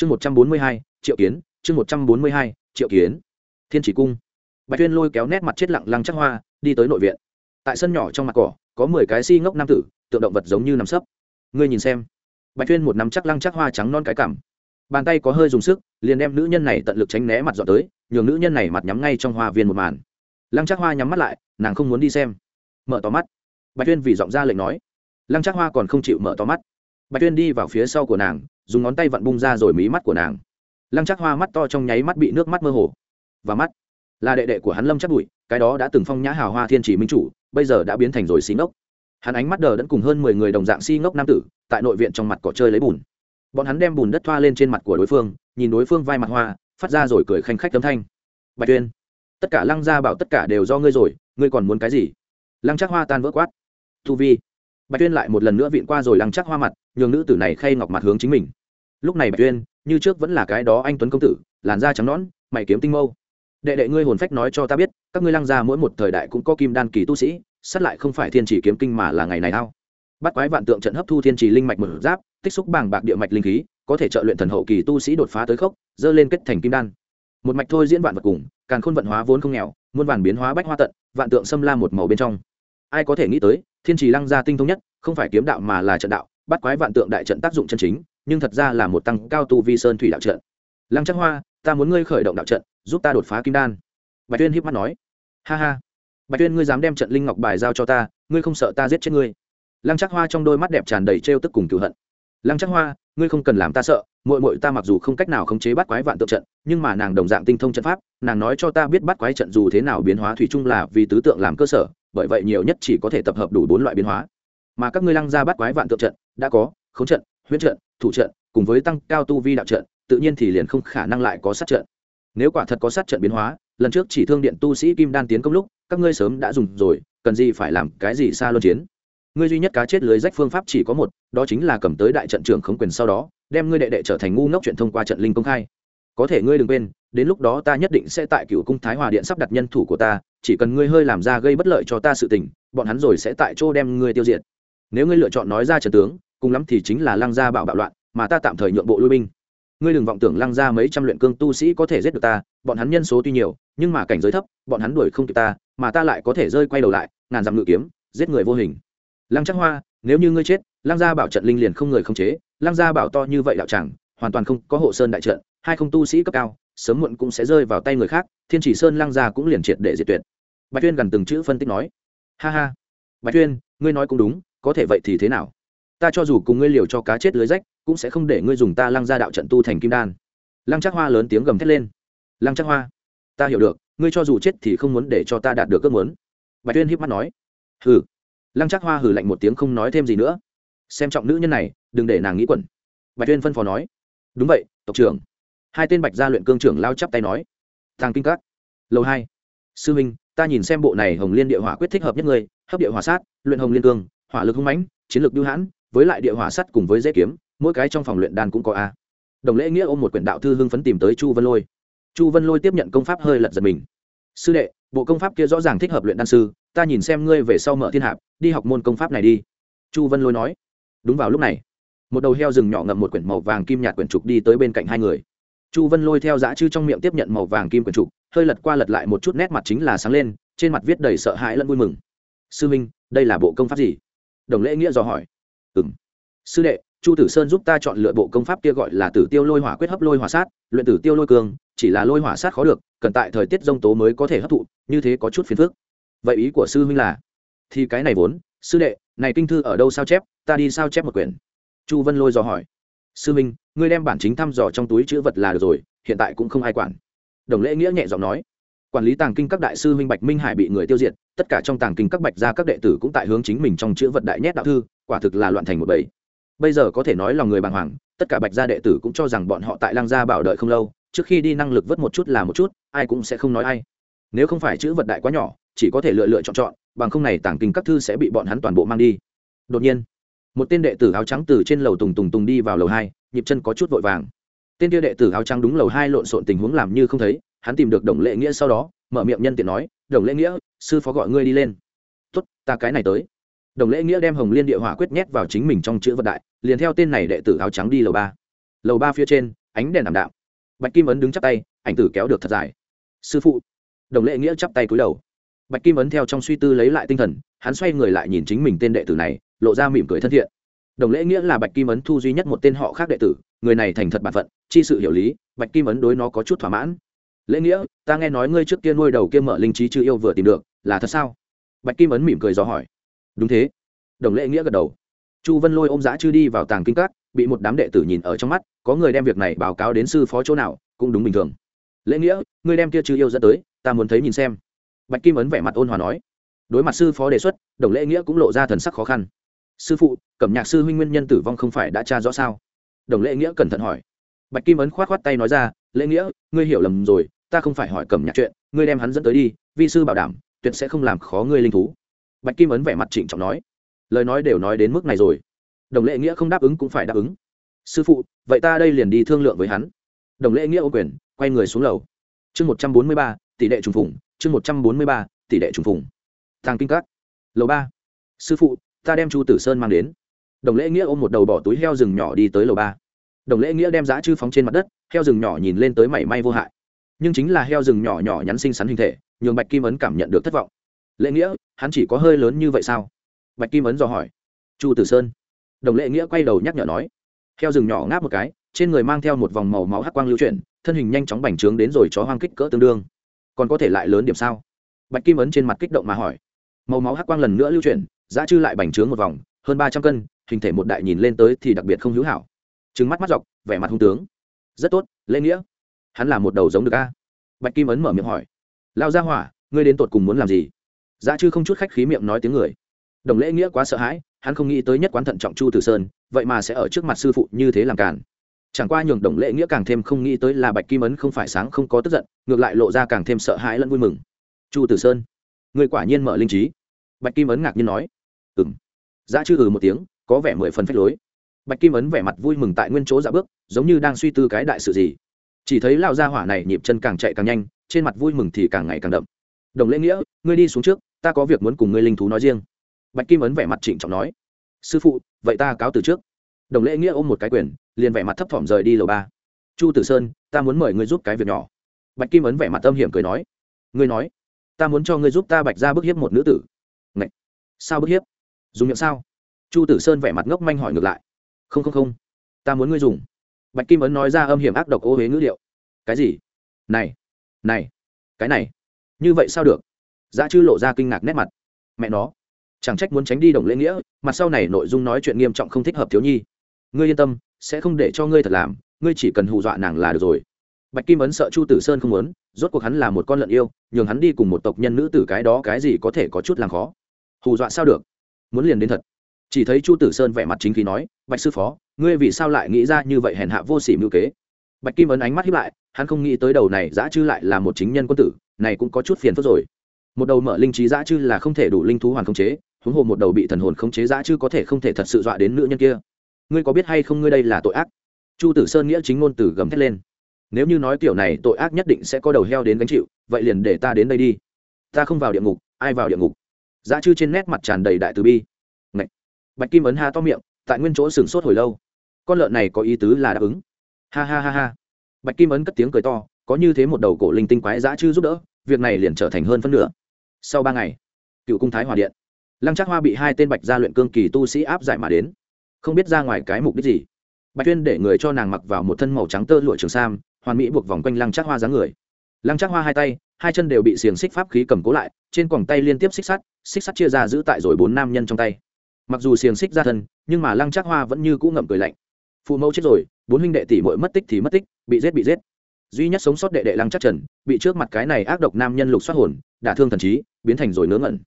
chương một trăm bốn mươi hai, triệu kiến, chương một trăm bốn mươi hai, triệu kiến. Thiên chỉ cung. Bạch tuyên lôi kéo nét mặt chết lặng lăng chắc hoa, đi tới nội viện. Tại sân nhỏ trong mặt cỏ, có mười cái si ngốc nam tử, tượng động vật giống như nằm sấp. Ngươi nhìn xem. Bạch tuyên một nắm chắc lăng chắc hoa trắng non cái cảm bàn tay có hơi dùng sức, liền đem nữ nhân này tận lực tránh né mặt dọn tới, nhường nữ nhân này mặt nhắm ngay trong hoa viên một màn. Lăng chắc hoa nhắm mắt lại, nàng không muốn đi xem. Mở to mắt. Bạch tuyên vì giọng ra lệnh nói. Lăng chắc hoa còn không chịu mở to mắt. Bạch tuyên đi vào phía sau của nàng dùng ngón tay vặn bung ra rồi mí mắt của nàng. Lăng chắc hoa mắt to trong nháy mắt bị nước mắt mơ hồ. Và mắt là đệ đệ của hắn lâm chắc bụi, cái đó đã từng phong nhã hào hoa thiên chỉ minh chủ, bây giờ đã biến thành rồi xí ngốc. Hắn ánh mắt đờ đẫn cùng hơn mười người đồng dạng xi ngốc nam tử, tại nội viện trong mặt cỏ chơi lấy bùn. Bọn hắn đem bùn đất thoa lên trên mặt của đối phương, nhìn đối phương vai mặt hoa, phát ra rồi cười khanh khách tấm thanh. Bạch tuyên tất cả lăng gia bảo tất cả đều do ngươi rồi, ngươi còn muốn cái gì? Lăng chắc hoa tan vỡ quát. Thu vi. Bạch tuyên lại một lần nữa viện qua rồi lăng chắc hoa mặt, nhường nữ tử này khay ngọc mặt hướng chính mình lúc này bạch tuyên như trước vẫn là cái đó anh tuấn công tử, làn da trắng nõn, mày kiếm tinh mâu. Đệ đệ ngươi hồn phách nói cho ta biết, các ngươi lăng gia mỗi một thời đại cũng có kim đan kỳ tu sĩ, sát lại không phải thiên chỉ kiếm kinh mà là ngày này thao. Bắt quái vạn tượng trận hấp thu thiên chỉ linh mạch mở giáp, tích xúc bàng bạc địa mạch linh khí, có thể trợ luyện thần hậu kỳ tu sĩ đột phá tới khốc, dơ lên kết thành kim đan. Một mạch thôi diễn vạn vật cùng càng khôn vận hóa vốn không nghèo, muôn vàn biến hóa bách hoa tận, vạn tượng xâm la một màu bên trong. Ai có thể nghĩ tới, thiên trì lăng gia tinh thông nhất, không phải kiếm đạo mà là trận đạo, bắt quái vạn tượng đại trận tác dụng chân chính nhưng thật ra là một tăng cao tu vi sơn thủy đạo trận. Lăng chắc hoa, ta muốn ngươi khởi động đạo trận, giúp ta đột phá kim đan. Bạch tuyên hiếp mắt nói. Ha ha. Bạch tuyên, ngươi dám đem trận linh ngọc bài giao cho ta, ngươi không sợ ta giết chết ngươi? Lăng chắc hoa trong đôi mắt đẹp tràn đầy trêu tức cùng cựu hận. Lăng chắc hoa, ngươi không cần làm ta sợ mội mội ta mặc dù không cách nào khống chế bắt quái vạn tượng trận, nhưng mà nàng đồng dạng tinh thông trận pháp, nàng nói cho ta biết bắt quái trận dù thế nào biến hóa thủy chung là vì tứ tượng làm cơ sở, bởi vậy nhiều nhất chỉ có thể tập hợp đủ bốn loại biến hóa. Mà các ngươi lăng ra bắt quái vạn tượng trận, đã có khống trận huyễn trận, thủ trận, cùng với tăng cao tu vi đạo trận, tự nhiên thì liền không khả năng lại có sát trận. Nếu quả thật có sát trận biến hóa, lần trước chỉ thương điện tu sĩ kim đan tiến công lúc, các ngươi sớm đã dùng rồi, cần gì phải làm cái gì xa luân chiến? Ngươi duy nhất cá chết lưới rách phương pháp chỉ có một, đó chính là cầm tới đại trận trưởng khống quyền sau đó, đem ngươi đệ đệ trở thành ngu ngốc chuyện thông qua trận linh công khai. Có thể ngươi đừng quên, đến lúc đó ta nhất định sẽ tại cựu cung thái hòa điện sắp đặt nhân thủ của ta, chỉ cần ngươi hơi làm ra gây bất lợi cho ta sự tình, bọn hắn rồi sẽ tại chỗ đem ngươi tiêu diệt. Nếu ngươi lựa chọn nói ra trận tướng cùng lắm thì chính là lăng gia bạo bạo loạn, mà ta tạm thời nhượng bộ lui binh. Ngươi đừng vọng tưởng lăng gia mấy trăm luyện cương tu sĩ có thể giết được ta, bọn hắn nhân số tuy nhiều, nhưng mà cảnh giới thấp, bọn hắn đuổi không kịp ta, mà ta lại có thể rơi quay đầu lại, ngàn dặm ngự kiếm, giết người vô hình. Lăng chắc hoa, nếu như ngươi chết, lăng gia bảo trận linh liền không người không chế, lăng gia bảo to như vậy đạo tràng hoàn toàn không có hộ sơn đại trận, hai không tu sĩ cấp cao, sớm muộn cũng sẽ rơi vào tay người khác, thiên chỉ sơn lăng gia cũng liền triệt để diệt tuyệt. Bạch tuyên gần từng chữ phân tích nói. Ha ha. Bạch tuyên, ngươi nói cũng đúng, có thể vậy thì thế nào? Ta cho dù cùng ngươi liều cho cá chết lưới rách, cũng sẽ không để ngươi dùng ta lăng ra đạo trận tu thành kim đan. Lăng chắc hoa lớn tiếng gầm thét lên. Lăng chắc hoa, ta hiểu được, ngươi cho dù chết thì không muốn để cho ta đạt được ước muốn. Bạch tuyên hiếp mắt nói. Hừ. Lăng chắc hoa hừ lạnh một tiếng không nói thêm gì nữa. Xem trọng nữ nhân này, đừng để nàng nghĩ quẩn. Bạch tuyên phân phó nói. Đúng vậy, tộc trưởng. Hai tên bạch gia luyện cương trưởng lao chắp tay nói. Thằng kinh các. Lâu hai. Sư minh, ta nhìn xem bộ này hồng liên địa hỏa quyết thích hợp nhất người hấp địa hỏa sát, luyện hồng liên cương, hỏa lực hung mãnh, chiến lược bưu hãn với lại địa hỏa sắt cùng với dễ kiếm, mỗi cái trong phòng luyện đan cũng có a. Đồng lễ nghĩa ôm một quyển đạo thư hưng phấn tìm tới chu vân lôi. Chu vân lôi tiếp nhận công pháp hơi lật giật mình. Sư đệ, bộ công pháp kia rõ ràng thích hợp luyện đan sư, ta nhìn xem ngươi về sau mở thiên hạp, đi học môn công pháp này đi. Chu vân lôi nói. Đúng vào lúc này, một đầu heo rừng nhỏ ngậm một quyển màu vàng kim nhạt quyển trục đi tới bên cạnh hai người. Chu vân lôi theo dã chư trong miệng tiếp nhận màu vàng kim quyển trục, hơi lật qua lật lại một chút nét mặt chính là sáng lên, trên mặt viết đầy sợ hãi lẫn vui mừng. Sư minh, đây là bộ công pháp gì? Đồng lễ nghĩa dò hỏi ừ sư đệ, chu tử sơn giúp ta chọn lựa bộ công pháp kia gọi là tử tiêu lôi hỏa quyết hấp lôi hỏa sát, luyện tử tiêu lôi cường, chỉ là lôi hỏa sát khó được, cần tại thời tiết dông tố mới có thể hấp thụ, như thế có chút phiền phức. Vậy ý của sư huynh là? Thì cái này vốn, sư đệ, này kinh thư ở đâu sao chép, ta đi sao chép một quyển? Chu vân lôi dò hỏi. Sư minh ngươi đem bản chính thăm dò trong túi chữ vật là được rồi, hiện tại cũng không ai quản. Đồng lễ nghĩa nhẹ giọng nói quản lý tàng kinh các đại sư minh bạch minh hải bị người tiêu diệt, tất cả trong tàng kinh các bạch ra các đệ tử cũng tại hướng chính mình trong chữ vật đại nhét đạo thư, quả thực là loạn thành một bầy. Bây giờ có thể nói lòng người bàng hoàng, tất cả bạch gia đệ tử cũng cho rằng bọn họ tại lang gia bảo đợi không lâu, trước khi đi năng lực vớt một chút là một chút, ai cũng sẽ không nói ai. Nếu không phải chữ vật đại quá nhỏ, chỉ có thể lựa lựa chọn chọn, bằng không này tàng kinh các thư sẽ bị bọn hắn toàn bộ mang đi. Đột nhiên, một tên đệ tử áo trắng từ trên lầu tùng tùng tùng đi vào lầu hai, nhịp chân có chút vội vàng. Tên kia đệ tử áo trắng đúng lầu hai lộn xộn tình huống làm như không thấy hắn tìm được đồng lệ nghĩa sau đó, mở miệng nhân tiện nói, đồng lệ nghĩa, sư phó gọi ngươi đi lên. Tuất ta cái này tới. Đồng lễ nghĩa đem hồng liên địa hỏa quyết nhét vào chính mình trong chữ vật đại, liền theo tên này đệ tử áo trắng đi lầu ba. Lầu ba phía trên, ánh đèn ảm đạm. Bạch kim ấn đứng chắp tay, ảnh tử kéo được thật dài. Sư phụ. Đồng lệ nghĩa chắp tay cúi đầu. Bạch kim ấn theo trong suy tư lấy lại tinh thần, hắn xoay người lại nhìn chính mình tên đệ tử này, lộ ra mỉm cười thân thiện. Đồng lễ nghĩa là bạch kim ấn thu duy nhất một tên họ khác đệ tử, người này thành thật b ả n phận, chi sự hiểu lý, bạch kim ấn đối nó có chút thỏa mãn lễ nghĩa, ta nghe nói ngươi trước kia nuôi đầu kia mở linh trí chưa yêu vừa tìm được, là thật sao? Bạch kim ấn mỉm cười dò hỏi. Đúng thế. Đồng lễ nghĩa gật đầu. Chu vân lôi ôm giã chư đi vào tàng kinh các, bị một đám đệ tử nhìn ở trong mắt, có người đem việc này báo cáo đến sư phó chỗ nào, cũng đúng bình thường. Lễ nghĩa, ngươi đem kia chưa yêu dẫn tới, ta muốn thấy nhìn xem. Bạch kim ấn vẻ mặt ôn hòa nói. Đối mặt sư phó đề xuất, đồng lễ nghĩa cũng lộ ra thần sắc khó khăn. Sư phụ, cẩm nhạc sư huynh nguyên nhân tử vong không phải đã tra rõ sao? Đồng lễ nghĩa cẩn thận hỏi. Bạch kim ấn k h o á t k h o á t tay nói ra, lễ nghĩa, ngươi hiểu lầm rồi ta không phải hỏi cẩm nhạc chuyện, ngươi đem hắn dẫn tới đi, vi sư bảo đảm, tuyệt sẽ không làm khó ngươi linh thú. Bạch kim ấn vẻ mặt trịnh trọng nói. Lời nói đều nói đến mức này rồi. Đồng lệ nghĩa không đáp ứng cũng phải đáp ứng. Sư phụ, vậy ta đây liền đi thương lượng với hắn. Đồng lệ nghĩa ô quyền, quay người xuống lầu. Chương một trăm bốn mươi ba, tỷ đệ trùng phùng, chương một trăm bốn mươi ba, tỷ đệ trùng phùng. Thang kinh cắt lầu ba. Sư phụ, ta đem chu tử sơn mang đến. Đồng lễ nghĩa ôm một đầu bỏ túi heo rừng nhỏ đi tới lầu ba. Đồng lễ nghĩa đem giá chư phóng trên mặt đất, heo rừng nhỏ nhìn lên tới mảy may vô hại nhưng chính là heo rừng nhỏ nhỏ nhắn xinh xắn hình thể, nhường bạch kim ấn cảm nhận được thất vọng. Lễ nghĩa, hắn chỉ có hơi lớn như vậy sao? Bạch kim ấn dò hỏi. Chu tử sơn. Đồng lễ nghĩa quay đầu nhắc nhở nói. Heo rừng nhỏ ngáp một cái, trên người mang theo một vòng màu máu hắc quang lưu chuyển, thân hình nhanh chóng bành trướng đến rồi chó hoang kích cỡ tương đương. Còn có thể lại lớn điểm sao? Bạch kim ấn trên mặt kích động mà hỏi. Màu máu hắc quang lần nữa lưu chuyển, giá chư lại bành trướng một vòng, hơn ba trăm cân, hình thể một đại nhìn lên tới thì đặc biệt không hữu hảo. Trứng mắt mắt dọc, vẻ mặt hung tướng. Rất tốt, lễ nghĩa hắn là một đầu giống được a. Bạch kim ấn mở miệng hỏi. Lao ra hỏa, ngươi đến tột cùng muốn làm gì? Dạ chư không chút khách khí miệng nói tiếng người. Đồng lễ nghĩa quá sợ hãi, hắn không nghĩ tới nhất quán thận trọng chu tử sơn, vậy mà sẽ ở trước mặt sư phụ như thế làm cản chẳng qua nhường đồng lễ nghĩa càng thêm không nghĩ tới là bạch kim ấn không phải sáng không có tức giận, ngược lại lộ ra càng thêm sợ hãi lẫn vui mừng. Chu tử sơn người quả nhiên mở linh trí. Bạch kim ấn ngạc nhiên nói. Ừ dạ chư ừ một tiếng, có vẻ mười phần phách lối. Bạch kim ấn vẻ mặt vui mừng tại nguyên chỗ dạ bước, giống như đang suy tư cái đại sự gì chỉ thấy lao gia hỏa này nhịp chân càng chạy càng nhanh, trên mặt vui mừng thì càng ngày càng đậm. Đồng lễ nghĩa, ngươi đi xuống trước, ta có việc muốn cùng ngươi linh thú nói riêng. Bạch kim ấn vẻ mặt trịnh trọng nói. Sư phụ, vậy ta cáo từ trước. Đồng lễ nghĩa ôm một cái quyền, liền vẻ mặt thấp thỏm rời đi lầu ba. Chu tử sơn, ta muốn mời ngươi giúp cái việc nhỏ. Bạch kim ấn vẻ mặt tâm hiểm cười nói. Ngươi nói, ta muốn cho ngươi giúp ta bạch ra bức hiếp một nữ tử. Ngậy! sao bức hiếp? Dùng miệng sao? Chu tử sơn vẻ mặt ngốc manh hỏi ngược lại. Không không không, ta muốn ngươi dùng bạch kim ấn nói ra âm hiểm ác độc ô huế ngữ liệu cái gì? Này này, cái này. Như vậy sao được? Giá chư lộ ra kinh ngạc nét mặt. Mẹ nó. Chẳng trách muốn tránh đi đồng lễ nghĩa mặt sau này nội dung nói chuyện nghiêm trọng không thích hợp thiếu nhi. Ngươi yên tâm, sẽ không để cho ngươi thật làm, ngươi chỉ cần hù dọa nàng là được rồi. Bạch kim ấn sợ chu tử sơn không muốn, rốt cuộc hắn là một con lợn yêu, nhường hắn đi cùng một tộc nhân nữ tử cái đó cái gì có thể có chút làm khó. Hù dọa sao được? Muốn liền đến thật chỉ thấy chu tử sơn vẻ mặt chính khí nói, bạch sư phó, ngươi vì sao lại nghĩ ra như vậy hèn hạ vô sỉ mưu kế? Bạch kim ấn ánh mắt hiếp lại, hắn không nghĩ tới đầu này giã chư lại là một chính nhân quân tử, này cũng có chút phiền phức rồi. Một đầu mở linh trí giã chư là không thể đủ linh thú hoàn khống chế, huống hồ một đầu bị thần hồn khống chế giã chư có thể không thể thật sự dọa đến nữ nhân kia. Ngươi có biết hay không ngươi đây là tội ác? Chu tử sơn nghĩa chính ngôn từ gầm thét lên. Nếu như nói kiểu này tội ác nhất định sẽ có đầu heo đến gánh chịu, vậy liền để ta đến đây đi. Ta không vào địa ngục, ai vào địa ngục? Giá chư trên nét mặt tràn đầy đại từ bi bạch kim ấn ha to miệng, tại nguyên chỗ sửng sốt hồi lâu. Con lợn này có ý tứ là đáp ứng. Ha ha ha ha. Bạch kim ấn cất tiếng cười to, có như thế một đầu cổ linh tinh quái dã chư giúp đỡ, việc này liền trở thành hơn phân nửa. Sau ba ngày, cựu cung thái hòa điện. Lăng trác hoa bị hai tên bạch gia luyện cương kỳ tu sĩ áp giải mà đến. Không biết ra ngoài cái mục đích gì. Bạch tuyên để người cho nàng mặc vào một thân màu trắng tơ lụa trường sam, hoàn mỹ buộc vòng quanh lăng trác hoa dáng người. Lăng trác hoa hai tay, hai chân đều bị xiềng xích pháp khí cầm cố lại, trên quòng tay liên tiếp xích sắt xích sắt chia ra giữ tại rồi bốn nam nhân trong tay mặc dù xiềng xích ra thân, nhưng mà lăng trác hoa vẫn như cũ ngậm cười lạnh. Phụ mẫu chết rồi, bốn huynh đệ tỷ muội mất tích thì mất tích, bị giết bị giết. Duy nhất sống sót đệ đệ lăng trác trần, bị trước mặt cái này ác độc nam nhân lục xoát hồn, đả thương thần trí, biến thành rồi ngớ ngẩn.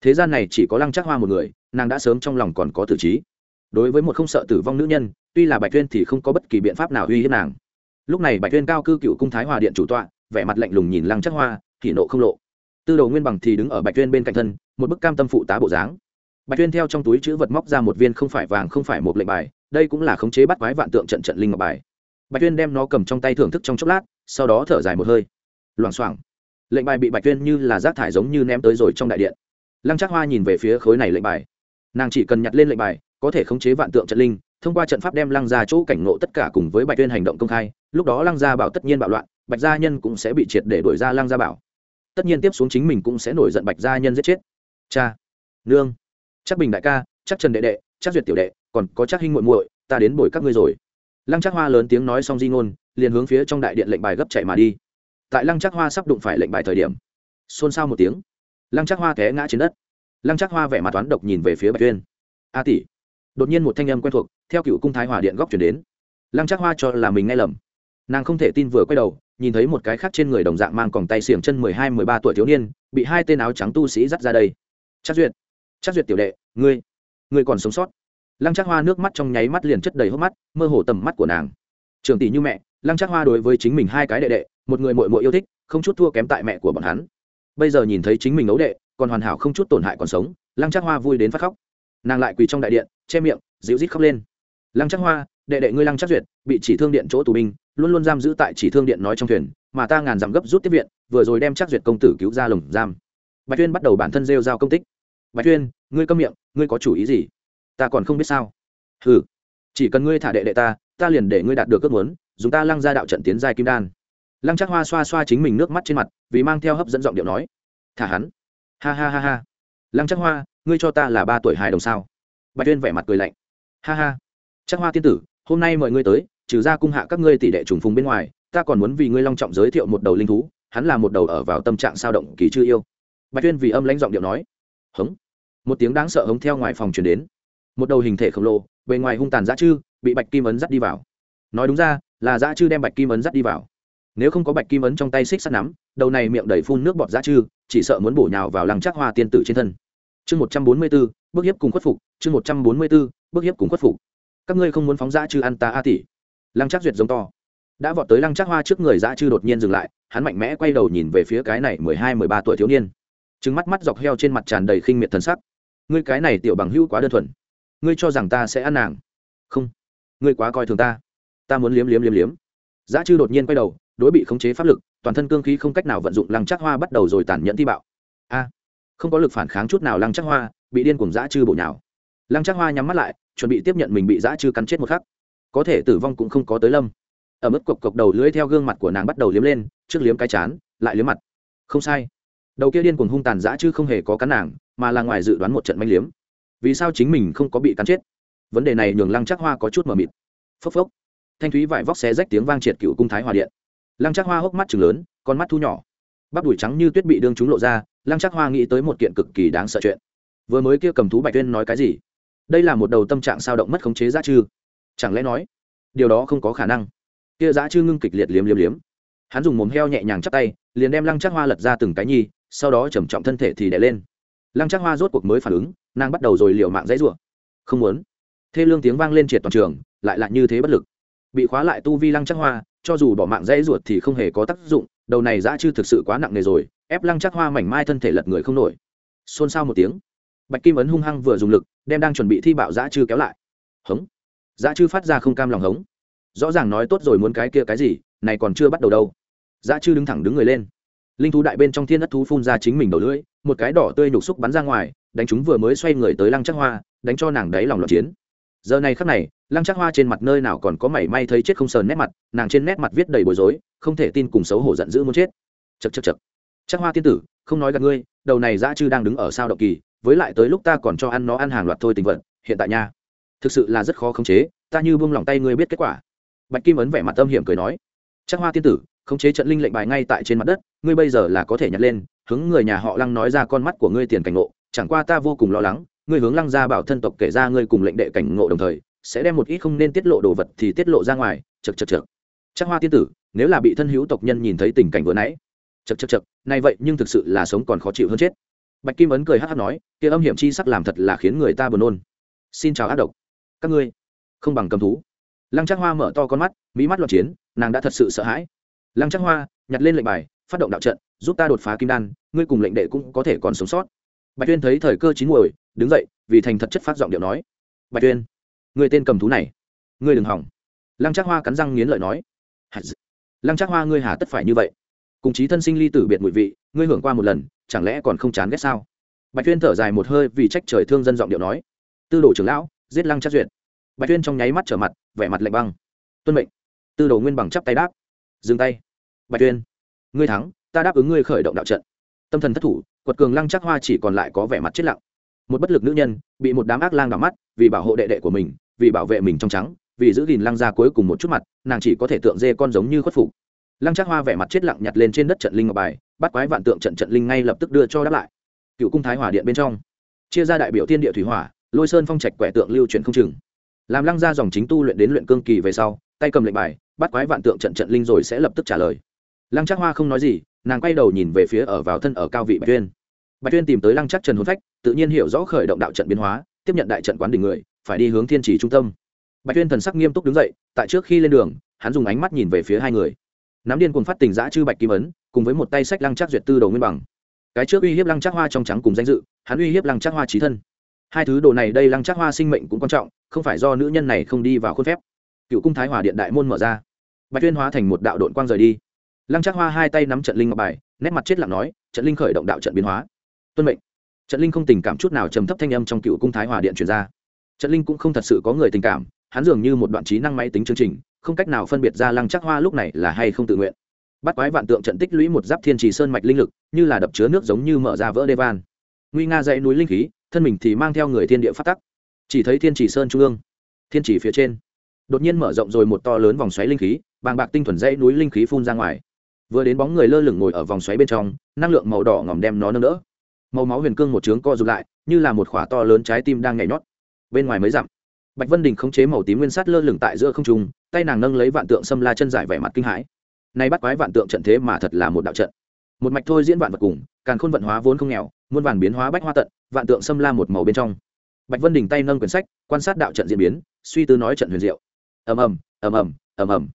Thế gian này chỉ có lăng trác hoa một người, nàng đã sớm trong lòng còn có tử trí. Đối với một không sợ tử vong nữ nhân, tuy là bạch tuyên thì không có bất kỳ biện pháp nào uy hiếp nàng. Lúc này bạch tuyên cao cư cựu cung thái hòa điện chủ tọa, vẻ mặt lạnh lùng nhìn lăng chắc hoa, thì nộ không lộ. Tư Đầu nguyên bằng thì đứng ở bạch tuyên bên cạnh thân, một bức cam tâm phụ tá bộ dáng bạch tuyên theo trong túi chữ vật móc ra một viên không phải vàng không phải một lệnh bài, đây cũng là khống chế bắt quái vạn tượng trận trận linh ngọc bài. Bạch tuyên đem nó cầm trong tay thưởng thức trong chốc lát, sau đó thở dài một hơi. Loảng xoảng. Lệnh bài bị bạch tuyên như là rác thải giống như ném tới rồi trong đại điện. Lăng trác hoa nhìn về phía khối này lệnh bài. Nàng chỉ cần nhặt lên lệnh bài, có thể khống chế vạn tượng trận linh, thông qua trận pháp đem lăng ra chỗ cảnh ngộ tất cả cùng với bạch tuyên hành động công khai, lúc đó lăng gia bảo tất nhiên bạo loạn, bạch gia nhân cũng sẽ bị triệt để đuổi ra lăng gia bảo. Tất nhiên tiếp xuống chính mình cũng sẽ nổi giận bạch gia nhân giết chết. Cha, nương chắc bình đại ca, chắc trần đệ đệ, chắc duyệt tiểu đệ, còn có chắc hinh muội muội, ta đến bồi các ngươi rồi. Lăng chắc hoa lớn tiếng nói xong di ngôn, liền hướng phía trong đại điện lệnh bài gấp chạy mà đi. Tại lăng chắc hoa sắp đụng phải lệnh bài thời điểm, xôn xao một tiếng, lăng chắc hoa té ngã trên đất. Lăng chắc hoa vẻ mặt toán độc nhìn về phía bạch tuyên. A tỷ. Đột nhiên một thanh âm quen thuộc, theo cựu cung thái hòa điện góc chuyển đến. Lăng chắc hoa cho là mình nghe lầm. Nàng không thể tin vừa quay đầu, nhìn thấy một cái khác trên người đồng dạng mang còng tay xiềng chân mười hai, mười ba tuổi thiếu niên, bị hai tên áo trắng tu sĩ dắt ra đây. Chắc duyệt chắc duyệt tiểu đệ, ngươi ngươi còn sống sót. Lăng chắc hoa nước mắt trong nháy mắt liền chất đầy hốc mắt, mơ hồ tầm mắt của nàng. Trường tỷ như mẹ, lăng chắc hoa đối với chính mình hai cái đệ đệ, một người mội mội yêu thích, không chút thua kém tại mẹ của bọn hắn. Bây giờ nhìn thấy chính mình ấu đệ, còn hoàn hảo không chút tổn hại còn sống, lăng chắc hoa vui đến phát khóc. Nàng lại quỳ trong đại điện, che miệng, dịu rít khóc lên. Lăng chắc hoa, đệ đệ ngươi lăng chắc duyệt, bị chỉ thương điện chỗ tù binh, luôn luôn giam giữ tại chỉ thương điện nói trong thuyền, mà ta ngàn dặm gấp rút tiếp viện, vừa rồi đem chắc duyệt công tử cứu ra lồng giam. Bạch tuyên bắt đầu bản thân rêu giao công tích bạch tuyên, ngươi câm miệng, ngươi có chủ ý gì? Ta còn không biết sao. Ừ chỉ cần ngươi thả đệ đệ ta ta liền để ngươi đạt được ước muốn, dùng ta lăng ra đạo trận tiến giai kim đan. Lăng chắc hoa xoa xoa chính mình nước mắt trên mặt, vì mang theo hấp dẫn giọng điệu nói, thả hắn. Ha ha ha ha. Lăng chắc hoa, ngươi cho ta là ba tuổi hài đồng sao? Bạch tuyên vẻ mặt cười lạnh. Ha ha. Chắc hoa tiên tử, hôm nay mời ngươi tới, trừ ra cung hạ các ngươi tỷ đệ trùng phùng bên ngoài, ta còn muốn vì ngươi long trọng giới thiệu một đầu linh thú, hắn là một đầu ở vào tâm trạng sao động kỳ chưa yêu. Bạch tuyên vì âm lãnh giọng điệu nói, hống một tiếng đáng sợ hống theo ngoài phòng truyền đến. Một đầu hình thể khổng lồ, bề ngoài hung tàn dã chư, bị bạch kim ấn dắt đi vào. Nói đúng ra, là dã chư đem bạch kim ấn dắt đi vào. Nếu không có bạch kim ấn trong tay xích sắt nắm, đầu này miệng đầy phun nước bọt dã chư, chỉ sợ muốn bổ nhào vào lăng chắc hoa tiên tử trên thân. Chương một trăm bốn mươi b ố bước hiếp cùng khuất phục, chương một trăm bốn mươi b ố bước hiếp cùng khuất phục. Các ngươi không muốn phóng dã chư ăn ta a tỷ. Lăng chắc duyệt giống to. Đã vọt tới lăng chắc hoa trước người dã chư đột nhiên dừng lại, hắn mạnh mẽ quay đầu nhìn về phía cái này mười hai, mười ba tuổi thiếu niên. Trứng mắt mắt dọc heo trên mặt tràn đầy khinh miệt thần sắc ngươi cái này tiểu bằng hữu quá đơn thuần. Ngươi cho rằng ta sẽ ăn nàng? Không. Ngươi quá coi thường ta. Ta muốn liếm liếm liếm liếm. Giá chư đột nhiên quay đầu, đối bị khống chế pháp lực, toàn thân cương khí không cách nào vận dụng lăng chắc hoa bắt đầu rồi tàn nhẫn thi bạo. A. Không có lực phản kháng chút nào lăng chắc hoa, bị điên cùng Giá chư bổ nhào. Lăng chắc hoa nhắm mắt lại, chuẩn bị tiếp nhận mình bị Giá chư cắn chết một khắc. Có thể tử vong cũng không có tới lâm. Ở mức cộc cộc đầu lưỡi theo gương mặt của nàng bắt đầu liếm lên, trước liếm cái chán, lại liếm mặt. Không sai đầu kia điên cuồng hung tàn dã chứ không hề có cắn nàng, mà là ngoài dự đoán một trận manh liếm. Vì sao chính mình không có bị cắn chết? Vấn đề này nhường lăng chắc hoa có chút mờ mịt. Phốc phốc. Thanh thúy vải vóc xé rách tiếng vang triệt cựu cung thái hòa điện. Lăng chắc hoa hốc mắt chừng lớn, con mắt thu nhỏ. Bắp đùi trắng như tuyết bị đương chúng lộ ra, lăng chắc hoa nghĩ tới một kiện cực kỳ đáng sợ chuyện. Vừa mới kia cầm thú bạch tuyên nói cái gì? Đây là một đầu tâm trạng sao động mất khống chế giá chư. Chẳng lẽ nói, điều đó không có khả năng? Kia giá chư ngưng kịch liệt liếm liếm liếm. Hắn dùng mồm heo nhẹ nhàng chắp tay, liền đem lăng chắc hoa lật ra từng cái nhi sau đó trầm trọng thân thể thì đẻ lên. Lăng chắc hoa rốt cuộc mới phản ứng, nàng bắt đầu rồi liều mạng dãy rủa. Không muốn. Thê lương tiếng vang lên triệt toàn trường, lại lại như thế bất lực. Bị khóa lại tu vi lăng chắc hoa, cho dù bỏ mạng dãy ruột thì không hề có tác dụng, đầu này dã chư thực sự quá nặng nề rồi, ép lăng chắc hoa mảnh mai thân thể lật người không nổi. Xôn xao một tiếng, bạch kim ấn hung hăng vừa dùng lực, đem đang chuẩn bị thi bạo dã chư kéo lại. Hống. Dã chư phát ra không cam lòng hống. Rõ ràng nói tốt rồi muốn cái kia cái gì, này còn chưa bắt đầu đâu. Dã chư đứng thẳng đứng người lên linh thú đại bên trong thiên đất thú phun ra chính mình đầu lưỡi, một cái đỏ tươi nhục xúc bắn ra ngoài, đánh chúng vừa mới xoay người tới lăng chắc hoa, đánh cho nàng đáy lòng loạn chiến. Giờ này khắc này, lăng chắc hoa trên mặt nơi nào còn có mảy may thấy chết không sờn nét mặt, nàng trên nét mặt viết đầy bối rối, không thể tin cùng xấu hổ giận dữ muốn chết. Chật chật chật chắc hoa tiên tử, không nói gặp ngươi, đầu này dã chư đang đứng ở sao động kỳ, với lại tới lúc ta còn cho ăn nó ăn hàng loạt thôi tình vận hiện tại nha. Thực sự là rất khó khống chế, ta như buông lòng tay ngươi biết kết quả. Bạch kim ấn vẻ mặt âm hiểm cười nói. Chắc hoa tiên tử khống chế trận linh lệnh bài ngay tại trên mặt đất, ngươi bây giờ là có thể nhặt lên, hướng người nhà họ lăng nói ra con mắt của ngươi tiền cảnh ngộ, chẳng qua ta vô cùng lo lắng, ngươi hướng lăng ra bảo thân tộc kể ra ngươi cùng lệnh đệ cảnh ngộ đồng thời, sẽ đem một ít không nên tiết lộ đồ vật thì tiết lộ ra ngoài chật chật chật chắc hoa tiên tử, nếu là bị thân hữu tộc nhân nhìn thấy tình cảnh vừa nãy chật chật chật này vậy nhưng thực sự là sống còn khó chịu hơn chết. Bạch kim ấn cười hát hát nói, kia âm hiểm chi sắc làm thật là khiến người ta buồn nôn. Xin chào ác độc. Các ngươi, không bằng cầm thú. Lăng chắc hoa mở to con mắt mỹ mắt loạn chiến, nàng đã thật sự sợ hãi lăng chắc hoa, nhặt lên lệnh bài, phát động đạo trận, giúp ta đột phá kim đan, ngươi cùng lệnh đệ cũng có thể còn sống sót. Bạch tuyên thấy thời cơ chín muồi, đứng dậy, vì thành thật chất phát giọng điệu nói. Bạch tuyên người tên cầm thú này, ngươi đừng hỏng. Lăng chắc hoa cắn răng nghiến lợi nói. Lăng chắc hoa ngươi hà tất phải như vậy. Cùng chí thân sinh ly tử biệt mùi vị, ngươi hưởng qua một lần, chẳng lẽ còn không chán ghét sao? Bạch tuyên thở dài một hơi vì trách trời thương dân giọng điệu nói. Tư đồ trưởng lão, giết lăng chắc duyệt. Bạch tuyên trong nháy mắt trở mặt, vẻ mặt lạnh băng. Tuân mệnh. Tư đồ nguyên bằng chắp tay đáp dừng tay. Bạch tuyên, ngươi thắng, ta đáp ứng ngươi khởi động đạo trận. Tâm thần thất thủ, quật cường lăng chắc hoa chỉ còn lại có vẻ mặt chết lặng. Một bất lực nữ nhân, bị một đám ác lang đỏ mắt, vì bảo hộ đệ đệ của mình, vì bảo vệ mình trong trắng, vì giữ gìn lăng ra cuối cùng một chút mặt, nàng chỉ có thể tượng dê con giống như khuất phục. Lăng chắc hoa vẻ mặt chết lặng nhặt lên trên đất trận linh ngọc bài, bắt quái vạn tượng trận trận linh ngay lập tức đưa cho đáp lại. Cựu cung thái hỏa điện bên trong, chia ra đại biểu thiên địa thủy hỏa, lôi sơn phong trạch quẻ tượng lưu chuyển không chừng. Làm lăng ra dòng chính tu luyện đến luyện cương kỳ về sau, tay cầm lệnh bài bắt quái vạn tượng trận trận linh rồi sẽ lập tức trả lời. Lăng chắc hoa không nói gì, nàng quay đầu nhìn về phía ở vào thân ở cao vị bạch tuyên. Bạch tuyên tìm tới lăng chắc trần hôn phách, tự nhiên hiểu rõ khởi động đạo trận biến hóa, tiếp nhận đại trận quán đỉnh người, phải đi hướng thiên trì trung tâm. Bạch tuyên thần sắc nghiêm túc đứng dậy, tại trước khi lên đường, hắn dùng ánh mắt nhìn về phía hai người. Nắm điên cuồng phát tình giã chư bạch kim ấn, cùng với một tay sách lăng chắc duyệt tư đồ nguyên bằng. Cái trước uy hiếp lăng chắc hoa trong trắng cùng danh dự, hắn uy hiếp lăng chắc hoa trí thân. Hai thứ đồ này đây lăng chắc hoa sinh mệnh cũng quan trọng, không phải do nữ nhân này không đi vào khuôn phép cựu cung thái hòa điện đại môn mở ra. Bạch tuyên hóa thành một đạo đội quang rời đi. Lăng trác hoa hai tay nắm trận linh ngọc bài, nét mặt chết lặng nói, trận linh khởi động đạo trận biến hóa. Tuân mệnh. Trận linh không tình cảm chút nào trầm thấp thanh âm trong cựu cung thái hòa điện truyền ra. Trận linh cũng không thật sự có người tình cảm, hắn dường như một đoạn trí năng máy tính chương trình, không cách nào phân biệt ra lăng trác hoa lúc này là hay không tự nguyện. Bắt quái vạn tượng trận tích lũy một giáp thiên trì sơn mạch linh lực, như là đập chứa nước giống như mở ra vỡ đê van. Nguy nga dãy núi linh khí, thân mình thì mang theo người thiên địa phát tắc. Chỉ thấy thiên trì sơn trung ương, thiên trì phía trên đột nhiên mở rộng rồi một to lớn vòng xoáy linh khí, bàng bạc tinh thuần dãy núi linh khí phun ra ngoài. Vừa đến bóng người lơ lửng ngồi ở vòng xoáy bên trong, năng lượng màu đỏ ngòm đem nó nâng đỡ. Màu máu huyền cương một trướng co rụt lại, như là một khỏa to lớn trái tim đang nhảy nhót. Bên ngoài mới dặm, bạch vân đình khống chế màu tím nguyên sắt lơ lửng tại giữa không trung, tay nàng nâng lấy vạn tượng xâm la chân giải vẻ mặt kinh hãi. Nay bắt quái vạn tượng trận thế mà thật là một đạo trận. Một mạch thôi diễn vạn vật cùng càng khôn vận hóa vốn không nghèo, muôn vàn biến hóa bách hoa tận, vạn tượng xâm la một màu bên trong. Bạch vân đình tay nâng quyển sách, quan sát đạo trận diễn biến, suy tư nói trận huyền diệu ầm ầm ầm ầm ầm ầm.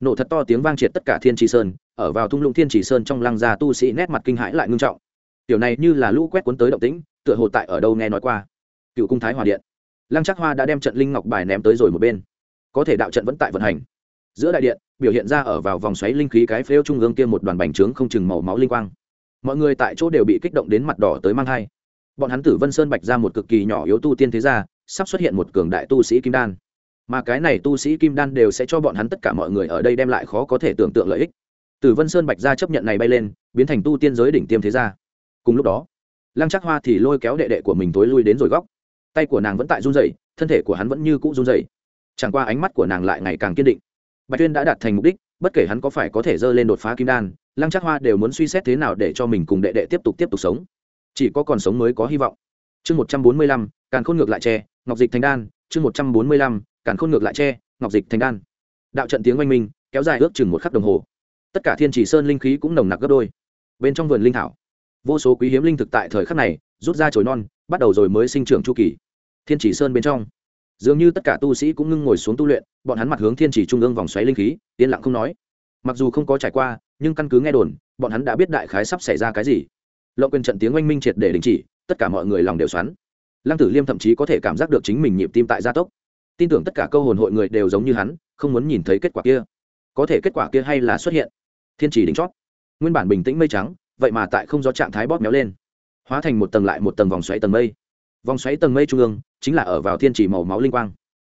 Nổ thật to tiếng vang triệt tất cả thiên trì sơn, ở vào thung lũng thiên trì sơn trong lăng gia tu sĩ nét mặt kinh hãi lại ngưng trọng. Tiểu này như là lũ quét cuốn tới động tĩnh, tựa hồ tại ở đâu nghe nói qua. Cựu cung thái hòa điện. Lăng chắc hoa đã đem trận linh ngọc bài ném tới rồi một bên. Có thể đạo trận vẫn tại vận hành. Giữa đại điện, biểu hiện ra ở vào vòng xoáy linh khí cái phêu trung ương kia một đoàn bành trướng không chừng màu máu linh quang. Mọi người tại chỗ đều bị kích động đến mặt đỏ tới mang hai bọn hắn tử vân sơn bạch ra một cực kỳ nhỏ yếu tu tiên thế gia, sắp xuất hiện một cường đại tu sĩ kim đan mà cái này tu sĩ kim đan đều sẽ cho bọn hắn tất cả mọi người ở đây đem lại khó có thể tưởng tượng lợi ích. Từ vân sơn bạch gia chấp nhận này bay lên, biến thành tu tiên giới đỉnh tiêm thế gia. Cùng lúc đó, lăng chắc hoa thì lôi kéo đệ đệ của mình tối lui đến rồi góc. Tay của nàng vẫn tại run rẩy, thân thể của hắn vẫn như cũ run rẩy. Chẳng qua ánh mắt của nàng lại ngày càng kiên định. Bạch tuyên đã đạt thành mục đích, bất kể hắn có phải có thể dơ lên đột phá kim đan, lăng chắc hoa đều muốn suy xét thế nào để cho mình cùng đệ đệ tiếp tục tiếp tục sống. Chỉ có còn sống mới có hy vọng. Chương một trăm bốn mươi lăm, càn khôn ngược lại tre ngọc dịch thành đan, chương một trăm bốn mươi lăm càn khôn ngược lại tre ngọc dịch thành đan. Đạo trận tiếng oanh minh, kéo dài ước chừng một khắc đồng hồ. Tất cả thiên chỉ sơn linh khí cũng nồng nặc gấp đôi. Bên trong vườn linh thảo, vô số quý hiếm linh thực tại thời khắc này, rút ra chồi non, bắt đầu rồi mới sinh trưởng chu kỳ. Thiên chỉ sơn bên trong, dường như tất cả tu sĩ cũng ngưng ngồi xuống tu luyện, bọn hắn mặt hướng thiên chỉ trung ương vòng xoáy linh khí, yên lặng không nói. Mặc dù không có trải qua, nhưng căn cứ nghe đồn, bọn hắn đã biết đại khái sắp xảy ra cái gì. Lộng quyền trận tiếng oanh minh triệt để đình chỉ, tất cả mọi người lòng đều xoắn. Lăng tử liêm thậm chí có thể cảm giác được chính mình nhịp tim tại gia tốc tin tưởng tất cả câu hồn hội người đều giống như hắn, không muốn nhìn thấy kết quả kia. Có thể kết quả kia hay là xuất hiện. Thiên trì đính chót. Nguyên bản bình tĩnh mây trắng, vậy mà tại không do trạng thái bóp méo lên. Hóa thành một tầng lại một tầng vòng xoáy tầng mây. Vòng xoáy tầng mây trung ương, chính là ở vào thiên chỉ màu máu linh quang.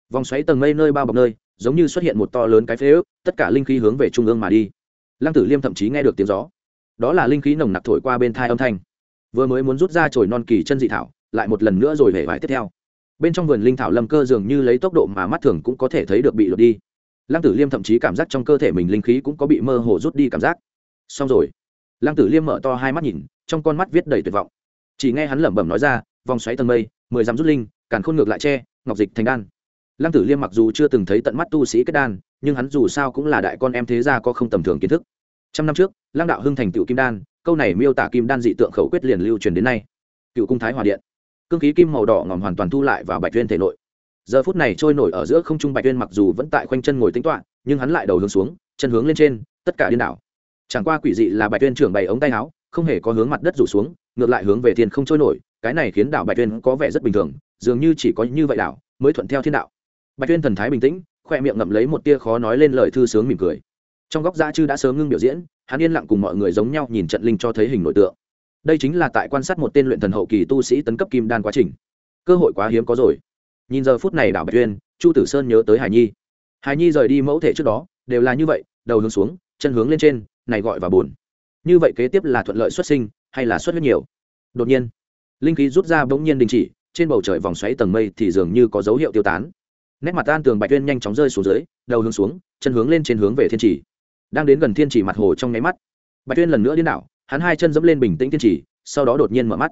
Vòng xoáy tầng mây nơi bao bọc nơi, giống như xuất hiện một to lớn cái phế ước, tất cả linh khí hướng về trung ương mà đi. Lăng tử liêm thậm chí nghe được tiếng gió. Đó là linh khí nồng nặc thổi qua bên thai âm thanh. Vừa mới muốn rút ra chồi non kỳ chân dị thảo, lại một lần nữa rồi hề vải tiếp theo bên trong vườn linh thảo lâm cơ dường như lấy tốc độ mà mắt thường cũng có thể thấy được bị lột đi. Lăng tử liêm thậm chí cảm giác trong cơ thể mình linh khí cũng có bị mơ hồ rút đi cảm giác. Xong rồi. Lăng tử liêm mở to hai mắt nhìn, trong con mắt viết đầy tuyệt vọng. Chỉ nghe hắn lẩm bẩm nói ra, vòng xoáy tầng mây, mười dặm rút linh, càn khôn ngược lại tre ngọc dịch thành đan. Lăng tử liêm mặc dù chưa từng thấy tận mắt tu sĩ kết đan, nhưng hắn dù sao cũng là đại con em thế gia có không tầm thường kiến thức. Trăm năm trước, lăng đạo hưng thành tựu kim đan, câu này miêu tả kim đan dị tượng khẩu quyết liền lưu truyền đến nay. Cựu cung thái hòa điện cương khí kim màu đỏ ngòm hoàn toàn thu lại vào bạch tuyên thể nội. Giờ phút này trôi nổi ở giữa không trung bạch tuyên mặc dù vẫn tại khoanh chân ngồi tính toạ nhưng hắn lại đầu hướng xuống, chân hướng lên trên, tất cả điên đảo. Chẳng qua quỷ dị là bạch tuyên trưởng bày ống tay áo, không hề có hướng mặt đất rủ xuống, ngược lại hướng về thiên không trôi nổi, cái này khiến đảo bạch tuyên có vẻ rất bình thường, dường như chỉ có như vậy đảo mới thuận theo thiên đạo. Bạch tuyên thần thái bình tĩnh, khoe miệng ngậm lấy một tia khó nói lên lời thư sướng mỉm cười. Trong góc gia chư đã sớm ngưng biểu diễn, hắn yên lặng cùng mọi người giống nhau nhìn trận linh cho thấy hình nội tượng đây chính là tại quan sát một tên luyện thần hậu kỳ tu sĩ tấn cấp kim đan quá trình. Cơ hội quá hiếm có rồi. Nhìn giờ phút này đảo bạch tuyên chu tử sơn nhớ tới hải nhi. Hải nhi rời đi mẫu thể trước đó, đều là như vậy, đầu hướng xuống, chân hướng lên trên, này gọi và buồn. Như vậy kế tiếp là thuận lợi xuất sinh, hay là xuất huyết nhiều? Đột nhiên, linh khí rút ra bỗng nhiên đình chỉ, trên bầu trời vòng xoáy tầng mây thì dường như có dấu hiệu tiêu tán. Nét mặt tan tường bạch tuyên nhanh chóng rơi xuống dưới, đầu hướng xuống, chân hướng lên trên hướng về thiên trì. Đang đến gần thiên trì mặt hồ trong nháy mắt, bạch tuyên lần nữa điên đảo hắn hai chân dẫm lên bình tĩnh tiên trì, sau đó đột nhiên mở mắt.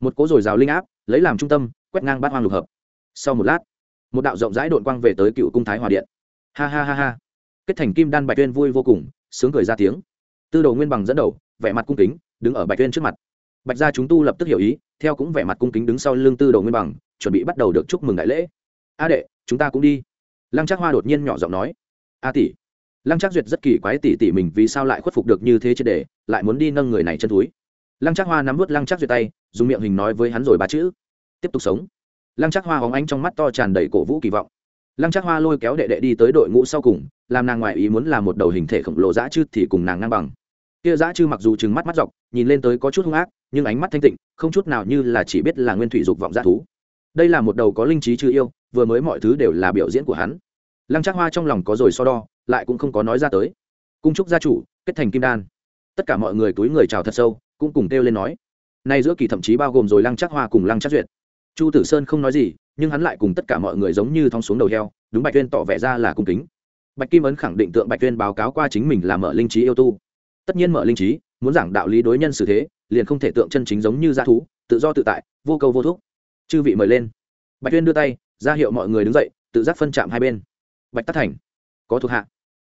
Một cố rồi rào linh áp, lấy làm trung tâm, quét ngang bát hoang lục hợp. Sau một lát, một đạo rộng rãi đội quang về tới cựu cung thái hòa điện. Ha ha ha ha. Kết thành kim đan bạch tuyên vui vô cùng, sướng cười ra tiếng. Tư đồ nguyên bằng dẫn đầu, vẻ mặt cung kính, đứng ở bạch tuyên trước mặt. Bạch gia chúng tu lập tức hiểu ý, theo cũng vẻ mặt cung kính đứng sau lưng tư đồ nguyên bằng, chuẩn bị bắt đầu được chúc mừng đại lễ. A đệ, chúng ta cũng đi. Lăng trác hoa đột nhiên nhỏ giọng nói. A tỷ. Lăng trác duyệt rất kỳ quái tỷ tỷ mình vì sao lại khuất phục được như thế trên đề lại muốn đi nâng người này chân túi. Lăng trác hoa nắm vớt lăng trác duyệt tay, dùng miệng hình nói với hắn rồi ba chữ, tiếp tục sống. Lăng trác hoa hóng ánh trong mắt to tràn đầy cổ vũ kỳ vọng. Lăng trác hoa lôi kéo đệ đệ đi tới đội ngũ sau cùng, làm nàng ngoại ý muốn làm một đầu hình thể khổng lồ dã chư thì cùng nàng ngang bằng. Kia dã chư mặc dù trừng mắt mắt dọc, nhìn lên tới có chút hung ác, nhưng ánh mắt thanh tịnh, không chút nào như là chỉ biết là nguyên thủy dục vọng dã thú. Đây là một đầu có linh trí chưa yêu, vừa mới mọi thứ đều là biểu diễn của hắn. Lăng trác hoa trong lòng có rồi so đo, lại cũng không có nói ra tới. Cung trúc gia chủ, kết thành kim đan tất cả mọi người túi người chào thật sâu, cũng cùng kêu lên nói. Nay giữa kỳ thậm chí bao gồm rồi lăng trác hoa cùng lăng trác duyệt. Chu tử sơn không nói gì, nhưng hắn lại cùng tất cả mọi người giống như thong xuống đầu heo, đúng bạch tuyên tỏ vẻ ra là cung kính. Bạch kim ấn khẳng định tượng bạch tuyên báo cáo qua chính mình là mở linh trí yêu tu. Tất nhiên mở linh trí, muốn giảng đạo lý đối nhân xử thế, liền không thể tượng chân chính giống như g thú, tự do tự tại, vô câu vô thúc. Chư vị mời lên. Bạch tuyên đưa tay, ra hiệu mọi người đứng dậy, tự giác phân chạm hai bên. Bạch tắc thành, có thuộc hạ.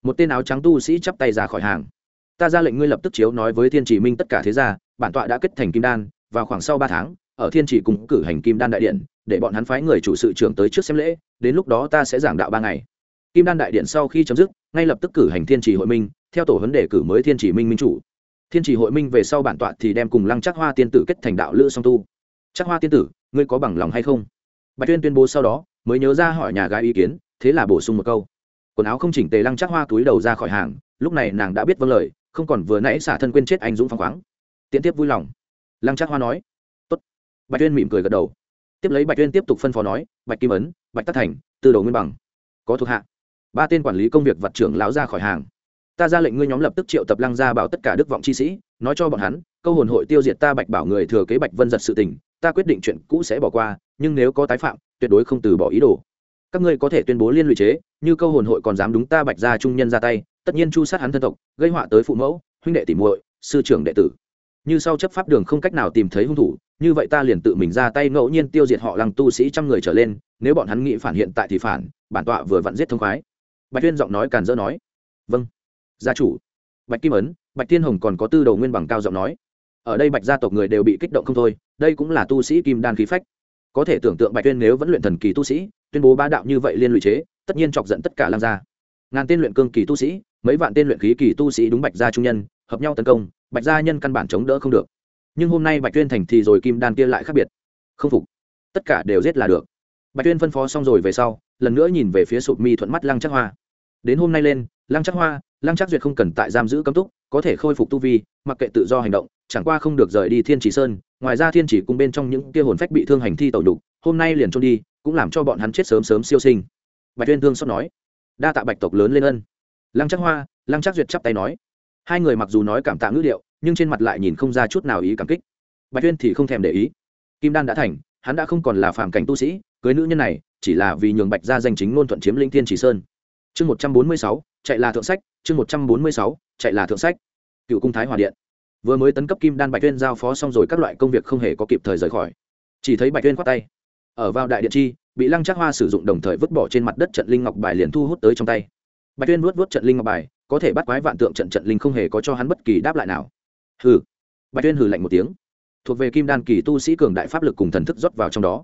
Một tên áo trắng tu sĩ chắp tay ra khỏi hàng ta ra lệnh ngươi lập tức chiếu nói với thiên chỉ minh tất cả thế gia, bản tọa đã kết thành kim đan vào khoảng sau ba tháng, ở thiên chỉ cùng cử hành kim đan đại điện, để bọn hắn phái người chủ sự trưởng tới trước xem lễ, đến lúc đó ta sẽ giảng đạo ba ngày. Kim đan đại điện sau khi chấm dứt, ngay lập tức cử hành thiên chỉ hội minh, theo tổ vấn đề cử mới thiên chỉ minh minh chủ. Thiên chỉ hội minh về sau bản tọa thì đem cùng lăng chắc hoa tiên tử kết thành đạo lữ song tu. Chắc hoa tiên tử, ngươi có bằng lòng hay không? Bạch tuyên tuyên bố sau đó, mới nhớ ra hỏi nhà gái ý kiến, thế là bổ sung một câu. Quần áo không chỉnh tề lăng chắc hoa túi đầu ra khỏi hàng, lúc này nàng đã biết vâng lời không còn vừa nãy xả thân quên chết anh dũng phăng khoáng. Tiện tiếp vui lòng. Lăng trác hoa nói, tốt. Bạch tuyên mỉm cười gật đầu. Tiếp lấy bạch tuyên tiếp tục phân phó nói, bạch kim ấn, bạch tắc thành, từ đầu nguyên bằng, có thuộc hạ. Ba tên quản lý công việc vật trưởng lão ra khỏi hàng. Ta ra lệnh ngươi nhóm lập tức triệu tập lăng ra bảo tất cả đức vọng chi sĩ, nói cho bọn hắn, câu hồn hội tiêu diệt ta bạch bảo người thừa kế bạch vân giật sự tình, ta quyết định chuyện cũ sẽ bỏ qua, nhưng nếu có tái phạm, tuyệt đối không từ bỏ ý đồ. Các ngươi có thể tuyên bố liên lụy chế, như câu hồn hội còn dám đúng ta bạch ra trung nhân ra tay tất nhiên chu sát hắn thân tộc, gây họa tới phụ mẫu, huynh đệ tỷ muội, sư trưởng đệ tử. Như sau chấp pháp đường không cách nào tìm thấy hung thủ, như vậy ta liền tự mình ra tay ngẫu nhiên tiêu diệt họ lăng tu sĩ trăm người trở lên, nếu bọn hắn nghị phản hiện tại thì phản, bản tọa vừa vặn giết thông khoái. Bạch tuyên giọng nói càn dỡ nói. Vâng. Gia chủ. Bạch kim ấn, bạch thiên hồng còn có tư đầu nguyên bằng cao giọng nói. Ở đây bạch gia tộc người đều bị kích động không thôi, đây cũng là tu sĩ kim đan khí phách. Có thể tưởng tượng bạch tuyên nếu vẫn luyện thần kỳ tu sĩ, tuyên bố ba đạo như vậy liên lụy chế, tất nhiên chọc giận tất cả lam gia. Ngàn tên luyện cương kỳ tu sĩ mấy vạn tên luyện khí kỳ tu sĩ đúng bạch gia trung nhân, hợp nhau tấn công, bạch gia nhân căn bản chống đỡ không được. Nhưng hôm nay bạch tuyên thành thì rồi kim đan kia lại khác biệt. Không phục. Tất cả đều giết là được. Bạch tuyên phân phó xong rồi về sau, lần nữa nhìn về phía sụp mi thuận mắt lăng chắc hoa. Đến hôm nay lên, lăng chắc hoa, lăng chắc duyệt không cần tại giam giữ cấm túc, có thể khôi phục tu vi, mặc kệ tự do hành động, chẳng qua không được rời đi thiên chỉ sơn, ngoài ra thiên chỉ cung bên trong những kia hồn phách bị thương hành thi tẩu đục hôm nay liền trôn đi, cũng làm cho bọn hắn chết sớm sớm siêu sinh. Bạch tuyên thương xót nói, đa tạ bạch tộc lớn lên ân lăng chắc hoa, lăng chắc duyệt chắp tay nói. Hai người mặc dù nói cảm tạ ngữ điệu, nhưng trên mặt lại nhìn không ra chút nào ý cảm kích. Bạch tuyên thì không thèm để ý. Kim đan đã thành, hắn đã không còn là phàm cảnh tu sĩ, cưới nữ nhân này chỉ là vì nhường bạch ra danh chính ngôn thuận chiếm linh thiên chỉ sơn. Chương một trăm bốn mươi sáu, chạy là thượng sách, chương một trăm bốn mươi sáu, chạy là thượng sách. Cựu cung thái hòa điện. Vừa mới tấn cấp kim đan bạch tuyên giao phó xong rồi các loại công việc không hề có kịp thời rời khỏi. Chỉ thấy bạch tuyên khoát tay. Ở vào đại điện chi, bị lăng trác hoa sử dụng đồng thời vứt bỏ trên mặt đất trận linh ngọc bài liền thu hút tới trong tay bạch tuyên vuốt vuốt trận linh ngọc bài, có thể bắt quái vạn tượng trận trận linh không hề có cho hắn bất kỳ đáp lại nào. Hừ. Bạch tuyên hừ lạnh một tiếng. Thuộc về kim đan kỳ tu sĩ cường đại pháp lực cùng thần thức rót vào trong đó.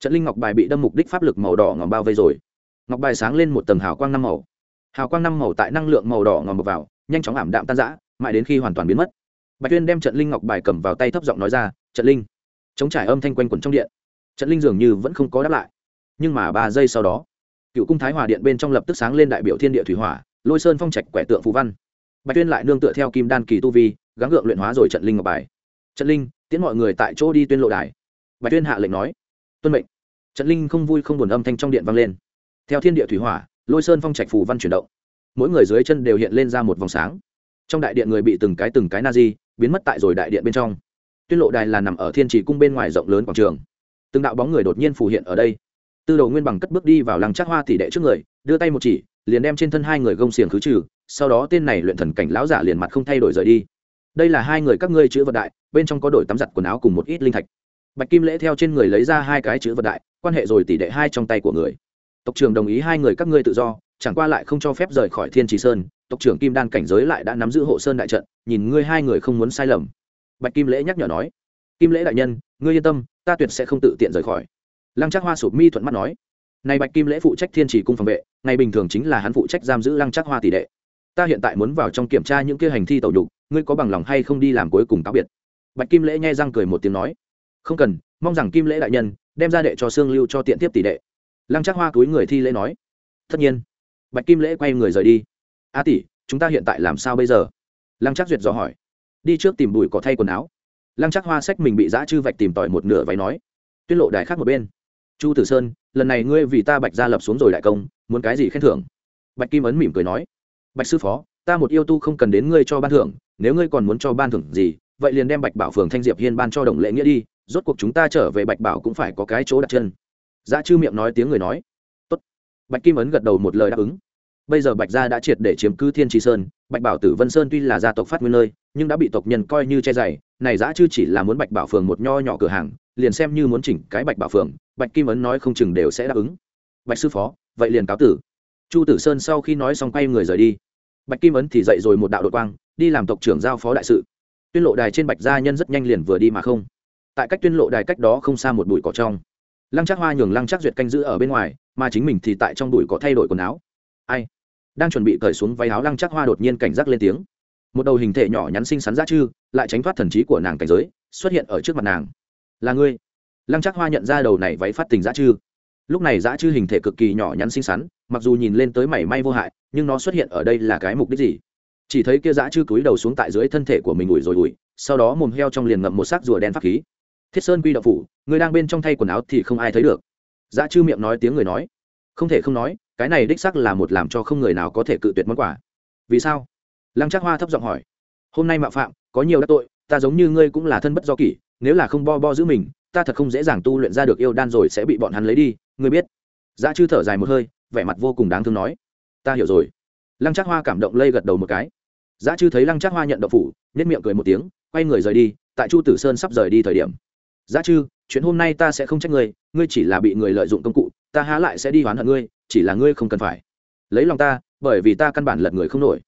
Trận linh ngọc bài bị đâm mục đích pháp lực màu đỏ ngòm bao vây rồi. Ngọc bài sáng lên một tầng hào quang năm màu. Hào quang năm màu tại năng lượng màu đỏ ngòm vào, nhanh chóng ảm đạm tan rã, mãi đến khi hoàn toàn biến mất. Bạch tuyên đem trận linh ngọc bài cầm vào tay thấp giọng nói ra, trận linh. Chống trải âm thanh quanh quẩn trong điện. Trận linh dường như vẫn không có đáp lại. Nhưng mà ba giây sau đó cựu cung thái hòa điện bên trong lập tức sáng lên đại biểu thiên địa thủy hỏa, lôi sơn phong trạch quẻ tượng phú văn. Bạch tuyên lại nương tựa theo kim đan kỳ tu vi, gắng gượng luyện hóa rồi trận linh ngọc bài. Trận linh tiến mọi người tại chỗ đi tuyên lộ đài. Bạch tuyên hạ lệnh nói, tuân mệnh. Trận linh không vui không buồn âm thanh trong điện vang lên. Theo thiên địa thủy hỏa, lôi sơn phong trạch phù văn chuyển động. Mỗi người dưới chân đều hiện lên ra một vòng sáng. Trong đại điện người bị từng cái từng cái na di biến mất tại rồi đại điện bên trong. Tuyên lộ đài là nằm ở thiên trì cung bên ngoài rộng lớn quảng trường. Từng đạo bóng người đột nhiên phù hiện ở đây tư đồ nguyên bằng cất bước đi vào lăng chắc hoa tỷ đệ trước người, đưa tay một chỉ, liền đem trên thân hai người gông xiềng khứ trừ, sau đó tên này luyện thần cảnh lão giả liền mặt không thay đổi rời đi. Đây là hai người các ngươi chữ vật đại, bên trong có đổi tắm giặt quần áo cùng một ít linh thạch. Bạch kim lễ theo trên người lấy ra hai cái chữ vật đại, quan hệ rồi tỷ đệ hai trong tay của người. Tộc trưởng đồng ý hai người các ngươi tự do, chẳng qua lại không cho phép rời khỏi thiên trì sơn, tộc trưởng kim đan cảnh giới lại đã nắm giữ hộ sơn đại trận, nhìn ngươi hai người không muốn sai lầm. Bạch kim lễ nhắc nhở nói, kim lễ đại nhân, ngươi yên tâm, ta tuyệt sẽ không tự tiện rời khỏi lăng trác hoa sụp mi thuận mắt nói, này bạch kim lễ phụ trách thiên trì cung phòng vệ, ngày bình thường chính là hắn phụ trách giam giữ lăng trác hoa tỷ đệ. Ta hiện tại muốn vào trong kiểm tra những kia hành thi tẩu nhục, ngươi có bằng lòng hay không đi làm cuối cùng cáo biệt? Bạch kim lễ nhai răng cười một tiếng nói, không cần, mong rằng kim lễ đại nhân đem ra đệ cho sương lưu cho tiện tiếp tỷ đệ. Lăng trác hoa túi người thi lễ nói, tất nhiên. Bạch kim lễ quay người rời đi. A tỷ, chúng ta hiện tại làm sao bây giờ? Lăng trác duyệt dò hỏi, đi trước tìm bụi cỏ thay quần áo. Lăng trác hoa sách mình bị giã chư vạch tìm tỏi một nửa váy nói, tuyết lộ đài khác một bên chu tử sơn, lần này ngươi vì ta bạch gia lập xuống rồi đại công, muốn cái gì khen thưởng? Bạch kim ấn mỉm cười nói, bạch sư phó, ta một yêu tu không cần đến ngươi cho ban thưởng, nếu ngươi còn muốn cho ban thưởng gì, vậy liền đem bạch bảo phường thanh diệp hiên ban cho đồng lệ nghĩa đi, rốt cuộc chúng ta trở về bạch bảo cũng phải có cái chỗ đặt chân. Giá chư miệng nói tiếng người nói. Tốt. bạch kim ấn gật đầu một lời đáp ứng. Bây giờ bạch gia đã triệt để chiếm cứ thiên tri sơn, bạch bảo tử vân sơn tuy là gia tộc phát nguyên nơi, nhưng đã bị tộc nhân coi như che dày này giá chư chỉ là muốn bạch bảo phường một nho nhỏ cửa hàng, liền xem như muốn chỉnh cái bạch bảo phường bạch kim ấn nói không chừng đều sẽ đáp ứng. Bạch sư phó, vậy liền cáo tử. Chu tử sơn sau khi nói xong quay người rời đi. Bạch kim ấn thì dậy rồi một đạo đội quang, đi làm tộc trưởng giao phó đại sự. Tuyên lộ đài trên bạch gia nhân rất nhanh liền vừa đi mà không. Tại cách tuyên lộ đài cách đó không xa một bụi cỏ trong. Lăng chắc hoa nhường lăng chắc duyệt canh giữ ở bên ngoài, mà chính mình thì tại trong bụi cỏ thay đổi quần áo. Ai? Đang chuẩn bị cởi xuống váy áo, lăng chắc hoa đột nhiên cảnh giác lên tiếng. Một đầu hình thể nhỏ nhắn xinh xắn ra chư, lại tránh thoát thần trí của nàng cảnh giới, xuất hiện ở trước mặt nàng. Là ngươi lăng trác hoa nhận ra đầu này váy phát tình dã chư. Lúc này dã chư hình thể cực kỳ nhỏ nhắn xinh xắn, mặc dù nhìn lên tới mảy may vô hại, nhưng nó xuất hiện ở đây là cái mục đích gì? Chỉ thấy kia dã chư cúi đầu xuống tại dưới thân thể của mình ủi rồi ủi, sau đó mồm heo trong liền ngậm một xác rùa đen pháp khí. Thiết sơn quy đạo phủ, người đang bên trong thay quần áo thì không ai thấy được. Dã chư miệng nói tiếng người nói. Không thể không nói, cái này đích sắc là một làm cho không người nào có thể cự tuyệt món quà. Vì sao? Lăng trác hoa thấp giọng hỏi. Hôm nay mạo phạm, có nhiều đắc tội, ta giống như ngươi cũng là thân bất do kỷ, nếu là không bo bo giữ mình ta thật không dễ dàng tu luyện ra được yêu đan rồi sẽ bị bọn hắn lấy đi, ngươi biết. Dã chư thở dài một hơi, vẻ mặt vô cùng đáng thương nói. Ta hiểu rồi. Lăng trác hoa cảm động lây gật đầu một cái. Dã chư thấy lăng trác hoa nhận đậu phủ nhất miệng cười một tiếng, quay người rời đi, tại chu tử sơn sắp rời đi thời điểm. Dã chư, chuyện hôm nay ta sẽ không trách ngươi ngươi chỉ là bị người lợi dụng công cụ, ta há lại sẽ đi oán hận ngươi, chỉ là ngươi không cần phải. Lấy lòng ta, bởi vì ta căn bản lật người không nổi.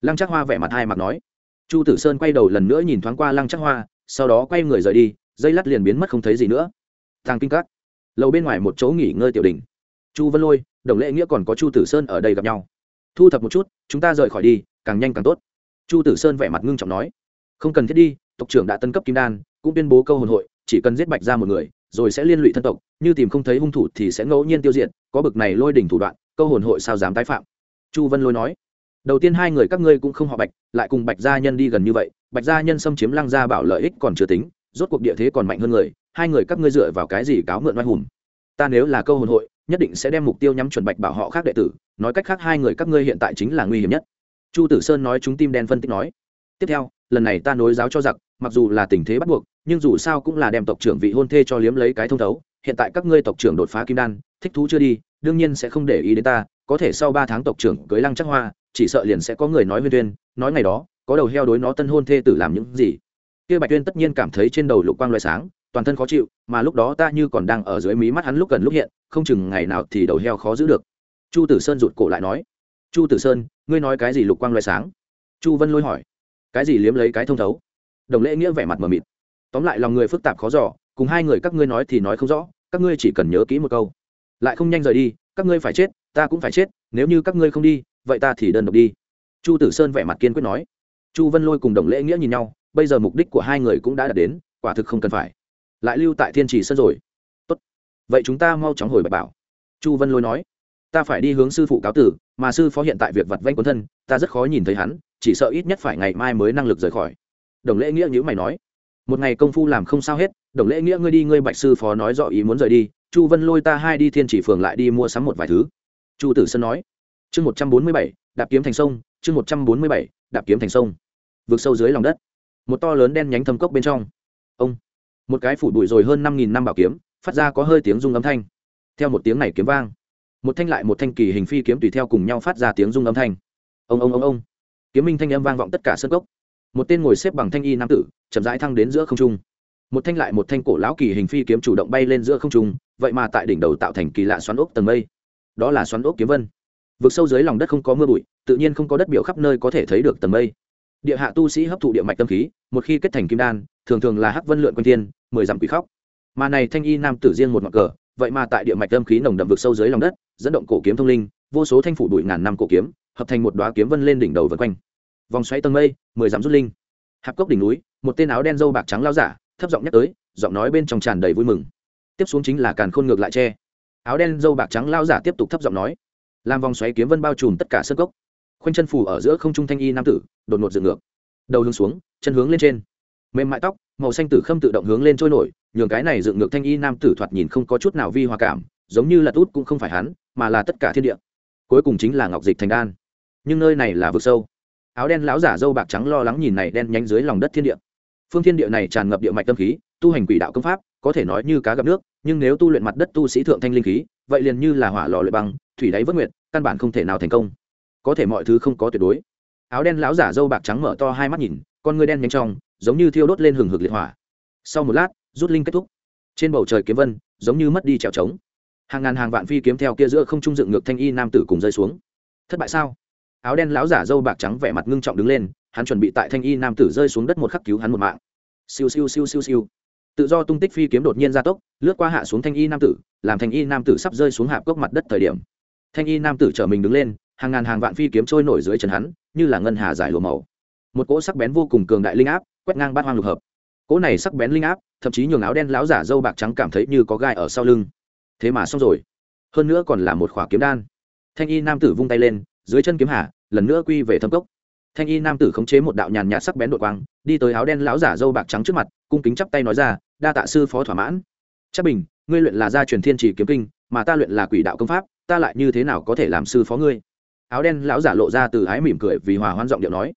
Lăng trác hoa vẻ mặt hai mặt nói. Chu tử sơn quay đầu lần nữa nhìn thoáng qua lăng trác hoa, sau đó quay người rời đi dây lát liền biến mất không thấy gì nữa. Thang kinh các. Lầu bên ngoài một chỗ nghỉ ngơi tiểu đình. Chu vân lôi, đồng lệ nghĩa còn có chu tử sơn ở đây gặp nhau. Thu thập một chút, chúng ta rời khỏi đi, càng nhanh càng tốt. Chu tử sơn vẻ mặt ngưng trọng nói. Không cần thiết đi, tộc trưởng đã tân cấp kim đan, cũng tuyên bố câu hồn hội, chỉ cần giết bạch ra một người, rồi sẽ liên lụy thân tộc, như tìm không thấy hung thủ thì sẽ ngẫu nhiên tiêu diệt, có bực này lôi đỉnh thủ đoạn, câu hồn hội sao dám tái phạm? Chu vân lôi nói. Đầu tiên hai người các ngươi cũng không họ bạch, lại cùng bạch gia nhân đi gần như vậy, bạch gia nhân xâm chiếm lăng gia bảo lợi ích còn chưa tính rốt cuộc địa thế còn mạnh hơn người, hai người các ngươi dựa vào cái gì cáo mượn oai hùng? Ta nếu là câu hồn hội, nhất định sẽ đem mục tiêu nhắm chuẩn bạch bảo họ khác đệ tử, nói cách khác hai người các ngươi hiện tại chính là nguy hiểm nhất. Chu tử sơn nói chúng tim đen phân tích nói. Tiếp theo, lần này ta nối giáo cho giặc, mặc dù là tình thế bắt buộc, nhưng dù sao cũng là đem tộc trưởng vị hôn thê cho liếm lấy cái thông thấu, hiện tại các ngươi tộc trưởng đột phá kim đan, thích thú chưa đi, đương nhiên sẽ không để ý đến ta, có thể sau ba tháng tộc trưởng cưới lăng chắc hoa, chỉ sợ liền sẽ có người nói huyên tuyên nói ngày đó, có đầu heo đối nó tân hôn thê tử làm những gì? Kia bạch tuyên tất nhiên cảm thấy trên đầu lục quang loại sáng, toàn thân khó chịu, mà lúc đó ta như còn đang ở dưới mí mắt hắn lúc gần lúc hiện, không chừng ngày nào thì đầu heo khó giữ được. Chu tử sơn rụt cổ lại nói, chu tử sơn, ngươi nói cái gì lục quang loại sáng? Chu vân lôi hỏi, cái gì liếm lấy cái thông thấu? Đồng lễ nghĩa vẻ mặt mờ mịt. Tóm lại lòng người phức tạp khó giỏ cùng hai người các ngươi nói thì nói không rõ, các ngươi chỉ cần nhớ kỹ một câu. Lại không nhanh rời đi, các ngươi phải chết, ta cũng phải chết, nếu như các ngươi không đi, vậy ta thì đơn độc đi. Chu tử sơn vẻ mặt kiên quyết nói. Chu vân lôi cùng đồng lễ nghĩa nhìn nhau bây giờ mục đích của hai người cũng đã đạt đến, quả thực không cần phải. Lại lưu tại thiên trì sân rồi. Tốt. Vậy chúng ta mau chóng hồi bạch bảo. Chu vân lôi nói. Ta phải đi hướng sư phụ cáo tử, mà sư phó hiện tại việc vặt vanh quấn thân, ta rất khó nhìn thấy hắn, chỉ sợ ít nhất phải ngày mai mới năng lực rời khỏi. Đồng lễ nghĩa nhữ mày nói. Một ngày công phu làm không sao hết, đồng lễ nghĩa ngươi đi, ngươi bạch sư phó nói rõ ý muốn rời đi, chu vân lôi ta hai đi thiên chỉ phường lại đi mua sắm một vài thứ. Chu tử sơn nói. Chương một trăm bốn mươi bảy, đạp kiếm thành sông, chương một trăm bốn mươi bảy, đạp kiếm thành sông. Vượt sâu dưới lòng đất một to lớn đen nhánh thâm cốc bên trong. Ông, một cái phủ bụi rồi hơn năm nghìn năm bảo kiếm, phát ra có hơi tiếng rung âm thanh. Theo một tiếng này kiếm vang, một thanh lại một thanh kỳ hình phi kiếm tùy theo cùng nhau phát ra tiếng rung âm thanh. Ông ông ông ông. Kiếm minh thanh âm vang vọng tất cả sân cốc. Một tên ngồi xếp bằng thanh y nam tử, chậm rãi thăng đến giữa không trung. Một thanh lại một thanh cổ lão kỳ hình phi kiếm chủ động bay lên giữa không trung, vậy mà tại đỉnh đầu tạo thành kỳ lạ xoắn ốc tầng mây. Đó là xoắn ốc kiếm vân. Vực sâu dưới lòng đất không có mưa bụi, tự nhiên không có đất biểu khắp nơi có thể thấy được tầng mây địa hạ tu sĩ hấp thụ địa mạch tâm khí, một khi kết thành kim đan, thường thường là hắc vân lượn quanh thiên, mười dặm quỷ khóc. Mà này thanh y nam tử riêng một ngọn cờ, vậy mà tại địa mạch tâm khí nồng đậm vực sâu dưới lòng đất, dẫn động cổ kiếm thông linh, vô số thanh phủ đuổi ngàn năm cổ kiếm, hợp thành một đoá kiếm vân lên đỉnh đầu vân quanh. Vòng xoáy tầng mây, mười dặm rút linh. Hạp cốc đỉnh núi, một tên áo đen dâu bạc trắng lao giả, thấp giọng nhắc tới, giọng nói bên trong tràn đầy vui mừng. Tiếp xuống chính là càn khôn ngược lại tre áo đen dâu bạc trắng lao giả tiếp tục thấp giọng nói. Làm vòng xoáy kiếm vân bao trùm tất cả sân cốc khoanh chân phủ ở giữa không trung thanh y nam tử, đột ngột dựng ngược. Đầu hướng xuống, chân hướng lên trên. Mềm mại tóc, màu xanh tử khâm tự động hướng lên trôi nổi, nhường cái này dựng ngược thanh y nam tử thoạt nhìn không có chút nào vi hòa cảm, giống như là tút cũng không phải hắn, mà là tất cả thiên địa. Cuối cùng chính là ngọc dịch thành đan. Nhưng nơi này là vực sâu. Áo đen lão giả dâu bạc trắng lo lắng nhìn này đen nhánh dưới lòng đất thiên địa. Phương thiên địa này tràn ngập địa mạch tâm khí, tu hành quỷ đạo công pháp, có thể nói như cá gặp nước, nhưng nếu tu luyện mặt đất tu sĩ thượng thanh linh khí, vậy liền như là hỏa lò luyện băng, thủy đáy vất nguyệt, căn bản không thể nào thành công có thể mọi thứ không có tuyệt đối. Áo đen lão giả dâu bạc trắng mở to hai mắt nhìn, con ngươi đen nhanh trong, giống như thiêu đốt lên hừng hực liệt hỏa. Sau một lát, rút linh kết thúc. Trên bầu trời kiếm vân, giống như mất đi trèo trống. Hàng ngàn hàng vạn phi kiếm theo kia giữa không trung dựng ngược thanh y nam tử cùng rơi xuống. Thất bại sao? Áo đen lão giả dâu bạc trắng vẻ mặt ngưng trọng đứng lên, hắn chuẩn bị tại thanh y nam tử rơi xuống đất một khắc cứu hắn một mạng. Siêu siêu siêu siêu siêu. Tự do tung tích phi kiếm đột nhiên gia tốc, lướt qua hạ xuống thanh y nam tử, làm thanh y nam tử sắp rơi xuống hạp cốc mặt đất thời điểm. Thanh y nam tử trở mình đứng lên hàng ngàn hàng vạn phi kiếm trôi nổi dưới chân hắn, như là ngân hà giải lùa màu. Một cỗ sắc bén vô cùng cường đại linh áp, quét ngang bát hoang lục hợp. Cỗ này sắc bén linh áp, thậm chí nhường áo đen láo giả dâu bạc trắng cảm thấy như có gai ở sau lưng. Thế mà xong rồi. Hơn nữa còn là một khỏa kiếm đan. Thanh y nam tử vung tay lên, dưới chân kiếm hà, lần nữa quy về thâm cốc. Thanh y nam tử khống chế một đạo nhàn nhạt sắc bén đội quang, đi tới áo đen lão giả dâu bạc trắng trước mặt, cung kính chắp tay nói ra, đa tạ sư phó thỏa mãn. Chắc bình, ngươi luyện là gia truyền thiên trì kiếm kinh, mà ta luyện là quỷ đạo công pháp, ta lại như thế nào có thể làm sư phó ngươi? Áo đen lão giả lộ ra từ ái mỉm cười vì hòa hoan giọng điệu nói,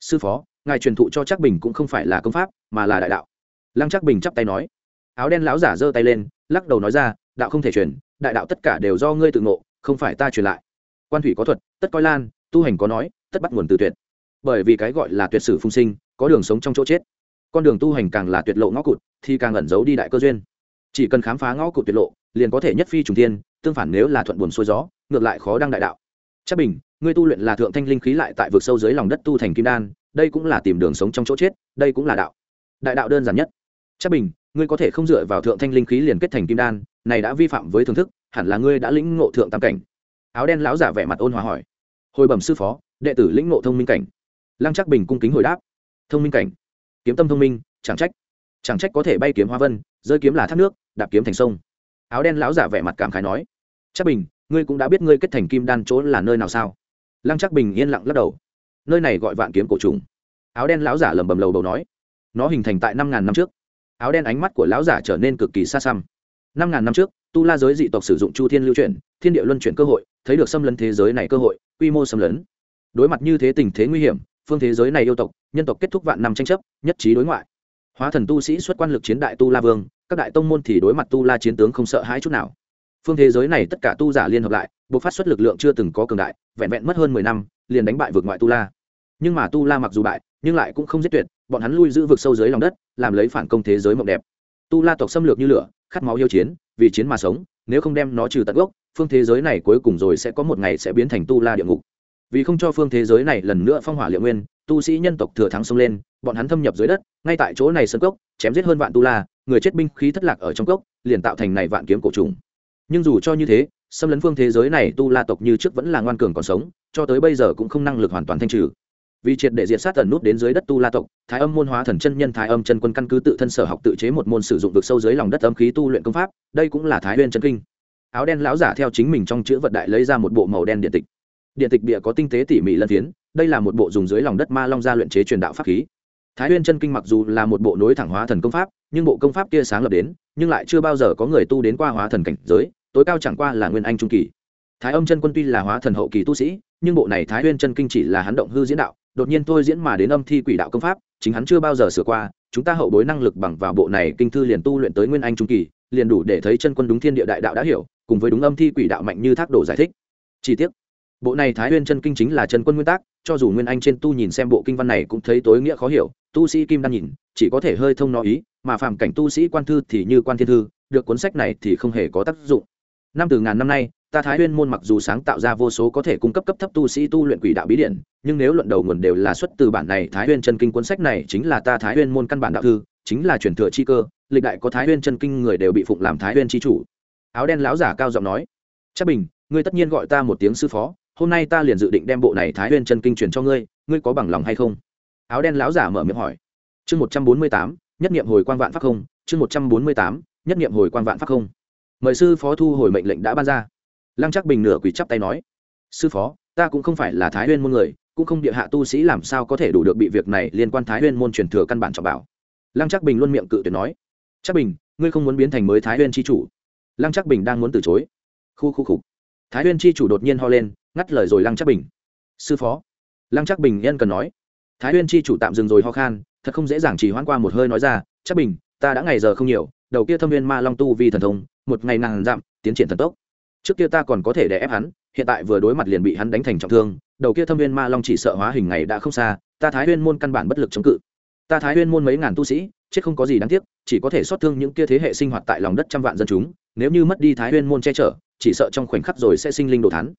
sư phó, ngài truyền thụ cho chắc bình cũng không phải là công pháp, mà là đại đạo. Lăng chắc bình chắp tay nói. Áo đen lão giả giơ tay lên, lắc đầu nói ra, đạo không thể truyền, đại đạo tất cả đều do ngươi tự ngộ, không phải ta truyền lại. Quan thủy có thuật, tất coi lan, tu hành có nói, tất bắt nguồn từ tuyệt. Bởi vì cái gọi là tuyệt sử phung sinh, có đường sống trong chỗ chết. Con đường tu hành càng là tuyệt lộ ngõ cụt, thì càng ẩn giấu đi đại cơ duyên. Chỉ cần khám phá ngõ cụt tuyệt lộ, liền có thể nhất phi trùng thiên, tương phản nếu là thuận buồn xuôi gió, ngược lại khó đăng đại đạo chắc bình, ngươi tu luyện là thượng thanh linh khí lại tại vực sâu dưới lòng đất tu thành kim đan, đây cũng là tìm đường sống trong chỗ chết, đây cũng là đạo. Đại đạo đơn giản nhất. Chắc bình, ngươi có thể không dựa vào thượng thanh linh khí liền kết thành kim đan, này đã vi phạm với thưởng thức, hẳn là ngươi đã lĩnh ngộ thượng tam cảnh. Áo đen lão giả vẻ mặt ôn hòa hỏi. Hồi bẩm sư phó, đệ tử lĩnh ngộ thông minh cảnh. Lăng chắc bình cung kính hồi đáp. Thông minh cảnh. Kiếm tâm thông minh, chẳng trách. Chẳng trách có thể bay kiếm hoa vân, rơi kiếm là thác nước, đạp kiếm thành sông. Áo đen lão giả vẻ mặt cảm khái nói. Chắc bình ngươi cũng đã biết ngươi kết thành kim đan chỗ là nơi nào sao? Lăng chắc bình yên lặng lắc đầu. Nơi này gọi vạn kiếm cổ trùng. Áo đen lão giả lầm bầm lầu đầu nói. Nó hình thành tại năm ngàn năm trước. Áo đen ánh mắt của lão giả trở nên cực kỳ xa xăm. Năm ngàn năm trước, tu la giới dị tộc sử dụng chu thiên lưu chuyển, thiên địa luân chuyển cơ hội, thấy được xâm lấn thế giới này cơ hội, quy mô xâm lấn. Đối mặt như thế tình thế nguy hiểm, phương thế giới này yêu tộc, nhân tộc kết thúc vạn năm tranh chấp, nhất trí đối ngoại. Hóa thần tu sĩ xuất quan lực chiến đại tu la vương, các đại tông môn thì đối mặt tu la chiến tướng không sợ hãi chút nào phương thế giới này tất cả tu giả liên hợp lại buộc phát xuất lực lượng chưa từng có cường đại, vẹn vẹn mất hơn mười năm, liền đánh bại vượt ngoại tu la. Nhưng mà tu la mặc dù bại, nhưng lại cũng không giết tuyệt, bọn hắn lui giữ vực sâu dưới lòng đất, làm lấy phản công thế giới mộng đẹp. Tu la tộc xâm lược như lửa, khát máu yêu chiến, vì chiến mà sống, nếu không đem nó trừ tận gốc, phương thế giới này cuối cùng rồi sẽ có một ngày sẽ biến thành tu la địa ngục. Vì không cho phương thế giới này lần nữa phong hỏa liệu nguyên, tu sĩ nhân tộc thừa thắng xông lên, bọn hắn thâm nhập dưới đất, ngay tại chỗ này sân cốc, chém giết hơn vạn tu la, người chết binh khí thất lạc ở trong cốc, liền tạo thành này vạn kiếm cổ trùng nhưng dù cho như thế, xâm lấn phương thế giới này tu la tộc như trước vẫn là ngoan cường còn sống, cho tới bây giờ cũng không năng lực hoàn toàn thanh trừ. Vì triệt để diệt sát tần nút đến dưới đất tu la tộc, thái âm môn hóa thần chân nhân thái âm chân quân căn cứ tự thân sở học tự chế một môn sử dụng vực sâu dưới lòng đất âm khí tu luyện công pháp, đây cũng là thái huyên chân kinh. Áo đen lão giả theo chính mình trong chữ vật đại lấy ra một bộ màu đen điện tịch. Điện tịch bịa có tinh tế tỉ mỉ lân phiến, đây là một bộ dùng dưới lòng đất ma long gia luyện chế truyền đạo pháp khí. Thái huyên chân kinh mặc dù là một bộ nối thẳng hóa thần công pháp, nhưng bộ công pháp kia sáng lập đến, nhưng lại chưa bao giờ có người tu đến qua hóa thần cảnh giới tối cao chẳng qua là nguyên anh trung kỳ. Thái âm chân quân tuy là hóa thần hậu kỳ tu sĩ, nhưng bộ này thái huyên chân kinh chỉ là hắn động hư diễn đạo, đột nhiên thôi diễn mà đến âm thi quỷ đạo công pháp, chính hắn chưa bao giờ sửa qua, chúng ta hậu bối năng lực bằng vào bộ này kinh thư liền tu luyện tới nguyên anh trung kỳ, liền đủ để thấy chân quân đúng thiên địa đại đạo đã hiểu, cùng với đúng âm thi quỷ đạo mạnh như thác đổ giải thích. Chi tiết bộ này thái huyên chân kinh chính là chân quân nguyên tắc cho dù nguyên anh trên tu nhìn xem bộ kinh văn này cũng thấy tối nghĩa khó hiểu, tu sĩ kim đang nhìn, chỉ có thể hơi thông nó ý, mà phàm cảnh tu sĩ quan thư thì như quan thiên thư, được cuốn sách này thì không hề có tác dụng năm từ ngàn năm nay, ta thái huyên môn mặc dù sáng tạo ra vô số có thể cung cấp cấp thấp tu sĩ tu luyện quỷ đạo bí điển, nhưng nếu luận đầu nguồn đều là xuất từ bản này thái huyên chân kinh cuốn sách này, chính là ta thái huyên môn căn bản đạo thư, chính là truyền thừa chi cơ, lịch đại có thái huyên chân kinh người đều bị phụng làm thái huyên chi chủ. Áo đen lão giả cao giọng nói, chắc bình, ngươi tất nhiên gọi ta một tiếng sư phó, hôm nay ta liền dự định đem bộ này thái huyên chân kinh truyền cho ngươi ngươi có bằng lòng hay không? Áo đen lão giả mở miệng hỏi, chương một trăm bốn mươi tám, nhất niệm hồi quan vạn pháp không, chương một trăm bốn mươi tám, nhất niệm hồi quan vạn pháp không mời sư phó thu hồi mệnh lệnh đã ban ra. Lăng chắc bình nửa quỳ chắp tay nói, sư phó, ta cũng không phải là thái huyên môn người, cũng không địa hạ tu sĩ làm sao có thể đủ được bị việc này liên quan thái huyên môn truyền thừa căn bản trọng bảo. Lăng chắc bình luôn miệng cự tuyệt nói chắc bình, ngươi không muốn biến thành mới thái huyên tri chủ? Lăng chắc bình đang muốn từ chối. Khu khu khục thái huyên tri chủ đột nhiên ho lên, ngắt lời rồi lăng chắc bình, sư phó. Lăng chắc bình nhân cần nói, thái huyên tri chủ tạm dừng rồi ho khan, thật không dễ dàng chỉ hoãn qua một hơi nói ra chắc bình, ta đã ngày giờ không nhiều, đầu kia thâm viên ma long tu vi thần thông một ngày nàng giảm, tiến triển thần tốc. Trước kia ta còn có thể đè ép hắn hiện tại vừa đối mặt liền bị hắn đánh thành trọng thương đầu kia thâm viên ma long chỉ sợ hóa hình ngày đã không xa ta thái huyên môn căn bản bất lực chống cự. Ta thái huyên môn mấy ngàn tu sĩ chết không có gì đáng tiếc chỉ có thể xót thương những kia thế hệ sinh hoạt tại lòng đất trăm vạn dân chúng nếu như mất đi thái huyên môn che chở chỉ sợ trong khoảnh khắc rồi sẽ sinh linh đồ thán.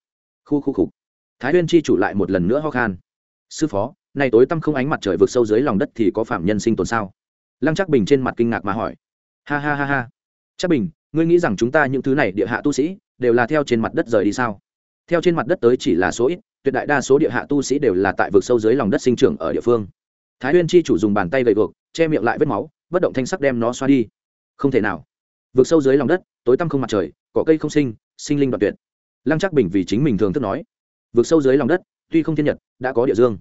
khu khu khục thái huyên chi chủ lại một lần nữa ho khan. Sư phó này tối tăm không ánh mặt trời vượt sâu dưới lòng đất thì có phạm nhân sinh tồn sao? Lăng Trác bình trên mặt kinh ngạc mà hỏi. Ha ha ha ha. Trác bình ngươi nghĩ rằng chúng ta những thứ này địa hạ tu sĩ đều là theo trên mặt đất rời đi sao? Theo trên mặt đất tới chỉ là số ít, tuyệt đại đa số địa hạ tu sĩ đều là tại vực sâu dưới lòng đất sinh trưởng ở địa phương. Thái huyên chi chủ dùng bàn tay gậy gộc che miệng lại vết máu, bất động thanh sắc đem nó xoa đi. Không thể nào. Vực sâu dưới lòng đất, tối tăm không mặt trời, cỏ cây không sinh sinh linh đoạn tuyệt. Lăng chắc bình vì chính mình thường thức nói, vực sâu dưới lòng đất, tuy không thiên nhật, đã có địa dương.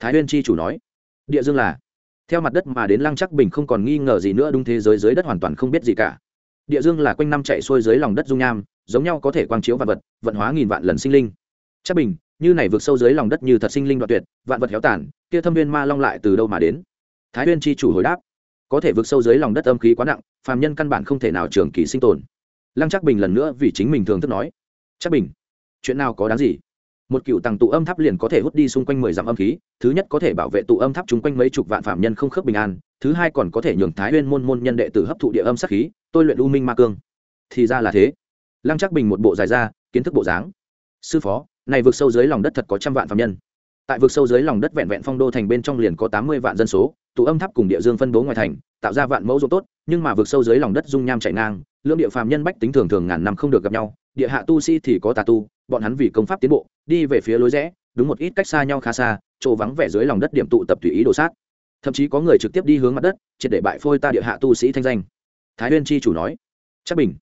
Thái huyên chi chủ nói, địa dương là? Theo mặt đất mà đến, lăng chắc bình không còn nghi ngờ gì nữa, đúng thế giới dưới đất hoàn toàn không biết gì cả địa dương là quanh năm chạy xuôi dưới lòng đất dung nham, giống nhau có thể quang chiếu vạn vật, vận hóa nghìn vạn lần sinh linh. Chắc bình, như này vượt sâu dưới lòng đất như thật sinh linh đoạn tuyệt, vạn vật héo tàn, kia thâm viên ma long lại từ đâu mà đến? Thái huyên chi chủ hồi đáp, có thể vượt sâu dưới lòng đất âm khí quá nặng, phàm nhân căn bản không thể nào trường kỳ sinh tồn. Lăng chắc bình lần nữa vì chính mình thường thức nói chắc bình, chuyện nào có đáng gì? Một cựu tàng tụ âm tháp liền có thể hút đi xung quanh mười dặm âm khí, thứ nhất có thể bảo vệ tụ âm tháp chung quanh mấy chục vạn phạm nhân không khớp bình an thứ hai còn có thể nhường thái huyên môn môn nhân đệ tử hấp thụ địa âm sắc khí, tôi luyện u minh ma cương. Thì ra là thế. Lăng chắc bình một bộ dài ra, kiến thức bộ dáng. Sư phó, này vượt sâu dưới lòng đất thật có trăm vạn phạm nhân. Tại vực sâu dưới lòng đất vẹn vẹn phong đô thành bên trong liền có tám mươi vạn dân số, tụ âm tháp cùng địa dương phân bố ngoài thành, tạo ra vạn mẫu ruộng tốt, nhưng mà vực sâu dưới lòng đất dung nham chảy ngang, lượng địa phàm nhân bách tính thường thường ngàn năm không được gặp nhau, địa hạ tu sĩ thì có tà tu, bọn hắn vì công pháp tiến bộ, đi về phía lối rẽ, đúng một ít cách xa nhau khá xa, chỗ vắng vẻ dưới lòng đất điểm tụ tập tùy ý đổ sát thậm chí có người trực tiếp đi hướng mặt đất, triệt để bại phôi ta địa hạ tu sĩ thanh danh. Thái huyên chi chủ nói. Chắc bình,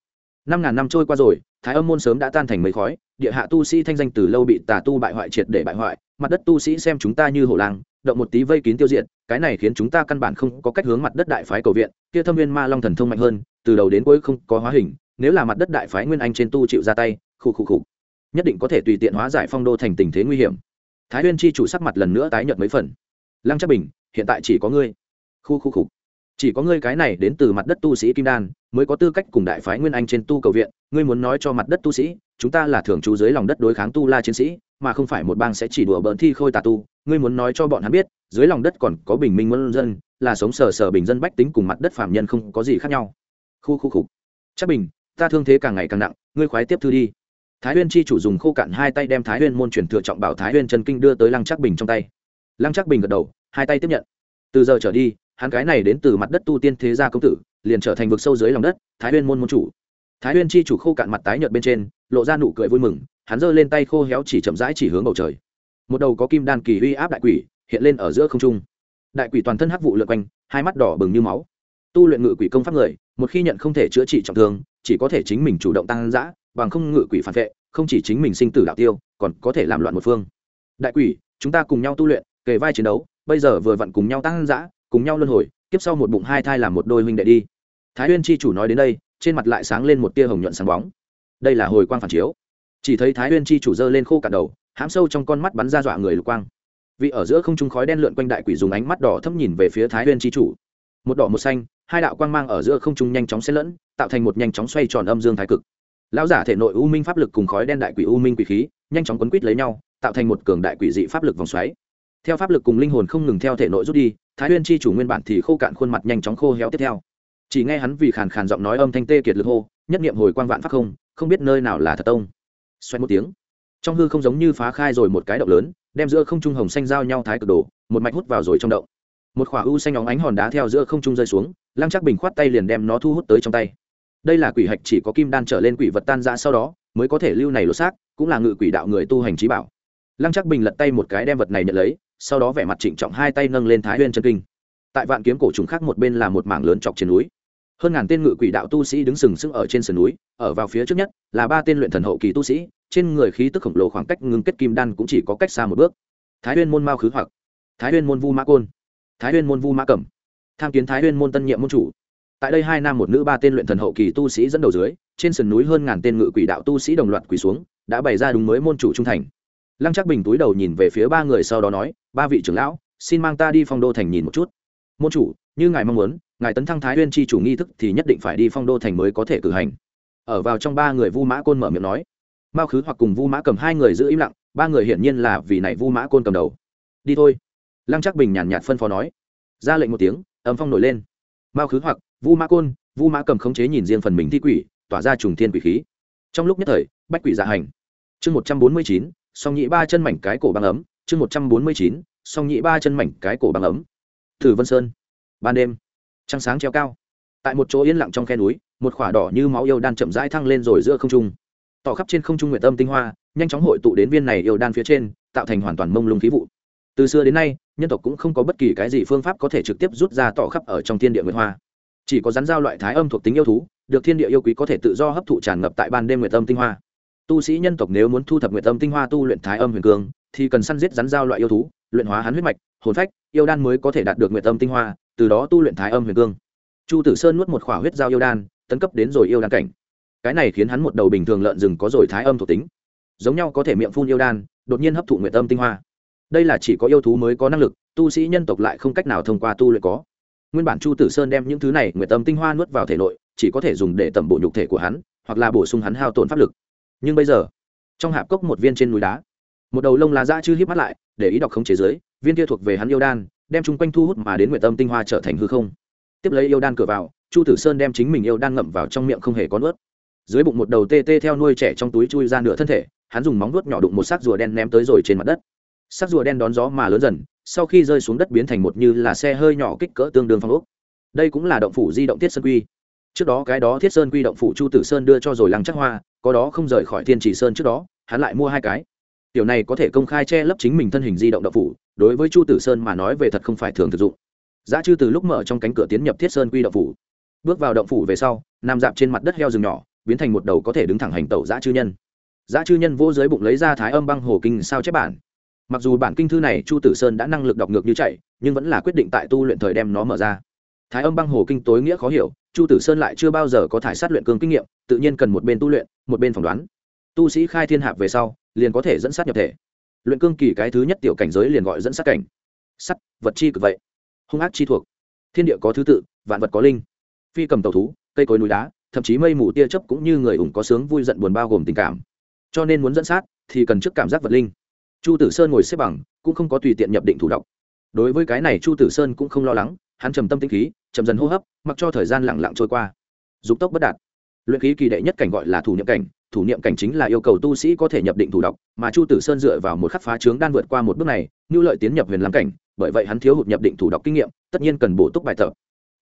năm ngàn năm trôi qua rồi, thái âm môn sớm đã tan thành mấy khói, địa hạ tu sĩ thanh danh từ lâu bị tà tu bại hoại triệt để bại hoại, mặt đất tu sĩ xem chúng ta như hổ lang, động một tí vây kín tiêu diệt, cái này khiến chúng ta căn bản không có cách hướng mặt đất đại phái cầu viện, kia thâm viên ma long thần thông mạnh hơn, từ đầu đến cuối không có hóa hình, nếu là mặt đất đại phái nguyên anh trên tu chịu ra tay, khụ khụ khụ, nhất định có thể tùy tiện hóa giải phong đô thành tình thế nguy hiểm. Thái huyên chi chủ sắc mặt lần nữa tái nhợt mấy phần. Lăng chắc bình hiện tại chỉ có ngươi. Khu khu khục chỉ có ngươi cái này đến từ mặt đất tu sĩ kim đan, mới có tư cách cùng đại phái nguyên anh trên tu cầu viện, ngươi muốn nói cho mặt đất tu sĩ, chúng ta là thường trú dưới lòng đất đối kháng tu la chiến sĩ, mà không phải một bang sẽ chỉ đùa bỡn thi khôi tà tu, ngươi muốn nói cho bọn hắn biết, dưới lòng đất còn có bình minh muôn dân, là sống sờ sờ bình dân bách tính cùng mặt đất phạm nhân không có gì khác nhau. Khu khu khục chắc bình, ta thương thế càng ngày càng nặng, ngươi khoái tiếp thư đi. Thái huyên chi chủ dùng khô cạn hai tay đem thái huyên môn truyền thừa trọng bảo thái huyên chân kinh đưa tới lăng chắc bình trong tay. Lăng chắc bình gật đầu hai tay tiếp nhận. Từ giờ trở đi, hắn cái này đến từ mặt đất tu tiên thế gia công tử, liền trở thành vực sâu dưới lòng đất, thái huyên môn môn chủ. Thái huyên chi chủ khô cạn mặt tái nhợt bên trên, lộ ra nụ cười vui mừng, hắn giơ lên tay khô héo chỉ chậm rãi chỉ hướng bầu trời. Một đầu có kim đan kỳ uy áp đại quỷ hiện lên ở giữa không trung. Đại quỷ toàn thân hắc vụ lượn quanh, hai mắt đỏ bừng như máu. Tu luyện ngự quỷ công pháp người, một khi nhận không thể chữa trị trọng thương, chỉ có thể chính mình chủ động tăng giã, bằng không ngự quỷ phản vệ, không chỉ chính mình sinh tử đạo tiêu, còn có thể làm loạn một phương. Đại quỷ, chúng ta cùng nhau tu luyện, kề vai chiến đấu bây giờ vừa vặn cùng nhau tăng dã, cùng nhau luân hồi tiếp sau một bụng hai thai làm một đôi huynh đệ đi. Thái huyên chi chủ nói đến đây, trên mặt lại sáng lên một tia hồng nhuận sáng bóng. Đây là hồi quang phản chiếu. Chỉ thấy thái huyên chi chủ dơ lên khô cạn đầu, hãm sâu trong con mắt bắn ra dọa người lục quang. Vị ở giữa không trung khói đen lượn quanh đại quỷ dùng ánh mắt đỏ thâm nhìn về phía thái huyên chi chủ. Một đỏ một xanh, hai đạo quang mang ở giữa không trung nhanh chóng xen lẫn, tạo thành một nhanh chóng xoay tròn âm dương thái cực. Lão giả thể nội u minh pháp lực cùng khói đen đại quỷ u minh quỷ khí, nhanh chóng quấn quýt lấy nhau, tạo thành một cường đại quỷ dị pháp lực vòng xoáy theo pháp lực cùng linh hồn không ngừng theo thể nội rút đi, thái huyên chi chủ nguyên bản thì khô cạn khuôn mặt nhanh chóng khô héo tiếp theo. Chỉ nghe hắn vì khàn khàn giọng nói âm thanh tê kiệt lực hô, nhất niệm hồi quang vạn pháp không không biết nơi nào là thật tông. Xoay một tiếng, trong hư không giống như phá khai rồi một cái động lớn, đem giữa không trung hồng xanh giao nhau thái cực đồ, một mạch hút vào rồi trong động. Một khỏa u xanh óng ánh hòn đá theo giữa không trung rơi xuống, lăng chắc bình khoát tay liền đem nó thu hút tới trong tay. Đây là quỷ hạch chỉ có kim đan trở lên quỷ vật tan ra sau đó, mới có thể lưu này lột xác, cũng là ngự quỷ đạo người tu hành trí bảo. Lăng chắc bình lật tay một cái đem vật này nhận lấy sau đó vẻ mặt trịnh trọng hai tay nâng lên thái huyên chân kinh. Tại vạn kiếm cổ trùng khác một bên là một mảng lớn chọc trên núi. Hơn ngàn tên ngự quỷ đạo tu sĩ đứng sừng sững ở trên sườn núi, ở vào phía trước nhất, là ba tên luyện thần hậu kỳ tu sĩ, trên người khí tức khổng lồ khoảng cách ngưng kết kim đan cũng chỉ có cách xa một bước. Thái huyên môn mao khứ hoặc, thái huyên môn vu mã côn, thái huyên môn vu mã cẩm, tham kiến thái huyên môn tân nhiệm môn chủ. Tại đây hai nam một nữ ba tên luyện thần hậu kỳ tu sĩ dẫn đầu dưới, trên sườn núi hơn ngàn tên ngự quỷ đạo tu sĩ đồng loạt quỳ xuống, đã bày ra đúng mới môn chủ trung thành lăng chắc bình túi đầu nhìn về phía ba người sau đó nói, ba vị trưởng lão, xin mang ta đi phong đô thành nhìn một chút. Môn chủ, như ngài mong muốn, ngài tấn thăng thái huyên chi chủ nghi thức thì nhất định phải đi phong đô thành mới có thể cử hành. Ở vào trong ba người vu mã côn mở miệng nói. Mao khứ hoặc cùng vu mã cầm hai người giữ im lặng, ba người hiển nhiên là vì này vu mã côn cầm đầu. Đi thôi. Lăng chắc bình nhàn nhạt phân phó nói. Ra lệnh một tiếng ấm phong nổi lên. Mao khứ hoặc, vu mã côn, vu mã cầm khống chế nhìn riêng phần mình thi quỷ, tỏa ra trùng thiên quỷ khí. Trong lúc nhất thời, bách quỷ dạ hành. Chương một trăm bốn mươi chín song nhị ba chân mảnh cái cổ băng ấm, chương một trăm bốn mươi chín, song nhị ba chân mảnh cái cổ băng ấm. Thử vân sơn. Ban đêm, trăng sáng treo cao. Tại một chỗ yên lặng trong khe núi, một khỏa đỏ như máu yêu đan chậm rãi thăng lên rồi giữa không trung. Tỏ khắp trên không trung nguyện tâm tinh hoa, nhanh chóng hội tụ đến viên này yêu đan phía trên, tạo thành hoàn toàn mông lung khí vụ. Từ xưa đến nay, nhân tộc cũng không có bất kỳ cái gì phương pháp có thể trực tiếp rút ra tỏ khắp ở trong thiên địa nguyệt hoa. Chỉ có rắn dao loại thái âm thuộc tính yêu thú, được thiên địa yêu quý có thể tự do hấp thụ tràn ngập tại ban đêm nguyệt tâm tinh hoa tu sĩ nhân tộc nếu muốn thu thập nguyệt âm tinh hoa tu luyện thái âm huyền cương, thì cần săn giết rắn dao loại yêu thú, luyện hóa hắn huyết mạch, hồn phách, yêu đan mới có thể đạt được nguyệt âm tinh hoa, từ đó tu luyện thái âm huyền cương. Chu tử sơn nuốt một khỏa huyết dao yêu đan, tấn cấp đến rồi yêu đan cảnh. Cái này khiến hắn một đầu bình thường lợn rừng có rồi thái âm thuộc tính. Giống nhau có thể miệng phun yêu đan, đột nhiên hấp thụ nguyệt âm tinh hoa. Đây là chỉ có yêu thú mới có năng lực, tu sĩ nhân tộc lại không cách nào thông qua tu luyện có. Nguyên bản chu tử sơn đem những thứ này nguyệt tâm tinh hoa nuốt vào thể nội, chỉ có thể dùng để tẩm bộ nhục thể của hắn, hoặc là bổ sung hắn hao tổn pháp lực nhưng bây giờ, trong hạp cốc một viên trên núi đá, một đầu lông lá dã chư hiếp mắt lại, để ý đọc không chế giới, viên kia thuộc về hắn yêu đan, đem chung quanh thu hút mà đến nguyện tâm tinh hoa trở thành hư không. Tiếp lấy yêu đan cửa vào, chu tử sơn đem chính mình yêu đan ngậm vào trong miệng không hề có nuốt. Dưới bụng một đầu tê tê theo nuôi trẻ trong túi chui ra nửa thân thể, hắn dùng móng nuốt nhỏ đụng một xác rùa đen ném tới rồi trên mặt đất. Xác rùa đen đón gió mà lớn dần, sau khi rơi xuống đất biến thành một như là xe hơi nhỏ kích cỡ tương đương phong ốc. Đây cũng là động phủ di động thiết sơn quy. Trước đó cái đó thiết sơn quy động phủ chu tử sơn đưa cho rồi lăng chắc hoa có đó không rời khỏi thiên chỉ sơn trước đó, hắn lại mua hai cái. Tiểu này có thể công khai che lấp chính mình thân hình di động đậu phủ, đối với chu tử sơn mà nói về thật không phải thường thực dụng. Giá chư từ lúc mở trong cánh cửa tiến nhập thiết sơn quy động phủ. Bước vào động phủ về sau nằm dạp trên mặt đất heo rừng nhỏ, biến thành một đầu có thể đứng thẳng hành tẩu giá chư nhân. Giá chư nhân vô giới bụng lấy ra thái âm băng hồ kinh sao chép bản. Mặc dù bản kinh thư này chu tử sơn đã năng lực đọc ngược như chạy, nhưng vẫn là quyết định tại tu luyện thời đem nó mở ra thái âm băng hồ kinh tối nghĩa khó hiểu, chu tử sơn lại chưa bao giờ có thải sát luyện cương kinh nghiệm, tự nhiên cần một bên tu luyện, một bên phỏng đoán. Tu sĩ khai thiên hạp về sau, liền có thể dẫn sát nhập thể. Luyện cương kỳ cái thứ nhất tiểu cảnh giới liền gọi dẫn sát cảnh. Sắt, vật chi cực vậy. Hung ác chi thuộc. Thiên địa có thứ tự, vạn vật có linh. Phi cầm tàu thú, cây cối núi đá, thậm chí mây mù tia chấp cũng như người ủng có sướng vui giận buồn bao gồm tình cảm. Cho nên muốn dẫn sát, thì cần trước cảm giác vật linh. Chu tử sơn ngồi xếp bằng, cũng không có tùy tiện nhập định thủ đọc. Đối với cái này chu tử sơn cũng không lo lắng hắn trầm tâm tĩnh khí, chậm dần hô hấp, mặc cho thời gian lặng lặng trôi qua. Dục tốc bất đạt. Luyện khí kỳ đệ nhất cảnh gọi là thủ niệm cảnh, thủ niệm cảnh chính là yêu cầu tu sĩ có thể nhập định thủ độc, mà chu tử sơn dựa vào một khắc phá trướng đan vượt qua một bước này, như lợi tiến nhập huyền lam cảnh, bởi vậy hắn thiếu hụt nhập định thủ độc kinh nghiệm, tất nhiên cần bổ túc bài tập.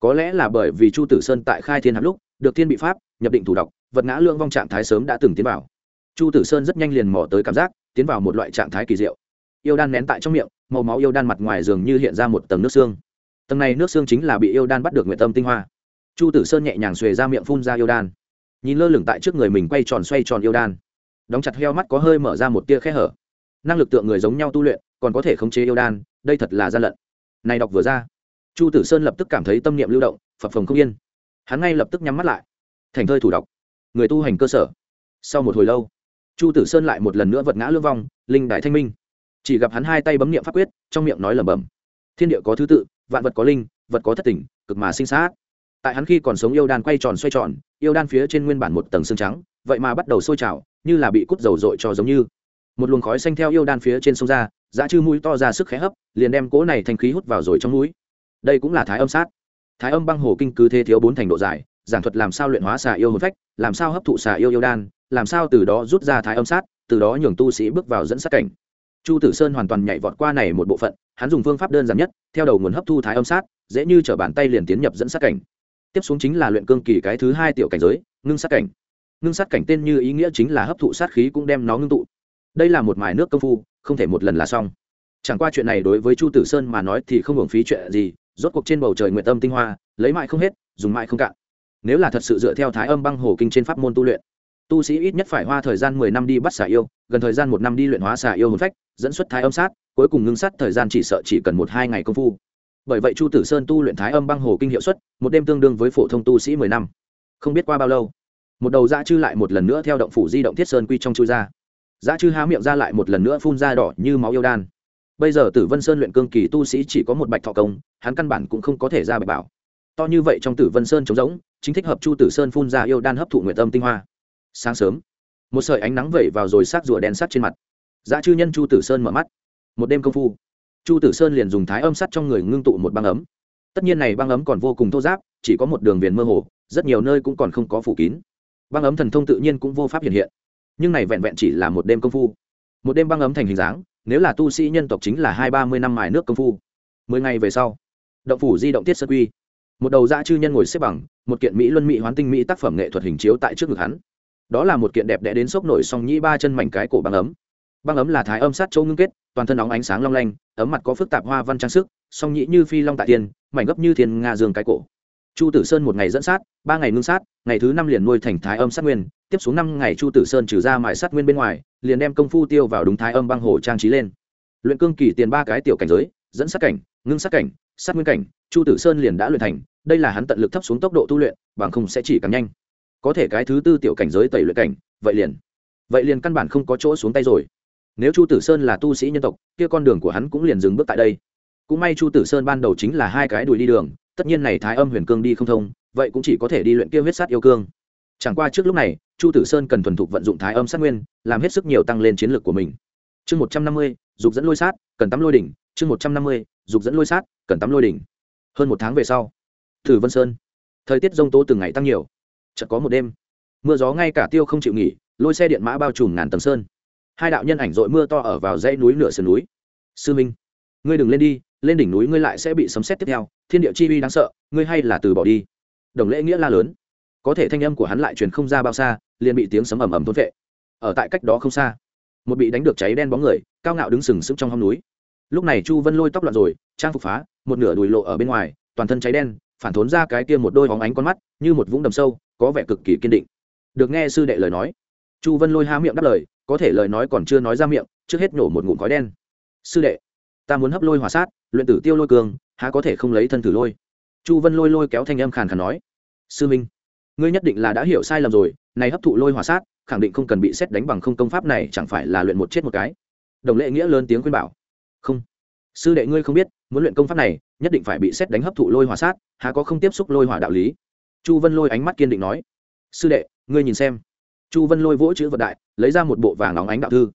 Có lẽ là bởi vì chu tử sơn tại khai thiên hạp lúc, được thiên bị pháp, nhập định thủ độc, vật ngã lương vong trạng thái sớm đã từng tiến vào. Chu tử sơn rất nhanh liền mò tới cảm giác, tiến vào một loại trạng thái kỳ diệu. Yêu đan nén tại trong miệng, màu máu yêu đan mặt ngoài dường như hiện ra một tầng nước xương tầng này nước xương chính là bị yêu đan bắt được nguyện tâm tinh hoa. Chu tử sơn nhẹ nhàng xuề ra miệng phun ra yêu đan. Nhìn lơ lửng tại trước người mình quay tròn xoay tròn yêu đan. Đóng chặt heo mắt có hơi mở ra một tia khe hở. Năng lực tượng người giống nhau tu luyện, còn có thể khống chế yêu đan, đây thật là gian lận. Này đọc vừa ra, chu tử sơn lập tức cảm thấy tâm niệm lưu động, phập phồng không yên. Hắn ngay lập tức nhắm mắt lại. Thành thơi thủ đọc. Người tu hành cơ sở. Sau một hồi lâu, chu tử sơn lại một lần nữa vật ngã lương vong, linh đại thanh minh. Chỉ gặp hắn hai tay bấm niệm pháp quyết, trong miệng nói lẩm bẩm, thiên địa có thứ tự vạn vật có linh, vật có thất tình, cực mà sinh sát. Tại hắn khi còn sống yêu đan quay tròn xoay tròn, yêu đan phía trên nguyên bản một tầng xương trắng, vậy mà bắt đầu sôi trào, như là bị cút dầu dội cho giống như. Một luồng khói xanh theo yêu đan phía trên sông ra, dã chư mũi to ra sức khẽ hấp, liền đem cỗ này thành khí hút vào rồi trong mũi. Đây cũng là thái âm sát. Thái âm băng hồ kinh cứ thế thiếu bốn thành độ dài, giảng thuật làm sao luyện hóa xà yêu hồn phách, làm sao hấp thụ xà yêu yêu đan, làm sao từ đó rút ra thái âm sát, từ đó nhường tu sĩ bước vào dẫn sát cảnh chu tử sơn hoàn toàn nhảy vọt qua này một bộ phận, hắn dùng phương pháp đơn giản nhất, theo đầu nguồn hấp thu thái âm sát, dễ như t bàn tay liền tiến nhập dẫn sát cảnh. Tiếp xuống chính là luyện cương kỳ cái thứ hai tiểu cảnh giới, ngưng sát cảnh. Ngưng sát cảnh tên như ý nghĩa chính là hấp thụ sát khí cũng đem nó ngưng tụ. Đây là một mài nước công phu, không thể một lần là xong. Chẳng qua chuyện này đối với chu tử sơn mà nói thì không hưởng phí chuyện gì, rốt cuộc trên bầu trời nguyện tâm tinh hoa, lấy mãi không hết, dùng mãi không cạn. Nếu là thật sự dựa theo thái âm băng hồ kinh trên pháp môn tu luyện, tu sĩ ít nhất phải hoa thời gian mười năm đi bắt xả yêu, gần thời gian một năm đi luyện hóa xả yêu hồn phách dẫn xuất thái âm sát, cuối cùng ngưng sát thời gian chỉ sợ chỉ cần một hai ngày công phu. Bởi vậy chu tử sơn tu luyện thái âm băng hồ kinh hiệu suất, một đêm tương đương với phổ thông tu sĩ mười năm. Không biết qua bao lâu, một đầu dã chư lại một lần nữa theo động phủ di động thiết sơn quy trong chui ra. Dã chư há miệng ra lại một lần nữa phun ra đỏ như máu yêu đan. Bây giờ tử vân sơn luyện cương kỳ tu sĩ chỉ có một bạch thọ công, hắn căn bản cũng không có thể ra bạch bảo. To như vậy trong tử vân sơn trống rỗng, chính thích hợp chu tử sơn phun ra yêu đan hấp thụ nguyện tâm tinh hoa. Sáng sớm, một sợi ánh nắng vẩy vào rồi sát rùa đen sắt trên mặt dã chư nhân chu tử sơn mở mắt. Một đêm công phu, chu tử sơn liền dùng thái âm sắt trong người ngưng tụ một băng ấm. Tất nhiên này băng ấm còn vô cùng thô giáp, chỉ có một đường viền mơ hồ, rất nhiều nơi cũng còn không có phủ kín. Băng ấm thần thông tự nhiên cũng vô pháp hiện hiện. Nhưng này vẹn vẹn chỉ là một đêm công phu. Một đêm băng ấm thành hình dáng, nếu là tu sĩ nhân tộc chính là hai ba mươi năm mài nước công phu. Mười ngày về sau, động phủ di động tiết sơ quy. Một đầu dã chư nhân ngồi xếp bằng, một kiện mỹ luân mỹ hoán tinh mỹ tác phẩm nghệ thuật hình chiếu tại trước ngực hắn. Đó là một kiện đẹp đẽ đến sốc nổi song nhĩ ba chân mảnh cái cổ băng ấm băng ấm là thái âm sát châu ngưng kết, toàn thân óng ánh sáng long lanh, ấm mặt có phức tạp hoa văn trang sức, song nhĩ như phi long tại tiên, mảnh gấp như thiên nga dương cái cổ. Chu tử sơn một ngày dẫn sát, ba ngày ngưng sát, ngày thứ năm liền nuôi thành thái âm sát nguyên, tiếp xuống năm ngày chu tử sơn trừ ra mại sát nguyên bên ngoài, liền đem công phu tiêu vào đúng thái âm băng hồ trang trí lên. Luyện cương kỳ tiền ba cái tiểu cảnh giới, dẫn sát cảnh, ngưng sát cảnh, sát nguyên cảnh, chu tử sơn liền đã luyện thành, đây là hắn tận lực thấp xuống tốc độ tu luyện, bằng không sẽ chỉ càng nhanh. Có thể cái thứ tư tiểu cảnh giới tẩy luyện cảnh, vậy liền vậy liền căn bản không có chỗ xuống tay rồi nếu chu tử sơn là tu sĩ nhân tộc, kia con đường của hắn cũng liền dừng bước tại đây. Cũng may chu tử sơn ban đầu chính là hai cái đùi đi đường, tất nhiên này thái âm huyền cương đi không thông, vậy cũng chỉ có thể đi luyện kia huyết sát yêu cương. Chẳng qua trước lúc này, chu tử sơn cần thuần thục vận dụng thái âm sát nguyên, làm hết sức nhiều tăng lên chiến lược của mình. Chương một trăm năm mươi, dục dẫn lôi sát, cần tắm lôi đỉnh. Chương một trăm năm mươi, dục dẫn lôi sát, cần tắm lôi đỉnh. Hơn một tháng về sau, thử vân sơn, thời tiết rông tố từng ngày tăng nhiều. Chợt có một đêm, mưa gió ngay cả tiêu không chịu nghỉ, lôi xe điện mã bao trùm ngàn tầng sơn hai đạo nhân ảnh dội mưa to ở vào dãy núi nửa sườn núi. Sư minh, ngươi đừng lên đi, lên đỉnh núi ngươi lại sẽ bị sấm xét tiếp theo, thiên địa chi uy đáng sợ, ngươi hay là từ bỏ đi. Đồng lễ nghĩa la lớn. Có thể thanh âm của hắn lại truyền không ra bao xa, liền bị tiếng sấm ầm ầm thôn vệ ở tại cách đó không xa, một bị đánh được cháy đen bóng người, cao ngạo đứng sừng sững trong hông núi. Lúc này chu vân lôi tóc loạn rồi, trang phục phá, một nửa đùi lộ ở bên ngoài, toàn thân cháy đen, phản thốn ra cái kia một đôi hóng ánh con mắt, như một vũng đầm sâu, có vẻ cực kỳ kiên định. Được nghe sư đệ lời nói, chu vân lôi há miệng đáp lời có thể lời nói còn chưa nói ra miệng, trước hết nổ một ngụm khói đen. Sư đệ, ta muốn hấp lôi hỏa sát, luyện tử tiêu lôi cường, há có thể không lấy thân thử lôi? Chu vân lôi lôi kéo thanh âm khàn khàn nói. Sư minh, ngươi nhất định là đã hiểu sai lầm rồi, này hấp thụ lôi hỏa sát, khẳng định không cần bị xét đánh bằng không công pháp này, chẳng phải là luyện một chết một cái? Đồng lệ nghĩa lớn tiếng khuyên bảo. Không. Sư đệ ngươi không biết, muốn luyện công pháp này, nhất định phải bị xét đánh hấp thụ lôi hỏa sát, há có không tiếp xúc lôi hỏa đạo lý? Chu vân lôi ánh mắt kiên định nói. Sư đệ, ngươi nhìn xem chu vân lôi vỗ chữ vật đại, lấy ra một bộ vàng óng ánh đạo thư.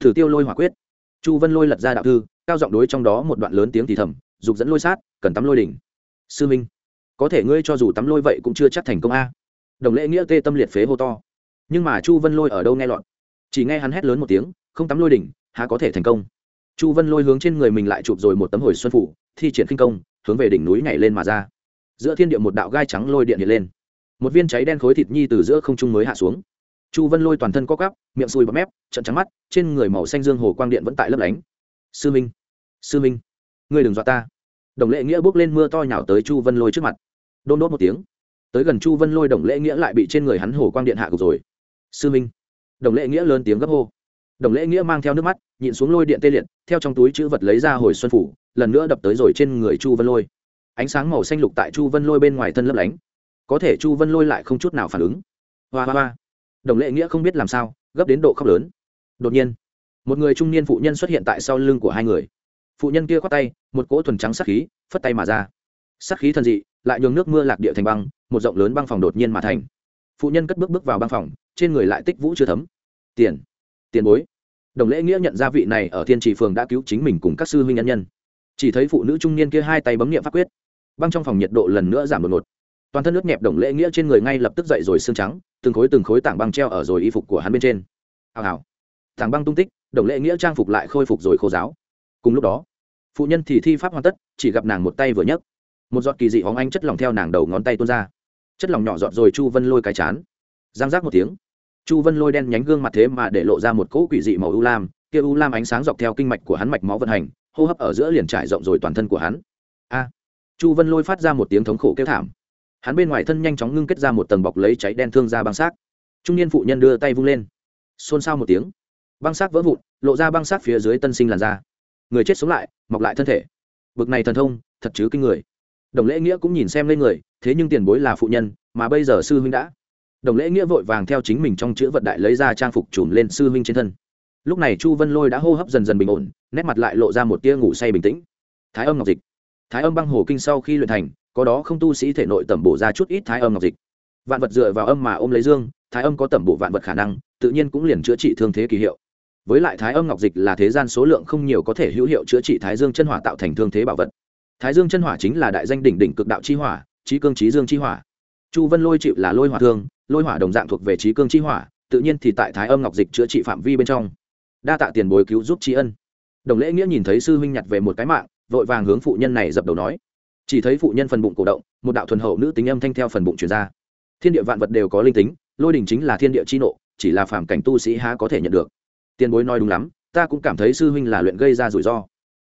Thử tiêu lôi hỏa quyết. Chu vân lôi lật ra đạo thư, cao giọng đối trong đó một đoạn lớn tiếng thì thầm, dục dẫn lôi sát, cần tắm lôi đỉnh. Sư minh, có thể ngươi cho dù tắm lôi vậy cũng chưa chắc thành công a. Đồng lễ nghĩa tê tâm liệt phế hô to. Nhưng mà chu vân lôi ở đâu nghe lọt? Chỉ nghe hắn hét lớn một tiếng, không tắm lôi đỉnh, há có thể thành công? Chu vân lôi hướng trên người mình lại chụp rồi một tấm hồi xuân phủ, thi triển kinh công, hướng về đỉnh núi nhảy lên mà ra. Giữa thiên địa một đạo gai trắng lôi điện hiện lên. Một viên cháy đen khối thịt nhi từ giữa không trung mới hạ xuống chu vân lôi toàn thân co cắp miệng sùi bọt mép, trận trắng mắt, trên người màu xanh dương hồ quang điện vẫn tại lấp lánh. Sư minh sư minh, ngươi đừng dọa ta. Đồng lệ nghĩa bước lên mưa to nhào tới chu vân lôi trước mặt. Đôn đốt một tiếng. Tới gần chu vân lôi đồng lệ nghĩa lại bị trên người hắn hồ quang điện hạ gục rồi. Sư minh, đồng lệ nghĩa lớn tiếng gấp hô. Đồng lệ nghĩa mang theo nước mắt, nhịn xuống lôi điện tê liệt, theo trong túi chữ vật lấy ra hồi xuân phủ, lần nữa đập tới rồi trên người chu vân lôi. Ánh sáng màu xanh lục tại chu vân lôi bên ngoài thân lấp lánh. Có thể chu vân lôi lại không chút nào phản ứng. Hoa hoa hoa đồng lệ nghĩa không biết làm sao, gấp đến độ khóc lớn. Đột nhiên, một người trung niên phụ nhân xuất hiện tại sau lưng của hai người. Phụ nhân kia khoác tay, một cỗ thuần trắng sắc khí phất tay mà ra. Sắc khí thần dị, lại nhường nước mưa lạc địa thành băng, một rộng lớn băng phòng đột nhiên mà thành. Phụ nhân cất bước bước vào băng phòng, trên người lại tích vũ chưa thấm. Tiền tiền bối. Đồng lễ nghĩa nhận ra vị này ở thiên trì phường đã cứu chính mình cùng các sư huynh nhân nhân. Chỉ thấy phụ nữ trung niên kia hai tay bấm nghiệm pháp quyết. Băng trong phòng nhiệt độ lần nữa giảm đột ngột toàn thân nước nhẹp đồng lễ nghĩa trên người ngay lập tức dậy rồi xương trắng, từng khối từng khối tảng băng treo ở rồi y phục của hắn bên trên. Hào hào. Tảng băng tung tích, đồng lễ nghĩa trang phục lại khôi phục rồi khô giáo cùng lúc đó, phụ nhân thì thi pháp hoàn tất, chỉ gặp nàng một tay vừa nhấc. Một giọt kỳ dị hóng anh chất lỏng theo nàng đầu ngón tay tuôn ra. Chất lỏng nhỏ giọt rồi chu vân lôi cái chán. Giang giác một tiếng, chu vân lôi đen nhánh gương mặt thế mà để lộ ra một cỗ quỷ dị màu u lam, kia u lam ánh sáng dọc theo kinh mạch của hắn mạch máu vận hành, hô hấp ở giữa liền trải rộng rồi toàn thân của hắn. A, chu vân lôi phát ra một tiếng thống khổ kêu thảm hắn bên ngoài thân nhanh chóng ngưng kết ra một tầng bọc lấy cháy đen thương ra băng xác. Trung niên phụ nhân đưa tay vung lên. Xôn xao một tiếng. Băng xác vỡ vụn, lộ ra băng xác phía dưới tân sinh làn da. Người chết sống lại, mọc lại thân thể. Bực này thần thông, thật chứ kinh người. Đồng lễ nghĩa cũng nhìn xem lên người, thế nhưng tiền bối là phụ nhân, mà bây giờ sư huynh đã. Đồng lễ nghĩa vội vàng theo chính mình trong chữ vận đại lấy ra trang phục trùm lên sư huynh trên thân. Lúc này chu vân lôi đã hô hấp dần dần bình ổn, nét mặt lại lộ ra một tia ngủ say bình tĩnh. Thái âm ngọc dịch. Thái âm băng hồ kinh sau khi luyện thành có đó không tu sĩ thể nội tẩm bổ ra chút ít thái âm ngọc dịch. Vạn vật dựa vào âm mà ôm lấy dương, thái âm có tẩm bổ vạn vật khả năng, tự nhiên cũng liền chữa trị thương thế kỳ hiệu. Với lại thái âm ngọc dịch là thế gian số lượng không nhiều có thể hữu hiệu chữa trị thái dương chân hỏa tạo thành thương thế bảo vật. Thái dương chân hỏa chính là đại danh đỉnh đỉnh cực đạo chi hỏa, trí cương trí dương chi hỏa. Chu vân lôi chịu là lôi hỏa thương, lôi hỏa đồng dạng thuộc về trí cương chi hỏa, tự nhiên thì tại thái âm ngọc dịch chữa trị phạm vi bên trong. Đa tạ tiền bối cứu giúp tri ân. Đồng lễ nghĩa nhìn thấy sư huynh nhặt về một cái mạng, vội vàng hướng phụ nhân này dập đầu nói chỉ thấy phụ nhân phần bụng cổ động, một đạo thuần hậu nữ tính âm thanh theo phần bụng truyền ra. Thiên địa vạn vật đều có linh tính, lôi đình chính là thiên địa chi nộ, chỉ là phàm cảnh tu sĩ há có thể nhận được. Tiền bối nói đúng lắm, ta cũng cảm thấy sư huynh là luyện gây ra rủi ro.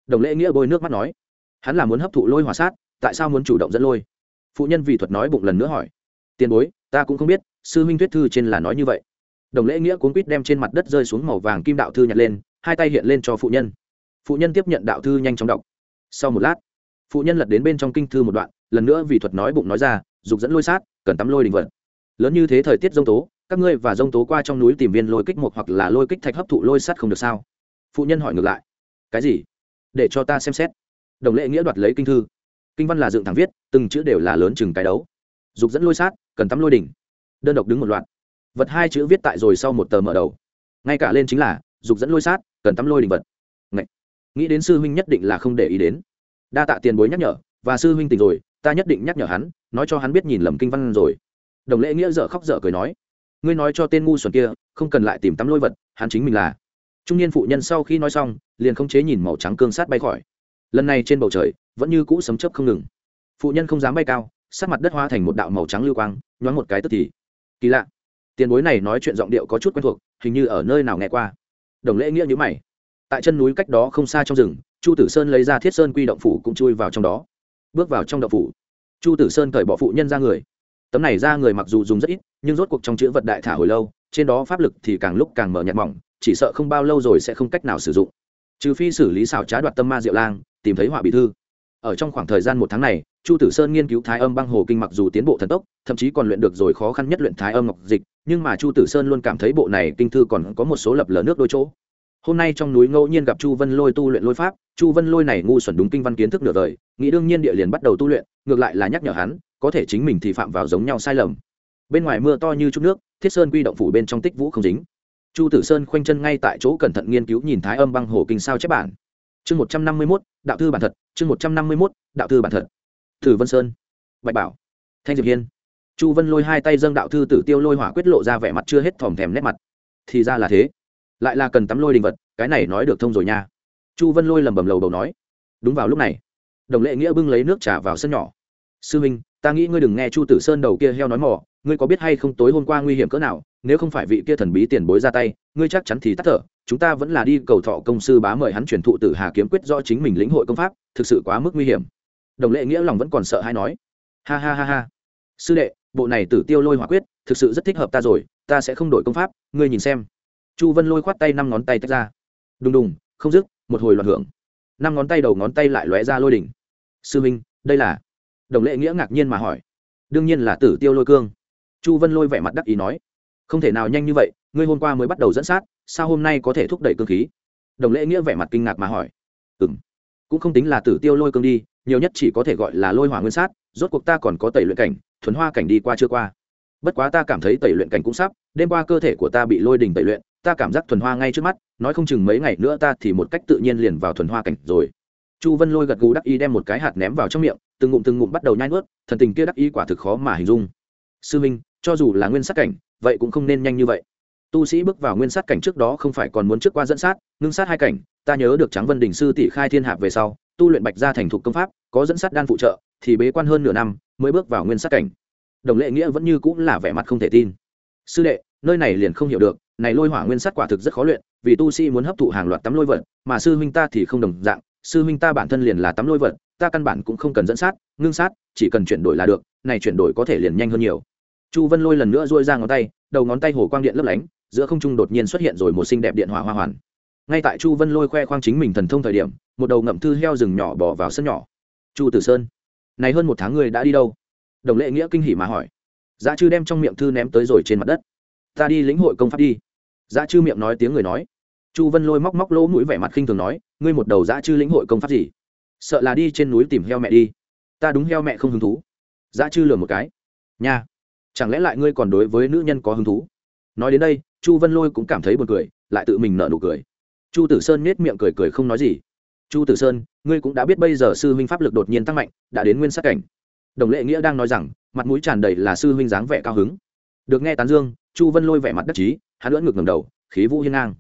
Đồng lễ nghĩa bôi nước mắt nói, hắn là muốn hấp thụ lôi hỏa sát, tại sao muốn chủ động dẫn lôi? Phụ nhân vì thuật nói bụng lần nữa hỏi, tiền bối, ta cũng không biết, sư huynh thuyết thư trên là nói như vậy. Đồng lễ nghĩa cuốn quýt đem trên mặt đất rơi xuống màu vàng kim đạo thư nhặt lên, hai tay hiện lên cho phụ nhân. Phụ nhân tiếp nhận đạo thư nhanh chóng đọc. Sau một lát phụ nhân lật đến bên trong kinh thư một đoạn, lần nữa vì thuật nói bụng nói ra, dục dẫn lôi sát, cần tắm lôi đình vật. Lớn như thế thời tiết dông tố, các ngươi và dông tố qua trong núi tìm viên lôi kích một hoặc là lôi kích thạch hấp thụ lôi sắt không được sao? Phụ nhân hỏi ngược lại. Cái gì? Để cho ta xem xét. Đồng lệ nghĩa đoạt lấy kinh thư. Kinh văn là dựng thẳng viết, từng chữ đều là lớn chừng cái đấu. Dục dẫn lôi sát, cần tắm lôi đỉnh. Đơn độc đứng một loạt. Vật hai chữ viết tại rồi sau một tờ mở đầu. Ngay cả lên chính là, dục dẫn lôi sát, cần tắm lôi đỉnh vật. Ngậy. nghĩ đến sư huynh nhất định là không để ý đến đa tạ tiền bối nhắc nhở, và sư huynh tình rồi, ta nhất định nhắc nhở hắn, nói cho hắn biết nhìn lầm kinh văn rồi. Đồng lễ nghĩa dở khóc dở cười nói. Ngươi nói cho tên ngu xuẩn kia, không cần lại tìm tắm lôi vật, hắn chính mình là. Trung niên phụ nhân sau khi nói xong, liền không chế nhìn màu trắng cương sát bay khỏi. Lần này trên bầu trời, vẫn như cũ sấm chớp không ngừng. Phụ nhân không dám bay cao sát mặt đất hoa thành một đạo màu trắng lưu quang, nhoáng một cái tức thì. Kỳ lạ. Tiền bối này nói chuyện giọng điệu có chút quen thuộc, hình như ở nơi nào nghe qua. Đồng lễ nghĩa nhữ mày. Tại chân núi cách đó không xa trong rừng chu tử sơn lấy ra thiết sơn quy động phủ cũng chui vào trong đó. Bước vào trong động phủ, chu tử sơn cởi bỏ phụ nhân ra người. Tấm này ra người mặc dù dùng rất ít, nhưng rốt cuộc trong chữ vật đại thả hồi lâu, trên đó pháp lực thì càng lúc càng mở nhạt mỏng, chỉ sợ không bao lâu rồi sẽ không cách nào sử dụng. Trừ phi xử lý xảo trá đoạt tâm ma diệu lang, tìm thấy họa bị thư. Ở trong khoảng thời gian một tháng này, chu tử sơn nghiên cứu thái âm băng hồ kinh mặc dù tiến bộ thần tốc, thậm chí còn luyện được rồi khó khăn nhất luyện thái âm ngọc dịch, nhưng mà chu tử sơn luôn cảm thấy bộ này kinh thư còn có một số lập lờ nước đôi chỗ hôm nay trong núi ngẫu nhiên gặp chu vân lôi tu luyện lôi pháp, chu vân lôi này ngu xuẩn đúng kinh văn kiến thức nửa đời, nghĩ đương nhiên địa liền bắt đầu tu luyện, ngược lại là nhắc nhở hắn, có thể chính mình thì phạm vào giống nhau sai lầm. Bên ngoài mưa to như chút nước, thiết sơn quy động phủ bên trong tích vũ không dính. Chu tử sơn khoanh chân ngay tại chỗ cẩn thận nghiên cứu nhìn thái âm băng hồ kinh sao chép bản. Chương một trăm năm mươi mốt, đạo thư bản thật, chương một trăm năm mươi mốt, đạo thư bản thật. Thử vân sơn, bạch bảo, thanh diệp hiên. Chu vân lôi hai tay dâng đạo thư tử tiêu lôi hỏa quyết lộ ra vẻ mặt chưa hết thòm thèm nét mặt. Thì ra là thế lại là cần tắm lôi đình vật, cái này nói được thông rồi nha. Chu vân lôi lầm bầm lầu đầu nói. Đúng vào lúc này, đồng lệ nghĩa bưng lấy nước trà vào sân nhỏ. Sư minh, ta nghĩ ngươi đừng nghe chu tử sơn đầu kia heo nói mỏ ngươi có biết hay không tối hôm qua nguy hiểm cỡ nào, nếu không phải vị kia thần bí tiền bối ra tay, ngươi chắc chắn thì tắt thở, chúng ta vẫn là đi cầu thọ công sư bá mời hắn truyền thụ tử hà kiếm quyết do chính mình lĩnh hội công pháp, thực sự quá mức nguy hiểm. Đồng lệ nghĩa lòng vẫn còn sợ hay nói. Ha ha ha ha. Sư đệ, bộ này tử tiêu lôi hỏa quyết thực sự rất thích hợp ta rồi, ta sẽ không đổi công pháp, ngươi nhìn xem chu vân lôi khoát tay năm ngón tay tách ra. Đùng đùng, không dứt, một hồi loạn hưởng. Năm ngón tay đầu ngón tay lại lóe ra lôi đỉnh. Sư minh, đây là? Đồng lệ nghĩa ngạc nhiên mà hỏi. Đương nhiên là tử tiêu lôi cương. Chu vân lôi vẻ mặt đắc ý nói. Không thể nào nhanh như vậy, ngươi hôm qua mới bắt đầu dẫn sát, sao hôm nay có thể thúc đẩy cương khí? Đồng Lệ nghĩa vẻ mặt kinh ngạc mà hỏi. Ừ m cũng không tính là tử tiêu lôi cương đi, nhiều nhất chỉ có thể gọi là lôi hỏa nguyên sát, rốt cuộc ta còn có tẩy luyện cảnh, thuần hoa cảnh đi qua chưa qua. Bất quá ta cảm thấy tẩy luyện cảnh cũng sắp, đêm qua cơ thể của ta bị lôi đình tẩy luyện ta cảm giác thuần hoa ngay trước mắt, nói không chừng mấy ngày nữa ta thì một cách tự nhiên liền vào thuần hoa cảnh rồi. Chu vân lôi gật gù đắc ý đem một cái hạt ném vào trong miệng, từng ngụm từng ngụm bắt đầu nhai nuốt, thần tình kia đắc ý quả thực khó mà hình dung. Sư minh, cho dù là nguyên sát cảnh, vậy cũng không nên nhanh như vậy. Tu sĩ bước vào nguyên sát cảnh trước đó không phải còn muốn trước qua dẫn sát, ngưng sát hai cảnh, ta nhớ được trắng vân đình sư tỷ khai thiên hạp về sau, tu luyện bạch gia thành thục công pháp, có dẫn sát đan phụ trợ, thì bế quan hơn nửa năm, mới bước vào nguyên sát cảnh. Đồng lệ nghĩa vẫn như cũng là vẻ mặt không thể tin. Sư đệ nơi này liền không hiểu được, này lôi hỏa nguyên sát quả thực rất khó luyện, vì tu sĩ muốn hấp thụ hàng loạt tắm lôi vật, mà sư huynh ta thì không đồng dạng, sư huynh ta bản thân liền là tắm lôi vật, ta căn bản cũng không cần dẫn sát, ngưng sát, chỉ cần chuyển đổi là được, này chuyển đổi có thể liền nhanh hơn nhiều. Chu vân lôi lần nữa dôi ra ngón tay, đầu ngón tay hồ quang điện lấp lánh, giữa không trung đột nhiên xuất hiện rồi một xinh đẹp điện hỏa hoa hoàn. Ngay tại chu vân lôi khoe khoang chính mình thần thông thời điểm, một đầu ngậm thư heo rừng nhỏ bỏ vào sân nhỏ. Chu tử sơn, này hơn một tháng người đã đi đâu? Đồng lệ nghĩa kinh hỉ mà hỏi. Dạ chư đem trong miệng thư ném tới rồi trên mặt đất ta đi lĩnh hội công pháp đi. Dã chư miệng nói tiếng người nói. Chu vân lôi móc móc lỗ mũi vẻ mặt khinh thường nói, ngươi một đầu dã chư lĩnh hội công pháp gì? Sợ là đi trên núi tìm heo mẹ đi. Ta đúng heo mẹ không hứng thú. Dã chư lừa một cái. Nha, chẳng lẽ lại ngươi còn đối với nữ nhân có hứng thú? Nói đến đây, chu vân lôi cũng cảm thấy buồn cười, lại tự mình nợ nụ cười. Chu tử sơn nết miệng cười cười không nói gì. Chu tử sơn, ngươi cũng đã biết bây giờ sư huynh pháp lực đột nhiên tăng mạnh, đã đến nguyên sắc cảnh. Đồng lệ nghĩa đang nói rằng, mặt mũi tràn đầy là sư huynh dáng vẻ cao hứng được nghe tán dương, chu vân lôi vẻ mặt đắc chí, hắn lưỡn ngực ngẩng đầu, khí vũ hiên ngang.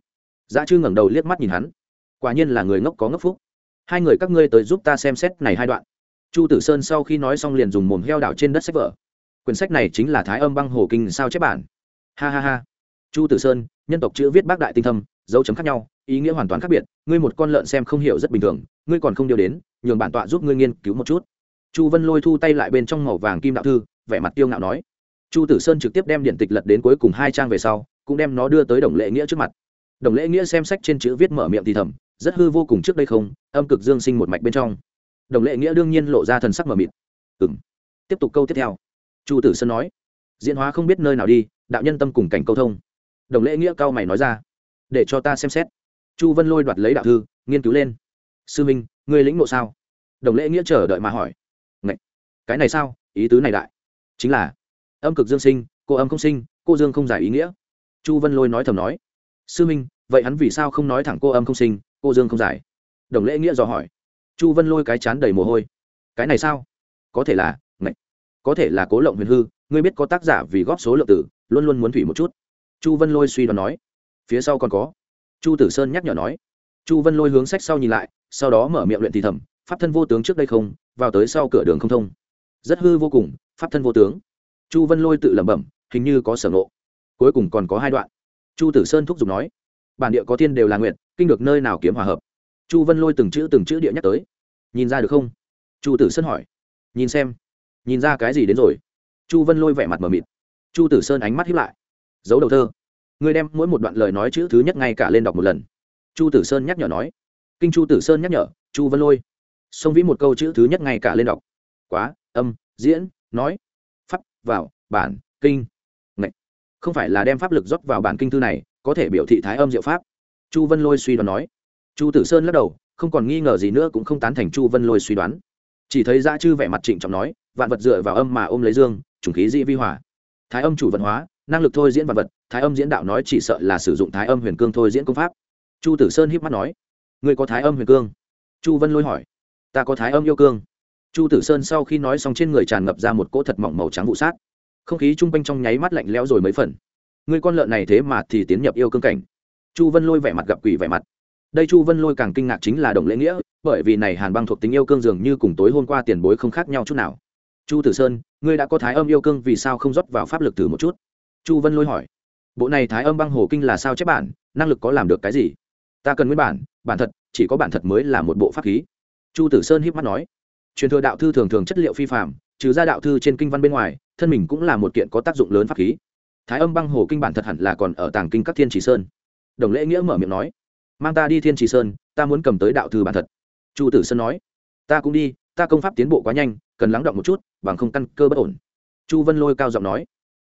Dạ Dã chư ngẩng đầu liếc mắt nhìn hắn. Quả nhiên là người ngốc có ngốc phúc. Hai người các ngươi tới giúp ta xem xét này hai đoạn. Chu tử sơn sau khi nói xong liền dùng mồm heo đảo trên đất sách vở. Quyển sách này chính là thái âm băng hồ kinh sao chép bản. Ha ha ha. Chu tử sơn, nhân tộc chữ viết bác đại tinh thâm, dấu chấm khác nhau, ý nghĩa hoàn toàn khác biệt. Ngươi một con lợn xem không hiểu rất bình thường, ngươi còn không điều đến, nhường bản tọa giúp ngươi nghiên cứu một chút. Chu vân lôi thu tay lại bên trong màu vàng kim đạo thư, vẻ mặt tiêu ngạo nói chu tử sơn trực tiếp đem điện tịch lật đến cuối cùng hai trang về sau, cũng đem nó đưa tới đồng lệ nghĩa trước mặt. Đồng lễ nghĩa xem sách trên chữ viết mở miệng thì thầm, rất hư vô cùng trước đây không, âm cực dương sinh một mạch bên trong. Đồng lệ nghĩa đương nhiên lộ ra thần sắc mở mịt. Ừng tiếp tục câu tiếp theo. Chu tử sơn nói, diễn hóa không biết nơi nào đi, đạo nhân tâm cùng cảnh câu thông. Đồng lệ nghĩa cao mày nói ra, để cho ta xem xét. Chu vân lôi đoạt lấy đạo thư, nghiên cứu lên. Sư minh, ngươi lĩnh ngộ sao? Đồng lễ nghĩa chờ đợi mà hỏi, Ngậy! cái này sao? Ý tứ này đại. Chính là âm cực dương sinh, cô âm không sinh, cô dương không giải ý nghĩa. Chu vân lôi nói thầm nói, sư minh, vậy hắn vì sao không nói thẳng cô âm không sinh, cô dương không giải? Đồng lễ nghĩa dò hỏi. Chu vân lôi cái chán đầy mồ hôi. Cái này sao? Có thể là ngạch, có thể là cố lộng huyền hư, ngươi biết có tác giả vì góp số lượng tử, luôn luôn muốn thủy một chút. Chu vân lôi suy đoán nói. Phía sau còn có. Chu tử sơn nhắc nhở nói. Chu vân lôi hướng sách sau nhìn lại, sau đó mở miệng luyện thì thầm, pháp thân vô tướng trước đây không, vào tới sau cửa đường không thông. Rất hư vô cùng, pháp thân vô tướng chu vân lôi tự lẩm bẩm, hình như có sở ngộ. Cuối cùng còn có hai đoạn. Chu tử sơn thúc giục nói, bản địa có thiên đều là nguyện kinh được nơi nào kiếm hòa hợp? Chu vân lôi từng chữ từng chữ địa nhắc tới. Nhìn ra được không? Chu tử sơn hỏi. Nhìn xem. Nhìn ra cái gì đến rồi? Chu vân lôi vẻ mặt mờ mịt. Chu tử sơn ánh mắt hiếp lại. Giấu đầu thơ. Ngươi đem mỗi một đoạn lời nói chữ thứ nhất ngay cả lên đọc một lần. Chu tử sơn nhắc nhở nói. Kinh chu tử sơn nhắc nhở, chu vân lôi xông vĩ một câu chữ thứ nhất ngay cả lên đọc. Quá, âm, diễn, nói vào, bản, kinh. Không phải là đem pháp lực rót vào bản kinh thư này, có thể biểu thị thái âm diệu pháp. Chu vân lôi suy đoán nói. Chu tử sơn lắc đầu, không còn nghi ngờ gì nữa cũng không tán thành chu vân lôi suy đoán. Chỉ thấy dã chư vẻ mặt trịnh trọng nói, vạn vật dựa vào âm mà ôm lấy dương chủng khí dị vi hỏa thái âm chủ vận hóa, năng lực thôi diễn vạn vật, thái âm diễn đạo nói chỉ sợ là sử dụng thái âm huyền cương thôi diễn công pháp. Chu tử sơn híp mắt nói người có thái âm huyền cương? Chu vân lôi hỏi, ta có thái âm yêu cương chu tử sơn sau khi nói xong trên người tràn ngập ra một cỗ thật mỏng màu trắng vụ sát. Không khí chung quanh trong nháy mắt lạnh lẽo rồi mấy phần. Người con lợn này thế mà thì tiến nhập yêu cương cảnh. Chu vân lôi vẻ mặt gặp quỷ vẻ mặt. Đây chu vân lôi càng kinh ngạc chính là đồng lễ nghĩa, bởi vì này hàn băng thuộc tính yêu cương dường như cùng tối hôm qua tiền bối không khác nhau chút nào. Chu tử sơn, ngươi đã có thái âm yêu cương vì sao không rót vào pháp lực thử một chút? Chu vân lôi hỏi. Bộ này thái âm băng hồ kinh là sao chép bản, năng lực có làm được cái gì? Ta cần nguyên bản bản thật, chỉ có bản thật mới là một bộ pháp khí. Chu tử sơn hiếp mắt nói truyền thừa đạo thư thường thường chất liệu phi phạm trừ ra đạo thư trên kinh văn bên ngoài, thân mình cũng là một kiện có tác dụng lớn pháp khí. Thái âm băng hồ kinh bản thật hẳn là còn ở tàng kinh các thiên trì sơn. Đồng lễ nghĩa mở miệng nói, mang ta đi thiên trì sơn, ta muốn cầm tới đạo thư bản thật. Chu tử sơn nói, ta cũng đi, ta công pháp tiến bộ quá nhanh, cần lắng động một chút, bằng không căn cơ bất ổn. Chu vân lôi cao giọng nói,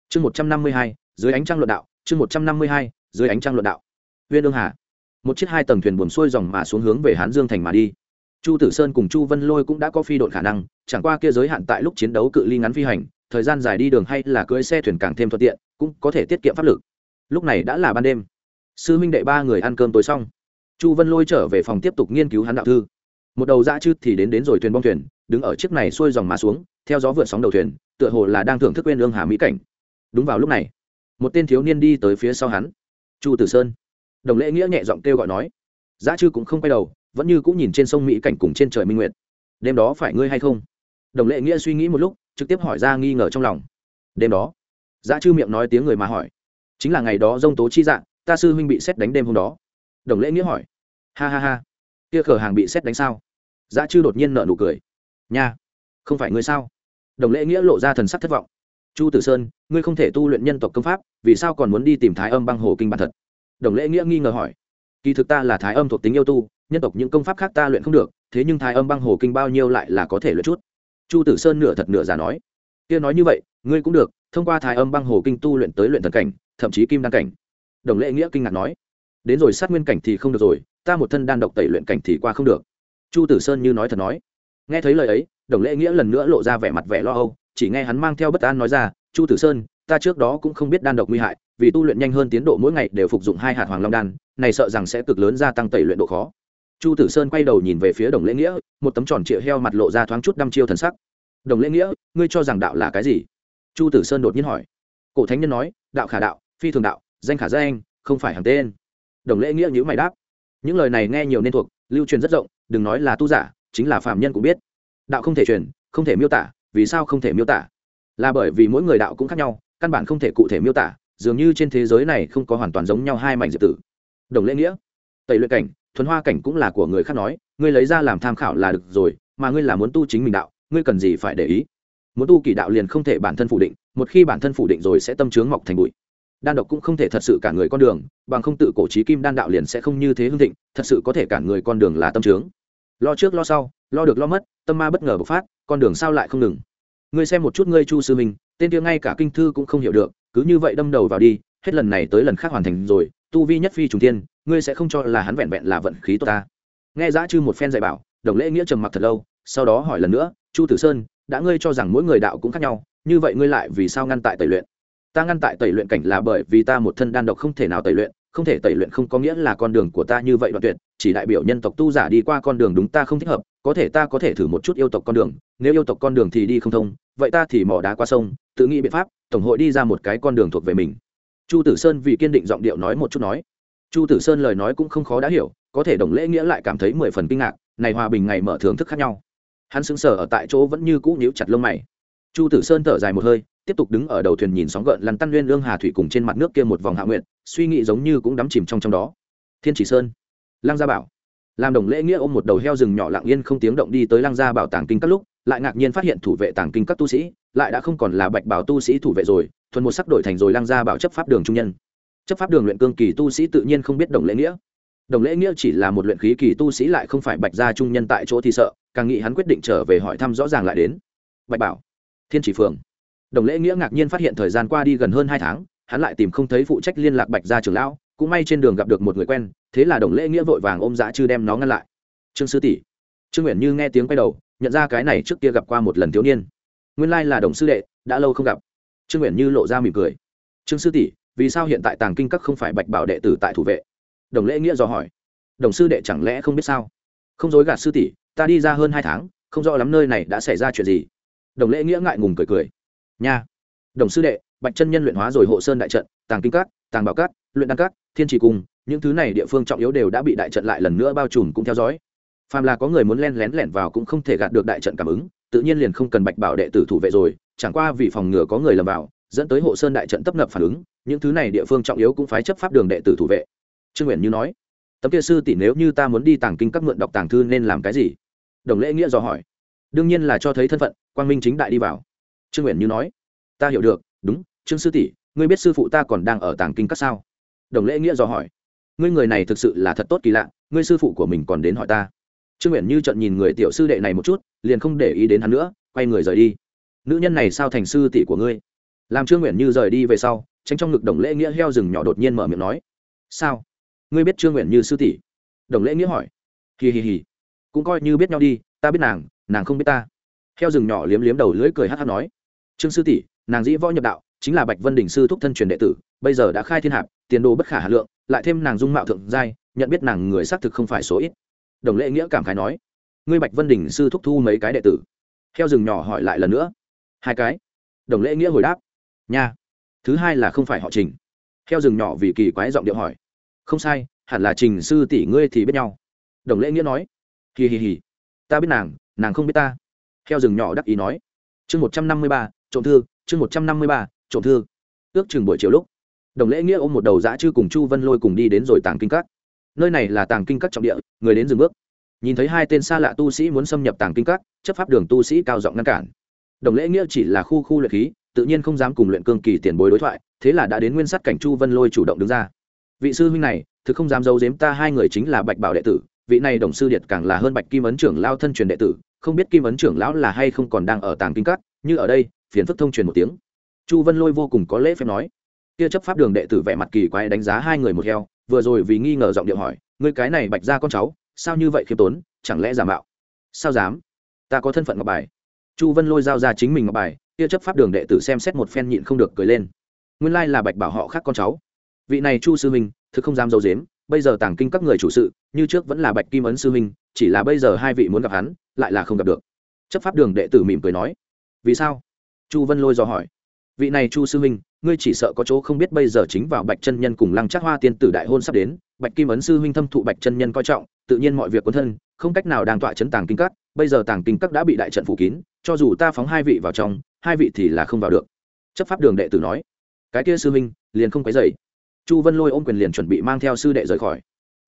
chương một trăm năm mươi hai, dưới ánh trăng luận đạo, chương một trăm năm mươi hai, dưới ánh trăng luận đạo. Huyên ương hà, một chiếc hai tầng thuyền buồm xuôi dòng mà xuống hướng về hán dương thành mà đi chu tử sơn cùng chu vân lôi cũng đã có phi đội khả năng, chẳng qua kia giới hạn tại lúc chiến đấu cự ly ngắn phi hành, thời gian dài đi đường hay là cưỡi xe thuyền càng thêm thuận tiện, cũng có thể tiết kiệm pháp lực. Lúc này đã là ban đêm. Sư minh đệ ba người ăn cơm tối xong. Chu vân lôi trở về phòng tiếp tục nghiên cứu hắn đạo thư. Một đầu dã chư thì đến đến rồi thuyền bong thuyền, đứng ở chiếc này xuôi dòng mà xuống, theo gió vượt sóng đầu thuyền, tựa hồ là đang thưởng thức quên lương hà mỹ cảnh. Đúng vào lúc này, một tên thiếu niên đi tới phía sau hắn. Chu tử sơn. Đồng lễ nghĩa nhẹ giọng kêu gọi nói. Dã chư cũng không quay đầu vẫn như cũng nhìn trên sông mỹ cảnh cùng trên trời minh nguyệt. Đêm đó phải ngươi hay không? Đồng lệ nghĩa suy nghĩ một lúc, trực tiếp hỏi ra nghi ngờ trong lòng. Đêm đó? Dã chư miệng nói tiếng người mà hỏi. Chính là ngày đó dông tố chi dạng, ta sư huynh bị xét đánh đêm hôm đó. Đồng lễ nghĩa hỏi. Ha ha ha. Kia cửa hàng bị xét đánh sao? Dã chư đột nhiên nợ nụ cười. Nha. Không phải ngươi sao? Đồng lễ nghĩa lộ ra thần sắc thất vọng. Chu tử sơn, ngươi không thể tu luyện nhân tộc công pháp, vì sao còn muốn đi tìm thái âm băng hồ kinh bản thật? Đồng lễ nghĩa nghi ngờ hỏi. Kỳ thực ta là thái âm thuộc tính yêu tu nhân tộc những công pháp khác ta luyện không được, thế nhưng thái âm băng hồ kinh bao nhiêu lại là có thể luyện chút? Chu tử sơn nửa thật nửa giả nói. Kia nói như vậy, ngươi cũng được, thông qua thái âm băng hồ kinh tu luyện tới luyện thần cảnh, thậm chí kim đan cảnh. Đồng lễ nghĩa kinh ngạc nói. Đến rồi sát nguyên cảnh thì không được rồi, ta một thân đan độc tẩy luyện cảnh thì qua không được. Chu tử sơn như nói thật nói. Nghe thấy lời ấy, đồng lễ nghĩa lần nữa lộ ra vẻ mặt vẻ lo âu, chỉ nghe hắn mang theo bất an nói ra, chu tử sơn, ta trước đó cũng không biết đan độc nguy hại, vì tu luyện nhanh hơn tiến độ mỗi ngày đều phục dụng hai hạt hoàng long đan, này sợ rằng sẽ cực lớn gia tăng tẩy luyện độ khó chu tử sơn quay đầu nhìn về phía đồng lễ nghĩa, một tấm tròn trịa heo mặt lộ ra thoáng chút đăm chiêu thần sắc. Đồng lễ nghĩa, ngươi cho rằng đạo là cái gì? Chu tử sơn đột nhiên hỏi. Cổ thánh nhân nói, đạo khả đạo, phi thường đạo, danh khả danh, không phải hàng tên. Đồng lễ nghĩa nhữ mày đáp. Những lời này nghe nhiều nên thuộc, lưu truyền rất rộng, đừng nói là tu giả, chính là phạm nhân cũng biết. Đạo không thể truyền, không thể miêu tả, vì sao không thể miêu tả? Là bởi vì mỗi người đạo cũng khác nhau, căn bản không thể cụ thể miêu tả, dường như trên thế giới này không có hoàn toàn giống nhau hai mảnh diệp tử. Đồng lễ nghĩa, tẩy luyện cảnh thuần hoa cảnh cũng là của người khác nói, ngươi lấy ra làm tham khảo là được rồi, mà ngươi là muốn tu chính mình đạo, ngươi cần gì phải để ý? Muốn tu kỳ đạo liền không thể bản thân phủ định, một khi bản thân phủ định rồi sẽ tâm trướng mọc thành bụi. Đan độc cũng không thể thật sự cả người con đường, bằng không tự cổ trí kim đan đạo liền sẽ không như thế hương thịnh, thật sự có thể cản người con đường là tâm trướng lo trước lo sau, lo được lo mất, tâm ma bất ngờ bộc phát, con đường sao lại không ngừng? Ngươi xem một chút ngươi chu sư minh tên kia ngay cả kinh thư cũng không hiểu được, cứ như vậy đâm đầu vào đi, hết lần này tới lần khác hoàn thành rồi, tu vi nhất phi trùng tiên ngươi sẽ không cho là hắn vẹn vẹn là vận khí tốt ta. Nghe dã chư một phen dạy bảo, đồng lễ nghĩa trầm mặc thật lâu, sau đó hỏi lần nữa, chu tử sơn, đã ngươi cho rằng mỗi người đạo cũng khác nhau, như vậy ngươi lại vì sao ngăn tại tẩy luyện? Ta ngăn tại tẩy luyện cảnh là bởi vì ta một thân đan độc không thể nào tẩy luyện, không thể tẩy luyện không có nghĩa là con đường của ta như vậy đoạn tuyệt, chỉ đại biểu nhân tộc tu giả đi qua con đường đúng ta không thích hợp, có thể ta có thể thử một chút yêu tộc con đường, nếu yêu tộc con đường thì đi không thông, vậy ta thì mỏ đá qua sông, tự nghĩ biện pháp, tổng hội đi ra một cái con đường thuộc về mình. Chu tử sơn vì kiên định giọng điệu nói một chút nói chu tử sơn lời nói cũng không khó đã hiểu, có thể đồng lễ nghĩa lại cảm thấy mười phần kinh ngạc, này hòa bình ngày mở thưởng thức khác nhau. Hắn sững sờ ở tại chỗ vẫn như cũ nhíu chặt lông mày. Chu tử sơn thở dài một hơi, tiếp tục đứng ở đầu thuyền nhìn sóng gợn lăn tăn lên lương hà thủy cùng trên mặt nước kia một vòng hạ nguyện suy nghĩ giống như cũng đắm chìm trong trong đó. Thiên chỉ sơn, lăng gia bảo. Làm đồng lễ nghĩa ôm một đầu heo rừng nhỏ lặng yên không tiếng động đi tới lăng gia bảo tàng kinh các lúc, lại ngạc nhiên phát hiện thủ vệ tàng kinh các tu sĩ, lại đã không còn là bạch bảo tu sĩ thủ vệ rồi, thuần một sắc đổi thành rồi lăng gia bảo chấp pháp đường trung nhân chấp pháp đường luyện cương kỳ tu sĩ tự nhiên không biết đồng lễ nghĩa. Đồng lễ nghĩa chỉ là một luyện khí kỳ tu sĩ lại không phải bạch gia trung nhân tại chỗ thì sợ, càng nghĩ hắn quyết định trở về hỏi thăm rõ ràng lại đến. Bạch bảo, thiên chỉ phường đồng lễ nghĩa ngạc nhiên phát hiện thời gian qua đi gần hơn hai tháng, hắn lại tìm không thấy phụ trách liên lạc bạch gia trưởng lão, cũng may trên đường gặp được một người quen, thế là đồng lễ nghĩa vội vàng ôm dã chư đem nó ngăn lại. Trương sư tỷ. Trương nguyện như nghe tiếng quay đầu, nhận ra cái này trước kia gặp qua một lần thiếu niên. Nguyên lai là đồng sư đệ, đã lâu không gặp. Trương nguyện như lộ ra mỉm cười. Trương sư tỷ vì sao hiện tại tàng kinh các không phải bạch bảo đệ tử tại thủ vệ? Đồng lễ nghĩa dò hỏi. Đồng sư đệ chẳng lẽ không biết sao? Không dối gạt sư tỷ, ta đi ra hơn hai tháng, không rõ lắm nơi này đã xảy ra chuyện gì. Đồng lễ nghĩa ngại ngùng cười cười. Nha. Đồng sư đệ, bạch chân nhân luyện hóa rồi hộ sơn đại trận, tàng kinh các, tàng bảo các, luyện đăng các, thiên trì cung những thứ này địa phương trọng yếu đều đã bị đại trận lại lần nữa bao trùm cũng theo dõi. Phàm là có người muốn len lén lẻn vào cũng không thể gạt được đại trận cảm ứng, tự nhiên liền không cần bạch bảo đệ tử thủ vệ rồi, chẳng qua vì phòng ngừa có người lầm vào dẫn tới hộ sơn đại trận tấp nập phản ứng, những thứ này địa phương trọng yếu cũng phải chấp pháp đường đệ tử thủ vệ. Trương nguyện như nói, tấm kia sư tỷ nếu như ta muốn đi tàng kinh các mượn đọc tàng thư nên làm cái gì? Đồng lễ nghĩa dò hỏi. Đương nhiên là cho thấy thân phận, quang minh chính đại đi vào. Trương nguyện như nói, ta hiểu được, đúng, trương sư tỷ, ngươi biết sư phụ ta còn đang ở tàng kinh các sao? Đồng lễ nghĩa dò hỏi, ngươi người này thực sự là thật tốt kỳ lạ, ngươi sư phụ của mình còn đến hỏi ta. Trương nguyện như trận nhìn người tiểu sư đệ này một chút, liền không để ý đến hắn nữa, quay người rời đi. Nữ nhân này sao thành sư tỷ của ngươi? Làm trương nguyện như rời đi về sau, tránh trong ngực đồng lễ nghĩa heo rừng nhỏ đột nhiên mở miệng nói, sao? Ngươi biết trương nguyện như sư tỷ? Đồng lễ nghĩa hỏi. Hì hì hì, cũng coi như biết nhau đi, ta biết nàng nàng không biết ta. Heo rừng nhỏ liếm liếm đầu lưỡi cười hát hát nói, trương sư tỷ, nàng dĩ võ nhập đạo, chính là bạch vân đình sư thúc thân truyền đệ tử, bây giờ đã khai thiên hạp, tiền đồ bất khả hà lượng, lại thêm nàng dung mạo thượng giai, nhận biết nàng người xác thực không phải số ít. Đồng lễ nghĩa cảm khái nói, ngươi bạch vân đình sư thúc thu mấy cái đệ tử? Heo rừng nhỏ hỏi lại lần nữa, hai cái. Đồng lễ nghĩa hồi đáp nha. Thứ hai là không phải họ trình. Heo rừng nhỏ vì kỳ quái giọng điệu hỏi. Không sai, hẳn là trình sư tỷ ngươi thì biết nhau. Đồng lễ nghĩa nói. Hì hì hì. Ta biết nàng nàng không biết ta. Heo rừng nhỏ đắc ý nói. Chương một trăm năm mươi ba, trộm thư, chương một trăm năm mươi ba, trộm thư. Ước chừng buổi chiều lúc, đồng lễ nghĩa ôm một đầu dã chư cùng chu vân lôi cùng đi đến rồi tàng kinh các. Nơi này là tàng kinh các trọng địa, người đến dừng bước. Nhìn thấy hai tên xa lạ tu sĩ muốn xâm nhập tàng kinh các, chấp pháp đường tu sĩ cao giọng ngăn cản. Đồng lễ nghĩa chỉ là khu khu luyện khí tự nhiên không dám cùng luyện cương kỳ tiền bối đối thoại thế là đã đến nguyên sắt cảnh chu vân lôi chủ động đứng ra. Vị sư huynh này thực không dám giấu giếm ta hai người chính là bạch bảo đệ tử vị này đồng sư điệt càng là hơn bạch kim ấn trưởng lao thân truyền đệ tử không biết kim ấn trưởng lão là hay không còn đang ở tàng kinh cát, như ở đây phiền phức thông truyền một tiếng. Chu vân lôi vô cùng có lễ phép nói. Kia chấp pháp đường đệ tử vẻ mặt kỳ quái đánh giá hai người một heo vừa rồi vì nghi ngờ giọng điệu hỏi ngươi cái này bạch ra con cháu sao như vậy khiêm tốn chẳng lẽ giả mạo? Sao dám? Ta có thân phận ngọc bài chu vân lôi giao ra chính mình ngọc bài kia chấp pháp đường đệ tử xem xét một phen nhịn không được cười lên. Nguyên lai là bạch bảo họ khác con cháu. Vị này chu sư minh thực không dám dâu dếm bây giờ tàng kinh các người chủ sự, như trước vẫn là bạch kim ấn sư minh chỉ là bây giờ hai vị muốn gặp hắn, lại là không gặp được. Chấp pháp đường đệ tử mỉm cười nói, vì sao? Chu vân lôi dò hỏi, vị này chu sư minh ngươi chỉ sợ có chỗ không biết bây giờ chính vào bạch chân nhân cùng lăng trác hoa tiên tử đại hôn sắp đến, bạch kim ấn sư huynh thâm thụ bạch chân nhân coi trọng, tự nhiên mọi việc quấn thân, không cách nào đang tọa chấn tàng kinh các, bây giờ tàng kinh các đã bị đại trận phủ kín cho dù ta phóng hai vị vào trong, hai vị thì là không vào được. Chấp pháp đường đệ tử nói, cái kia sư huynh, liền không quấy dày chu vân lôi ôm quyền liền chuẩn bị mang theo sư đệ rời khỏi.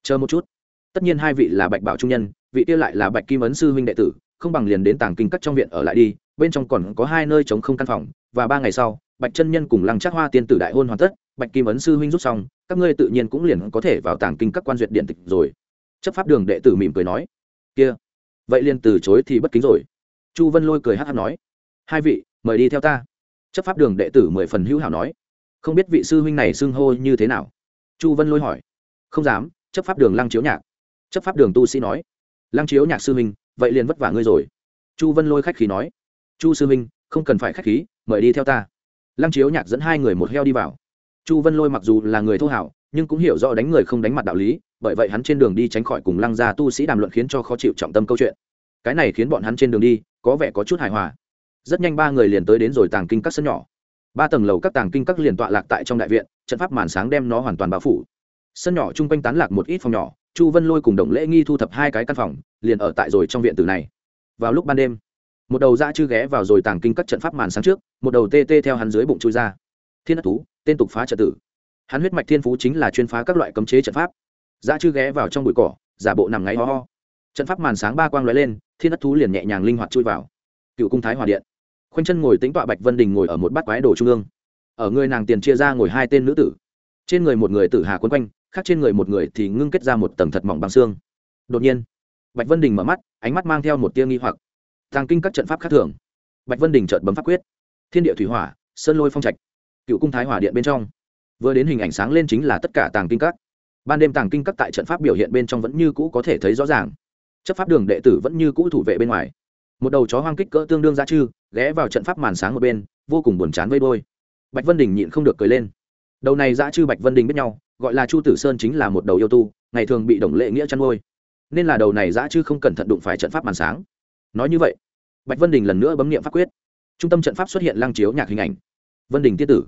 Chờ một chút. Tất nhiên hai vị là bạch bảo trung nhân, vị kia lại là bạch kim ấn sư huynh đệ tử, không bằng liền đến tàng kinh các trong viện ở lại đi, bên trong còn có hai nơi chống không căn phòng, và ba ngày sau, bạch chân nhân cùng lăng trác hoa tiên tử đại hôn hoàn tất, bạch kim ấn sư huynh rút xong, các ngươi tự nhiên cũng liền có thể vào tàng kinh các quan duyệt điện tịch rồi. Chấp pháp đường đệ tử mỉm cười nói, kia, vậy liền từ chối thì bất kính rồi chu vân lôi cười hát hát nói, hai vị, mời đi theo ta. Chấp pháp đường đệ tử mười phần hữu hảo nói, không biết vị sư huynh này xưng hô như thế nào? Chu vân lôi hỏi, không dám, chấp pháp đường lăng chiếu nhạc. Chấp pháp đường tu sĩ nói, lăng chiếu nhạc sư huynh, vậy liền vất vả ngươi rồi. Chu vân lôi khách khí nói, chu sư huynh, không cần phải khách khí, mời đi theo ta. Lăng chiếu nhạc dẫn hai người một heo đi vào. Chu vân lôi mặc dù là người thô hảo, nhưng cũng hiểu rõ đánh người không đánh mặt đạo lý, bởi vậy hắn trên đường đi tránh khỏi cùng lăng gia tu sĩ đàm luận khiến cho khó chịu trọng tâm câu chuyện. Cái này khiến bọn hắn trên đường đi có vẻ có chút hài hòa. Rất nhanh ba người liền tới đến rồi tàng kinh các sân nhỏ. Ba tầng lầu các tàng kinh các liền tọa lạc tại trong đại viện, trận pháp màn sáng đem nó hoàn toàn bao phủ. Sân nhỏ chung quanh tán lạc một ít phòng nhỏ, chu vân lôi cùng đồng lễ nghi thu thập hai cái căn phòng, liền ở tại rồi trong viện tử này. Vào lúc ban đêm, một đầu dã chư ghé vào rồi tàng kinh các trận pháp màn sáng trước, một đầu tê tê theo hắn dưới bụng chui ra. Thiên đất thú, tên tục phá trận tử. Hắn huyết mạch thiên phú chính là chuyên phá các loại cấm chế trận pháp. Dã chư ghé vào trong bụi cỏ, giả bộ nằm ngáy ho ho trận pháp màn sáng ba quang lóe lên, thiên đất thú liền nhẹ nhàng linh hoạt chui vào. Cựu cung thái hòa điện. Khoanh chân ngồi tính tọa bạch vân đình ngồi ở một bát quái đồ trung ương. Ở người nàng tiền chia ra ngồi hai tên nữ tử. Trên người một người tử hà quân quanh, khác trên người một người thì ngưng kết ra một tầng thật mỏng bằng xương. Đột nhiên, bạch vân đình mở mắt, ánh mắt mang theo một tia nghi hoặc. Tàng kinh các trận pháp khác thường. Bạch vân đình chợt bấm pháp quyết. Thiên địa thủy hỏa, sơn lôi phong trạch. Cựu cung thái hỏa điện bên trong. Vừa đến hình ảnh sáng lên chính là tất cả tàng kinh các. Ban đêm tàng kinh các tại trận pháp biểu hiện bên trong vẫn như cũ có thể thấy rõ ràng chấp pháp đường đệ tử vẫn như cũ thủ vệ bên ngoài. Một đầu chó hoang kích cỡ tương đương ra chư, ghé vào trận pháp màn sáng một bên, vô cùng buồn chán vây đôi bạch vân đình nhịn không được cười lên. Đầu này dã chư bạch vân đình biết nhau, gọi là chu tử sơn chính là một đầu yêu tu, ngày thường bị đồng lệ nghĩa chăn ngôi nên là đầu này dã chư không cẩn thận đụng phải trận pháp màn sáng. Nói như vậy, bạch vân đình lần nữa bấm nghiệm pháp quyết. Trung tâm trận pháp xuất hiện lăng chiếu nhạc hình ảnh. Vân đình tiết tử.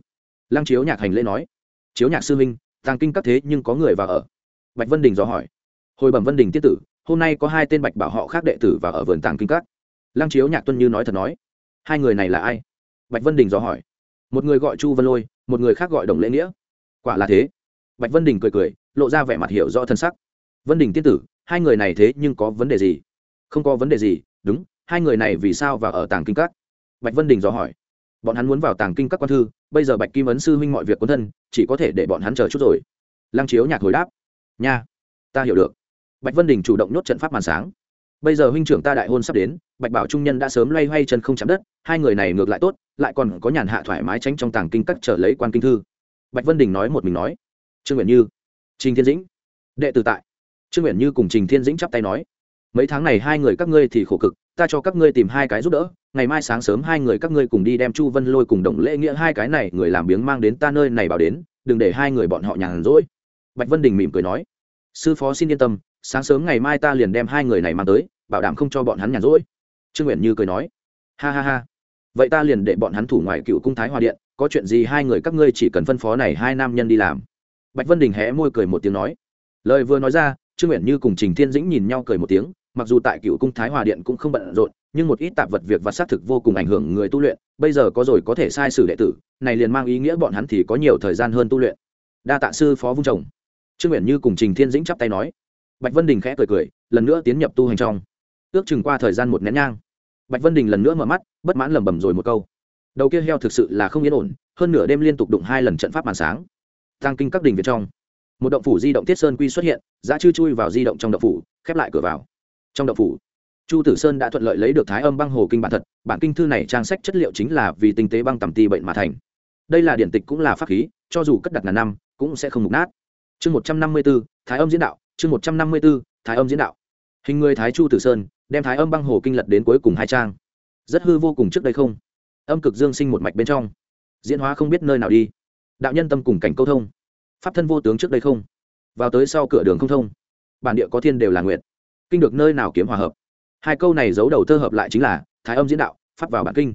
Lăng chiếu nhạc hành lễ nói, chiếu nhạc sư minh tàng kinh các thế nhưng có người vào ở. Bạch vân đình dò hỏi, hồi bẩm vân đình tiết tử hôm nay có hai tên bạch bảo họ khác đệ tử và ở vườn tàng kinh các. Lăng chiếu nhạc tuân như nói thật nói, hai người này là ai? Bạch vân đình dò hỏi. Một người gọi chu vân lôi, một người khác gọi đồng lễ nghĩa. Quả là thế. Bạch vân đình cười cười, lộ ra vẻ mặt hiểu rõ thân sắc. Vân đình tiên tử, hai người này thế nhưng có vấn đề gì? Không có vấn đề gì, đúng, hai người này vì sao vào ở tàng kinh các? Bạch vân đình dò hỏi. Bọn hắn muốn vào tàng kinh các quan thư, bây giờ bạch kim ấn sư huynh mọi việc quân thân, chỉ có thể để bọn hắn chờ chút rồi. Lăng chiếu nhạc hồi đáp. Nha, ta hiểu được bạch vân đình chủ động nhốt trận pháp màn sáng. Bây giờ huynh trưởng ta đại hôn sắp đến, bạch bảo trung nhân đã sớm loay hoay chân không chạm đất, hai người này ngược lại tốt, lại còn có nhàn hạ thoải mái tránh trong tàng kinh các trở lấy quan kinh thư. Bạch vân đình nói một mình nói. Trương nguyện như, trình thiên dĩnh, đệ tử tại. Trương nguyện như cùng trình thiên dĩnh chắp tay nói. Mấy tháng này hai người các ngươi thì khổ cực, ta cho các ngươi tìm hai cái giúp đỡ, ngày mai sáng sớm hai người các ngươi cùng đi đem chu vân lôi cùng đồng lễ nghĩa hai cái này người làm biếng mang đến ta nơi này bảo đến, đừng để hai người bọn họ nhàn rỗi. Bạch vân đình mỉm cười nói. Sư phó xin yên tâm sáng sớm ngày mai ta liền đem hai người này mang tới, bảo đảm không cho bọn hắn nhàn rỗi. Trương nguyện như cười nói. Ha ha ha. Vậy ta liền để bọn hắn thủ ngoài cựu cung thái hòa điện, có chuyện gì hai người các ngươi chỉ cần phân phó này hai nam nhân đi làm. Bạch vân đình hé môi cười một tiếng nói. Lời vừa nói ra, trương nguyện như cùng trình thiên dĩnh nhìn nhau cười một tiếng, mặc dù tại cựu cung thái hòa điện cũng không bận rộn, nhưng một ít tạp vật việc và xác thực vô cùng ảnh hưởng người tu luyện, bây giờ có rồi có thể sai sử đệ tử, này liền mang ý nghĩa bọn hắn thì có nhiều thời gian hơn tu luyện. Đa tạ sư phó vung chồng. Trương nguyện như cùng trình thiên dĩnh chắp tay nói bạch vân đình khẽ cười cười, lần nữa tiến nhập tu hành trong. Ước chừng qua thời gian một nén nhang, bạch vân đình lần nữa mở mắt, bất mãn lẩm bẩm rồi một câu. Đầu kia heo thực sự là không yên ổn, hơn nửa đêm liên tục đụng hai lần trận pháp màn sáng. Tăng kinh các đình việt trong, một động phủ di động thiết sơn quy xuất hiện, giá chư chui vào di động trong động phủ, khép lại cửa vào. Trong động phủ, chu tử sơn đã thuận lợi lấy được thái âm băng hồ kinh bản thật, bản kinh thư này trang sách chất liệu chính là vì tinh tế băng tầm ti bệnh mà thành. Đây là điện tịch cũng là pháp khí, cho dù cất đặt ngàn năm, cũng sẽ không mục nát. Chương một trăm năm mươi b ố thái âm diễn đạo chương một trăm năm mươi b ố thái âm diễn đạo. Hình người thái chu tử sơn, đem thái âm băng hồ kinh lật đến cuối cùng hai trang. Rất hư vô cùng trước đây không. Âm cực dương sinh một mạch bên trong. Diễn hóa không biết nơi nào đi. Đạo nhân tâm cùng cảnh câu thông. Pháp thân vô tướng trước đây không. Vào tới sau cửa đường không thông. Bản địa có thiên đều là nguyện kinh được nơi nào kiếm hòa hợp. Hai câu này giấu đầu thơ hợp lại chính là, thái âm diễn đạo, pháp vào bản kinh.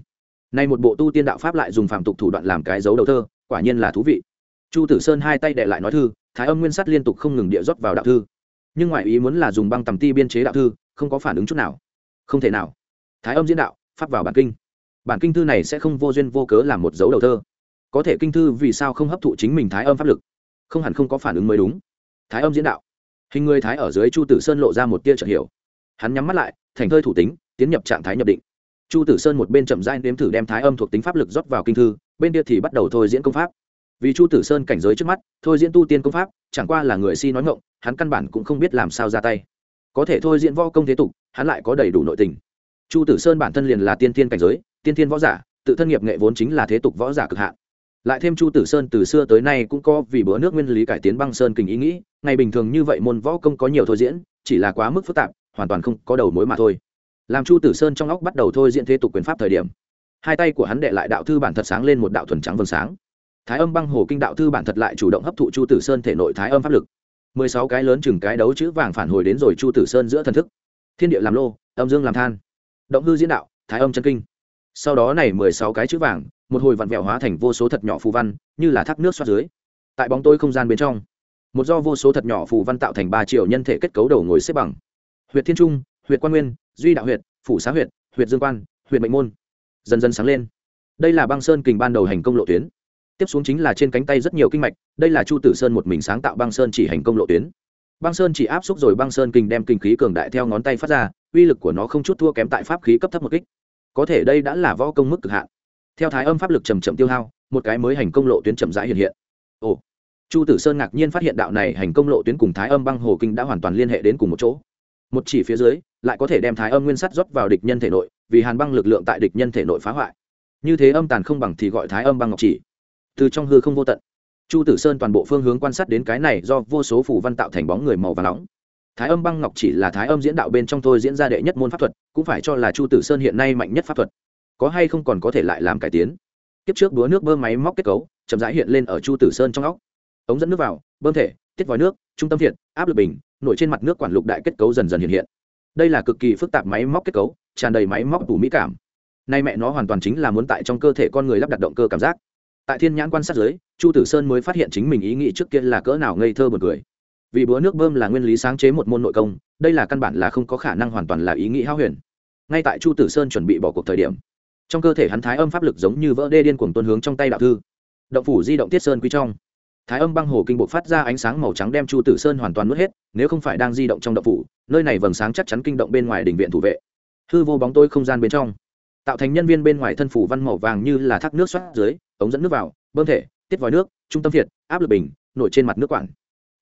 Nay một bộ tu tiên đạo pháp lại dùng phạm tục thủ đoạn làm cái dấu đầu thơ quả nhiên là thú vị. Chu tử sơn hai tay đệ lại nói thư, thái âm nguyên sắt liên tục không ngừng địa rót vào đạo thư nhưng ngoại ý muốn là dùng băng tầm ti biên chế đạo thư, không có phản ứng chút nào. Không thể nào. Thái âm diễn đạo, pháp vào bản kinh. Bản kinh thư này sẽ không vô duyên vô cớ làm một dấu đầu thơ. Có thể kinh thư vì sao không hấp thụ chính mình thái âm pháp lực? Không hẳn không có phản ứng mới đúng. Thái âm diễn đạo. Hình người thái ở dưới chu tử sơn lộ ra một tia chợt hiểu. Hắn nhắm mắt lại, thành thơi thủ tính, tiến nhập trạng thái nhập định. Chu tử sơn một bên chậm rãi nếm thử đem thái âm thuộc tính pháp lực rót vào kinh thư, bên kia thì bắt đầu thôi diễn công pháp vì chu tử sơn cảnh giới trước mắt, thôi diễn tu tiên công pháp, chẳng qua là người si nói ngộng hắn căn bản cũng không biết làm sao ra tay. Có thể thôi diễn võ công thế tục, hắn lại có đầy đủ nội tình. Chu tử sơn bản thân liền là tiên thiên cảnh giới, tiên thiên võ giả, tự thân nghiệp nghệ vốn chính là thế tục võ giả cực hạn. Lại thêm chu tử sơn từ xưa tới nay cũng có vì bữa nước nguyên lý cải tiến băng sơn kình ý nghĩ, ngày bình thường như vậy môn võ công có nhiều thôi diễn, chỉ là quá mức phức tạp, hoàn toàn không có đầu mối mà thôi. Làm chu tử sơn trong óc bắt đầu thôi diễn thế tục quyền pháp thời điểm, hai tay của hắn đệ lại đạo thư bản thật sáng lên một đạo thuần trắng vầng sáng thái âm băng hồ kinh đạo thư bản thật lại chủ động hấp thụ chu tử sơn thể nội thái âm pháp lực. Mười sáu cái lớn chừng cái đấu chữ vàng phản hồi đến rồi chu tử sơn giữa thần thức. Thiên địa làm lô, âm dương làm than. Động hư diễn đạo, thái âm chân kinh. Sau đó này mười sáu cái chữ vàng, một hồi vặn vẹo hóa thành vô số thật nhỏ phù văn, như là thác nước xoát dưới. Tại bóng tôi không gian bên trong, một do vô số thật nhỏ phù văn tạo thành ba triệu nhân thể kết cấu đầu ngồi xếp bằng. Huyện thiên trung huyện quan nguyên, duy đạo huyện phủ xá huyện huyện dương quan huyện mệnh môn dần dần sáng lên. Đây là băng sơn kình ban đầu hành công lộ tuyến tiếp xuống chính là trên cánh tay rất nhiều kinh mạch, đây là chu tử sơn một mình sáng tạo băng sơn chỉ hành công lộ tuyến. Băng sơn chỉ áp xúc rồi băng sơn kinh đem kinh khí cường đại theo ngón tay phát ra, uy lực của nó không chút thua kém tại pháp khí cấp thấp một kích. Có thể đây đã là võ công mức cực hạn. Theo thái âm pháp lực chầm chậm tiêu hao, một cái mới hành công lộ tuyến chậm rãi hiện hiện. Ồ. Chu tử sơn ngạc nhiên phát hiện đạo này hành công lộ tuyến cùng thái âm băng hồ kinh đã hoàn toàn liên hệ đến cùng một chỗ. Một chỉ phía dưới, lại có thể đem thái âm nguyên sắt rót vào địch nhân thể nội, vì hàn băng lực lượng tại địch nhân thể nội phá hoại. Như thế âm tàn không bằng thì gọi thái âm băng ngọc chỉ từ trong hư không vô tận. Chu tử sơn toàn bộ phương hướng quan sát đến cái này do vô số phủ văn tạo thành bóng người màu và nóng. Thái âm băng ngọc chỉ là thái âm diễn đạo bên trong thôi diễn ra đệ nhất môn pháp thuật, cũng phải cho là chu tử sơn hiện nay mạnh nhất pháp thuật. Có hay không còn có thể lại làm cải tiến. Tiếp trước đúa nước bơm máy móc kết cấu, chậm rãi hiện lên ở chu tử sơn trong óc. Ống dẫn nước vào, bơm thể, tiết vòi nước, trung tâm thiện áp lực bình nổi trên mặt nước quản lục đại kết cấu dần dần hiện hiện. Đây là cực kỳ phức tạp máy móc kết cấu, tràn đầy máy móc đủ mỹ cảm. Nay mẹ nó hoàn toàn chính là muốn tại trong cơ thể con người lắp đặt động cơ cảm giác tại thiên nhãn quan sát giới, chu tử sơn mới phát hiện chính mình ý nghĩ trước kia là cỡ nào ngây thơ buồn cười. Vì búa nước bơm là nguyên lý sáng chế một môn nội công, đây là căn bản là không có khả năng hoàn toàn là ý nghĩ hao huyền. Ngay tại chu tử sơn chuẩn bị bỏ cuộc thời điểm, trong cơ thể hắn thái âm pháp lực giống như vỡ đê điên cuồng tuân hướng trong tay đạo thư. Động phủ di động tiết sơn quý trong. Thái âm băng hồ kinh bộ phát ra ánh sáng màu trắng đem chu tử sơn hoàn toàn mất hết, nếu không phải đang di động trong động phủ, nơi này vầng sáng chắc chắn kinh động bên ngoài đình viện thủ vệ. Hư vô bóng tôi không gian bên trong. Tạo thành nhân viên bên ngoài thân phủ văn màu vàng như là thác nước xoát dưới ống dẫn nước vào, bơm thể, tiết vòi nước, trung tâm thiệt, áp lực bình, nổi trên mặt nước quản.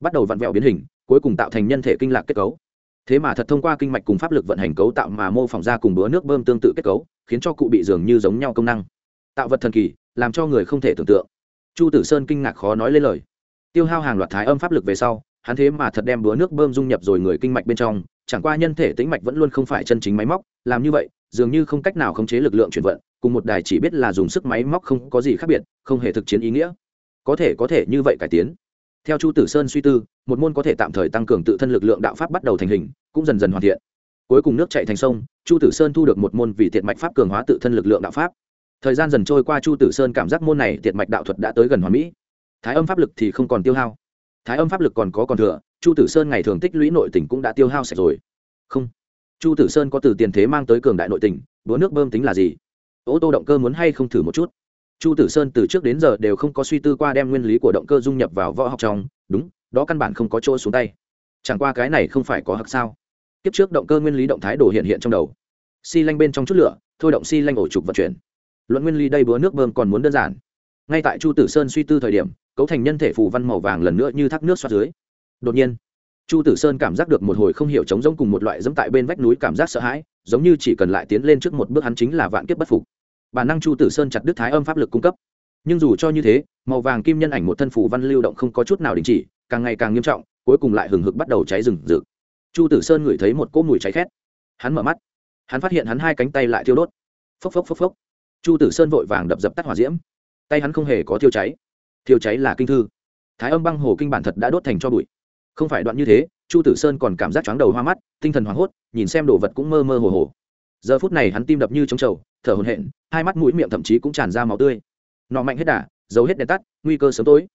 Bắt đầu vặn vẹo biến hình, cuối cùng tạo thành nhân thể kinh lạc kết cấu. Thế mà thật thông qua kinh mạch cùng pháp lực vận hành cấu tạo mà mô phỏng ra cùng bữa nước bơm tương tự kết cấu, khiến cho cụ bị dường như giống nhau công năng. Tạo vật thần kỳ, làm cho người không thể tưởng tượng. Chu tử sơn kinh ngạc khó nói lên lời. Tiêu hao hàng loạt thái âm pháp lực về sau, hắn thế mà thật đem búa nước bơm dung nhập rồi người kinh mạch bên trong, chẳng qua nhân thể tĩnh mạch vẫn luôn không phải chân chính máy móc, làm như vậy dường như không cách nào khống chế lực lượng chuyển vận, cùng một đài chỉ biết là dùng sức máy móc không có gì khác biệt, không hề thực chiến ý nghĩa. Có thể có thể, như vậy cải tiến. Theo chu tử sơn suy tư, một môn có thể tạm thời tăng cường tự thân lực lượng đạo pháp bắt đầu thành hình, cũng dần dần hoàn thiện. Cuối cùng nước chạy thành sông, chu tử sơn thu được một môn vì tiện mạch pháp cường hóa tự thân lực lượng đạo pháp. Thời gian dần trôi qua, chu tử sơn cảm giác môn này tiện mạch đạo thuật đã tới gần hoàn mỹ. Thái âm pháp lực thì không còn tiêu hao. Thái âm pháp lực còn có còn thừa, chu tử sơn ngày thường tích lũy nội tỉnh cũng đã tiêu hao sạch rồi. Không chu tử sơn có từ tiền thế mang tới cường đại nội tỉnh búa nước bơm tính là gì? Ô tô động cơ muốn hay không thử một chút? Chu tử sơn từ trước đến giờ đều không có suy tư qua đem nguyên lý của động cơ dung nhập vào võ học trong, đúng, đó căn bản không có chỗ xuống tay. Chẳng qua cái này không phải có hặc sao? Kiếp trước động cơ nguyên lý động thái đồ hiện hiện trong đầu. Xi lanh bên trong chút lửa, thôi động xi lanh ổ trục vận chuyển. Luận nguyên lý đây búa nước bơm còn muốn đơn giản. Ngay tại chu tử sơn suy tư thời điểm, cấu thành nhân thể phù văn màu vàng lần nữa như thác nước xoát dưới. Đột nhiên chu tử sơn cảm giác được một hồi không hiểu trống rỗng cùng một loại dẫm tại bên vách núi cảm giác sợ hãi, giống như chỉ cần lại tiến lên trước một bước hắn chính là vạn kiếp bất phục. Bản năng chu tử sơn chặt đứt thái âm pháp lực cung cấp. Nhưng dù cho như thế, màu vàng kim nhân ảnh một thân phủ văn lưu động không có chút nào đình chỉ, càng ngày càng nghiêm trọng, cuối cùng lại hừng hực bắt đầu cháy rừng rực. Chu tử sơn ngửi thấy một cỗ mùi cháy khét. Hắn mở mắt. Hắn phát hiện hắn hai cánh tay lại thiêu đốt. Phốc phốc phốc phốc. Chu tử sơn vội vàng đập dập tắt hỏa diễm. Tay hắn không hề có thiêu cháy. Thiêu cháy là kinh thư. Thái âm băng hồ kinh bản thật đã đốt thành cho bụi không phải đoạn như thế, chu tử sơn còn cảm giác chóng đầu hoa mắt, tinh thần hoảng hốt, nhìn xem đồ vật cũng mơ mơ hồ hồ. Giờ phút này hắn tim đập như trống trầu, thở hồn hện hai mắt mũi miệng thậm chí cũng tràn ra máu tươi. Nọ mạnh hết đà giấu hết đèn tắt, nguy cơ sớm tối.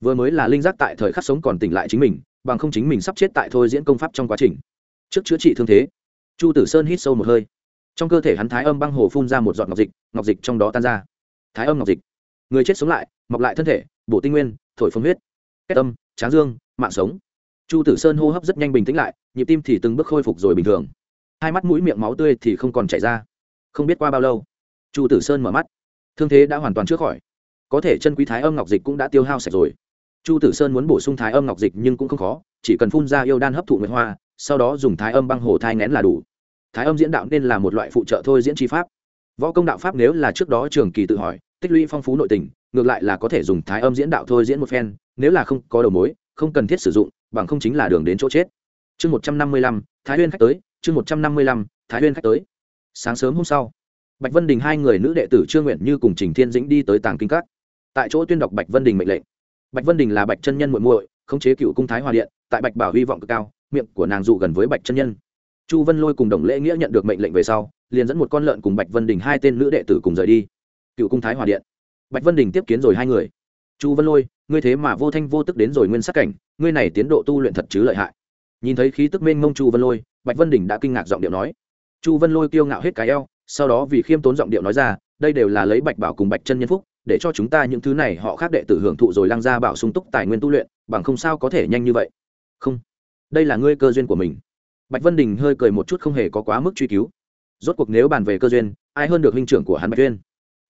Vừa mới là linh giác tại thời khắc sống còn tỉnh lại chính mình, bằng không chính mình sắp chết tại thôi diễn công pháp trong quá trình. Trước chữa trị thương thế, chu tử sơn hít sâu một hơi. Trong cơ thể hắn thái âm băng hồ phun ra một giọt ngọc dịch ngọc dịch trong đó tan ra. Thái âm ngọc dịch. Người chết sống lại, mọc lại thân thể, bổ tinh nguyên, thổi phong huyết. Kết tâm tráng dương, mạng sống chu tử sơn hô hấp rất nhanh bình tĩnh lại, nhịp tim thì từng bước khôi phục rồi bình thường. Hai mắt mũi miệng máu tươi thì không còn chảy ra. Không biết qua bao lâu, chu tử sơn mở mắt. Thương thế đã hoàn toàn trước khỏi. Có thể chân quý thái âm ngọc dịch cũng đã tiêu hao sạch rồi. Chu tử sơn muốn bổ sung thái âm ngọc dịch nhưng cũng không khó, chỉ cần phun ra yêu đan hấp thụ nguyệt hoa, sau đó dùng thái âm băng hồ thai ngén là đủ. Thái âm diễn đạo nên là một loại phụ trợ thôi diễn tri pháp. Võ công đạo pháp nếu là trước đó trường kỳ tự hỏi, tích lũy phong phú nội tình, ngược lại là có thể dùng thái âm diễn đạo thôi diễn một phen, nếu là không có đầu mối, không cần thiết sử dụng bằng không chính là đường đến chỗ chết. Chương một trăm năm mươi lăm, thái huyên khách tới, chương một trăm năm mươi lăm, thái huyên khách tới. Sáng sớm hôm sau, bạch vân đình hai người nữ đệ tử trương nguyện như cùng trình thiên dĩnh đi tới tàng kinh các. Tại chỗ tuyên đọc bạch vân đình mệnh lệnh. Bạch vân đình là bạch chân nhân muội muội, khống chế cựu cung thái hòa điện, tại bạch bảo hy vọng cực cao, miệng của nàng dụ gần với bạch chân nhân. Chu vân lôi cùng đồng lễ nghĩa nhận được mệnh lệnh về sau, liền dẫn một con lợn cùng bạch vân đình hai tên nữ đệ tử cùng rời đi. Cựu cung thái hòa điện. Bạch vân đình tiếp kiến rồi hai người chu vân lôi, ngươi thế mà vô thanh vô tức đến rồi nguyên sắc cảnh, ngươi này tiến độ tu luyện thật chứ lợi hại. Nhìn thấy khí tức mênh mông chu vân lôi, bạch vân đình đã kinh ngạc giọng điệu nói. Chu vân lôi kiêu ngạo hết cái eo, sau đó vì khiêm tốn giọng điệu nói ra, đây đều là lấy bạch bảo cùng bạch chân nhân phúc, để cho chúng ta những thứ này họ khác đệ tử hưởng thụ rồi lăng ra bảo sung túc tài nguyên tu luyện, bằng không sao có thể nhanh như vậy. Không, đây là ngươi cơ duyên của mình. Bạch vân đình hơi cười một chút không hề có quá mức truy cứu. Rốt cuộc nếu bàn về cơ duyên, ai hơn được huynh trưởng của hắn bạch tuyên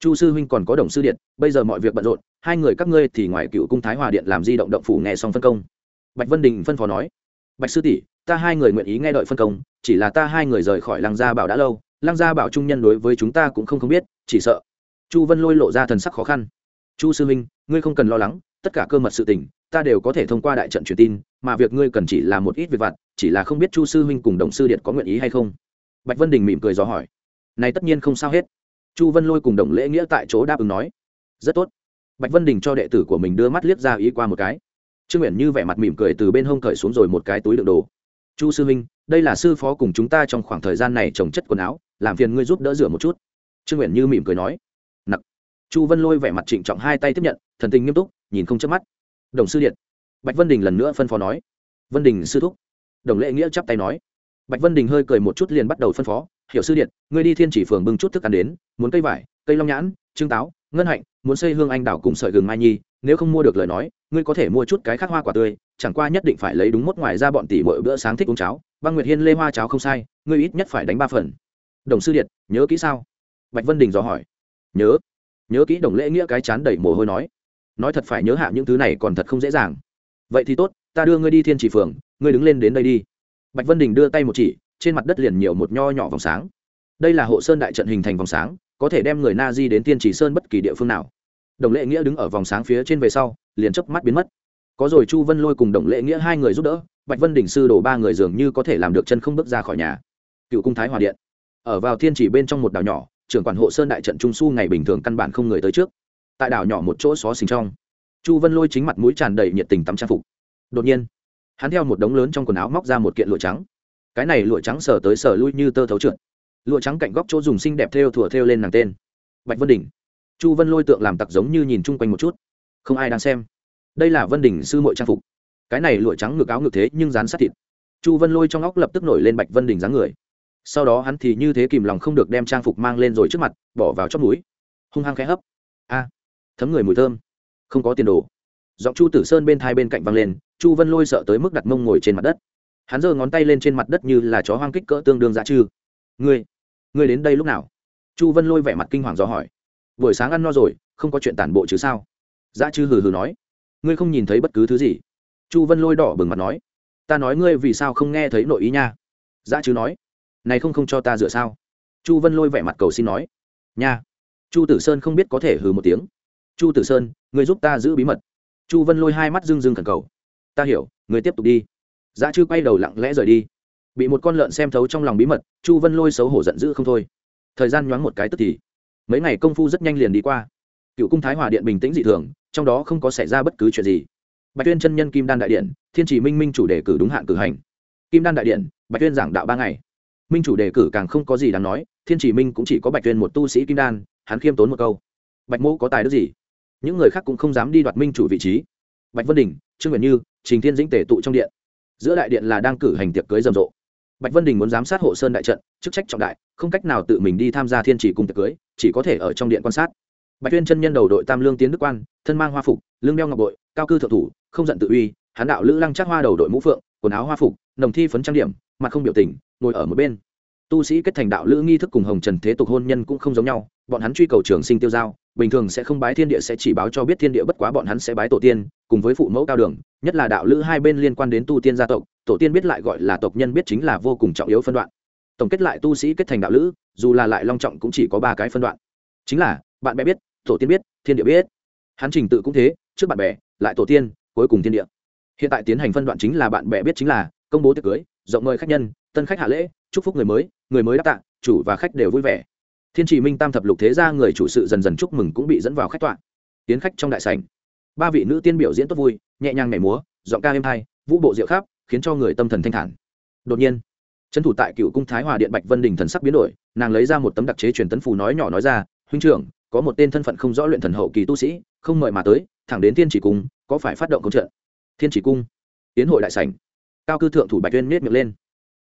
chu sư huynh còn có đồng sư điện, bây giờ mọi việc bận rộn hai người các ngươi thì ngoài cựu cung thái hòa điện làm di động động phủ nghe xong phân công. Bạch vân đình phân phó nói, bạch sư tỷ, ta hai người nguyện ý nghe đợi phân công, chỉ là ta hai người rời khỏi lăng gia bảo đã lâu, lăng gia bảo trung nhân đối với chúng ta cũng không không biết, chỉ sợ. Chu vân lôi lộ ra thần sắc khó khăn. Chu sư minh ngươi không cần lo lắng, tất cả cơ mật sự tình, ta đều có thể thông qua đại trận truyền tin, mà việc ngươi cần chỉ là một ít việc vặt, chỉ là không biết chu sư huynh cùng đồng sư điện có nguyện ý hay không. Bạch vân đình mỉm cười dò hỏi, này tất nhiên không sao hết. Chu vân lôi cùng đồng lễ nghĩa tại chỗ đáp ứng nói, rất tốt bạch vân đình cho đệ tử của mình đưa mắt liếc ra ý qua một cái. Trương nguyện như vẻ mặt mỉm cười từ bên hông cởi xuống rồi một cái túi đựng đồ. Chu sư huynh, đây là sư phó cùng chúng ta trong khoảng thời gian này trồng chất quần áo, làm phiền ngươi giúp đỡ rửa một chút. Trương nguyện như mỉm cười nói. Nặc. Chu vân lôi vẻ mặt trịnh trọng hai tay tiếp nhận, thần tình nghiêm túc, nhìn không chớp mắt. Đồng sư điện. Bạch vân đình lần nữa phân phó nói. Vân đình sư thúc. Đồng lễ nghĩa chắp tay nói. Bạch vân đình hơi cười một chút liền bắt đầu phân phó. Hiểu sư điện, ngươi đi thiên chỉ phường bưng chút thức ăn đến, muốn cây vải, cây long nhãn trương táo ngân hạnh, muốn xây hương anh đào cùng sợi gừng mai nhi, nếu không mua được lời nói, ngươi có thể mua chút cái khác hoa quả tươi, chẳng qua nhất định phải lấy đúng mốt ngoài ra bọn tỷ mỗi bữa sáng thích uống cháo. Băng nguyệt hiên lê hoa cháo không sai, ngươi ít nhất phải đánh ba phần. Đồng sư điện nhớ kỹ sao? Bạch vân đình dò hỏi. Nhớ. Nhớ kỹ đồng lễ nghĩa cái chán đầy mồ hôi nói. Nói thật phải nhớ hạ những thứ này còn thật không dễ dàng. Vậy thì tốt, ta đưa ngươi đi thiên chỉ phường, ngươi đứng lên đến đây đi. Bạch vân đình đưa tay một chỉ, trên mặt đất liền nhiều một nho nhỏ vòng sáng đây là hộ sơn đại trận hình thành vòng sáng, có thể đem người na di đến tiên chỉ sơn bất kỳ địa phương nào. Đồng lệ nghĩa đứng ở vòng sáng phía trên về sau, liền chớp mắt biến mất. Có rồi, chu vân lôi cùng đồng lệ nghĩa hai người giúp đỡ, bạch vân đỉnh sư đổ ba người dường như có thể làm được chân không bước ra khỏi nhà. Cựu cung thái hòa điện. Ở vào thiên chỉ bên trong một đảo nhỏ, trưởng quản hộ sơn đại trận trung su ngày bình thường căn bản không người tới trước. Tại đảo nhỏ một chỗ xó xình trong, chu vân lôi chính mặt mũi tràn đầy nhiệt tình tắm trang phục. Đột nhiên, hắn theo một đống lớn trong quần áo móc ra một kiện lụa trắng. Cái này lụa trắng sờ tới sờ lui như tơ thấu trượt lụa trắng cạnh góc chỗ dùng xinh đẹp thêu thủa thêu lên nàng tên. Bạch vân đỉnh. Chu vân lôi tượng làm tặc giống như nhìn chung quanh một chút. Không ai đang xem. Đây là vân đỉnh sư mội trang phục. Cái này lụa trắng ngực áo ngực thế nhưng dán sát thịt. Chu vân lôi trong óc lập tức nổi lên bạch vân đỉnh dáng người. Sau đó hắn thì như thế kìm lòng không được đem trang phục mang lên rồi trước mặt, bỏ vào chót núi hung hăng khẽ hấp. A. À, thấm người mùi thơm. Không có tiền đồ. Giọng chu tử sơn bên thai bên cạnh văng lên, chu vân lôi sợ tới mức đặt mông ngồi trên mặt đất. Hắn giơ ngón tay lên trên mặt đất như là chó hoang kích cỡ tương đương giá chư ngươi ngươi đến đây lúc nào? Chu vân lôi vẻ mặt kinh hoàng do hỏi. Buổi sáng ăn no rồi, không có chuyện tản bộ chứ sao? Dã chư hừ hừ nói. Ngươi không nhìn thấy bất cứ thứ gì? Chu vân lôi đỏ bừng mặt nói. Ta nói ngươi vì sao không nghe thấy nội ý nha? Dã chư nói. Này không không cho ta dựa sao? Chu vân lôi vẻ mặt cầu xin nói. Nha. Chu tử sơn không biết có thể hừ một tiếng. Chu tử sơn người giúp ta giữ bí mật. Chu vân lôi hai mắt rưng rưng khẩn cầu. Ta hiểu người tiếp tục đi. Dã chư quay đầu lặng lẽ rời đi bị một con lợn xem thấu trong lòng bí mật, chu vân lôi xấu hổ giận dữ không thôi. Thời gian nhoáng một cái tức thì, mấy ngày công phu rất nhanh liền đi qua. Cựu cung thái hòa điện bình tĩnh dị thường, trong đó không có xảy ra bất cứ chuyện gì. Bạch tuyên chân nhân kim đan đại điện, thiên trì minh minh chủ đề cử đúng hạn cử hành. Kim đan đại điện, bạch tuyên giảng đạo ba ngày. Minh chủ đề cử càng không có gì đáng nói, thiên chỉ minh cũng chỉ có bạch tuyên một tu sĩ kim đan, hắn khiêm tốn một câu. Bạch mô có tài đức gì? Những người khác cũng không dám đi đoạt minh chủ vị trí. Bạch vân đình, trương nguyện như, trình thiên dĩnh tể tụ trong điện. Giữa đại điện là đang cử hành tiệc cưới rầm rộ bạch vân đình muốn giám sát hộ sơn đại trận, chức trách trọng đại, không cách nào tự mình đi tham gia thiên chỉ cung tiệc cưới, chỉ có thể ở trong điện quan sát. Bạch tuyên chân nhân đầu đội tam lương tiến đức quan, thân mang hoa phục lương đeo ngọc bội, cao cư thượng thủ, không giận tự uy, hán đạo lữ lăng chắc hoa đầu đội mũ phượng, quần áo hoa phục, nồng thi phấn trang điểm, mặt không biểu tình, ngồi ở một bên. Tu sĩ kết thành đạo lữ nghi thức cùng hồng trần thế tục hôn nhân cũng không giống nhau, bọn hắn truy cầu trường sinh tiêu giao, bình thường sẽ không bái thiên địa sẽ chỉ báo cho biết thiên địa bất quá bọn hắn sẽ bái tổ tiên, cùng với phụ mẫu cao đường, nhất là đạo lữ hai bên liên quan đến tu tiên gia tộc tổ tiên biết lại gọi là tộc nhân biết chính là vô cùng trọng yếu phân đoạn. Tổng kết lại tu sĩ kết thành đạo lữ, dù là lại long trọng cũng chỉ có ba cái phân đoạn. Chính là, bạn bè biết, tổ tiên biết, thiên địa biết. Hắn trình tự cũng thế, trước bạn bè, lại tổ tiên, cuối cùng thiên địa. Hiện tại tiến hành phân đoạn chính là bạn bè biết chính là, công bố tiệc cưới, rộng mời khách nhân, tân khách hạ lễ, chúc phúc người mới người mới đáp tạ, chủ và khách đều vui vẻ. Thiên trì minh tam thập lục thế gia người chủ sự dần dần chúc mừng cũng bị dẫn vào khách tọa. Tiến khách trong đại sảnh. Ba vị nữ tiên biểu diễn tốt vui, nhẹ nhàng nhảy múa, giọng ca êm hay vũ bộ diệu khắp khiến cho người tâm thần thanh thản. Đột nhiên, trấn thủ tại cựu cung thái hòa điện bạch vân đình thần sắc biến đổi, nàng lấy ra một tấm đặc chế truyền tấn phù nói nhỏ nói ra, huynh trưởng, có một tên thân phận không rõ luyện thần hậu kỳ tu sĩ, không mời mà tới, thẳng đến thiên chỉ cung, có phải phát động công trận? Thiên chỉ cung, tiến hội đại sảnh. Cao cư thượng thủ bạch tuyên miết miệng lên.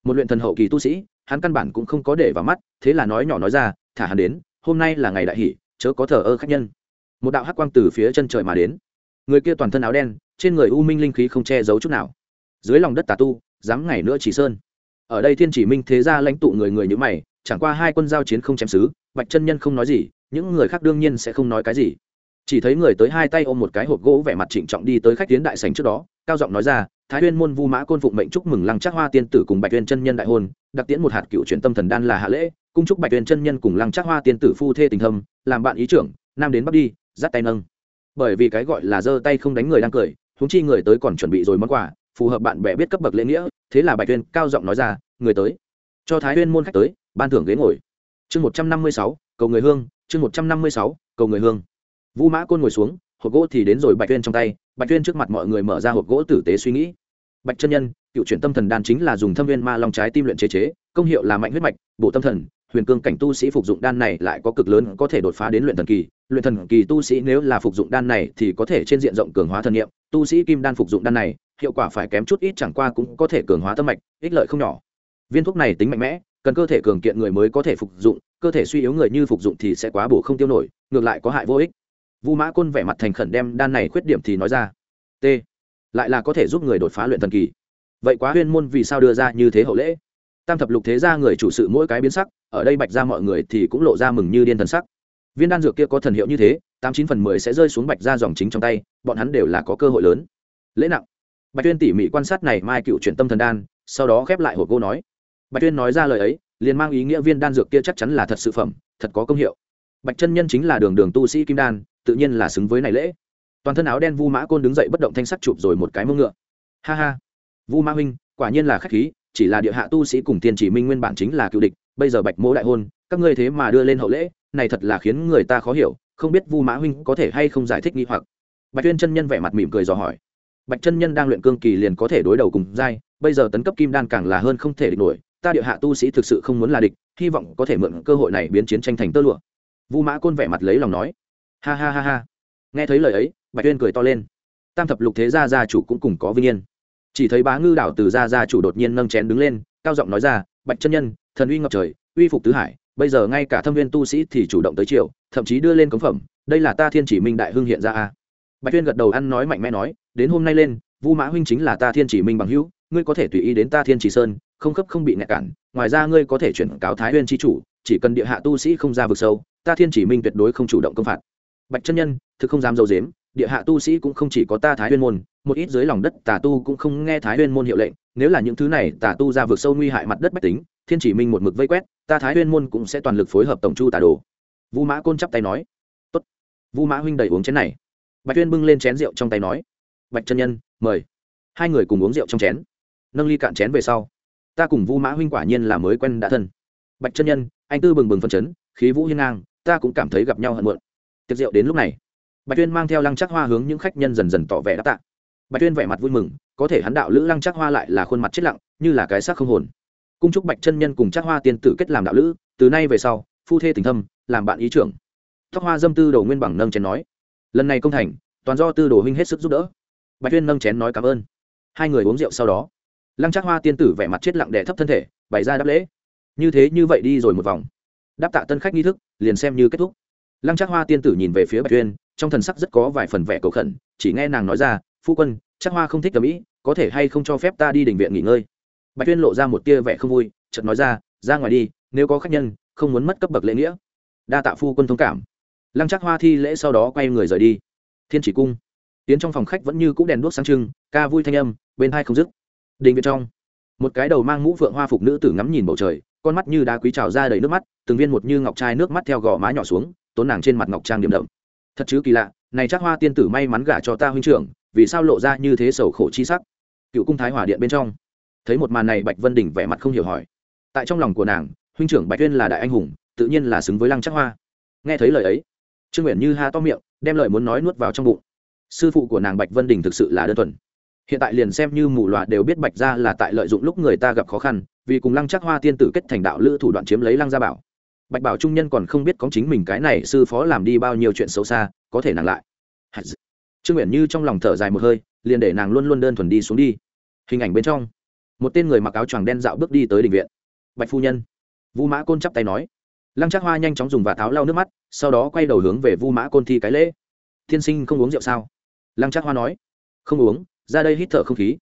Một luyện thần hậu kỳ tu sĩ, hắn căn bản cũng không có để vào mắt, thế là nói nhỏ nói ra, thả hắn đến, hôm nay là ngày đại hỷ, chớ có thờ ơ khách nhân. Một đạo hắc quang từ phía chân trời mà đến. Người kia toàn thân áo đen, trên người u minh linh khí không che giấu chút nào dưới lòng đất tà tu, dám ngày nữa chỉ sơn. Ở đây thiên chỉ minh thế gia lãnh tụ người người như mày, chẳng qua hai quân giao chiến không chém xứ, bạch chân nhân không nói gì, những người khác đương nhiên sẽ không nói cái gì. Chỉ thấy người tới hai tay ôm một cái hộp gỗ vẻ mặt trịnh trọng đi tới khách tiến đại sành trước đó, cao giọng nói ra, thái huyên môn vu mã côn phụng mệnh chúc mừng lăng trác hoa tiên tử cùng bạch huyên chân nhân đại hôn, đặc tiễn một hạt cựu truyền tâm thần đan là hạ lễ, cung chúc bạch huyên chân nhân cùng lăng trác hoa tiên tử phu thê tình thâm, làm bạn ý trưởng, nam đến bắc đi, dắt tay nâng. Bởi vì cái gọi là giơ tay không đánh người đang cười húng chi người tới còn chuẩn bị rồi món quà phù hợp bạn bè biết cấp bậc lễ nghĩa, thế là bạch tuyên cao giọng nói ra, người tới. Cho thái huyên môn khách tới, ban thưởng ghế ngồi. Chương một trăm năm mươi sáu, cầu người hương, chương một trăm năm mươi sáu, cầu người hương. Vu mã côn ngồi xuống, hộp gỗ thì đến rồi bạch tuyên trong tay, bạch tuyên trước mặt mọi người mở ra hộp gỗ tử tế suy nghĩ. Bạch chân nhân, cựu chuyển tâm thần đan chính là dùng thâm viên ma long trái tim luyện chế chế, công hiệu là mạnh huyết mạch, bộ tâm thần, huyền cương cảnh tu sĩ phục dụng đan này lại có cực lớn, có thể đột phá đến luyện thần kỳ. Luyện thần kỳ tu sĩ nếu là phục dụng đan này thì có thể trên diện rộng cường hóa thần nghiệm tu sĩ kim đan phục dụng đan này hiệu quả phải kém chút ít chẳng qua cũng có thể cường hóa tâm mạch, ích lợi không nhỏ. Viên thuốc này tính mạnh mẽ, cần cơ thể cường kiện người mới có thể phục dụng, cơ thể suy yếu người như phục dụng thì sẽ quá bổ không tiêu nổi, ngược lại có hại vô ích. Vu mã côn vẻ mặt thành khẩn đem đan này khuyết điểm thì nói ra. T. Lại là có thể giúp người đột phá luyện thần kỳ. Vậy quá huyên môn vì sao đưa ra như thế hậu lễ? Tam thập lục thế ra người chủ sự mỗi cái biến sắc, ở đây bạch ra mọi người thì cũng lộ ra mừng như điên thần sắc. Viên đan dược kia có thần hiệu như thế, tám chín phần mười sẽ rơi xuống bạch ra dòng chính trong tay, bọn hắn đều là có cơ hội lớn. Lễ nặng bạch tuyên tỉ mỉ quan sát này mai cựu chuyển tâm thần đan, sau đó khép lại hộp cô nói. Bạch tuyên nói ra lời ấy, liền mang ý nghĩa viên đan dược kia chắc chắn là thật sự phẩm, thật có công hiệu. Bạch chân nhân chính là đường đường tu sĩ kim đan, tự nhiên là xứng với này lễ. Toàn thân áo đen vu mã côn đứng dậy bất động thanh sắc chụp rồi một cái mông ngựa. Ha ha. Vu mã huynh, quả nhiên là khách khí, chỉ là địa hạ tu sĩ cùng tiên chỉ minh nguyên bản chính là cựu địch, bây giờ bạch mỗ đại hôn, các ngươi thế mà đưa lên hậu lễ, này thật là khiến người ta khó hiểu, không biết vu mã huynh có thể hay không giải thích nghi hoặc. Bạch tuyên chân nhân vẻ mặt mỉm cười dò hỏi bạch chân nhân đang luyện cương kỳ liền có thể đối đầu cùng giai, bây giờ tấn cấp kim đan càng là hơn không thể địch nổi, ta địa hạ tu sĩ thực sự không muốn là địch, hy vọng có thể mượn cơ hội này biến chiến tranh thành tơ lụa. Vu mã côn vẻ mặt lấy lòng nói. Ha ha ha ha. Nghe thấy lời ấy, bạch tuyên cười to lên. Tam thập lục thế gia gia chủ cũng cùng có vinh yên. Chỉ thấy bá ngư đảo từ gia gia chủ đột nhiên nâng chén đứng lên, cao giọng nói ra, bạch chân nhân, thần uy ngập trời, uy phục tứ hải, bây giờ ngay cả thâm viên tu sĩ thì chủ động tới triều, thậm chí đưa lên cống phẩm, đây là ta thiên chỉ minh đại hưng hiện ra a bạch tuyên gật đầu ăn nói mạnh mẽ nói, đến hôm nay lên, vu mã huynh chính là ta thiên chỉ minh bằng hữu, ngươi có thể tùy ý đến ta thiên chỉ sơn, không cấp không bị ngại cản, ngoài ra ngươi có thể chuyển cáo thái huyên tri chủ, chỉ cần địa hạ tu sĩ không ra vực sâu, ta thiên chỉ minh tuyệt đối không chủ động công phạt. Bạch chân nhân, thực không dám dâu dếm địa hạ tu sĩ cũng không chỉ có ta thái huyên môn, một ít dưới lòng đất tà tu cũng không nghe thái huyên môn hiệu lệnh, nếu là những thứ này tà tu ra vực sâu nguy hại mặt đất bách tính, thiên chỉ minh một mực vây quét, ta thái huyên môn cũng sẽ toàn lực phối hợp tổng chu tà đồ. Vu mã côn chắp tay nói, tốt. Vu mã huynh đầy uống chén này bạch tuyên bưng lên chén rượu trong tay nói, bạch chân nhân, mời. Hai người cùng uống rượu trong chén. Nâng ly cạn chén về sau, ta cùng vu mã huynh quả nhiên là mới quen đã thân. Bạch chân nhân, anh tư bừng bừng phân chấn, khí vũ hiên ngang, ta cũng cảm thấy gặp nhau hận muộn. Tiệc rượu đến lúc này, bạch tuyên mang theo lăng chắc hoa hướng những khách nhân dần dần tỏ vẻ đáp tạ. Bạch tuyên vẻ mặt vui mừng, có thể hắn đạo lữ lăng chắc hoa lại là khuôn mặt chết lặng, như là cái xác không hồn. Cung chúc bạch chân nhân cùng chắc hoa tiên tử kết làm đạo lữ, từ nay về sau, phu thê tình thâm, làm bạn ý trưởng. Tóc hoa dâm tư đầu nguyên bằng nâng chén nói lần này công thành, toàn do tư đồ huynh hết sức giúp đỡ. Bạch tuyên nâng chén nói cảm ơn. Hai người uống rượu sau đó, lăng trác hoa tiên tử vẻ mặt chết lặng đẻ thấp thân thể, bày ra đáp lễ. Như thế như vậy đi rồi một vòng. Đáp tạ tân khách nghi thức, liền xem như kết thúc. Lăng trác hoa tiên tử nhìn về phía bạch tuyên trong thần sắc rất có vài phần vẻ cầu khẩn, chỉ nghe nàng nói ra, phu quân chắc hoa không thích cầm ĩ có thể hay không cho phép ta đi đình viện nghỉ ngơi? Bạch tuyên lộ ra một tia vẻ không vui, chợt nói ra ra ngoài đi, nếu có khách nhân, không muốn mất cấp bậc lễ nghĩa. Đa tạ phu quân thông cảm lăng chắc hoa thi lễ sau đó quay người rời đi. Thiên chỉ cung. Tiến trong phòng khách vẫn như c ũ đèn đuốc sáng trưng, ca vui thanh âm, bên hai không dứt. Đình viện trong. Một cái đầu mang mũ phượng hoa phục nữ tử ngắm nhìn bầu trời, con mắt như đá quý trào ra đầy nước mắt, từng viên một như ngọc trai nước mắt theo gò má nhỏ xuống, tốn nàng trên mặt ngọc trang điểm đậm. Thật chứ kỳ lạ, này chắc hoa tiên tử may mắn gả cho ta huynh trưởng, vì sao lộ ra như thế sầu khổ chi sắc? Cựu cung thái hỏa điện bên trong. Thấy một màn này bạch vân đỉnh vẻ mặt không hiểu hỏi. Tại trong lòng của nàng, huynh trưởng bạch tuyên là đại anh hùng, tự nhiên là xứng với lăng chắc hoa. Nghe thấy lời ấy trương nguyện như ha to miệng, đem lời muốn nói nuốt vào trong bụng. Sư phụ của nàng bạch vân đình thực sự là đơn thuần. Hiện tại liền xem như mù loà đều biết bạch ra là tại lợi dụng lúc người ta gặp khó khăn, vì cùng lăng chắc hoa tiên tử kết thành đạo lữ thủ đoạn chiếm lấy lăng gia bảo. Bạch bảo trung nhân còn không biết có chính mình cái này sư phó làm đi bao nhiêu chuyện xấu xa, có thể nàng lại. Trương nguyện như trong lòng thở dài một hơi, liền để nàng luôn luôn đơn thuần đi xuống đi. Hình ảnh bên trong, một tên người mặc áo choàng đen dạo bước đi tới đình viện. Bạch phu nhân. Vu mã côn chắp tay nói lăng trác hoa nhanh chóng dùng và tháo lau nước mắt, sau đó quay đầu hướng về vu mã côn thi cái lễ. Tiên sinh không uống rượu sao? Lăng trác hoa nói. Không uống, ra đây hít thở không khí.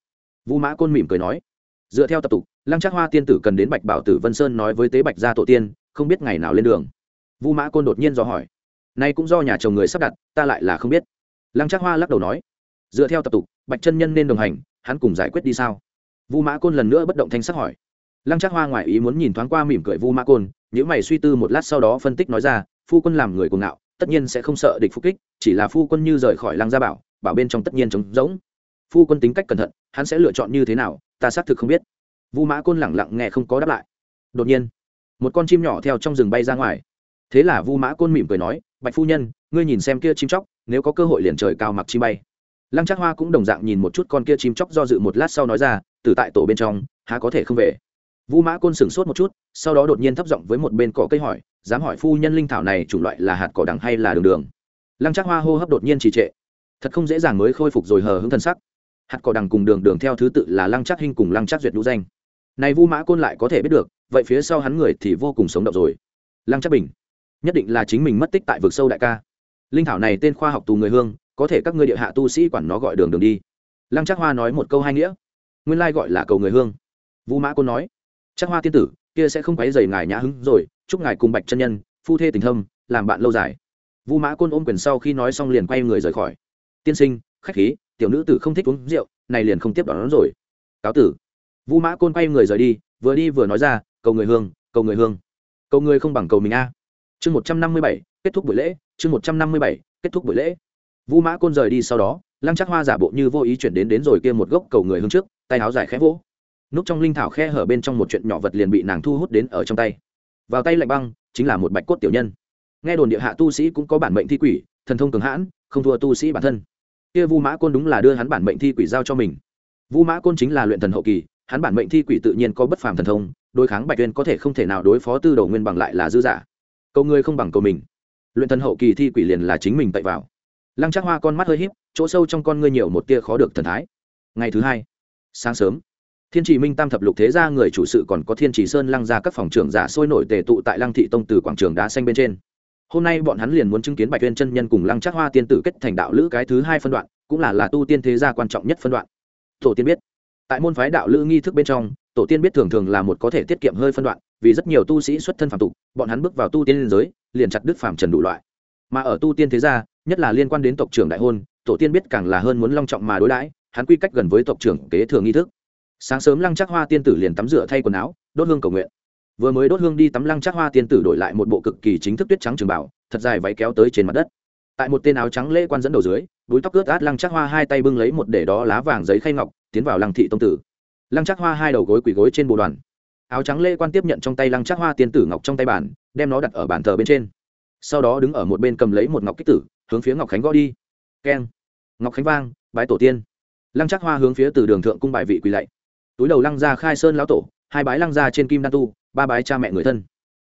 Vu mã côn mỉm cười nói. Dựa theo tập tục, lăng trác hoa tiên tử cần đến bạch bảo tử vân sơn nói với tế bạch gia tổ tiên, không biết ngày nào lên đường. Vu mã côn đột nhiên do hỏi. Nay cũng do nhà chồng người sắp đặt, ta lại là không biết. Lăng trác hoa lắc đầu nói. Dựa theo tập tục, bạch chân nhân nên đồng hành, hắn cùng giải quyết đi sao? Vu mã côn lần nữa bất động thanh sắc hỏi. Lăng trác hoa ngoài ý muốn nhìn thoáng qua mỉm cười vu mã côn nếu mày suy tư một lát sau đó phân tích nói ra, phu quân làm người cuồng ngạo, tất nhiên sẽ không sợ địch phục kích, chỉ là phu quân như rời khỏi lăng gia bảo bảo bên trong tất nhiên trống rỗng. Phu quân tính cách cẩn thận, hắn sẽ lựa chọn như thế nào, ta xác thực không biết. Vu mã côn lẳng lặng nghe không có đáp lại. Đột nhiên, một con chim nhỏ theo trong rừng bay ra ngoài. Thế là vu mã côn mỉm cười nói, bạch phu nhân, ngươi nhìn xem kia chim chóc, nếu có cơ hội liền trời cao mặc chim bay. Lăng trác hoa cũng đồng dạng nhìn một chút con kia chim chóc do dự một lát sau nói ra từ tại tổ bên trong, há có thể không về? Vu mã côn sửng sốt một chút, sau đó đột nhiên thấp giọng với một bên cỏ cây hỏi, dám hỏi phu nhân linh thảo này chủng loại là hạt cỏ đằng hay là đường đường? Lăng trác hoa hô hấp đột nhiên trì trệ. Thật không dễ dàng mới khôi phục rồi hờ hững thân sắc. Hạt cỏ đằng cùng đường đường theo thứ tự là lăng trác hinh cùng lăng trác duyệt lũ danh. Này vu mã côn lại có thể biết được, vậy phía sau hắn người thì vô cùng sống động rồi. Lăng trác bình, nhất định là chính mình mất tích tại vực sâu đại ca. Linh thảo này tên khoa học tù người hương, có thể các ngươi địa hạ tu sĩ quản nó gọi đường đường đi. Lăng trác hoa nói một câu hai nghĩa. Nguyên lai gọi là cầu người hương. Vũ mã côn nói trác hoa tiên tử, kia sẽ không quấy dày ngài nhã hứng rồi, chúc ngài cùng bạch chân nhân, phu thê tình thâm, làm bạn lâu dài. Vũ mã côn ôm quyền sau khi nói xong liền quay người rời khỏi. Tiên sinh, khách khí, tiểu nữ tử không thích uống rượu, này liền không tiếp đón rồi. Cáo tử. Vũ mã côn quay người rời đi, vừa đi vừa nói ra, cầu người hương, cầu người hương. Cầu người không bằng cầu mình a. Chương một trăm năm mươi bảy, kết thúc buổi lễ, chương một trăm năm mươi bảy, kết thúc buổi lễ. Vũ mã côn rời đi sau đó, lăng chắc hoa giả bộ như vô ý chuyển đến đến rồi kia một gốc cầu người hương trước, tay áo dài khẽ vỗ núp trong linh thảo khe hở bên trong một chuyện nhỏ vật liền bị nàng thu hút đến ở trong tay. Vào tay lạnh băng, chính là một bạch cốt tiểu nhân. Nghe đồn địa hạ tu sĩ cũng có bản mệnh thi quỷ, thần thông cường hãn, không thua tu sĩ bản thân. Kia vu mã côn đúng là đưa hắn bản mệnh thi quỷ giao cho mình. Vu mã côn chính là luyện thần hậu kỳ, hắn bản mệnh thi quỷ tự nhiên có bất phàm thần thông, đối kháng bạch tuyên có thể không thể nào đối phó tư đầu nguyên bằng lại là dư giả cầu người không bằng cầu mình. Luyện thần hậu kỳ thi quỷ liền là chính mình tậy vào. Lăng trác hoa con mắt hơi híp, chỗ sâu trong con ngươi nhiều một tia khó được thần thái. Ngày thứ hai, sáng sớm thiên trì minh tam thập lục thế gia người chủ sự còn có thiên trì sơn lăng ra các phòng trưởng giả sôi nổi tề tụ tại lăng thị tông từ quảng trường đá xanh bên trên. Hôm nay bọn hắn liền muốn chứng kiến bạch tuyên chân nhân cùng lăng trác hoa tiên tử kết thành đạo lữ cái thứ hai phân đoạn, cũng là là tu tiên thế gia quan trọng nhất phân đoạn. Tổ tiên biết, tại môn phái đạo lữ nghi thức bên trong, tổ tiên biết thường thường là một có thể tiết kiệm hơi phân đoạn, vì rất nhiều tu sĩ xuất thân phạm tục, bọn hắn bước vào tu tiên liên giới, liền chặt đứt phạm trần đủ loại. Mà ở tu tiên thế gia, nhất là liên quan đến tộc trưởng đại hôn, tổ tiên biết càng là hơn muốn long trọng mà đối đãi, hắn quy cách gần với tộc trưởng kế thừa nghi thức sáng sớm lăng chắc hoa tiên tử liền tắm rửa thay quần áo, đốt hương cầu nguyện. Vừa mới đốt hương đi tắm, lăng chắc hoa tiên tử đổi lại một bộ cực kỳ chính thức tuyết trắng trường bảo thật dài váy kéo tới trên mặt đất. Tại một tên áo trắng lễ quan dẫn đầu dưới đuôi tóc ướt át lăng chắc hoa hai tay bưng lấy một để đó lá vàng giấy khay ngọc, tiến vào lăng thị tông tử. Lăng chắc hoa hai đầu gối quỳ gối trên bồ đoàn. Áo trắng lễ quan tiếp nhận trong tay lăng chắc hoa tiên tử ngọc trong tay bản đem nó đặt ở bàn thờ bên trên. Sau đó đứng ở một bên cầm lấy một ngọc kích tử, hướng phía ngọc khánh gõ đi. Keng. Ngọc khánh vang, bái tổ tiên. Lăng chắc hoa hướng phía từ đường thượng cung bài vị quỳ lạy túi đầu lăng ra khai sơn lão tổ, hai bái lăng ra trên kim đan tu, ba bái cha mẹ người thân.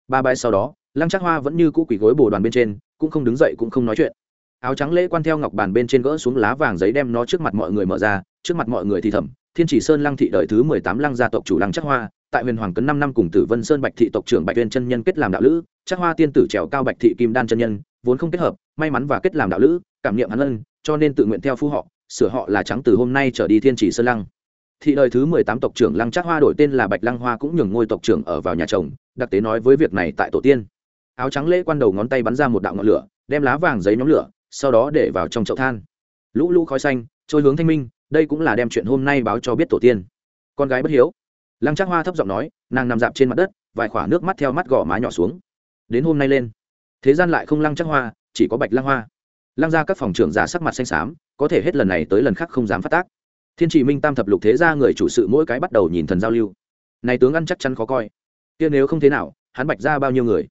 Ba bái sau đó, lăng trác hoa vẫn như cũ quỳ gối bồ đoàn bên trên, cũng không đứng dậy cũng không nói chuyện. Áo trắng lễ quan theo ngọc bàn bên trên gỡ xuống lá vàng giấy đem nó trước mặt mọi người mở ra, trước mặt mọi người thì thầm, thiên chỉ sơn lăng thị đời thứ mười tám lăng gia tộc chủ lăng trác hoa, tại huyền hoàng cấn năm năm cùng tử vân sơn bạch thị tộc trưởng bạch viên chân nhân kết làm đạo lữ trác hoa tiên tử trèo cao bạch thị kim đan chân nhân, vốn không kết hợp, may mắn và kết làm đạo lữ, cảm niệm hắn ân, cho nên tự nguyện theo phu họ, sửa họ là trắng từ hôm nay trở đi thiên chỉ sơn lăng thị đời thứ mười tám tộc trưởng lăng trác hoa đổi tên là bạch lăng hoa cũng nhường ngôi tộc trưởng ở vào nhà chồng, đặc tế nói với việc này tại tổ tiên. Áo trắng lễ quan đầu ngón tay bắn ra một đạo ngọn lửa, đem lá vàng giấy nhóm lửa, sau đó để vào trong chậu than. Lũ lũ khói xanh, trôi hướng thanh minh, đây cũng là đem chuyện hôm nay báo cho biết tổ tiên. Con gái bất hiếu. Lăng trác hoa thấp giọng nói, nàng nằm dạp trên mặt đất, vài khoả nước mắt theo mắt gò má nhỏ xuống. Đến hôm nay lên, thế gian lại không lăng trác hoa, chỉ có bạch lăng hoa. Lăng ra các phòng trưởng giả sắc mặt xanh xám, có thể hết lần này tới lần khác không dám phát tác thiên chỉ minh tam thập lục thế ra người chủ sự mỗi cái bắt đầu nhìn thần giao lưu. Này tướng ăn chắc chắn khó coi. Kia nếu không thế nào, hắn bạch ra bao nhiêu người?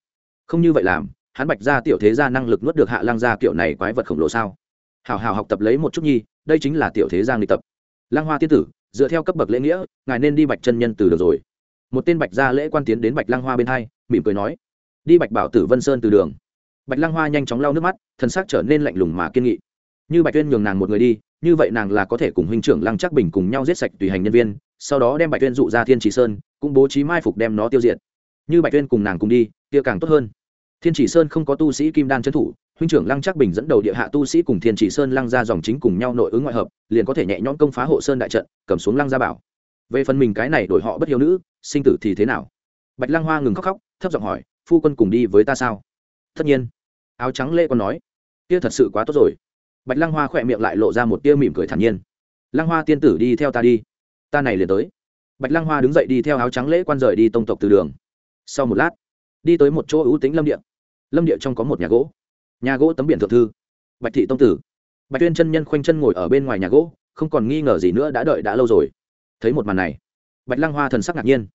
Không như vậy làm, hắn bạch ra tiểu thế gia năng lực nuốt được hạ lăng gia kiểu này quái vật khổng lồ sao? Hào hào học tập lấy một chút nhi, đây chính là tiểu thế gia nghịch tập. Lăng hoa tiên tử, dựa theo cấp bậc lễ nghĩa, ngài nên đi bạch chân nhân từ được rồi. Một tên bạch gia lễ quan tiến đến bạch lăng hoa bên hai, mỉm cười nói, đi bạch bảo tử vân sơn từ đường. Bạch lăng hoa nhanh chóng lau nước mắt thân xác trở nên lạnh lùng mà kiên nghị. Như bạch tuyên nhường nàng một người đi như vậy nàng là có thể cùng huynh trưởng lăng chắc bình cùng nhau giết sạch tùy hành nhân viên, sau đó đem bạch tuyên dụ ra thiên chỉ sơn, cũng bố trí mai phục đem nó tiêu diệt. Như bạch tuyên cùng nàng cùng đi, kia càng tốt hơn. Thiên chỉ sơn không có tu sĩ kim đan trấn thủ, huynh trưởng lăng chắc bình dẫn đầu địa hạ tu sĩ cùng thiên chỉ sơn lăng ra dòng chính cùng nhau nội ứng ngoại hợp, liền có thể nhẹ nhõm công phá hộ sơn đại trận, cầm xuống lăng gia bảo. Về phần mình cái này đổi họ bất hiếu nữ, sinh tử thì thế nào? Bạch lăng hoa ngừng khóc khóc, thấp giọng hỏi, phu quân cùng đi với ta sao? Tất nhiên. Áo trắng lê còn nói, kia thật sự quá tốt rồi bạch lăng hoa khỏe miệng lại lộ ra một tia mỉm cười thản nhiên. Lăng hoa tiên tử đi theo ta đi. Ta này liền tới. Bạch lăng hoa đứng dậy đi theo áo trắng lễ quan rời đi tông tộc từ đường. Sau một lát, đi tới một chỗ ưu tính lâm địa. Lâm địa trong có một nhà gỗ. Nhà gỗ tấm biển thượng thư. Bạch thị tông tử. Bạch tuyên chân nhân khoanh chân ngồi ở bên ngoài nhà gỗ, không còn nghi ngờ gì nữa đã đợi đã lâu rồi. Thấy một màn này, bạch lăng hoa thần sắc ngạc nhiên.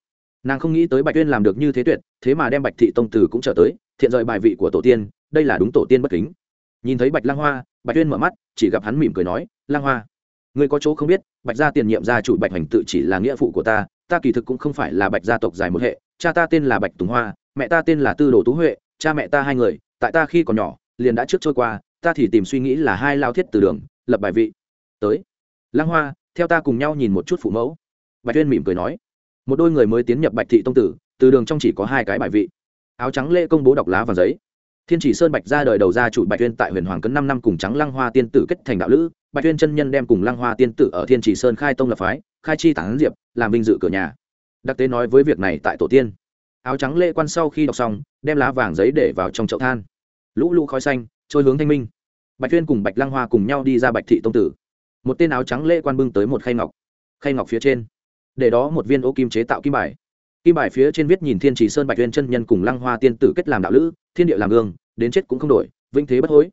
Nàng không nghĩ tới bạch tuyên làm được như thế tuyệt, thế mà đem bạch thị tông tử cũng trở tới, thiện rời bài vị của tổ tiên, đây là đúng tổ tiên bất kính. Nhìn thấy bạch lăng hoa bạch tuyên mở mắt, chỉ gặp hắn mỉm cười nói, Lang hoa người có chỗ không biết, bạch gia tiền nhiệm gia chủ bạch hành tự chỉ là nghĩa phụ của ta ta kỳ thực cũng không phải là bạch gia tộc dài một hệ, cha ta tên là bạch tùng hoa, mẹ ta tên là tư đồ tú huệ, cha mẹ ta hai người, tại ta khi còn nhỏ, liền đã trước trôi qua, ta thì tìm suy nghĩ là hai lao thiết từ đường, lập bài vị. Tới. Lang hoa, theo ta cùng nhau nhìn một chút phụ mẫu. Bạch tuyên mỉm cười nói. Một đôi người mới tiến nhập bạch thị tông tử, từ đường trong chỉ có hai cái bài vị. Áo trắng lễ công bố đọc lá và giấy thiên chỉ sơn bạch ra đời đầu ra chủ bạch tuyên tại huyền hoàng cấn năm năm cùng trắng lăng hoa tiên tử kết thành đạo lữ. Bạch tuyên chân nhân đem cùng lăng hoa tiên tử ở thiên chỉ sơn khai tông lập phái, khai chi tán diệp, làm vinh dự cửa nhà. Đặc tế nói với việc này tại tổ tiên. Áo trắng lễ quan sau khi đọc xong, đem lá vàng giấy để vào trong chậu than. Lũ lũ khói xanh, trôi hướng thanh minh. Bạch tuyên cùng bạch lăng hoa cùng nhau đi ra bạch thị tông tử. Một tên áo trắng lễ quan bưng tới một khay ngọc. Khay ngọc phía trên. Để đó một viên ô kim chế tạo kim bài kim bài phía trên viết nhìn thiên trì sơn bạch tuyên chân nhân cùng lăng hoa tiên tử kết làm đạo lữ, thiên địa làm gương, đến chết cũng không đổi vinh thế bất hối.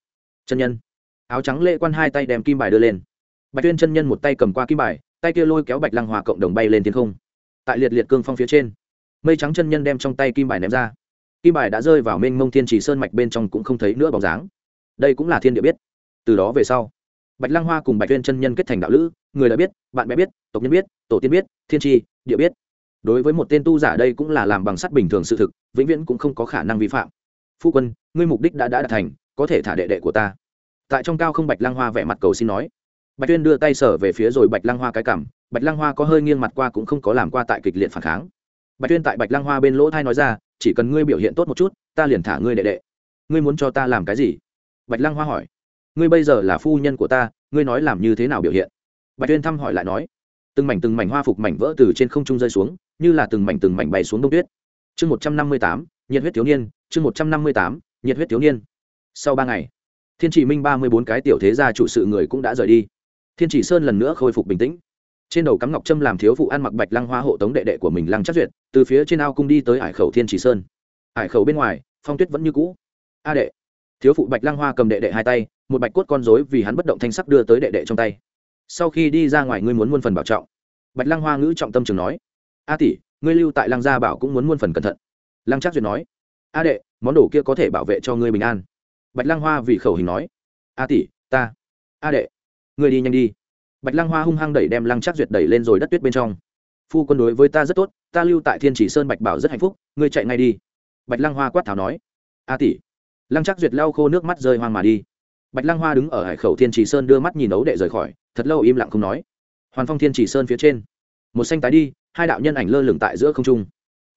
Chân nhân. Áo trắng lễ quan hai tay đem kim bài đưa lên. Bạch tuyên chân nhân một tay cầm qua kim bài, tay kia lôi kéo bạch lăng hoa cộng đồng bay lên thiên không. Tại liệt liệt cương phong phía trên, mây trắng chân nhân đem trong tay kim bài ném ra. Kim bài đã rơi vào mênh mông thiên trì sơn mạch bên trong cũng không thấy nữa bóng dáng. Đây cũng là thiên địa biết. Từ đó về sau, bạch lăng hoa cùng bạch tuyên chân nhân kết thành đạo lữ, người đã biết, bạn bè biết, tộc nhân biết, tổ tiên biết, thiên tri, địa biết đối với một tên tu giả đây cũng là làm bằng sắt bình thường sự thực, vĩnh viễn cũng không có khả năng vi phạm. Phu quân, ngươi mục đích đã đã đạt thành, có thể thả đệ đệ của ta. Tại trong cao không bạch lang hoa vẻ mặt cầu xin nói. Bạch tuyên đưa tay sở về phía rồi bạch lang hoa cái cảm bạch lang hoa có hơi nghiêng mặt qua cũng không có làm qua tại kịch liệt phản kháng. Bạch tuyên tại bạch lang hoa bên lỗ thai nói ra, chỉ cần ngươi biểu hiện tốt một chút, ta liền thả ngươi đệ đệ. Ngươi muốn cho ta làm cái gì? Bạch lang hoa hỏi. Ngươi bây giờ là phu nhân của ta, ngươi nói làm như thế nào biểu hiện? Bạch tuyên thăm hỏi lại nói từng mảnh từng mảnh hoa phục mảnh vỡ từ trên không trung rơi xuống, như là từng mảnh từng mảnh bay xuống đông tuyết. Chương một trăm năm mươi tám, nhiệt huyết thiếu niên, chương một trăm năm mươi tám, nhiệt huyết thiếu niên. Sau ba ngày, thiên chỉ minh ba mươi bốn cái tiểu thế gia chủ sự người cũng đã rời đi. Thiên chỉ sơn lần nữa khôi phục bình tĩnh. Trên đầu cắm ngọc trâm làm thiếu phụ ăn mặc bạch lăng hoa hộ tống đệ đệ của mình lăng chắc duyệt, từ phía trên ao cung đi tới hải khẩu thiên chỉ sơn. Hải khẩu bên ngoài, phong tuyết vẫn như cũ. A đệ. Thiếu phụ bạch lăng hoa cầm đệ đệ hai tay, một bạch cốt con rối vì hắn bất động thanh sắc đưa tới đệ đệ trong tay sau khi đi ra ngoài ngươi muốn muôn phần bảo trọng. Bạch lăng hoa ngữ trọng tâm trường nói. A tỷ, ngươi lưu tại lăng gia bảo cũng muốn muôn phần cẩn thận. Lăng trác duyệt nói. A đệ, món đồ kia có thể bảo vệ cho ngươi bình an. Bạch lăng hoa vì khẩu hình nói. A tỷ, ta. A đệ, ngươi đi nhanh đi. Bạch lăng hoa hung hăng đẩy đem lăng trác duyệt đẩy lên rồi đất tuyết bên trong. Phu quân đối với ta rất tốt, ta lưu tại thiên chỉ sơn bạch bảo rất hạnh phúc, ngươi chạy ngay đi. Bạch lăng hoa quát tháo nói. A tỷ. Lăng trác duyệt lau khô nước mắt rơi hoang mà đi. Bạch lăng hoa đứng ở hải khẩu thiên chỉ sơn đưa mắt nhìn ấu đệ rời khỏi thật lâu im lặng không nói. Hoàn phong thiên chỉ sơn phía trên. Một xanh tái đi, hai đạo nhân ảnh lơ lửng tại giữa không trung.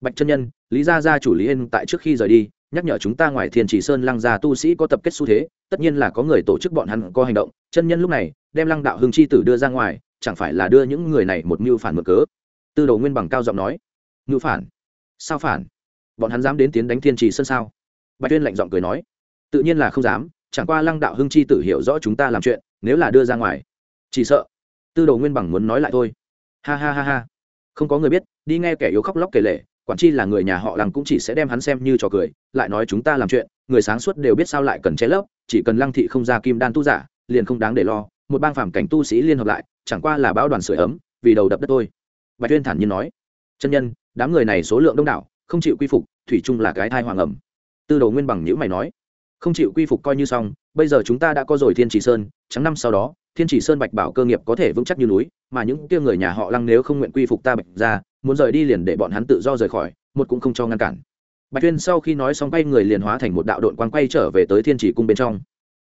Bạch chân nhân, lý gia gia chủ lý yên tại trước khi rời đi, nhắc nhở chúng ta ngoài thiên chỉ sơn lăng gia tu sĩ có tập kết xu thế, tất nhiên là có người tổ chức bọn hắn có hành động. Chân nhân lúc này, đem lăng đạo hưng chi tử đưa ra ngoài, chẳng phải là đưa những người này một mưu phản mực cớ? Tư đồ nguyên bằng cao giọng nói. Ngữ phản? Sao phản? Bọn hắn dám đến tiến đánh thiên trì sơn sao? Bạch tuyên lạnh giọng cười nói. Tự nhiên là không dám, chẳng qua lăng đạo hưng chi tử hiểu rõ chúng ta làm chuyện, nếu là đưa ra ngoài chỉ sợ. Tư đồ nguyên bằng muốn nói lại thôi. Ha ha ha ha. Không có người biết, đi nghe kẻ yếu khóc lóc kể lể, quản chi là người nhà họ lăng cũng chỉ sẽ đem hắn xem như trò cười, lại nói chúng ta làm chuyện, người sáng suốt đều biết sao lại cần che lấp, chỉ cần lăng thị không ra kim đan tu giả, liền không đáng để lo, một bang phàm cảnh tu sĩ liên hợp lại, chẳng qua là bão đoàn sửa ấm, vì đầu đập đất thôi. Bạch tuyên thản nhiên nói. Chân nhân, đám người này số lượng đông đảo, không chịu quy phục, thủy chung là cái thai hoàng ẩm. Tư đồ nguyên bằng nhữ mày nói. Không chịu quy phục coi như xong, bây giờ chúng ta đã có rồi thiên chỉ sơn, trắng năm sau đó thiên chỉ sơn bạch bảo cơ nghiệp có thể vững chắc như núi, mà những kia người nhà họ lăng nếu không nguyện quy phục ta bạch ra muốn rời đi liền để bọn hắn tự do rời khỏi, một cũng không cho ngăn cản. Bạch tuyên sau khi nói xong bay người liền hóa thành một đạo đội quang quay trở về tới thiên chỉ cung bên trong.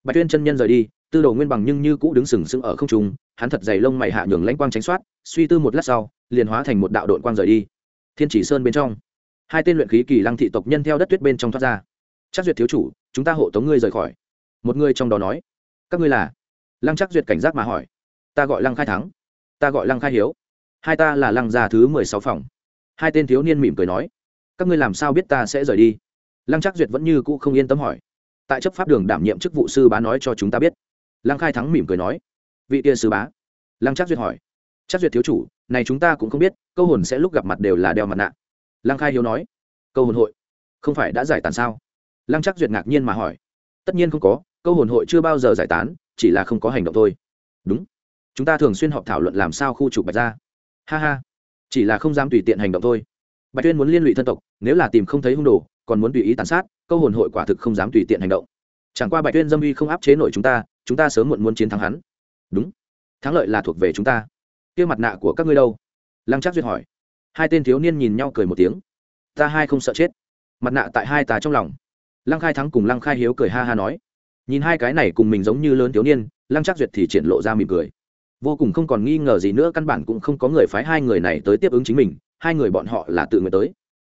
Bạch tuyên chân nhân rời đi, tư đồ nguyên bằng nhưng như cũ đứng sừng sững ở không trung, hắn thật dày lông mày hạ nhường lãnh quang tránh soát, suy tư một lát sau, liền hóa thành một đạo đội quang rời đi. Thiên chỉ sơn bên trong, hai tên luyện khí kỳ lăng thị tộc nhân theo đất tuyết bên trong thoát ra. Chắc duyệt thiếu chủ, chúng ta hộ tống ngươi rời khỏi. Một người trong đó nói, các ngươi là? Lăng chắc duyệt cảnh giác mà hỏi. Ta gọi lăng khai thắng. Ta gọi lăng khai hiếu. Hai ta là lăng già thứ mười sáu phòng. Hai tên thiếu niên mỉm cười nói. Các ngươi làm sao biết ta sẽ rời đi? Lăng chắc duyệt vẫn như cũ không yên tâm hỏi. Tại chấp pháp đường đảm nhiệm chức vụ sư bá nói cho chúng ta biết. Lăng khai thắng mỉm cười nói. Vị tia sư bá. Lăng chắc duyệt hỏi. Chắc duyệt thiếu chủ, này chúng ta cũng không biết, câu hồn sẽ lúc gặp mặt đều là đeo mặt nạ. Lăng khai hiếu nói. Câu hồn hội. Không phải đã giải tán sao? Lăng chắc duyệt ngạc nhiên mà hỏi. Tất nhiên không có câu hồn hội chưa bao giờ giải tán, chỉ là không có hành động thôi. Đúng. Chúng ta thường xuyên họp thảo luận làm sao khu trục bạch ra ha ha. Chỉ là không dám tùy tiện hành động thôi. Bạch tuyên muốn liên lụy thân tộc, nếu là tìm không thấy hung đồ, còn muốn tùy ý tàn sát, câu hồn hội quả thực không dám tùy tiện hành động. Chẳng qua bạch tuyên dâm uy không áp chế nổi chúng ta chúng ta sớm muộn muốn chiến thắng hắn. Đúng. Thắng lợi là thuộc về chúng ta. Kia mặt nạ của các ngươi đâu? Lăng trác duyệt hỏi. Hai tên thiếu niên nhìn nhau cười một tiếng. Ta hai không sợ chết. Mặt nạ tại hai tà trong lòng. Lăng khai thắng cùng lăng khai hiếu cười ha ha nói nhìn hai cái này cùng mình giống như lớn thiếu niên, lăng trác duyệt thì triển lộ ra mỉm cười. Vô cùng không còn nghi ngờ gì nữa, căn bản cũng không có người phái hai người này tới tiếp ứng chính mình, hai người bọn họ là tự nguyện tới.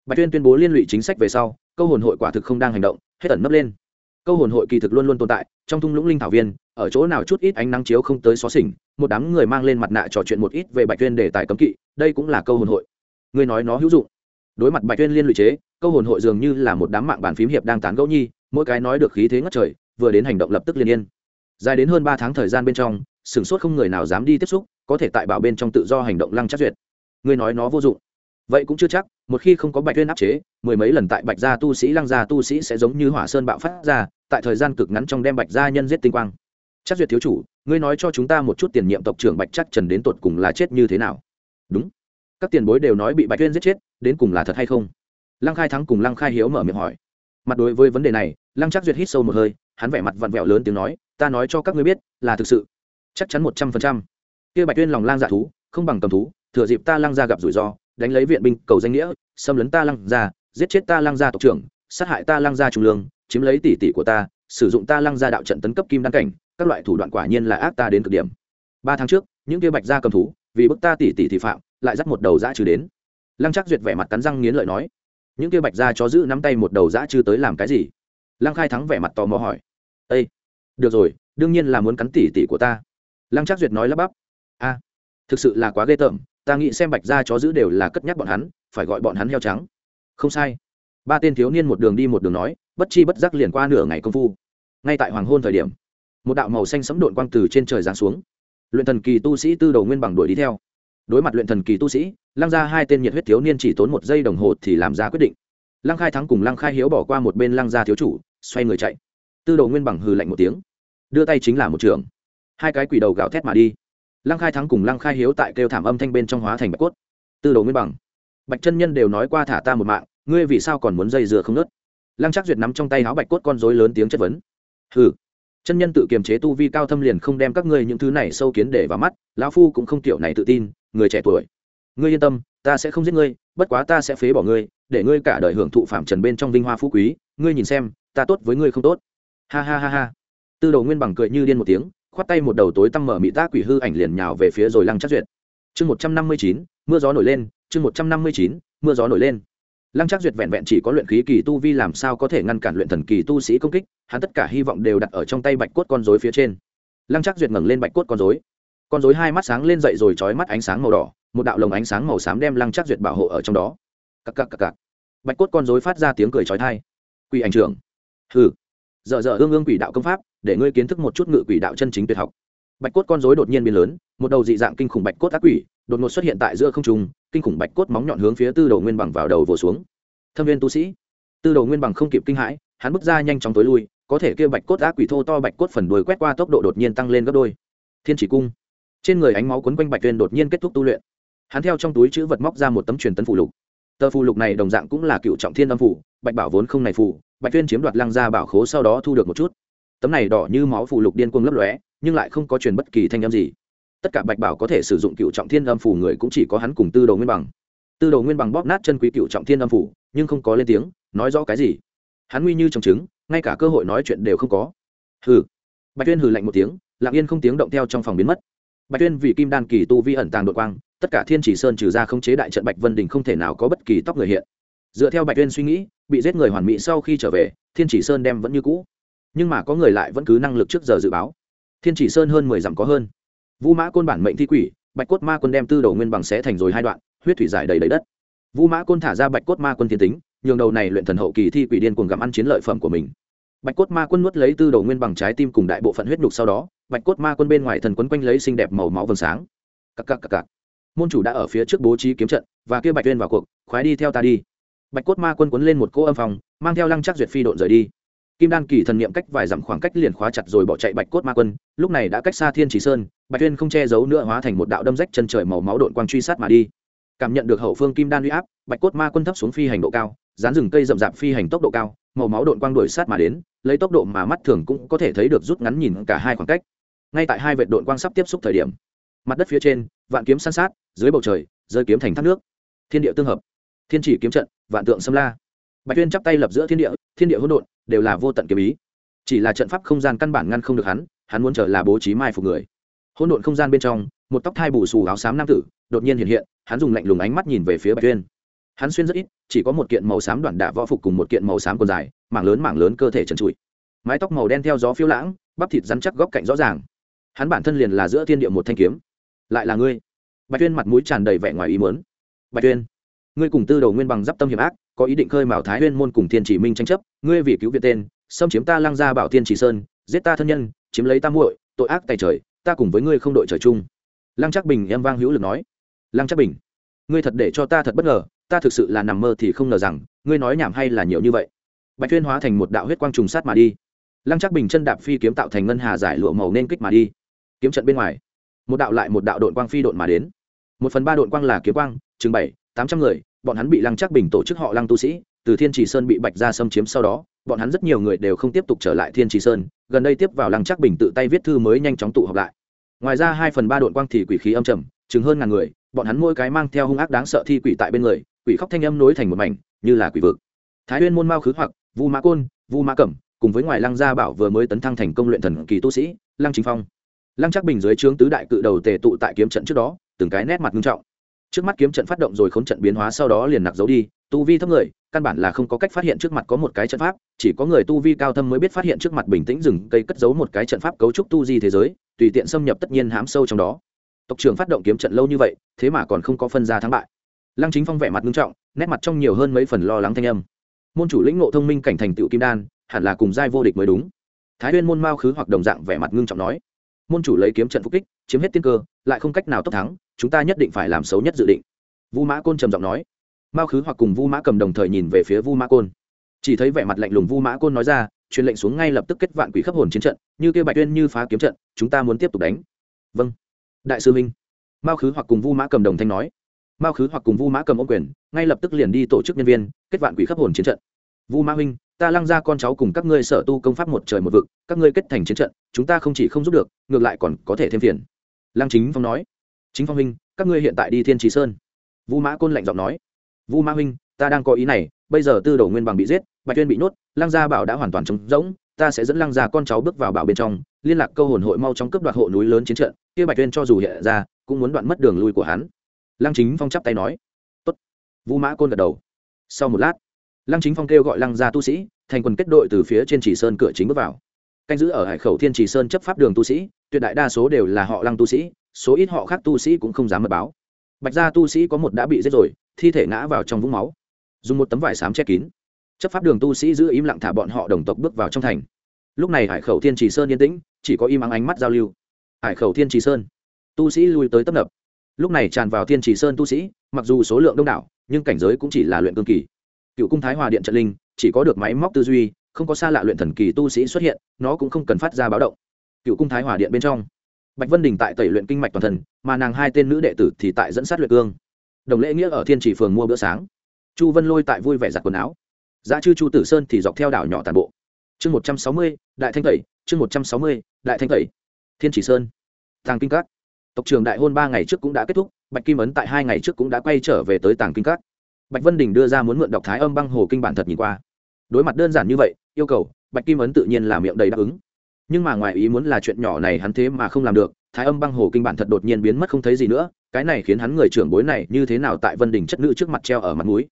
Bạch tuyên tuyên bố liên lụy chính sách về sau, câu hồn hội quả thực không đang hành động, hết ẩn nấp lên. Câu hồn hội kỳ thực luôn luôn tồn tại, trong thung lũng linh thảo viên, ở chỗ nào chút ít ánh nắng chiếu không tới xóa xỉnh, một đám người mang lên mặt nạ trò chuyện một ít về bạch tuyên để tài cấm kỵ, đây cũng là câu hồn hội. Người nói nó hữu dụng. Đối mặt bạch tuyên liên lụy chế, câu hồn hội dường như là một đám mạng bàn phím hiệp đang tán gẫu nhi, mỗi cái nói được khí thế ngất trời vừa đến hành động lập tức liên yên. Dài đến hơn ba tháng thời gian bên trong, sửng sốt không người nào dám đi tiếp xúc, có thể tại bảo bên trong tự do hành động lăng chắc duyệt. Ngươi nói nó vô dụng. Vậy cũng chưa chắc, một khi không có bạch tuyên áp chế, mười mấy lần tại bạch gia tu sĩ, lăng gia tu sĩ sẽ giống như hỏa sơn bạo phát ra, tại thời gian cực ngắn trong đem bạch gia nhân giết tinh quang. Chắc duyệt thiếu chủ, ngươi nói cho chúng ta một chút tiền nhiệm tộc trưởng bạch chắc trần đến tột cùng là chết như thế nào? Đúng. Các tiền bối đều nói bị bạch tuyên giết chết, đến cùng là thật hay không? Lăng khai thắng cùng lăng khai hiếu mở miệng hỏi. Mặt đối với vấn đề này, lăng chắc duyệt hít sâu một hơi hắn vẻ mặt vặn vẹo lớn tiếng nói, ta nói cho các ngươi biết, là thực sự. Chắc chắn một trăm phần trăm. Kia bạch tuyên lòng lang dạ thú, không bằng cầm thú, thừa dịp ta lăng ra gặp rủi ro, đánh lấy viện binh, cầu danh nghĩa, xâm lấn ta lăng ra giết chết ta lăng gia tộc trưởng, sát hại ta lăng gia trung lương, chiếm lấy tỷ tỷ của ta, sử dụng ta lăng gia đạo trận tấn cấp kim đăng cảnh, các loại thủ đoạn quả nhiên là ác ta đến cực điểm. Ba tháng trước, những kia bạch gia cầm thú, vì bức ta tỷ tỷ thị phạm, lại dắt một đầu dã trừ đến. Lăng chắc duyệt vẻ mặt cắn răng nghiến lợi nói, những kia bạch gia chó giữ nắm tay một đầu dã trừ tới làm cái gì? Lăng khai thắng vẻ mặt tò mò hỏi ây được rồi, đương nhiên là muốn cắn tỷ tỷ của ta. Lăng Trác duyệt nói lắp bắp. A, thực sự là quá ghê tởm, ta nghĩ xem bạch gia chó giữ đều là cất nhắc bọn hắn, phải gọi bọn hắn heo trắng. Không sai. Ba tên thiếu niên một đường đi một đường nói, bất chi bất giác liền qua nửa ngày công phu. Ngay tại hoàng hôn thời điểm, một đạo màu xanh sẫm độn quang từ trên trời giáng xuống. Luyện thần kỳ tu sĩ tư đầu nguyên bằng đuổi đi theo. Đối mặt luyện thần kỳ tu sĩ, lăng ra hai tên nhiệt huyết thiếu niên chỉ tốn một giây đồng hồ thì làm ra quyết định. Lăng khai thắng cùng lăng khai hiếu bỏ qua một bên lăng gia thiếu chủ, xoay người chạy tư đồ nguyên bằng hừ lạnh một tiếng. Đưa tay chính là một trường. Hai cái quỷ đầu gào thét mà đi. Lăng khai thắng cùng lăng khai hiếu tại kêu thảm âm thanh bên trong hóa thành bạch cốt. Tư đồ nguyên bằng. Bạch chân nhân đều nói qua thả ta một mạng, ngươi vì sao còn muốn dây dựa không nớt? Lăng chắc duyệt nắm trong tay áo bạch cốt con dối lớn tiếng chất vấn. Hừ. Chân nhân tự kiềm chế tu vi cao thâm liền không đem các ngươi những thứ này sâu kiến để vào mắt, lão phu cũng không tiểu này tự tin, người trẻ tuổi. Ngươi yên tâm, ta sẽ không giết ngươi, bất quá ta sẽ phế bỏ ngươi, để ngươi cả đời hưởng thụ phạm trần bên trong vinh hoa phú quý, ngươi nhìn xem, ta tốt với ngươi không tốt ha ha ha ha. Tư đồ nguyên bằng cười như điên một tiếng, khoát tay một đầu tối tăm mở mị tác quỷ hư ảnh liền nhào về phía rồi lăng chắc duyệt. Chương một trăm năm mươi chín, mưa gió nổi lên, chương một trăm năm mươi chín, mưa gió nổi lên. Lăng chắc duyệt vẹn vẹn chỉ có luyện khí kỳ tu vi làm sao có thể ngăn cản luyện thần kỳ tu sĩ công kích, hắn tất cả hy vọng đều đặt ở trong tay bạch cốt con rối phía trên. Lăng chắc duyệt ngẩng lên bạch cốt con rối. Con rối hai mắt sáng lên dậy rồi trói mắt ánh sáng màu đỏ, một đạo lồng ánh sáng màu xám đem lăng chắc duyệt bảo hộ ở trong đó. Cặc cặc cặc cặc. Bạch cốt con rối phát ra tiếng cười trói thai. Quỷ ảnh trưởng. Hừ giờ giờ ương ương quỷ đạo công pháp, để ngươi kiến thức một chút ngự quỷ đạo chân chính tuyệt học. Bạch cốt con rối đột nhiên biến lớn, một đầu dị dạng kinh khủng bạch cốt ác quỷ, đột ngột xuất hiện tại giữa không trung, kinh khủng bạch cốt móng nhọn hướng phía tư đầu nguyên bằng vào đầu vồ xuống. Thâm viên tu sĩ, tư đầu nguyên bằng không kịp kinh hãi, hắn bước ra nhanh chóng tối lui, có thể kêu bạch cốt ác quỷ thô to bạch cốt phần đuôi quét qua tốc độ đột nhiên tăng lên gấp đôi. Thiên chỉ cung, trên người ánh máu quấn quanh bạch tuyên đột nhiên kết thúc tu luyện. Hắn theo trong túi chữ vật móc ra một tấm truyền tấn phụ lục tờ phù lục này đồng dạng cũng là cựu trọng thiên âm phủ, bạch bảo vốn không này phủ bạch tuyên chiếm đoạt lăng gia bảo khố sau đó thu được một chút. Tấm này đỏ như máu phù lục điên cuồng lấp lóe, nhưng lại không có truyền bất kỳ thanh âm gì. Tất cả bạch bảo có thể sử dụng cựu trọng thiên âm phủ người cũng chỉ có hắn cùng tư đồ nguyên bằng. Tư đồ nguyên bằng bóp nát chân quý cựu trọng thiên âm phủ, nhưng không có lên tiếng, nói rõ cái gì. Hắn nguy như trồng trứng, ngay cả cơ hội nói chuyện đều không có. Hừ. Bạch tuyên hừ lạnh một tiếng, lặng yên không tiếng động theo trong phòng biến mất. Bạch tuyên vì kim đan kỳ tu vi ẩn tàng đội quang tất cả thiên chỉ sơn trừ ra không chế đại trận bạch vân đình không thể nào có bất kỳ tóc người hiện. Dựa theo bạch tuyên suy nghĩ, bị giết người hoàn mỹ sau khi trở về, thiên chỉ sơn đem vẫn như cũ. Nhưng mà có người lại vẫn cứ năng lực trước giờ dự báo. Thiên chỉ sơn hơn mười dặm có hơn. Vũ mã côn bản mệnh thi quỷ, bạch cốt ma quân đem tư đầu nguyên bằng xé thành rồi hai đoạn, huyết thủy giải đầy đầy đất. Vũ mã côn thả ra bạch cốt ma quân thiên tính, nhường đầu này luyện thần hậu kỳ thi quỷ điên cuồng gặm ăn chiến lợi phẩm của mình. Bạch cốt ma quân nuốt lấy tư đầu nguyên bằng trái tim cùng đại bộ phận huyết nhục sau đó, bạch cốt ma quân bên ngoài thần quấn quanh lấy xinh đẹp màu máu vầng sáng. Cặc cặc cặc cặc môn chủ đã ở phía trước bố trí kiếm trận, và kia bạch tuyên vào cuộc, khoái đi theo ta đi. Bạch cốt ma quân quấn lên một cỗ âm phòng mang theo lăng chắc duyệt phi độn rời đi. Kim đan kỳ thần niệm cách vài dặm khoảng cách liền khóa chặt rồi bỏ chạy bạch cốt ma quân, lúc này đã cách xa thiên chỉ sơn, bạch tuyên không che giấu nữa hóa thành một đạo đâm rách chân trời màu máu độn quang truy sát mà đi. Cảm nhận được hậu phương kim đan uy áp, bạch cốt ma quân thấp xuống phi hành độ cao, dán rừng cây rậm rạp phi hành tốc độ cao, màu máu độn quang đuổi sát mà đến, lấy tốc độ mà mắt thường cũng có thể thấy được rút ngắn nhìn cả hai khoảng cách. Ngay tại hai vệ độn quang sắp tiếp xúc thời điểm mặt đất phía trên, vạn kiếm san sát, dưới bầu trời, rơi kiếm thành thác nước. Thiên địa tương hợp. Thiên chỉ kiếm trận, vạn tượng xâm la. Bạch tuyên chắp tay lập giữa thiên địa thiên địa hỗn độn, đều là vô tận kiếm ý. Chỉ là trận pháp không gian căn bản ngăn không được hắn hắn muốn trở là bố trí mai phục người. Hỗn độn không gian bên trong, một tóc thai bù xù áo xám nam tử, đột nhiên hiện hiện, hắn dùng lạnh lùng ánh mắt nhìn về phía bạch tuyên. Hắn xuyên rất ít, chỉ có một kiện màu xám đoạn đạ võ phục cùng một kiện màu xám còn dài, mảng lớn mảng lớn cơ thể trần trụi. Mái tóc màu đen theo gió phiêu lãng, bắp thịt rắn chắc góc cạnh rõ ràng. Hắn bản thân liền là giữa thiên địa một thanh kiếm lại là ngươi. Bạch tuyên mặt mũi tràn đầy vẻ ngoài ý mớn bạch tuyên ngươi cùng tư đầu nguyên bằng d tâm hiểm ác, có ý định khơi mào thái huyên môn cùng thiên chỉ minh tranh chấp, ngươi vì cứu việt tên, xâm chiếm ta lăng gia bảo thiên chỉ sơn, giết ta thân nhân, chiếm lấy ta muội, tội ác tài trời, ta cùng với ngươi không đội trời chung. Lăng trắc bình em vang hữu lực nói. Lăng trắc bình, ngươi thật để cho ta thật bất ngờ, ta thực sự là nằm mơ thì không ngờ rằng, ngươi nói nhảm hay là nhiều như vậy. Bạch tuyên hóa thành một đạo huyết quang trùng sát mà đi. Lăng trắc bình chân đạp phi kiếm tạo thành ngân hà giải lụa màu nên kích mà đi. Kiếm trận bên ngoài một đạo lại một đạo đội quang phi đội mà đến. Một phần ba đội quang là kiếm quang, chừng bảy, tám trăm người, bọn hắn bị lăng chắc bình tổ chức họ lăng tu sĩ, từ thiên trì sơn bị bạch gia xâm chiếm sau đó, bọn hắn rất nhiều người đều không tiếp tục trở lại thiên trì sơn, gần đây tiếp vào lăng chắc bình tự tay viết thư mới nhanh chóng tụ họp lại. Ngoài ra hai phần ba đội quang thì quỷ khí âm trầm, chừng hơn ngàn người, bọn hắn mỗi cái mang theo hung ác đáng sợ thi quỷ tại bên người, quỷ khóc thanh âm nối thành một mảnh, như là quỷ vực. Thái huyên môn mao khứ hoặc, vu mã côn, vu mã cẩm, cùng với ngoài lăng gia bảo vừa mới tấn thăng thành công luyện thần kỳ tu sĩ, lăng chính phong lăng chắc bình dưới trướng tứ đại cự đầu tề tụ tại kiếm trận trước đó, từng cái nét mặt nghiêm trọng. Trước mắt kiếm trận phát động rồi khống trận biến hóa sau đó liền nặc giấu đi, tu vi thấp người, căn bản là không có cách phát hiện trước mặt có một cái trận pháp, chỉ có người tu vi cao thâm mới biết phát hiện trước mặt bình tĩnh rừng cây cất giấu một cái trận pháp cấu trúc tu di thế giới, tùy tiện xâm nhập tất nhiên hám sâu trong đó. Tộc trưởng phát động kiếm trận lâu như vậy, thế mà còn không có phân ra thắng bại. Lăng chính phong vẻ mặt nghiêm trọng, nét mặt trong nhiều hơn mấy phần lo lắng thanh âm. Môn chủ lĩnh ngộ thông minh cảnh thành tựu kim đan, hẳn là cùng giai vô địch mới đúng. Thái huyên môn mao khứ hoặc đồng dạng vẻ mặt ngưng trọng nói môn chủ lấy kiếm trận phục kích, chiếm hết tiên cơ, lại không cách nào tốc thắng, chúng ta nhất định phải làm xấu nhất dự định. Vu mã côn trầm giọng nói. Mao khứ hoặc cùng vu mã cầm đồng thời nhìn về phía vu mã côn. Chỉ thấy vẻ mặt lạnh lùng vu mã côn nói ra, truyền lệnh xuống ngay lập tức kết vạn quỷ khắp hồn chiến trận, như kêu bạch tuyên như phá kiếm trận, chúng ta muốn tiếp tục đánh. Vâng. Đại sư minh. Mao khứ hoặc cùng vu mã cầm đồng thanh nói. Mao khứ hoặc cùng vu mã cầm ô quyền, ngay lập tức liền đi tổ chức nhân viên, kết vạn quỷ khắp hồn chiến trận. Vu mã huynh ta lăng ra con cháu cùng các ngươi sở tu công pháp một trời một vực, các ngươi kết thành chiến trận, chúng ta không chỉ không giúp được, ngược lại còn có thể thêm phiền. Lăng chính phong nói. Chính phong huynh, các ngươi hiện tại đi thiên trí sơn. Vu mã côn lạnh giọng nói. Vu mã huynh, ta đang có ý này, bây giờ tư đồ nguyên bằng bị giết, bạch tuyên bị nhốt, lăng gia bảo đã hoàn toàn trống rỗng, ta sẽ dẫn lăng gia con cháu bước vào bảo bên trong, liên lạc câu hồn hội mau trong cấp đoạt hộ núi lớn chiến trận, kia bạch tuyên cho dù hiện ra, cũng muốn đoạn mất đường lui của hắn. Lăng chính phong chắp tay nói. Tốt. Vu mã côn gật đầu. Sau một lát lăng chính phong kêu gọi lăng gia tu sĩ, thành quần kết đội từ phía trên chỉ sơn cửa chính bước vào. Canh giữ ở hải khẩu thiên chỉ sơn chấp pháp đường tu sĩ, tuyệt đại đa số đều là họ lăng tu sĩ, số ít họ khác tu sĩ cũng không dám mật báo. Bạch gia tu sĩ có một đã bị giết rồi, thi thể ngã vào trong vũng máu. Dùng một tấm vải xám che kín. Chấp pháp đường tu sĩ giữ im lặng thả bọn họ đồng tộc bước vào trong thành. Lúc này hải khẩu thiên trì sơn yên tĩnh, chỉ có im ắng ánh mắt giao lưu. Hải khẩu thiên trì sơn. Tu sĩ lui tới tấp nập. Lúc này tràn vào thiên trì sơn tu sĩ, mặc dù số lượng đông đảo, nhưng cảnh giới cũng chỉ là luyện cương kỳ cựu cung thái hòa điện trận linh, chỉ có được máy móc tư duy, không có xa lạ luyện thần kỳ tu sĩ xuất hiện, nó cũng không cần phát ra báo động. Cựu cung thái hòa điện bên trong, bạch vân đình tại tẩy luyện kinh mạch toàn thần, mà nàng hai tên nữ đệ tử thì tại dẫn sát luyện cương. Đồng lễ nghĩa ở thiên chỉ phường mua bữa sáng. Chu vân lôi tại vui vẻ giặt quần áo. Giá chư chu tử sơn thì dọc theo đảo nhỏ tàn bộ. Chương một trăm sáu mươi, đại thanh tẩy, chương một trăm sáu mươi, đại thanh tẩy. Thiên chỉ sơn. Tàng kinh các. Tộc trường đại hôn ba ngày trước cũng đã kết thúc, bạch kim ấn tại hai ngày trước cũng đã quay trở về tới tàng kinh các bạch vân đình đưa ra muốn mượn đọc thái âm băng hồ kinh bản thật nhìn qua. Đối mặt đơn giản như vậy, yêu cầu, bạch kim ấn tự nhiên là miệng đầy đáp ứng. Nhưng mà ngoài ý muốn là chuyện nhỏ này hắn thế mà không làm được, thái âm băng hồ kinh bản thật đột nhiên biến mất không thấy gì nữa, cái này khiến hắn người trưởng bối này như thế nào tại vân đình chất nữ trước mặt treo ở mặt núi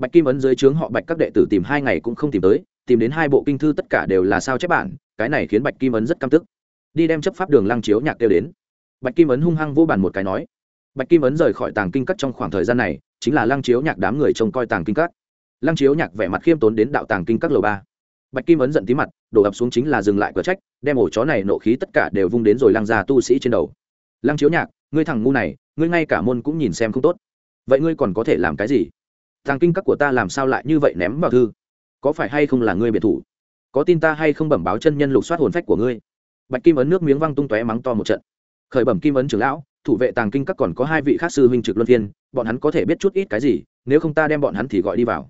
bạch kim ấn dưới trướng họ bạch các đệ tử tìm hai ngày cũng không tìm tới, tìm đến hai bộ kinh thư tất cả đều là sao chép bản, cái này khiến bạch kim ấn rất căm tức. Đi đem chấp pháp đường lăng chiếu nhạc kêu đến. Bạch kim ấn hung hăng vô bản một cái nói. Bạch kim ấn rời khỏi tàng kinh cắt trong khoảng thời gian này chính là lăng chiếu nhạc đám người trông coi tàng kinh cắt lăng chiếu nhạc vẻ mặt khiêm tốn đến đạo tàng kinh các lầu ba. Bạch kim ấn giận tí mặt, đổ ập xuống chính là dừng lại cửa trách, đem ổ chó này nộ khí tất cả đều vung đến rồi lăng ra tu sĩ trên đầu. Lăng chiếu nhạc, ngươi thằng ngu này, ngươi ngay cả môn cũng nhìn xem không tốt. Vậy ngươi còn có thể làm cái gì? Tàng kinh các của ta làm sao lại như vậy ném vào thư? Có phải hay không là ngươi biệt thủ? Có tin ta hay không bẩm báo chân nhân lục soát hồn phách của ngươi? Bạch kim ấn nước miếng văng tung tóe mắng to một trận. Khởi bẩm kim ấn trưởng lão thủ vệ tàng kinh các còn có hai vị khác sư huynh trực luân phiên, bọn hắn có thể biết chút ít cái gì, nếu không ta đem bọn hắn thì gọi đi vào.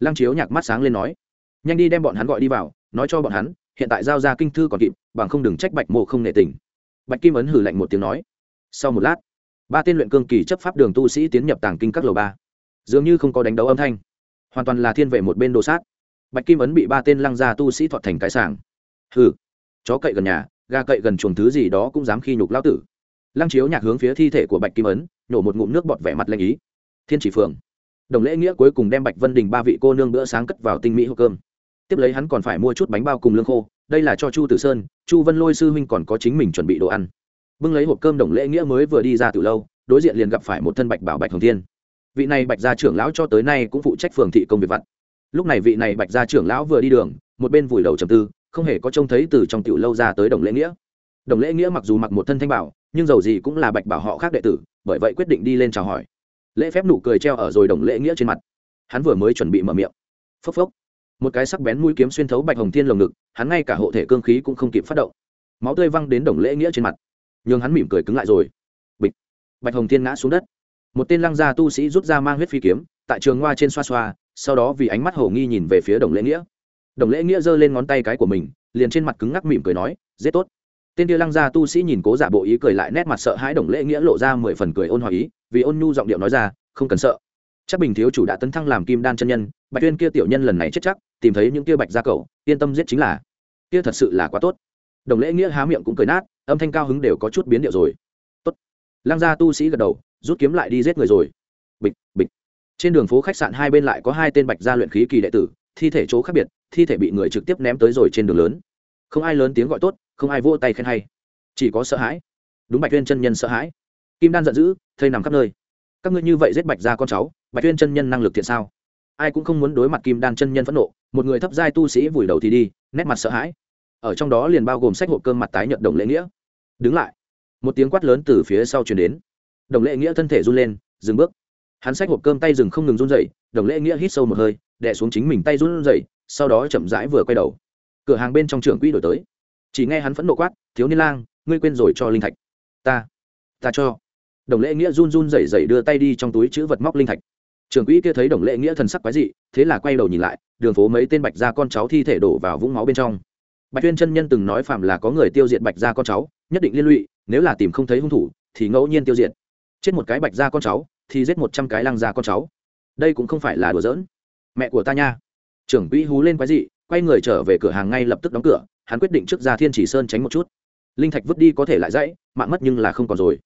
Lăng chiếu nhạc mắt sáng lên nói. Nhanh đi đem bọn hắn gọi đi vào, nói cho bọn hắn, hiện tại giao ra kinh thư còn kịp, bằng không đừng trách bạch mộ không nệ tình. Bạch kim ấn hử lạnh một tiếng nói. Sau một lát, ba tên luyện cương kỳ chấp pháp đường tu sĩ tiến nhập tàng kinh các lầu ba. Dường như không có đánh đấu âm thanh, hoàn toàn là thiên vệ một bên đồ sát. Bạch kim ấn bị ba tên lăng gia tu sĩ thọt thành cái sàng hừ, chó cậy gần nhà ga cậy gần chuồng thứ gì đó cũng dám khi nhục lão tử lăng chiếu nhạc hướng phía thi thể của bạch kim ấn, nổ một ngụm nước bọt vẻ mặt lanh ý. Thiên chỉ phường đồng lễ nghĩa cuối cùng đem bạch vân đình ba vị cô nương bữa sáng cất vào tinh mỹ hộp cơm. Tiếp lấy hắn còn phải mua chút bánh bao cùng lương khô, đây là cho chu tử sơn, chu vân lôi sư huynh còn có chính mình chuẩn bị đồ ăn. Bưng lấy hộp cơm đồng lễ nghĩa mới vừa đi ra từ lâu, đối diện liền gặp phải một thân bạch bảo bạch hồng thiên. Vị này bạch gia trưởng lão cho tới nay cũng phụ trách phường thị công việc vặt. Lúc này vị này bạch gia trưởng lão vừa đi đường, một bên vùi đầu trầm tư, không hề có trông thấy từ trong tiểu lâu ra tới đồng lễ nghĩa. Đồng lễ nghĩa mặc dù mặc một thân thanh bảo nhưng dầu gì cũng là bạch bảo họ khác đệ tử, bởi vậy quyết định đi lên chào hỏi. Lễ phép nụ cười treo ở rồi đồng lễ nghĩa trên mặt. Hắn vừa mới chuẩn bị mở miệng. Phốc phốc. Một cái sắc bén mũi kiếm xuyên thấu bạch hồng thiên lồng ngực, hắn ngay cả hộ thể cương khí cũng không kịp phát động. Máu tươi văng đến đồng lễ nghĩa trên mặt. Nhường hắn mỉm cười cứng lại rồi. Bịch. Bạch hồng thiên ngã xuống đất. Một tên lăng gia tu sĩ rút ra mang huyết phi kiếm, tại trường ngoa trên xoa xoa, sau đó vì ánh mắt hổ nghi nhìn về phía đồng lễ nghĩa. Đồng lễ nghĩa giơ lên ngón tay cái của mình, liền trên mặt cứng ngắc mỉm cười nói dễ tốt tên kia lăng gia tu sĩ nhìn cố giả bộ ý cười lại nét mặt sợ hãi đồng lễ nghĩa lộ ra mười phần cười ôn hòa ý, vì ôn nhu giọng điệu nói ra, không cần sợ. Chắc bình thiếu chủ đã tấn thăng làm kim đan chân nhân, bạch tuyên kia tiểu nhân lần này chết chắc, tìm thấy những kia bạch gia cậu, yên tâm giết chính là. Kia thật sự là quá tốt. Đồng lễ nghĩa há miệng cũng cười nát, âm thanh cao hứng đều có chút biến điệu rồi. Tốt. Lăng gia tu sĩ gật đầu, rút kiếm lại đi giết người rồi. Bịch bịch. Trên đường phố khách sạn hai bên lại có hai tên bạch gia luyện khí kỳ đệ tử, thi thể chỗ khác biệt, thi thể bị người trực tiếp ném tới rồi trên đường lớn. Không ai lớn tiếng gọi tốt không ai vỗ tay khen hay. Chỉ có sợ hãi. Đúng bạch tuyên chân nhân sợ hãi. Kim đan giận dữ thây nằm khắp nơi. Các ngươi như vậy giết bạch gia con cháu, bạch tuyên chân nhân năng lực thiện sao? Ai cũng không muốn đối mặt kim đan chân nhân phẫn nộ, một người thấp giai tu sĩ vùi đầu thì đi, nét mặt sợ hãi. Ở trong đó liền bao gồm sách hộp cơm mặt tái nhận đồng lễ nghĩa. Đứng lại. Một tiếng quát lớn từ phía sau chuyển đến. Đồng lễ nghĩa thân thể run lên, dừng bước. Hắn sách hộp cơm tay rừng không ngừng run dậy đồng lễ nghĩa hít sâu một hơi đẻ xuống chính mình tay run dậy sau đó chậm rãi vừa quay đầu. Cửa hàng bên trong trường quỹ đổi tới chỉ nghe hắn phẫn nộ quát, thiếu niên lang, ngươi quên rồi cho linh thạch. Ta ta cho. Đồng lễ nghĩa run run rẩy rẩy đưa tay đi trong túi chữ vật móc linh thạch. Trưởng quỹ kia thấy đồng lễ nghĩa thần sắc quái dị, thế là quay đầu nhìn lại, đường phố mấy tên bạch gia con cháu thi thể đổ vào vũng máu bên trong. Bạch tuyên chân nhân từng nói phạm là có người tiêu diệt bạch gia con cháu, nhất định liên lụy, nếu là tìm không thấy hung thủ, thì ngẫu nhiên tiêu diệt. Chết một cái bạch gia con cháu, thì giết một trăm cái lăng gia con cháu. Đây cũng không phải là đùa giỡn. Mẹ của ta nha. Trưởng quỹ hú lên quái dị, quay người trở về cửa hàng ngay lập tức đóng cửa hắn quyết định trước ra thiên chỉ sơn tránh một chút. Linh thạch vứt đi có thể lại dãy, mạng mất nhưng là không còn rồi.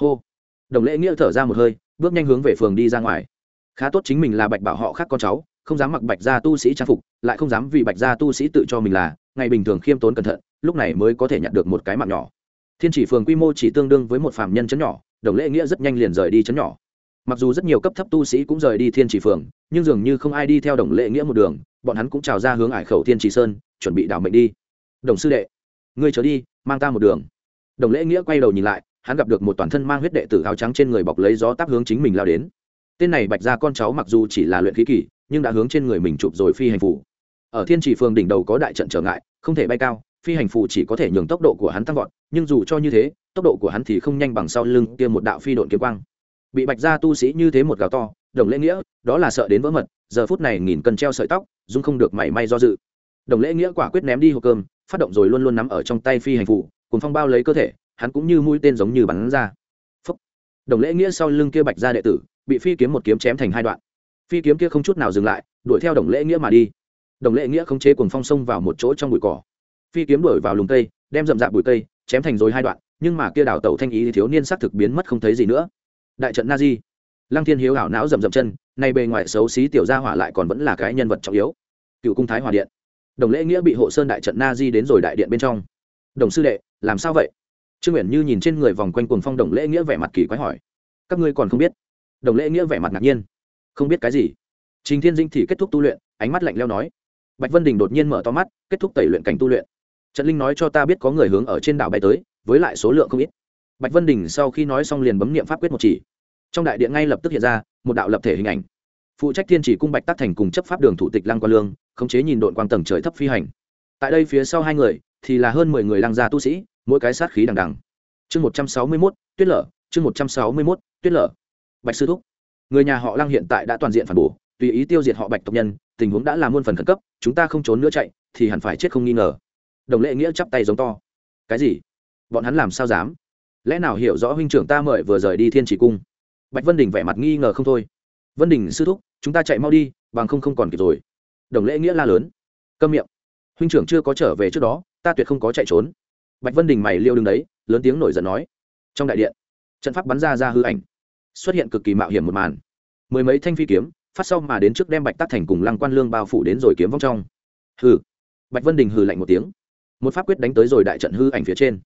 Hô. Đồng lễ nghĩa thở ra một hơi, bước nhanh hướng về phường đi ra ngoài. Khá tốt chính mình là bạch bảo họ khác con cháu, không dám mặc bạch gia tu sĩ trang phục, lại không dám vì bạch gia tu sĩ tự cho mình là, ngày bình thường khiêm tốn cẩn thận, lúc này mới có thể nhận được một cái mạng nhỏ. Thiên chỉ phường quy mô chỉ tương đương với một phạm nhân chấn nhỏ, đồng lễ nghĩa rất nhanh liền rời đi chấn nhỏ. Mặc dù rất nhiều cấp thấp tu sĩ cũng rời đi thiên chỉ phường, nhưng dường như không ai đi theo đồng lễ nghĩa một đường, bọn hắn cũng trào ra hướng ải khẩu thiên chỉ sơn, chuẩn bị đảo mệnh đi đồng sư đệ, ngươi trở đi, mang ta một đường. Đồng lễ nghĩa quay đầu nhìn lại, hắn gặp được một toàn thân mang huyết đệ tử áo trắng trên người bọc lấy gió táp hướng chính mình lao đến. Tên này bạch ra con cháu mặc dù chỉ là luyện khí kỷ, nhưng đã hướng trên người mình chụp rồi phi hành phủ ở thiên chỉ phường đỉnh đầu có đại trận trở ngại, không thể bay cao, phi hành phủ chỉ có thể nhường tốc độ của hắn tăng vọt, nhưng dù cho như thế, tốc độ của hắn thì không nhanh bằng sau lưng kia một đạo phi độn kiếm quang. Bị bạch gia tu sĩ như thế một gào to, đồng lễ nghĩa, đó là sợ đến vỡ mật, giờ phút này nghìn cân treo sợi tóc, dung không được mảy may do dự. Đồng lễ nghĩa quả quyết ném đi hộp cơm phát động rồi luôn luôn nắm ở trong tay phi hành phụ cùng phong bao lấy cơ thể, hắn cũng như mũi tên giống như bắn ra. Phúc. đồng lễ nghĩa sau lưng kia bạch gia đệ tử, bị phi kiếm một kiếm chém thành hai đoạn. Phi kiếm kia không chút nào dừng lại, đuổi theo đồng lễ nghĩa mà đi. Đồng lễ nghĩa không chế cùng phong sông vào một chỗ trong bụi cỏ. Phi kiếm đuổi vào lùng cây, đem rậm rạp bụi cây chém thành rồi hai đoạn, nhưng mà kia đảo tẩu thanh ý thiếu niên xác thực biến mất không thấy gì nữa. Đại trận na di. Lăng thiên hiếu ảo não rậm rậm chân, nay bề ngoài xấu xí tiểu gia hỏa lại còn vẫn là cái nhân vật trọng yếu. Cựu cung thái hòa điện đồng lễ nghĩa bị hộ sơn đại trận na di đến rồi đại điện bên trong. Đồng sư đệ, làm sao vậy? Trương nguyện như nhìn trên người vòng quanh cuồng phong đồng lễ nghĩa vẻ mặt kỳ quái hỏi. Các ngươi còn không biết? Đồng lễ nghĩa vẻ mặt ngạc nhiên. Không biết cái gì? Trình thiên dinh thì kết thúc tu luyện, ánh mắt lạnh leo nói. Bạch vân đình đột nhiên mở to mắt, kết thúc tẩy luyện cảnh tu luyện. Trận linh nói cho ta biết có người hướng ở trên đảo bay tới, với lại số lượng không ít. Bạch vân đình sau khi nói xong liền bấm niệm pháp quyết một chỉ. Trong đại điện ngay lập tức hiện ra một đạo lập thể hình ảnh. Phụ trách thiên chỉ cung bạch tác thành cùng chấp pháp đường thủ tịch lăng quan lương khống chế nhìn đội quang tầng trời thấp phi hành. Tại đây phía sau hai người, thì là hơn mười người lăng gia tu sĩ, mỗi cái sát khí đằng đằng. Chương một trăm sáu mươi mốt, tuyết lở. Chương một trăm sáu mươi mốt, tuyết lở. Bạch sư thúc. Người nhà họ lăng hiện tại đã toàn diện phản bổ, tùy ý tiêu diệt họ bạch tộc nhân, tình huống đã là muôn phần khẩn cấp, chúng ta không trốn nữa chạy, thì hẳn phải chết không nghi ngờ. Đồng lệ nghĩa chắp tay giống to. Cái gì? Bọn hắn làm sao dám? Lẽ nào hiểu rõ huynh trưởng ta mời vừa rời đi thiên chỉ cung? Bạch vân đình vẻ mặt nghi ngờ không thôi. Vân đình sư thúc, chúng ta chạy mau đi, bằng không không còn kịp rồi đồng lễ nghĩa la lớn. Câm miệng. Huynh trưởng chưa có trở về trước đó, ta tuyệt không có chạy trốn. Bạch vân đình mày liêu đứng đấy, lớn tiếng nổi giận nói. Trong đại điện, trận pháp bắn ra ra hư ảnh, xuất hiện cực kỳ mạo hiểm một màn. Mười mấy thanh phi kiếm, phát sau mà đến trước đem bạch tắc thành cùng lăng quan lương bao phủ đến rồi kiếm vong trong. Hừ. Bạch vân đình hừ lạnh một tiếng. Một pháp quyết đánh tới rồi đại trận hư ảnh phía trên.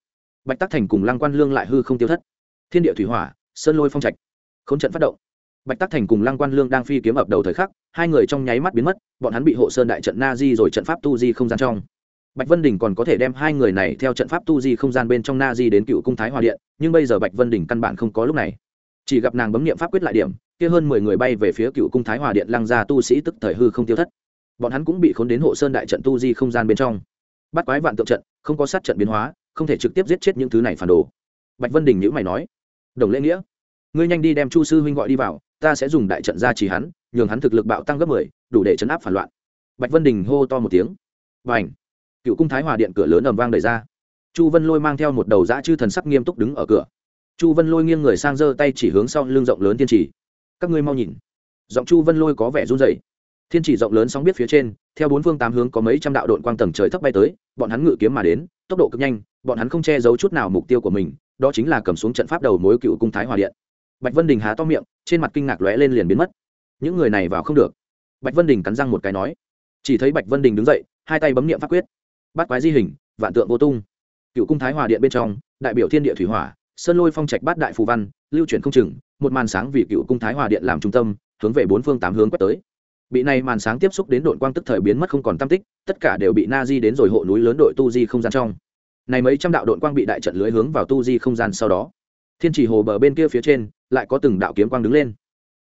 Bạch tắc thành cùng lăng quan lương lại hư không tiêu thất. Thiên địa thủy hỏa, sơn lôi phong trạch. K h ố n trận phát động bạch tắc thành cùng lăng quan lương đang phi kiếm ập đầu thời khắc, hai người trong nháy mắt biến mất, bọn hắn bị hộ sơn đại trận na di rồi trận pháp tu di không gian trong. Bạch vân đình còn có thể đem hai người này theo trận pháp tu di không gian bên trong na di đến cựu cung thái hòa điện, nhưng bây giờ bạch vân đình căn bản không có lúc này. Chỉ gặp nàng bấm nghiệm pháp quyết lại điểm, kia hơn mười người bay về phía cựu cung thái hòa điện lăng gia tu sĩ tức thời hư không tiêu thất. Bọn hắn cũng bị khốn đến hộ sơn đại trận tu di không gian bên trong. Bắt quái vạn tượng trận, không có sát trận biến hóa, không thể trực tiếp giết chết những thứ này phản đồ. Bạch vân đình nhữ mày nói, đồng lễ nghĩa, ngươi nhanh đi đem chu sư huynh gọi đi vào ta sẽ dùng đại trận ra trì hắn, nhường hắn thực lực bạo tăng gấp mười, đủ để chấn áp phản loạn. Bạch vân đình hô to một tiếng. Và cựu cung thái hòa điện cửa lớn ầm vang đầy ra. Chu vân lôi mang theo một đầu dã chư thần sắc nghiêm túc đứng ở cửa. Chu vân lôi nghiêng người sang giơ tay chỉ hướng sau lưng rộng lớn thiên trì. Các ngươi mau nhìn. Giọng chu vân lôi có vẻ run rẩy. Thiên trì rộng lớn sóng biết phía trên, theo bốn phương tám hướng có mấy trăm đạo đội quang tầng trời thấp bay tới, bọn hắn ngự kiếm mà đến, tốc độ cực nhanh, bọn hắn không che giấu chút nào mục tiêu của mình, đó chính là cầm xuống trận pháp đầu mối cựu cung thái hòa điện bạch vân đình há to miệng, trên mặt kinh ngạc lóe lên liền biến mất. Những người này vào không được. Bạch vân đình cắn răng một cái nói. Chỉ thấy bạch vân đình đứng dậy, hai tay bấm niệm pháp quyết. Bắt quái di hình, vạn tượng vô tung. Cựu cung thái hòa điện bên trong, đại biểu thiên địa thủy hỏa, sơn lôi phong trạch bát đại phù văn, lưu chuyển không chừng, một màn sáng vì cựu cung thái hòa điện làm trung tâm, hướng về bốn phương tám hướng quét tới. Bị này màn sáng tiếp xúc đến đội quang tức thời biến mất không còn tam tích, tất cả đều bị na di đến rồi hộ núi lớn đội tu di không gian trong. Này mấy trăm đạo đội quang bị đại trận lưới hướng vào tu di không gian sau đó thiên chỉ hồ bờ bên kia phía trên, lại có từng đạo kiếm quang đứng lên.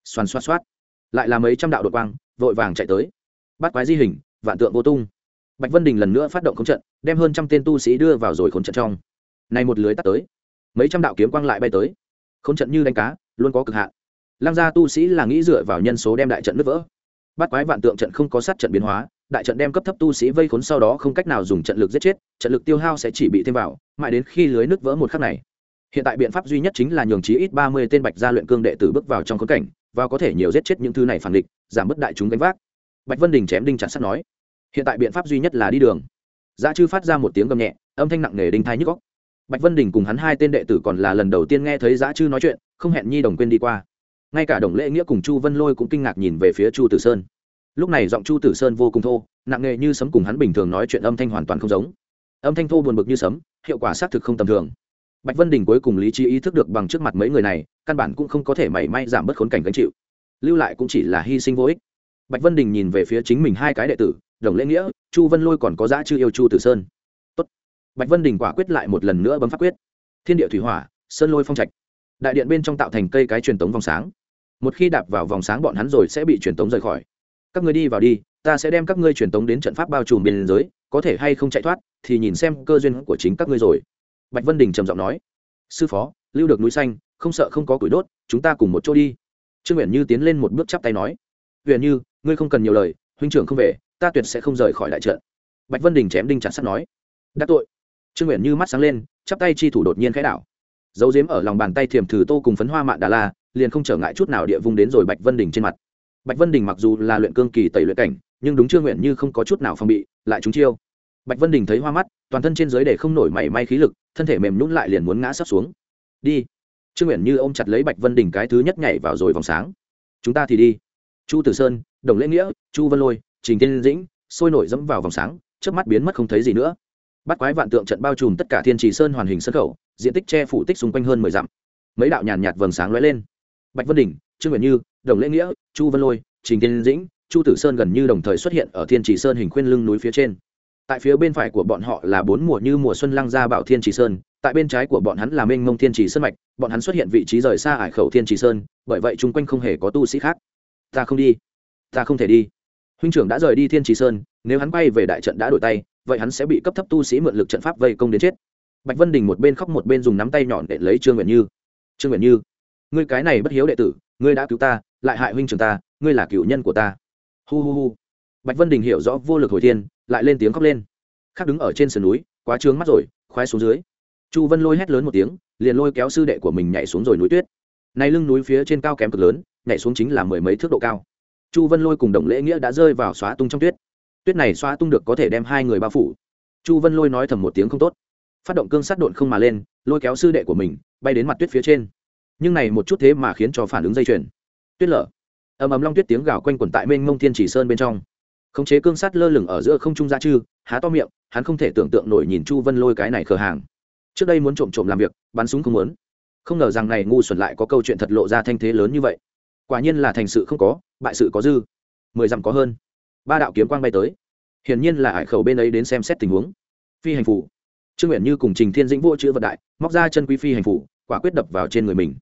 Xoàn xoát xoát. Lại là mấy trăm đạo đội quang, vội vàng chạy tới. Bắt quái di hình, vạn tượng vô tung. Bạch vân đình lần nữa phát động khống trận, đem hơn trăm tên tu sĩ đưa vào rồi khốn trận trong. Này một lưới tắt tới. Mấy trăm đạo kiếm quang lại bay tới. Khốn trận như đánh cá, luôn có cực hạn. Lăng gia tu sĩ là nghĩ dựa vào nhân số đem đại trận nứt vỡ. Bắt quái vạn tượng trận không có sát trận biến hóa, đại trận đem cấp thấp tu sĩ vây khốn sau đó không cách nào dùng trận lực giết chết, trận lực tiêu hao sẽ chỉ bị thêm vào, mãi đến khi lưới nứt vỡ một khắc này hiện tại biện pháp duy nhất chính là nhường chí ít ba mươi tên bạch gia luyện cương đệ tử bước vào trong khốn cảnh, và có thể nhiều giết chết những thứ này phản địch, giảm bớt đại chúng gánh vác. Bạch vân đình chém đinh chặt sắt nói. Hiện tại biện pháp duy nhất là đi đường. Giá chư phát ra một tiếng gầm nhẹ, âm thanh nặng nề đinh thai nhức góc bạch vân đình cùng hắn hai tên đệ tử còn là lần đầu tiên nghe thấy giá chư nói chuyện, không hẹn nhi đồng quên đi qua. Ngay cả đồng lễ nghĩa cùng chu vân lôi cũng kinh ngạc nhìn về phía chu tử sơn. Lúc này giọng chu tử sơn vô cùng thô, nặng nề như sấm cùng hắn bình thường nói chuyện âm thanh hoàn toàn không giống. Âm thanh thô buồn bực như sấm, hiệu quả xác thực không tầm thường bạch vân đình cuối cùng lý trí ý thức được bằng trước mặt mấy người này, căn bản cũng không có thể mảy may giảm bớt khốn cảnh gánh chịu. Lưu lại cũng chỉ là hy sinh vô ích. Bạch vân đình nhìn về phía chính mình hai cái đệ tử, đồng lễ nghĩa, chu vân lôi còn có giá chư yêu chu tử sơn. Tốt. bạch vân đình quả quyết lại một lần nữa bấm pháp quyết. Thiên địa thủy hỏa, sơn lôi phong trạch. Đại điện bên trong tạo thành cây cái truyền tống vòng sáng. Một khi đạp vào vòng sáng bọn hắn rồi sẽ bị truyền tống rời khỏi. Các ngươi đi vào đi, ta sẽ đem các ngươi truyền tống đến trận pháp bao trùm biên giới, có thể hay không chạy thoát, thì nhìn xem cơ duyên của chính các ngươi rồi bạch vân đình trầm giọng nói, sư phó, lưu được núi xanh, không sợ không có củi đốt, chúng ta cùng một chỗ đi. Trương nguyện như tiến lên một bước chắp tay nói huyện như, ngươi không cần nhiều lời, huynh trưởng không về, ta tuyệt sẽ không rời khỏi đại trận. Bạch vân đình chém đinh chặt sắt nói đắc tội. Trương nguyện như mắt sáng lên, chắp tay chi thủ đột nhiên khẽ đảo. Dấu diếm ở lòng bàn tay thiềm thử tô cùng phấn hoa mạ đà la, liền không trở ngại chút nào địa vung đến rồi bạch vân đình trên mặt. Bạch vân đình mặc dù là luyện cương kỳ tẩy luyện cảnh, nhưng đúng trương nguyện như không có chút nào phòng bị, lại trúng chiêu. Bạch vân đình thấy hoa mắt, toàn thân trên dưới để không nổi mảy may khí lực thân thể mềm nhún lại liền muốn ngã sắp xuống. Đi. Trương nguyện như ôm chặt lấy bạch vân đình cái thứ nhất nhảy vào rồi vòng sáng. Chúng ta thì đi. Chu tử sơn, đồng lễ nghĩa, chu vân lôi, trình tiên dĩnh, sôi nổi dẫm vào vòng sáng trước mắt biến mất không thấy gì nữa. Bắt quái vạn tượng trận bao trùm tất cả thiên trì sơn hoàn hình sân khẩu, diện tích che phủ tích xung quanh hơn mười dặm. Mấy đạo nhàn nhạt vầng sáng lóe lên. Bạch vân đình, trương nguyện như, đồng lễ nghĩa, chu vân lôi, trình tiên dĩnh, chu tử sơn gần như đồng thời xuất hiện ở thiên trì sơn hình khuyên lưng núi phía trên tại phía bên phải của bọn họ là bốn mùa như mùa xuân lăng gia bảo thiên trì sơn, tại bên trái của bọn hắn là mênh mông thiên trì sơn mạch, bọn hắn xuất hiện vị trí rời xa ải khẩu thiên trì sơn, bởi vậy chung quanh không hề có tu sĩ khác. Ta không đi. Ta không thể đi. Huynh trưởng đã rời đi thiên trì sơn, nếu hắn quay về đại trận đã đổi tay, vậy hắn sẽ bị cấp thấp tu sĩ mượn lực trận pháp vây công đến chết. Bạch vân đình một bên khóc một bên dùng nắm tay nhọn để lấy trương nguyện như. Trương nguyện như, ngươi cái này bất hiếu đệ tử, ngươi đã cứu ta, lại hại huynh trưởng ta, ngươi là cựu nhân của ta. Hu hu hu. Bạch vân đình hiểu rõ vô lực hồi thiên lại lên tiếng khóc lên. Khác đứng ở trên sườn núi, quá trướng mắt rồi, khoái xuống dưới. Chu vân lôi hét lớn một tiếng, liền lôi kéo sư đệ của mình nhảy xuống rồi núi tuyết. Nay lưng núi phía trên cao kém cực lớn, nhảy xuống chính là mười mấy thước độ cao. Chu vân lôi cùng đồng lễ nghĩa đã rơi vào xóa tung trong tuyết. Tuyết này xóa tung được có thể đem hai người bao phủ. Chu vân lôi nói thầm một tiếng không tốt. Phát động cương sát độn không mà lên, lôi kéo sư đệ của mình, bay đến mặt tuyết phía trên. Nhưng này một chút thế mà khiến cho phản ứng dây chuyền. Tuyết lở. Ầm ầm long tuyết tiếng gào quanh quẩn tại mênh mông thiên chỉ sơn bên trong khống chế cương sát lơ lửng ở giữa không trung ra chư, há to miệng, hắn không thể tưởng tượng nổi nhìn chu vân lôi cái này khờ hàng. Trước đây muốn trộm trộm làm việc, bắn súng không muốn. Không ngờ rằng này ngu xuẩn lại có câu chuyện thật lộ ra thanh thế lớn như vậy. Quả nhiên là thành sự không có, bại sự có dư. Mười dặm có hơn. Ba đạo kiếm quang bay tới. Hiển nhiên là hải khẩu bên ấy đến xem xét tình huống. Phi hành phủ. Trương nguyện như cùng trình thiên dĩnh vô chữ vật đại, móc ra chân quý phi hành phủ, quả quyết đập vào trên người mình.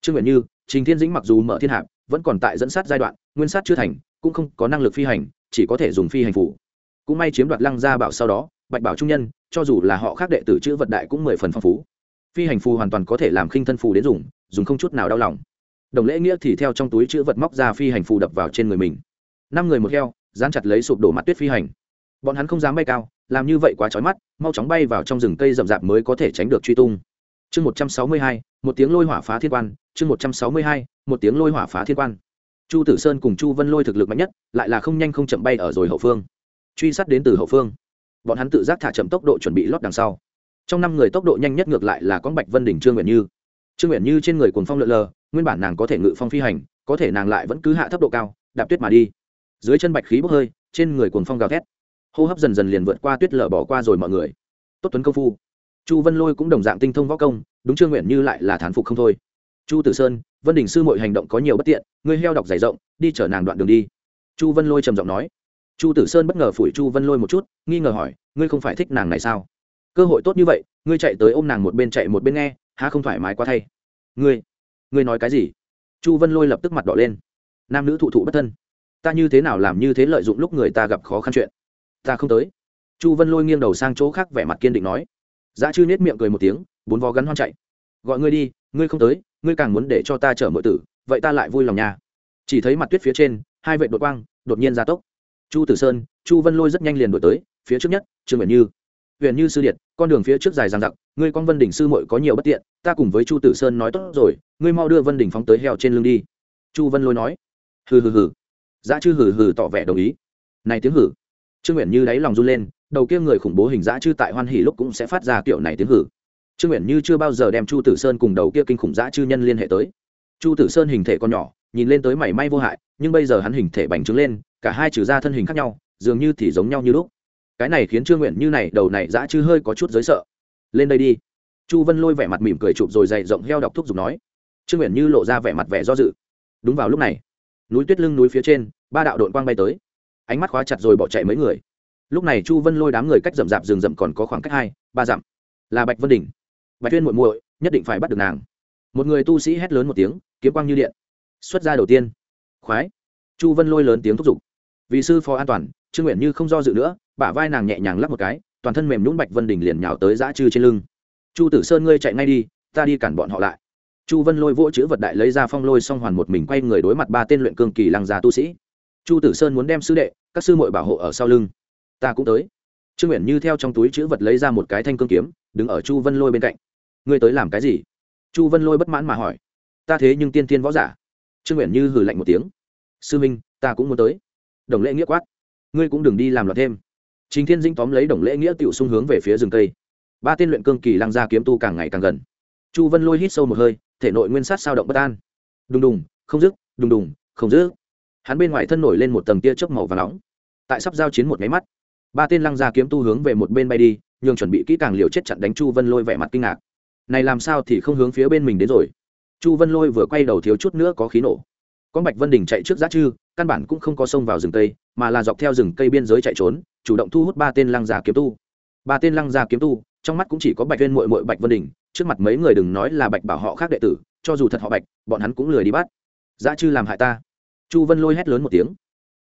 Trương nguyện như, trình thiên dĩnh mặc dù mở thiên hạp, vẫn còn tại dẫn sát giai đoạn, nguyên sát chưa thành cũng không có năng lực phi hành, chỉ có thể dùng phi hành phủ. Cũng may chiếm đoạt lăng gia bảo sau đó, bạch bảo trung nhân, cho dù là họ khác đệ tử chữ vật đại cũng mười phần phong phú. Phi hành phù hoàn toàn có thể làm khinh thân phù đến dùng dùng không chút nào đau lòng. Đồng lễ nghĩa thì theo trong túi chữ vật móc ra phi hành phù đập vào trên người mình. Năm người một heo, dán chặt lấy sụp đổ mặt tuyết phi hành. Bọn hắn không dám bay cao, làm như vậy quá trói mắt, mau chóng bay vào trong rừng cây rậm rạp mới có thể tránh được truy tung. Chương một trăm sáu mươi hai, một tiếng lôi hỏa phá thiên quan, chương một trăm sáu mươi hai, một tiếng lôi hỏa phá thiên quan chu tử sơn cùng chu vân lôi thực lực mạnh nhất, lại là không nhanh không chậm bay ở rồi hậu phương. Truy sát đến từ hậu phương. Bọn hắn tự giác thả chậm tốc độ chuẩn bị lót đằng sau. Trong năm người tốc độ nhanh nhất ngược lại là con bạch vân đỉnh trương nguyện như. Trương nguyện như trên người cuồng phong lượn lờ, nguyên bản nàng có thể ngự phong phi hành, có thể nàng lại vẫn cứ hạ thấp độ cao, đạp tuyết mà đi. Dưới chân bạch khí bốc hơi, trên người cuồng phong gào thét. Hô hấp dần dần liền vượt qua tuyết lở bỏ qua rồi mọi người. Tốt tuấn công phu. Chu vân lôi cũng đồng dạng tinh thông võ công, đúng trương nguyện như lại là thán phục không thôi chu tử sơn, vân đình sư mọi hành động có nhiều bất tiện, ngươi heo đọc dày rộng, đi chở nàng đoạn đường đi. Chu vân lôi trầm giọng nói. Chu tử sơn bất ngờ phủi chu vân lôi một chút, nghi ngờ hỏi, ngươi không phải thích nàng này sao? Cơ hội tốt như vậy, ngươi chạy tới ôm nàng một bên chạy một bên nghe, há không thoải mái quá thay? Ngươi ngươi nói cái gì? Chu vân lôi lập tức mặt đỏ lên. Nam nữ thụ thụ bất thân, ta như thế nào làm như thế lợi dụng lúc người ta gặp khó khăn chuyện? Ta không tới. Chu vân lôi nghiêng đầu sang chỗ khác vẻ mặt kiên định nói. Giá chư nết miệng cười một tiếng, bốn vó gắn hoan chạy. Gọi ngươi đi, ngươi không tới ngươi càng muốn để cho ta chở mọi tử, vậy ta lại vui lòng nha. Chỉ thấy mặt tuyết phía trên, hai vệ đột quang, đột nhiên ra tốc. Chu tử sơn, chu vân lôi rất nhanh liền đổi tới, phía trước nhất, trương nguyện như. Huyện như sư điện con đường phía trước dài dằng dặc, ngươi con vân đỉnh sư muội có nhiều bất tiện, ta cùng với chu tử sơn nói tốt rồi, ngươi mau đưa vân đỉnh phóng tới heo trên lưng đi. Chu vân lôi nói. Hừ hừ hừ. Dã chư hừ hừ tỏ vẻ đồng ý. Này tiếng hử. Trương nguyện như đáy lòng run lên, đầu kia người khủng bố hình dã chư tại hoan hỉ lúc cũng sẽ phát ra kiểu này tiếng hử trương nguyện như chưa bao giờ đem chu tử sơn cùng đầu kia kinh khủng dã chư nhân liên hệ tới. Chu tử sơn hình thể con nhỏ, nhìn lên tới mảy may vô hại, nhưng bây giờ hắn hình thể bành trướng lên, cả hai trừ ra thân hình khác nhau, dường như thì giống nhau như lúc. Cái này khiến trương nguyện như này, đầu này dã chư hơi có chút giới sợ. Lên đây đi. Chu vân lôi vẻ mặt mỉm cười chụp rồi dày rộng heo đọc thuốc dùng nói. Trương nguyện như lộ ra vẻ mặt vẻ do dự. Đúng vào lúc này, núi tuyết lưng núi phía trên, ba đạo đội quang bay tới. Ánh mắt khóa chặt rồi bỏ chạy mấy người. Lúc này chu vân lôi đám người cách rậm rạp rừng rậm còn có khoảng cách hai, ba dặm. Là bạch vân đình bạch tuyên muội muội, nhất định phải bắt được nàng. Một người tu sĩ hét lớn một tiếng, kiếm quang như điện, xuất ra đầu tiên. Khoái. Chu vân lôi lớn tiếng thúc giục. Vì sư phó an toàn, trương nguyện như không do dự nữa, bả vai nàng nhẹ nhàng lắp một cái, toàn thân mềm nhũng bạch vân đình liền nhào tới giã chư trên lưng. Chu tử sơn ngươi chạy ngay đi, ta đi cản bọn họ lại. Chu vân lôi vỗ chữ vật đại lấy ra phong lôi song hoàn một mình quay người đối mặt ba tên luyện cương kỳ lăng già tu sĩ. Chu tử sơn muốn đem sư đệ, các sư mội bảo hộ ở sau lưng. Ta cũng tới. Trương nguyện như theo trong túi chữ vật lấy ra một cái thanh cương kiếm, đứng ở chu vân lôi bên cạnh ngươi tới làm cái gì? Chu vân lôi bất mãn mà hỏi. Ta thế nhưng tiên tiên võ giả. Trương nguyện như hử lạnh một tiếng. Sư minh, ta cũng muốn tới. Đồng lễ nghĩa quát. Ngươi cũng đừng đi làm loạn thêm. Trình thiên dinh tóm lấy đồng lễ nghĩa tiểu xung hướng về phía rừng cây. Ba tiên luyện cương kỳ lăng ra kiếm tu càng ngày càng gần. Chu vân lôi hít sâu một hơi, thể nội nguyên sát sao động bất an. Đùng đùng, không dứt, đùng đùng, không dứt. Hắn bên ngoài thân nổi lên một tầng tia chớp màu và nóng. Tại sắp giao chiến một máy mắt, ba tên lăng ra kiếm tu hướng về một bên bay đi, nhường chuẩn bị kỹ càng liều chết chặn đánh chu vân lôi vẻ mặt kinh ngạc này làm sao thì không hướng phía bên mình đến rồi? Chu vân lôi vừa quay đầu thiếu chút nữa có khí nổ. Con bạch vân đình chạy trước giá chư, căn bản cũng không có xông vào rừng cây, mà là dọc theo rừng cây biên giới chạy trốn, chủ động thu hút ba tên lăng già kiếm tu. Ba tên lăng già kiếm tu, trong mắt cũng chỉ có bạch viên mội mội bạch vân đình, trước mặt mấy người đừng nói là bạch bảo họ khác đệ tử, cho dù thật họ bạch, bọn hắn cũng lười đi bắt. Giá chư làm hại ta. Chu vân lôi hét lớn một tiếng.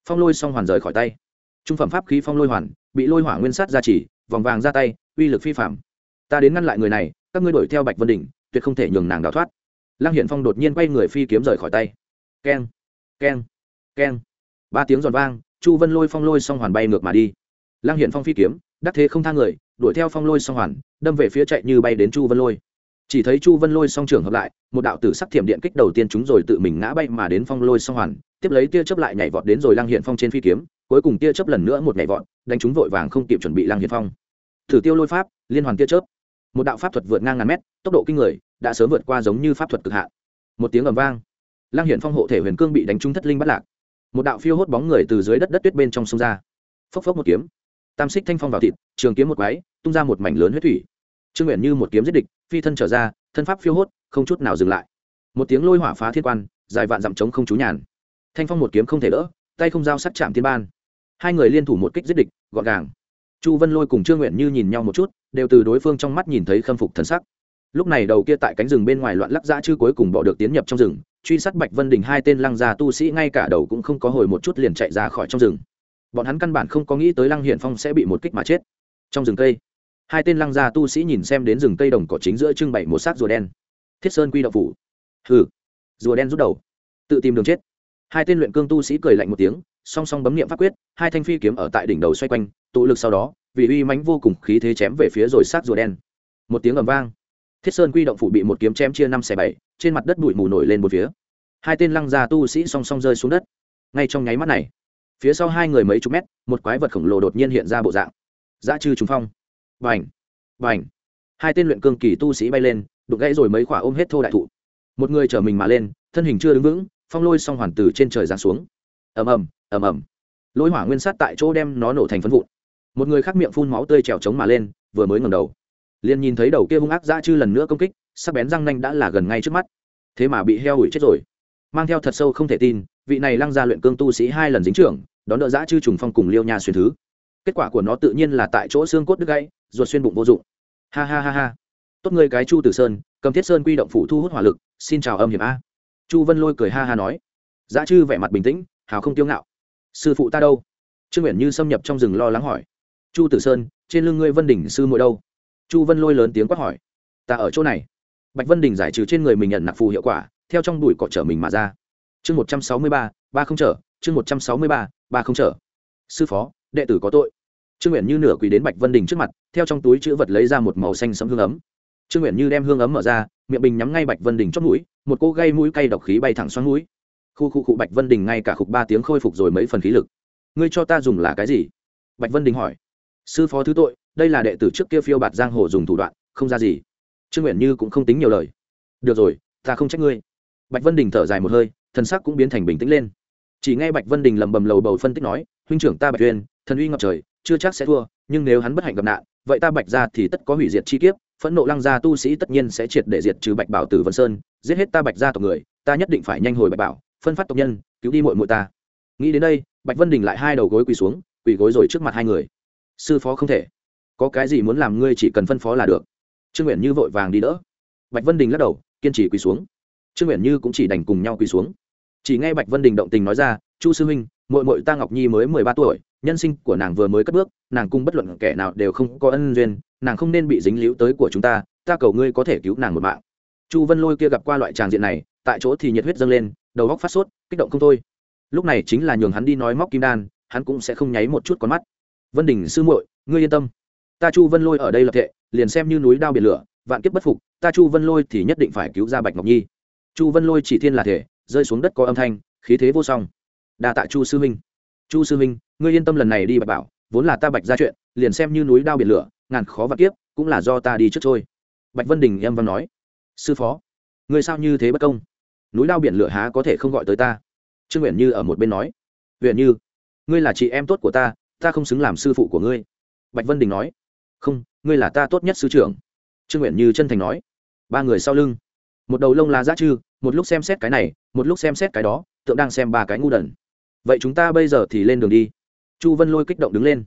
Phong lôi xong hoàn rời khỏi tay. Trung phẩm pháp khí phong lôi hoàn, bị lôi hỏa nguyên sát ra chỉ, vòng vàng ra tay, uy lực phi phạm. Ta đến ngăn lại người này các ngươi đuổi theo bạch vân đình, tuyệt không thể nhường nàng đào thoát. Lăng hiển phong đột nhiên quay người phi kiếm rời khỏi tay. Keng keng keng. Ba tiếng giòn vang, chu vân lôi phong lôi xong hoàn bay ngược mà đi. Lăng hiển phong phi kiếm, đắc thế không thang người, đuổi theo phong lôi xong hoàn, đâm về phía chạy như bay đến chu vân lôi. Chỉ thấy chu vân lôi song trường hợp lại, một đạo tử sắc thiểm điện kích đầu tiên chúng rồi tự mình ngã bay mà đến phong lôi song hoàn, tiếp lấy tia chớp lại nhảy vọt đến rồi lăng hiện phong trên phi kiếm, cuối cùng tia chớp lần nữa một nhảy vọt, đánh chúng vội vàng không kịp chuẩn bị lăng hiện phong. Thử tiêu lôi pháp, liên hoàn tia chớp một đạo pháp thuật vượt ngang ngàn mét, tốc độ kinh người, đã sớm vượt qua giống như pháp thuật cực hạn. Một tiếng ầm vang lang hiển phong hộ thể huyền cương bị đánh trúng thất linh bắt lạc. Một đạo phiêu hốt bóng người từ dưới đất đất tuyết bên trong sông ra. Phốc phốc một kiếm, tam xích thanh phong vào thịt, trường kiếm một quái, tung ra một mảnh lớn huyết thủy. Trương nguyện như một kiếm giết địch, phi thân trở ra, thân pháp phiêu hốt, không chút nào dừng lại. Một tiếng lôi hỏa phá thiên quan, dài vạn dặm trống không chú nhàn. Thanh phong một kiếm không thể đỡ, tay không dao sắc chạm thiên ban. Hai người liên thủ một kích giết địch, gọn gàng chu vân lôi cùng trương nguyện như nhìn nhau một chút, đều từ đối phương trong mắt nhìn thấy khâm phục thần sắc. Lúc này đầu kia tại cánh rừng bên ngoài loạn lắc dã chư cuối cùng bỏ được tiến nhập trong rừng, truy sát bạch vân đình hai tên lăng già tu sĩ ngay cả đầu cũng không có hồi một chút liền chạy ra khỏi trong rừng. Bọn hắn căn bản không có nghĩ tới lăng hiển phong sẽ bị một kích mà chết. Trong rừng cây, hai tên lăng già tu sĩ nhìn xem đến rừng cây đồng cỏ chính giữa trưng bày một xác rùa đen. Thiết sơn quy đậu phủ. Hừ, rùa đen rút đầu. Tự tìm đường chết. Hai tên luyện cương tu sĩ cười lạnh một tiếng, song song bấm nghiệm pháp quyết, hai thanh phi kiếm ở tại đỉnh đầu xoay quanh tụ lực sau đó, vì uy mãnh vô cùng khí thế chém về phía rồi sát rùa đen. Một tiếng ầm vang. Thiết sơn quy động phủ bị một kiếm chém chia năm xẻ bảy, trên mặt đất bụi mù nổi lên một phía. Hai tên lăng già tu sĩ song song rơi xuống đất. Ngay trong nháy mắt này, phía sau hai người mấy chục mét, một quái vật khổng lồ đột nhiên hiện ra bộ dạng. Dã chư trùng phong. Vành vành hai tên luyện cương kỳ tu sĩ bay lên, đục gãy rồi mấy khỏa ôm hết thô đại thụ. Một người chở mình mà lên, thân hình chưa đứng vững, phong lôi song hoàn từ trên trời giáng xuống. Ầm ầm ầm ầm. Lôi hỏa nguyên sát tại chỗ đem nó nổ thành phân vụn một người khác miệng phun máu tươi trèo trống mà lên, vừa mới ngầm đầu. Liền nhìn thấy đầu kia hung ác dã chư lần nữa công kích, sắc bén răng nanh đã là gần ngay trước mắt. Thế mà bị heo ủi chết rồi. Mang theo thật sâu không thể tin, vị này lăng ra luyện cương tu sĩ hai lần dính trưởng, đón đỡ dã chư trùng phong cùng liêu nha xuyên thứ. Kết quả của nó tự nhiên là tại chỗ xương cốt đứt gãy, ruột xuyên bụng vô dụng. Ha ha ha ha. Tốt người cái chu tử sơn, cầm thiết sơn quy động phủ thu hút hỏa lực, xin chào âm hiểm a. Chu vân lôi cười ha ha nói. Dã chư vẻ mặt bình tĩnh, hào không tiêu ngạo. Sư phụ ta đâu? Trương nguyện như xâm nhập trong rừng lo lắng hỏi chu tử sơn, trên lưng ngươi vân đỉnh sư muội đâu? Chu vân lôi lớn tiếng quát hỏi. Ta ở chỗ này. Bạch vân đình giải trừ trên người mình nhận nặc phù hiệu quả, theo trong đùi cọ trở mình mà ra. Chương một trăm sáu mươi ba ba không trở, chương một trăm sáu mươi ba ba không trở. Sư phó, đệ tử có tội. Trương nguyện như nửa quỳ đến bạch vân đình trước mặt, theo trong túi chữ vật lấy ra một màu xanh sẫm hương ấm. Trương nguyện như đem hương ấm mở ra, miệng bình nhắm ngay bạch vân đình chót mũi, một cô gây mũi cay độc khí bay thẳng xoắn mũi. Khu khu cụ bạch vân đình ngay cả khục ba tiếng khôi phục rồi mấy phần khí lực. Ngươi cho ta dùng là cái gì? Bạch vân đình hỏi sư phó thứ tội, đây là đệ tử trước kia phiêu bạt giang hồ dùng thủ đoạn, không ra gì. Trương nguyện như cũng không tính nhiều lời. Được rồi, ta không trách ngươi. Bạch vân đình thở dài một hơi, thần sắc cũng biến thành bình tĩnh lên. Chỉ nghe bạch vân đình lầm bầm lầu bầu phân tích nói, huynh trưởng ta bạch tuyên thần uy ngập trời, chưa chắc sẽ thua, nhưng nếu hắn bất hạnh gặp nạn, vậy ta bạch ra thì tất có hủy diệt chi kiếp, phẫn nộ lăng gia tu sĩ tất nhiên sẽ triệt để diệt trừ bạch bảo từ vân sơn, giết hết ta bạch gia tộc người, ta nhất định phải nhanh hồi bạch bảo, phân phát tộc nhân, cứu đi mội mội ta. Nghĩ đến đây, bạch vân đình lại hai đầu gối quỳ xuống, quỳ gối rồi trước mặt hai người sư phó không thể. Có cái gì muốn làm ngươi chỉ cần phân phó là được. Trương nguyện như vội vàng đi đỡ. Bạch vân đình lắc đầu, kiên trì quỳ xuống. Trương nguyện như cũng chỉ đành cùng nhau quỳ xuống. Chỉ nghe bạch vân đình động tình nói ra, chu sư huynh mội mội ta ngọc nhi mới mười ba tuổi, nhân sinh của nàng vừa mới cất bước, nàng cung bất luận kẻ nào đều không có ân duyên, nàng không nên bị dính líu tới của chúng ta ta cầu ngươi có thể cứu nàng một mạng. Chu vân lôi kia gặp qua loại tràng diện này, tại chỗ thì nhiệt huyết dâng lên, đầu góc phát sốt, kích động không thôi. Lúc này chính là nhường hắn đi nói móc kim đan, hắn cũng sẽ không nháy một chút con mắt vân đình sư muội, ngươi yên tâm. Ta chu vân lôi ở đây lập thệ, liền xem như núi đao biển lửa, vạn kiếp bất phục, ta chu vân lôi thì nhất định phải cứu ra bạch ngọc nhi. Chu vân lôi chỉ thiên là thể, rơi xuống đất có âm thanh, khí thế vô song. Đa tạ chu sư huynh. Chu sư huynh, ngươi yên tâm lần này đi bạch bảo, vốn là ta bạch ra chuyện, liền xem như núi đao biển lửa, ngàn khó vạn kiếp, cũng là do ta đi trước thôi. bạch vân đình em văn nói. Sư phó, ngươi sao như thế bất công? Núi đao biển lửa há có thể không gọi tới ta? Trương nguyện như ở một bên nói. Nguyện như, ngươi là chị em tốt của ta ta không xứng làm sư phụ của ngươi. Bạch vân đình nói. Không, ngươi là ta tốt nhất sư trưởng. Trương nguyện như chân thành nói. Ba người sau lưng. Một đầu lông lá giá chư một lúc xem xét cái này, một lúc xem xét cái đó, tượng đang xem ba cái ngu đần. Vậy chúng ta bây giờ thì lên đường đi. Chu vân lôi kích động đứng lên.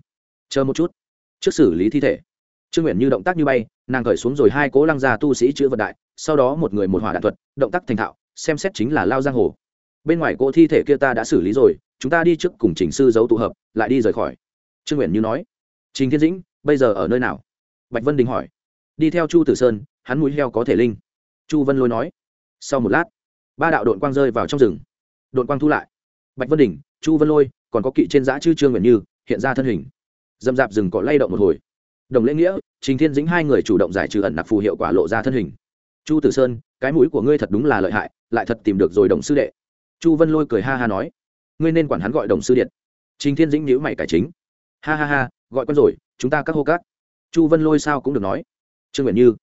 Chờ một chút. Trước xử lý thi thể. Trương nguyện như động tác như bay, nàng khởi xuống rồi hai cố lăng ra tu sĩ chữ vận đại, sau đó một người một hỏa đạn thuật, động tác thành thạo, xem xét chính là lao giang hồ. Bên ngoài cỗ thi thể kia ta đã xử lý rồi, chúng ta đi trước cùng trình sư giấu tụ hợp, lại đi rời khỏi trương nguyện như nói, trình thiên dĩnh, bây giờ ở nơi nào? Bạch vân đình hỏi. Đi theo chu tử sơn, hắn mũi heo có thể linh. Chu vân lôi nói. Sau một lát, ba đạo đội quang rơi vào trong rừng. Đội quang thu lại. Bạch vân đình, chu vân lôi, còn có kỵ trên giã chư trương nguyện như, hiện ra thân hình. Dâm dạp rừng cỏ lay động một hồi. Đồng lễ nghĩa, trình thiên dĩnh hai người chủ động giải trừ ẩn nặc phù hiệu quả lộ ra thân hình. Chu tử sơn, cái mũi của ngươi thật đúng là lợi hại, lại thật tìm được rồi đồng sư đệ. Chu vân lôi cười ha ha nói. Ngươi nên quản hắn gọi đồng sư điện. Trình thiên dĩnh nhữ mày cải chính ha ha ha, gọi con rồi, chúng ta các hô cát chu vân lôi sao cũng được nói. Trương nguyện như,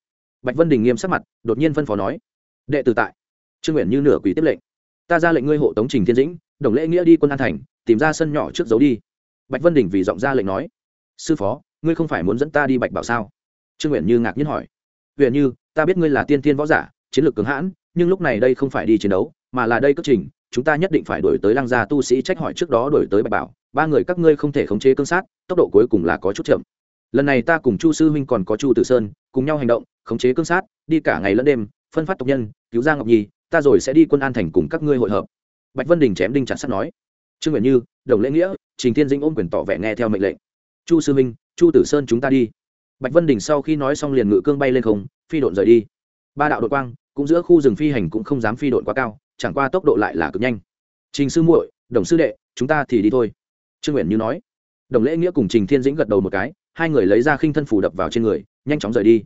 bạch vân đình nghiêm sắc mặt, đột nhiên phân phó nói. Đệ tử tại. Trương nguyện như nửa quỷ tiếp lệnh. Ta ra lệnh ngươi hộ tống trình thiên dĩnh, đồng lễ nghĩa đi quân an thành, tìm ra sân nhỏ trước giấu đi. Bạch vân đình vì giọng ra lệnh nói. Sư phó, ngươi không phải muốn dẫn ta đi bạch bảo sao? Trương nguyện như ngạc nhiên hỏi. Nguyện như, ta biết ngươi là tiên Thiên võ giả, chiến lược cứng hãn, nhưng lúc này đây không phải đi chiến đấu, mà là đây cất trình, chúng ta nhất định phải đổi tới lăng gia tu sĩ trách hỏi trước đó đổi tới bạch bảo ba người các ngươi không thể khống chế cương sát, tốc độ cuối cùng là có chút chậm. Lần này ta cùng chu sư huynh còn có chu tử sơn, cùng nhau hành động, khống chế cương sát, đi cả ngày lẫn đêm, phân phát tộc nhân, cứu ra ngọc nhi, ta rồi sẽ đi quân an thành cùng các ngươi hội hợp. Bạch vân đình chém đinh chặt sắt nói. Trương nguyện như, đồng lễ nghĩa, trình thiên dĩnh ôm quyền tỏ vẻ nghe theo mệnh lệnh. Chu sư minh chu tử sơn chúng ta đi. Bạch vân đình sau khi nói xong liền ngự cương bay lên không, phi độn rời đi. Ba đạo đội quang, cũng giữa khu rừng phi hành cũng không dám phi độn quá cao, chẳng qua tốc độ lại là cực nhanh. Trình sư muội, đồng sư đệ, chúng ta thì đi thôi trương nguyện như nói. Đồng lễ nghĩa cùng trình thiên dĩnh gật đầu một cái, hai người lấy ra khinh thân phủ đập vào trên người, nhanh chóng rời đi.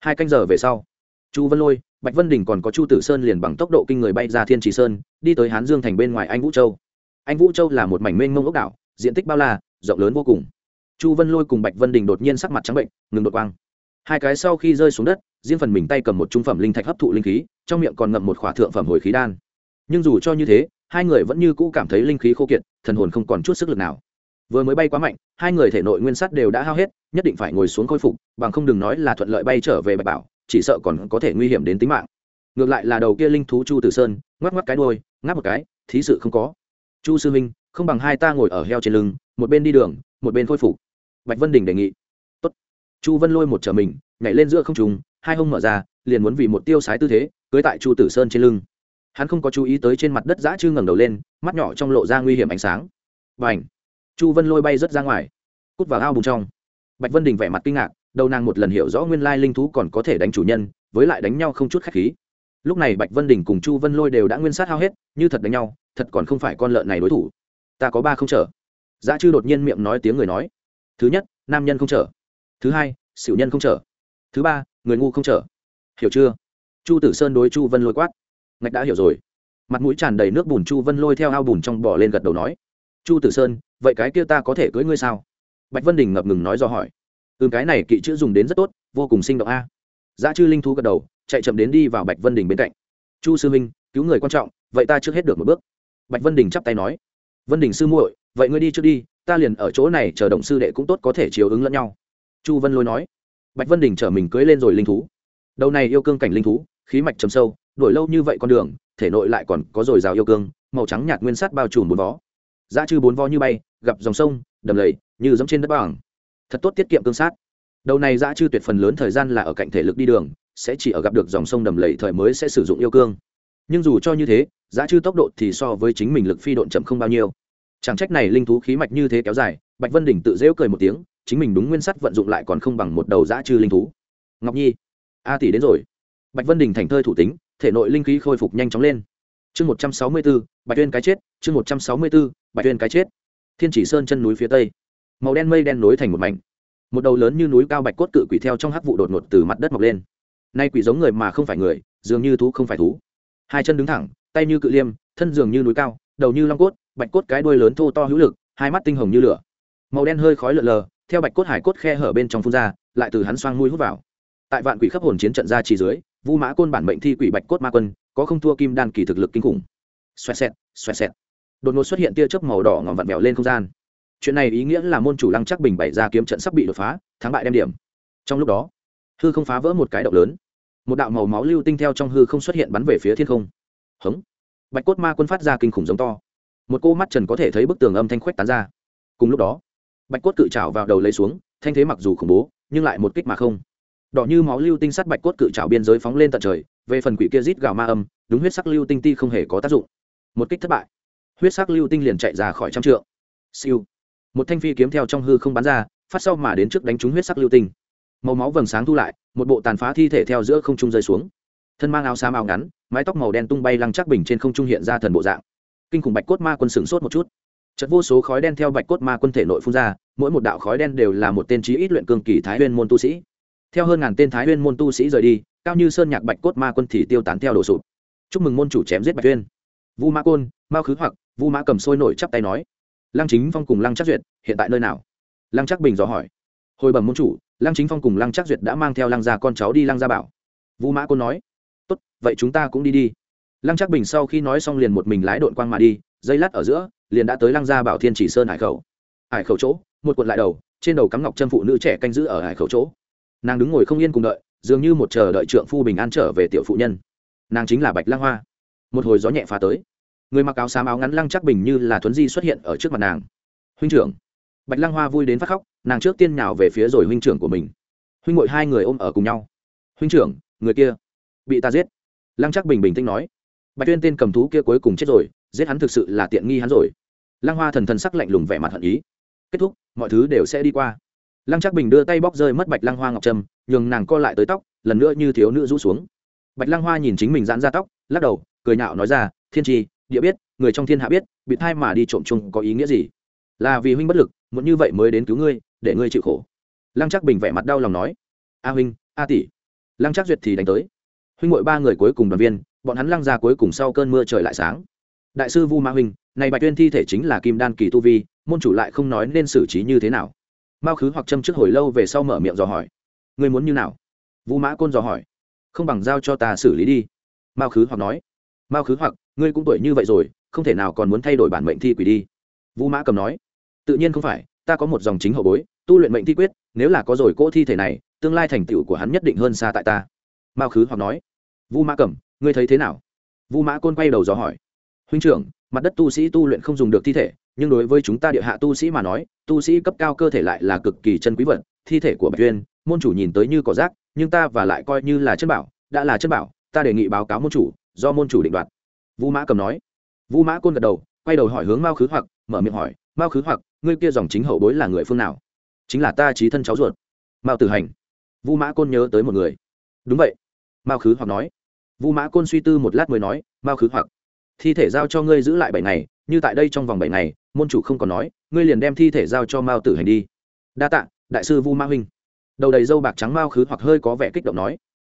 Hai canh giờ về sau, chu vân lôi, bạch vân đình còn có chu tử sơn liền bằng tốc độ kinh người bay ra thiên trì sơn, đi tới hán dương thành bên ngoài anh vũ châu. Anh vũ châu là một mảnh mênh mông ốc đảo, diện tích bao la, rộng lớn vô cùng. Chu vân lôi cùng bạch vân đình đột nhiên sắc mặt trắng bệnh, ngừng đột quang. Hai cái sau khi rơi xuống đất, riêng phần mình tay cầm một trung phẩm linh thạch hấp thụ linh khí, trong miệng còn ngậm một khỏa thượng phẩm hồi khí đan. Nhưng dù cho như thế, hai người vẫn như cũ cảm thấy linh khí khô kiệt thần hồn không còn chút sức lực nào. Vừa mới bay quá mạnh, hai người thể nội nguyên sắt đều đã hao hết, nhất định phải ngồi xuống khôi phục, bằng không đừng nói là thuận lợi bay trở về bạch bảo, chỉ sợ còn có thể nguy hiểm đến tính mạng. Ngược lại là đầu kia linh thú chu tử sơn, ngoắc ngoắc cái đôi ngáp một cái, thí sự không có. Chu sư minh không bằng hai ta ngồi ở heo trên lưng, một bên đi đường, một bên khôi phục. Bạch vân đình đề nghị. Tốt. chu vân lôi một trở mình, nhảy lên giữa không trùng hai hông mở ra, liền muốn vì một tiêu sái tư thế, cưới tại chu tử sơn trên lưng hắn không có chú ý tới trên mặt đất dã chư ngẩng đầu lên, mắt nhỏ trong lộ ra nguy hiểm ánh sáng. Và ảnh chu vân lôi bay rớt ra ngoài, cút vào ao bùn trong. Bạch vân đình vẻ mặt kinh ngạc, đầu nàng một lần hiểu rõ nguyên lai linh thú còn có thể đánh chủ nhân, với lại đánh nhau không chút khách khí. Lúc này bạch vân đình cùng chu vân lôi đều đã nguyên sát hao hết, như thật đánh nhau, thật còn không phải con lợn này đối thủ. Ta có ba không trở Dã chư đột nhiên miệng nói tiếng người nói. Thứ nhất, nam nhân không trở thứ hai, xỉu nhân không trở thứ ba, người ngu không trở hiểu chưa? Chu tử sơn đối chu vân lôi quát ngạch đã hiểu rồi. Mặt mũi tràn đầy nước bùn chu vân lôi theo ao bùn trong bỏ lên gật đầu nói, chu tử sơn, vậy cái kia ta có thể cưới ngươi sao? Bạch vân đình ngập ngừng nói do hỏi ừ cái này kỵ chữ dùng đến rất tốt, vô cùng sinh động a. Giá chư linh thú gật đầu, chạy chậm đến đi vào bạch vân đình bên cạnh. Chu sư minh cứu người quan trọng, vậy ta trước hết được một bước. Bạch vân đình chắp tay nói, vân đình sư muội, vậy ngươi đi trước đi, ta liền ở chỗ này chờ động sư đệ cũng tốt có thể chiều ứng lẫn nhau. Chu vân lôi nói. Bạch vân đình chở mình cưới lên rồi linh thú. Đầu này yêu cương cảnh linh thú, khí mạch trầm sâu đổi lâu như vậy con đường, thể nội lại còn có dồi dào yêu cương, màu trắng nhạt nguyên sắt bao trùm bốn vó. Giá chư bốn vó như bay, gặp dòng sông, đầm lầy, như giống trên đất bằng. Thật tốt tiết kiệm cương sát. Đầu này Giá chư tuyệt phần lớn thời gian là ở cạnh thể lực đi đường, sẽ chỉ ở gặp được dòng sông đầm lầy thời mới sẽ sử dụng yêu cương. Nhưng dù cho như thế, giá chư tốc độ thì so với chính mình lực phi độn chậm không bao nhiêu. Chẳng trách này linh thú khí mạch như thế kéo dài, bạch vân đỉnh tự rêu cười một tiếng, chính mình đúng nguyên sắt vận dụng lại còn không bằng một đầu Giá chư linh thú. Ngọc nhi, a tỷ đến rồi. Bạch vân đình thành thơi thủ tính thể nội linh khí khôi phục nhanh chóng lên. Chương một trăm sáu mươi bốn, bạch tuyên cái chết, chương một trăm sáu mươi bốn, bạch tuyên cái chết. Thiên chỉ sơn chân núi phía tây. Màu đen mây đen nối thành một mảnh. Một đầu lớn như núi cao bạch cốt cự quỷ theo trong hắc vụ đột ngột từ mặt đất mọc lên. Nay quỷ giống người mà không phải người, dường như thú không phải thú. Hai chân đứng thẳng, tay như cự liêm, thân dường như núi cao, đầu như long cốt, bạch cốt cái đuôi lớn thô to hữu lực, hai mắt tinh hồng như lửa. Màu đen hơi khói lợn lờ, theo bạch cốt hải cốt khe hở bên trong phun ra, lại từ hắn xoang mũi hút vào. Tại vạn quỷ khắp hồn chiến trận ra chỉ dưới vu mã côn bản mệnh thi quỷ bạch cốt ma quân, có không thua kim đan kỳ thực lực kinh khủng. Xoẹt xẹt xoẹt xẹt. Đột ngột xuất hiện tia chớp màu đỏ ngòm vặn vẹo lên không gian. Chuyện này ý nghĩa là môn chủ lăng chắc bình bày ra kiếm trận sắp bị đột phá, thắng bại đem điểm. Trong lúc đó, hư không phá vỡ một cái động lớn. Một đạo màu máu lưu tinh theo trong hư không xuất hiện bắn về phía thiên không. Hống. Bạch cốt ma quân phát ra kinh khủng giống to. Một cô mắt trần có thể thấy bức tường âm thanh khuếch tán ra. Cùng lúc đó, bạch cốt cự trào vào đầu lấy xuống, thanh thế mặc dù khủng bố, nhưng lại một kích mà không đỏ như máu lưu tinh sắt bạch cốt cự trào biên giới phóng lên tận trời, về phần quỷ kia rít gào ma âm, đúng huyết sắc lưu tinh ti không hề có tác dụng. Một kích thất bại, huyết sắc lưu tinh liền chạy ra khỏi trăm trượng. Siêu. Một thanh phi kiếm theo trong hư không bắn ra, phát sau mà đến trước đánh trúng huyết sắc lưu tinh. Màu máu vầng sáng thu lại, một bộ tàn phá thi thể theo giữa không trung rơi xuống. Thân mang áo xám áo ngắn, mái tóc màu đen tung bay lăng chắc bình trên không trung hiện ra thần bộ dạng. Kinh khủng bạch cốt ma quân sửng sốt một chút. Chật vô số khói đen theo bạch cốt ma quân thể nội phun ra, mỗi một đạo khói đen đều là một tên trí ít luyện cường kỳ thái huyên môn tu sĩ theo hơn ngàn tên thái huyên môn tu sĩ rời đi, cao như sơn nhạc bạch cốt ma quân thì tiêu tán theo đổ sụp. Chúc mừng môn chủ chém giết bạch huyên vu Ma côn, mao khứ hoặc, vu mã cầm sôi nổi chắp tay nói. Lăng chính phong cùng lăng chắc duyệt, hiện tại nơi nào? Lăng chắc bình dò hỏi. Hồi bẩm môn chủ, lăng chính phong cùng lăng chắc duyệt đã mang theo lăng gia con cháu đi lăng gia bảo. Vu mã côn nói. Tốt, vậy chúng ta cũng đi đi. Lăng chắc bình sau khi nói xong liền một mình lái đội quang mà đi, dây lát ở giữa, liền đã tới lăng gia bảo thiên chỉ sơn hải khẩu. Hải khẩu chỗ, một cuộn lại đầu, trên đầu cắm ngọc chân phụ nữ trẻ canh giữ ở hải khẩu chỗ nàng đứng ngồi không yên cùng đợi, dường như một chờ đợi trượng phu bình an trở về tiểu phụ nhân. Nàng chính là bạch lang hoa. Một hồi gió nhẹ phá tới. Người mặc áo xám áo ngắn lăng chắc bình như là thuấn di xuất hiện ở trước mặt nàng. Huynh trưởng. Bạch lang hoa vui đến phát khóc, nàng trước tiên nhào về phía rồi huynh trưởng của mình. Huynh ngội hai người ôm ở cùng nhau. Huynh trưởng, người kia bị ta giết. Lăng chắc bình bình tĩnh nói. Bạch tuyên tên cầm thú kia cuối cùng chết rồi, giết hắn thực sự là tiện nghi hắn rồi. Lăng hoa thần thần sắc lạnh lùng vẻ mặt hận ý. Kết thúc, mọi thứ đều sẽ đi qua lăng Trác bình đưa tay bóc rơi mất bạch lăng hoa ngọc trâm, nhường nàng co lại tới tóc, lần nữa như thiếu nữ rũ xuống. Bạch lăng hoa nhìn chính mình giãn ra tóc, lắc đầu, cười nhạo nói ra, thiên tri, địa biết, người trong thiên hạ biết, bị thai mà đi trộm chung có ý nghĩa gì? Là vì huynh bất lực, muốn như vậy mới đến cứu ngươi, để ngươi chịu khổ. Lăng Trác bình vẻ mặt đau lòng nói, a huynh, a tỷ. Lăng Trác duyệt thì đánh tới. Huynh ngội ba người cuối cùng đoàn viên, bọn hắn lăng ra cuối cùng sau cơn mưa trời lại sáng. Đại sư vu ma huynh, này bạch tuyên thi thể chính là kim đan kỳ tu vi, môn chủ lại không nói nên xử trí như thế nào mao khứ hoặc châm trước hồi lâu về sau mở miệng dò hỏi. Ngươi muốn như nào? Vu mã côn dò hỏi. Không bằng giao cho ta xử lý đi. Mao khứ hoặc nói. Mao khứ hoặc, ngươi cũng tuổi như vậy rồi, không thể nào còn muốn thay đổi bản mệnh thi quỷ đi. Vu mã cầm nói. Tự nhiên không phải, ta có một dòng chính hậu bối, tu luyện mệnh thi quyết, nếu là có rồi cỗ thi thể này, tương lai thành tựu của hắn nhất định hơn xa tại ta. Mao khứ hoặc nói. Vu mã cầm, ngươi thấy thế nào? Vu mã côn quay đầu dò hỏi. Huynh trưởng, mặt đất tu sĩ tu luyện không dùng được thi thể nhưng đối với chúng ta địa hạ tu sĩ mà nói, tu sĩ cấp cao cơ thể lại là cực kỳ chân quý vật, thi thể của bạch tuyên môn chủ nhìn tới như cỏ rác, nhưng ta và lại coi như là chân bảo, đã là chân bảo, ta đề nghị báo cáo môn chủ, do môn chủ định đoạt. Vu mã cầm nói. Vu mã côn gật đầu, quay đầu hỏi hướng mao khứ hoặc, mở miệng hỏi, mao khứ hoặc, ngươi kia dòng chính hậu bối là người phương nào? Chính là ta trí thân cháu ruột. Mao tử hành. Vu mã côn nhớ tới một người. Đúng vậy. Mao khứ hoặc nói. Vu mã côn suy tư một lát mới nói, mao khứ hoặc, thi thể giao cho ngươi giữ lại bảy ngày, như tại đây trong vòng bảy ngày môn chủ không còn nói, ngươi liền đem thi thể giao cho mao tử hành đi. Đa tạ, đại sư vu ma huynh. Đầu đầy dâu bạc trắng mao khứ hoặc hơi có vẻ kích động nói.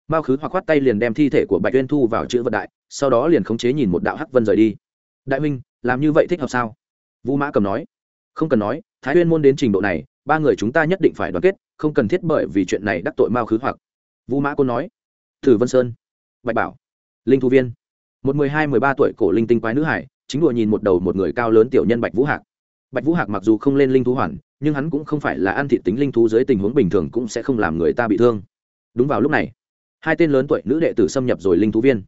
Mao khứ hoặc khoát tay liền đem thi thể của bạch uyên thu vào chữ vật đại, sau đó liền khống chế nhìn một đạo hắc vân rời đi. Đại huynh, làm như vậy thích hợp sao? Vũ mã cầm nói. Không cần nói, thái uyên môn đến trình độ này, ba người chúng ta nhất định phải đoàn kết, không cần thiết bởi vì chuyện này đắc tội mao khứ hoặc. Vũ mã côn nói. Thử vân sơn. Bạch bảo. Linh thu viên. Một mười hai, mười ba tuổi cổ linh tinh quái nữ hải chính đùa nhìn một đầu một người cao lớn tiểu nhân bạch vũ hạc. Bạch vũ hạc mặc dù không lên linh thú hoàn, nhưng hắn cũng không phải là ăn thị tính linh thú dưới tình huống bình thường cũng sẽ không làm người ta bị thương. Đúng vào lúc này, hai tên lớn tuổi nữ đệ tử xâm nhập rồi linh thú viên.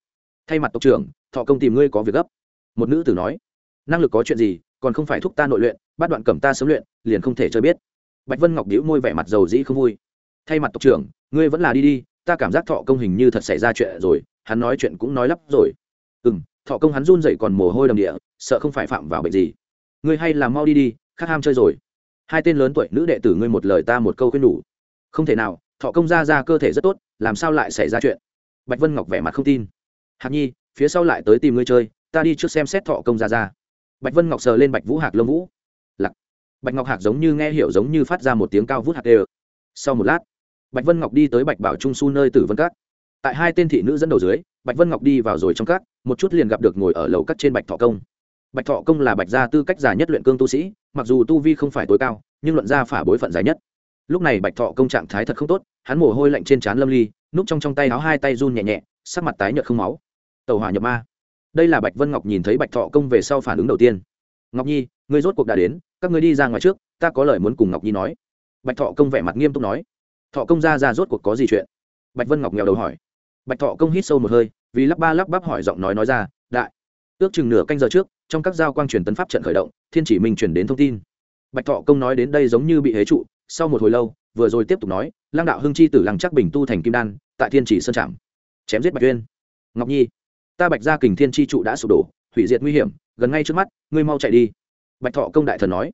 Thay mặt tộc trưởng, thọ công tìm ngươi có việc gấp. Một nữ tử nói, năng lực có chuyện gì, còn không phải thúc ta nội luyện, bắt đoạn cẩm ta sớm luyện, liền không thể chơi biết. Bạch vân ngọc đĩu môi vẻ mặt dầu dĩ không vui. Thay mặt tộc trưởng, ngươi vẫn là đi đi, ta cảm giác thọ công hình như thật xảy ra chuyện rồi, hắn nói chuyện cũng nói lắp rồi. Ừ m thọ công hắn run dậy còn mồ hôi đầm địa, sợ không phải phạm vào bệnh gì. Ngươi hay là mau đi đi khát ham chơi rồi. Hai tên lớn tuổi nữ đệ tử ngươi một lời ta một câu khuyên đủ. không thể nào, thọ công ra ra cơ thể rất tốt, làm sao lại xảy ra chuyện? Bạch vân ngọc vẻ mặt không tin. Hạc nhi, phía sau lại tới tìm ngươi chơi, ta đi trước xem xét thọ công ra ra. Bạch vân ngọc sờ lên bạch vũ hạc lông vũ. Lặc bạch ngọc hạc giống như nghe hiểu giống như phát ra một tiếng cao vút hạc đều. Sau một lát, bạch vân ngọc đi tới bạch bảo trung su nơi tử vân cát tại hai tên thị nữ dẫn đầu dưới, bạch vân ngọc đi vào rồi trong cát một chút liền gặp được ngồi ở lầu cắt trên bạch thọ công. Bạch thọ công là bạch gia tư cách già nhất luyện cương tu sĩ, mặc dù tu vi không phải tối cao, nhưng luận gia phả bối phận dài nhất. Lúc này bạch thọ công trạng thái thật không tốt, hắn mồ hôi lạnh trên trán lâm ly, núp trong trong tay áo hai tay run nhẹ nhẹ, sắc mặt tái nhợt không máu. Tàu hỏa nhập ma. Đây là bạch vân ngọc nhìn thấy bạch thọ công về sau phản ứng đầu tiên. Ngọc nhi, ngươi rốt cuộc đã đến, các ngươi đi ra ngoài trước, ta có lời muốn cùng ngọc nhi nói. Bạch thọ công vẻ mặt nghiêm túc nói. Thọ công ra ra rốt cuộc có gì chuyện? Bạch vân ngọc nghèo đầu hỏi. Bạch thọ công hít sâu một hơi vì lắp ba lắp bắp hỏi giọng nói nói ra, đại, ước chừng nửa canh giờ trước, trong các giao quang truyền tấn pháp trận khởi động, thiên chỉ minh truyền đến thông tin. Bạch thọ công nói đến đây giống như bị hế trụ, sau một hồi lâu, vừa rồi tiếp tục nói, lăng đạo hưng chi tử lăng chắc bình tu thành kim đan, tại thiên chỉ sơn trạm. Chém giết bạch tuyên ngọc nhi, ta bạch gia kình thiên chi trụ đã sụp đổ, hủy diệt nguy hiểm, gần ngay trước mắt, ngươi mau chạy đi. Bạch thọ công đại thần nói.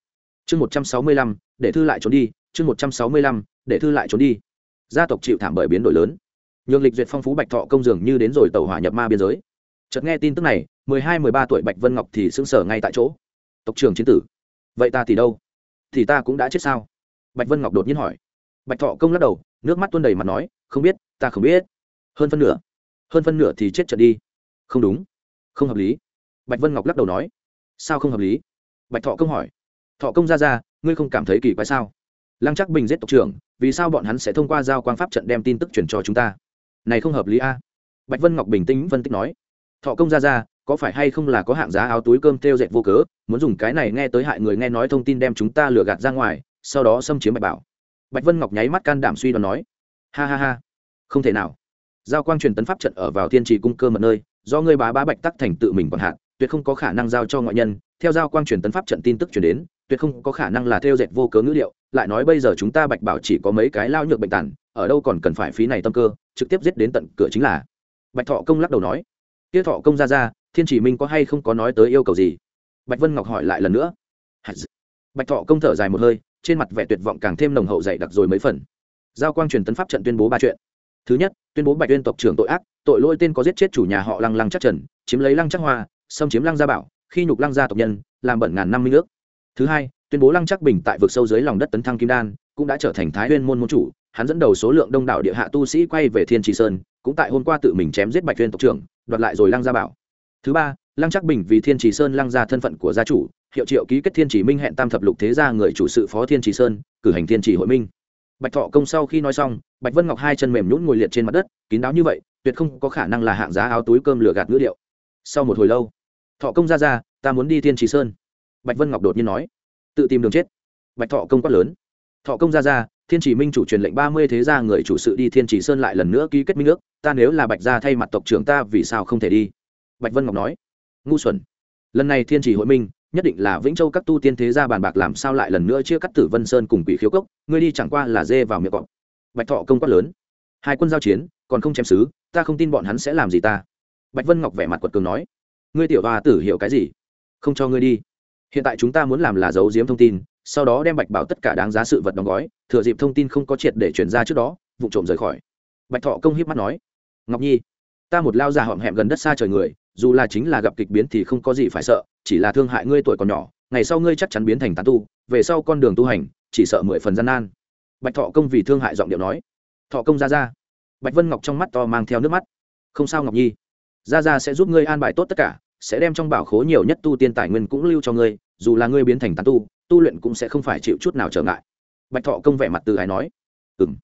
Chương một trăm sáu mươi lăm, để thư lại trốn đi, chương một trăm sáu mươi lăm, để thư lại trốn đi. Gia tộc chịu thảm bởi biến đổi lớn nhường lịch duyệt phong phú bạch thọ công dường như đến rồi tàu hỏa nhập ma biên giới. Chợt nghe tin tức này, mười hai, mười ba tuổi bạch vân ngọc thì sững sờ ngay tại chỗ. Tộc trưởng chiến tử, vậy ta thì đâu? Thì ta cũng đã chết sao? Bạch vân ngọc đột nhiên hỏi. Bạch thọ công lắc đầu, nước mắt tuôn đầy mặt nói, không biết, ta không biết. Hơn phân nửa, hơn phân nửa thì chết trận đi. Không đúng, không hợp lý. Bạch vân ngọc lắc đầu nói. Sao không hợp lý? Bạch thọ công hỏi. Thọ công ra ra, ngươi không cảm thấy kỳ quái sao? Lăng chắc bình giết tộc trưởng, vì sao bọn hắn sẽ thông qua giao quan pháp trận đem tin tức chuyển cho chúng ta? Này không hợp lý a. Bạch vân ngọc bình tĩnh phân tích nói thọ công ra ra có phải hay không là có hạng giá áo túi cơm theo dệt vô cớ muốn dùng cái này nghe tới hại người nghe nói thông tin đem chúng ta lừa gạt ra ngoài sau đó xâm chiếm bạch bảo. Bạch vân ngọc nháy mắt can đảm suy đoán nói ha ha ha không thể nào. Giao quang truyền tấn pháp trận ở vào thiên trì cung cơ mật nơi do ngươi bá bá bạch tắc thành tự mình còn hạn tuyệt không có khả năng giao cho ngoại nhân. Theo giao quang truyền tấn pháp trận tin tức truyền đến tuyệt không có khả năng là theo dệt vô cớ ngữ liệu lại nói bây giờ chúng ta bạch bảo chỉ có mấy cái lao nhược bệnh tản, ở đâu còn cần phải phí này tâm cơ trực tiếp giết đến tận cửa chính là. Bạch thọ công lắc đầu nói. Tiết thọ công ra ra, thiên chỉ minh có hay không có nói tới yêu cầu gì? Bạch vân ngọc hỏi lại lần nữa. Bạch thọ công thở dài một hơi, trên mặt vẻ tuyệt vọng càng thêm nồng hậu dày đặc rồi mấy phần. Giao quang truyền tấn pháp trận tuyên bố ba chuyện. Thứ nhất, tuyên bố bạch tuyên tộc trưởng tội ác, tội lỗi tên có giết chết chủ nhà họ lăng lăng chắc trần, chiếm lấy lăng chắc hoa, xâm chiếm lăng gia bảo, khi nhục lăng gia tộc nhân, làm bẩn ngàn năm minh nước thứ hai, tuyên bố lăng chắc bình tại vực sâu dưới lòng đất tấn thăng kim đan, cũng đã trở thành thái nguyên môn môn chủ hắn dẫn đầu số lượng đông đảo địa hạ tu sĩ quay về thiên trì sơn, cũng tại hôm qua tự mình chém giết bạch tuyên tộc trưởng, đoạt lại rồi lăng gia bảo. Thứ ba, lăng chắc bình vì thiên trì sơn lăng gia thân phận của gia chủ, hiệu triệu ký kết thiên trì minh hẹn tam thập lục thế gia người chủ sự phó thiên trì sơn, cử hành thiên trì hội minh. Bạch thọ công sau khi nói xong, bạch vân ngọc hai chân mềm nhún ngồi liệt trên mặt đất, kín đáo như vậy, tuyệt không có khả năng là hạng giá áo túi cơm lửa gạt ngữ điệu. Sau một hồi lâu, thọ công ra ra, ta muốn đi thiên trì sơn. Bạch vân ngọc đột nhiên nói, tự tìm đường chết. Bạch thọ công quát lớn thọ công ra ra thiên chỉ minh chủ truyền lệnh ba mươi thế gia người chủ sự đi thiên chỉ sơn lại lần nữa ký kết minh ước, ta nếu là bạch gia thay mặt tộc trưởng ta vì sao không thể đi? Bạch vân ngọc nói. Ngu xuẩn. Lần này thiên chỉ hội minh, nhất định là vĩnh châu các tu tiên thế gia bàn bạc làm sao lại lần nữa chia cắt tử vân sơn cùng quỷ khiếu cốc, ngươi đi chẳng qua là dê vào miệng cọp. Bạch thọ công quát lớn. Hai quân giao chiến, còn không chém xứ, ta không tin bọn hắn sẽ làm gì ta. Bạch vân ngọc vẻ mặt quật cường nói. Ngươi tiểu hòa tử hiểu cái gì? Không cho ngươi đi. Hiện tại chúng ta muốn làm là giấu giếm thông tin sau đó đem bạch bảo tất cả đáng giá sự vật đóng gói, thừa dịp thông tin không có triệt để chuyển ra trước đó, vụ trộm rời khỏi. Bạch thọ công hiếp mắt nói, ngọc nhi, ta một lao già họm hẹm gần đất xa trời người, dù là chính là gặp kịch biến thì không có gì phải sợ, chỉ là thương hại ngươi tuổi còn nhỏ, ngày sau ngươi chắc chắn biến thành tán tu, về sau con đường tu hành, chỉ sợ mười phần gian nan. Bạch thọ công vì thương hại giọng điệu nói, thọ công ra ra. Bạch vân ngọc trong mắt to mang theo nước mắt, không sao ngọc nhi, ra ra sẽ giúp ngươi an bài tốt tất cả, sẽ đem trong bảo khố nhiều nhất tu tiên tài nguyên cũng lưu cho ngươi, dù là ngươi biến thành tán tu tu luyện cũng sẽ không phải chịu chút nào trở ngại. Bạch thọ công vẻ mặt từ ái nói ừ m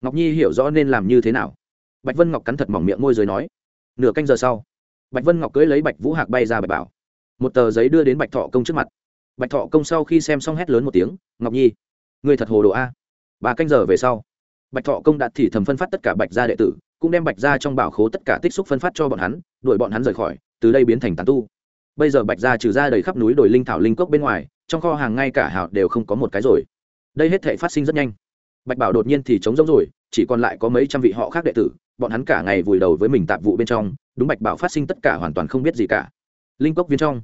ngọc nhi hiểu rõ nên làm như thế nào. Bạch vân ngọc cắn thật mỏng miệng môi rồi nói, nửa canh giờ sau. Bạch vân ngọc cưới lấy bạch vũ hạc bay ra bạch bảo. Một tờ giấy đưa đến bạch thọ công trước mặt. Bạch thọ công sau khi xem xong hét lớn một tiếng, ngọc nhi người thật hồ đồ a. Ba canh giờ về sau. Bạch thọ công đã thì thầm phân phát tất cả bạch gia đệ tử, cũng đem bạch gia trong bảo khố tất cả tích xúc phân phát cho bọn hắn, đuổi bọn hắn rời khỏi, từ đây biến thành tán tu. Bây giờ bạch gia trừ ra đầy khắp núi đồi linh thảo linh cốc bên ngoài trong kho hàng ngay cả hào đều không có một cái rồi. Đây hết thể phát sinh rất nhanh. Bạch bảo đột nhiên thì trống rỗng rồi, chỉ còn lại có mấy trăm vị họ khác đệ tử, bọn hắn cả ngày vùi đầu với mình tạp vụ bên trong, đúng bạch bảo phát sinh tất cả hoàn toàn không biết gì cả. Linh cốc viên trong.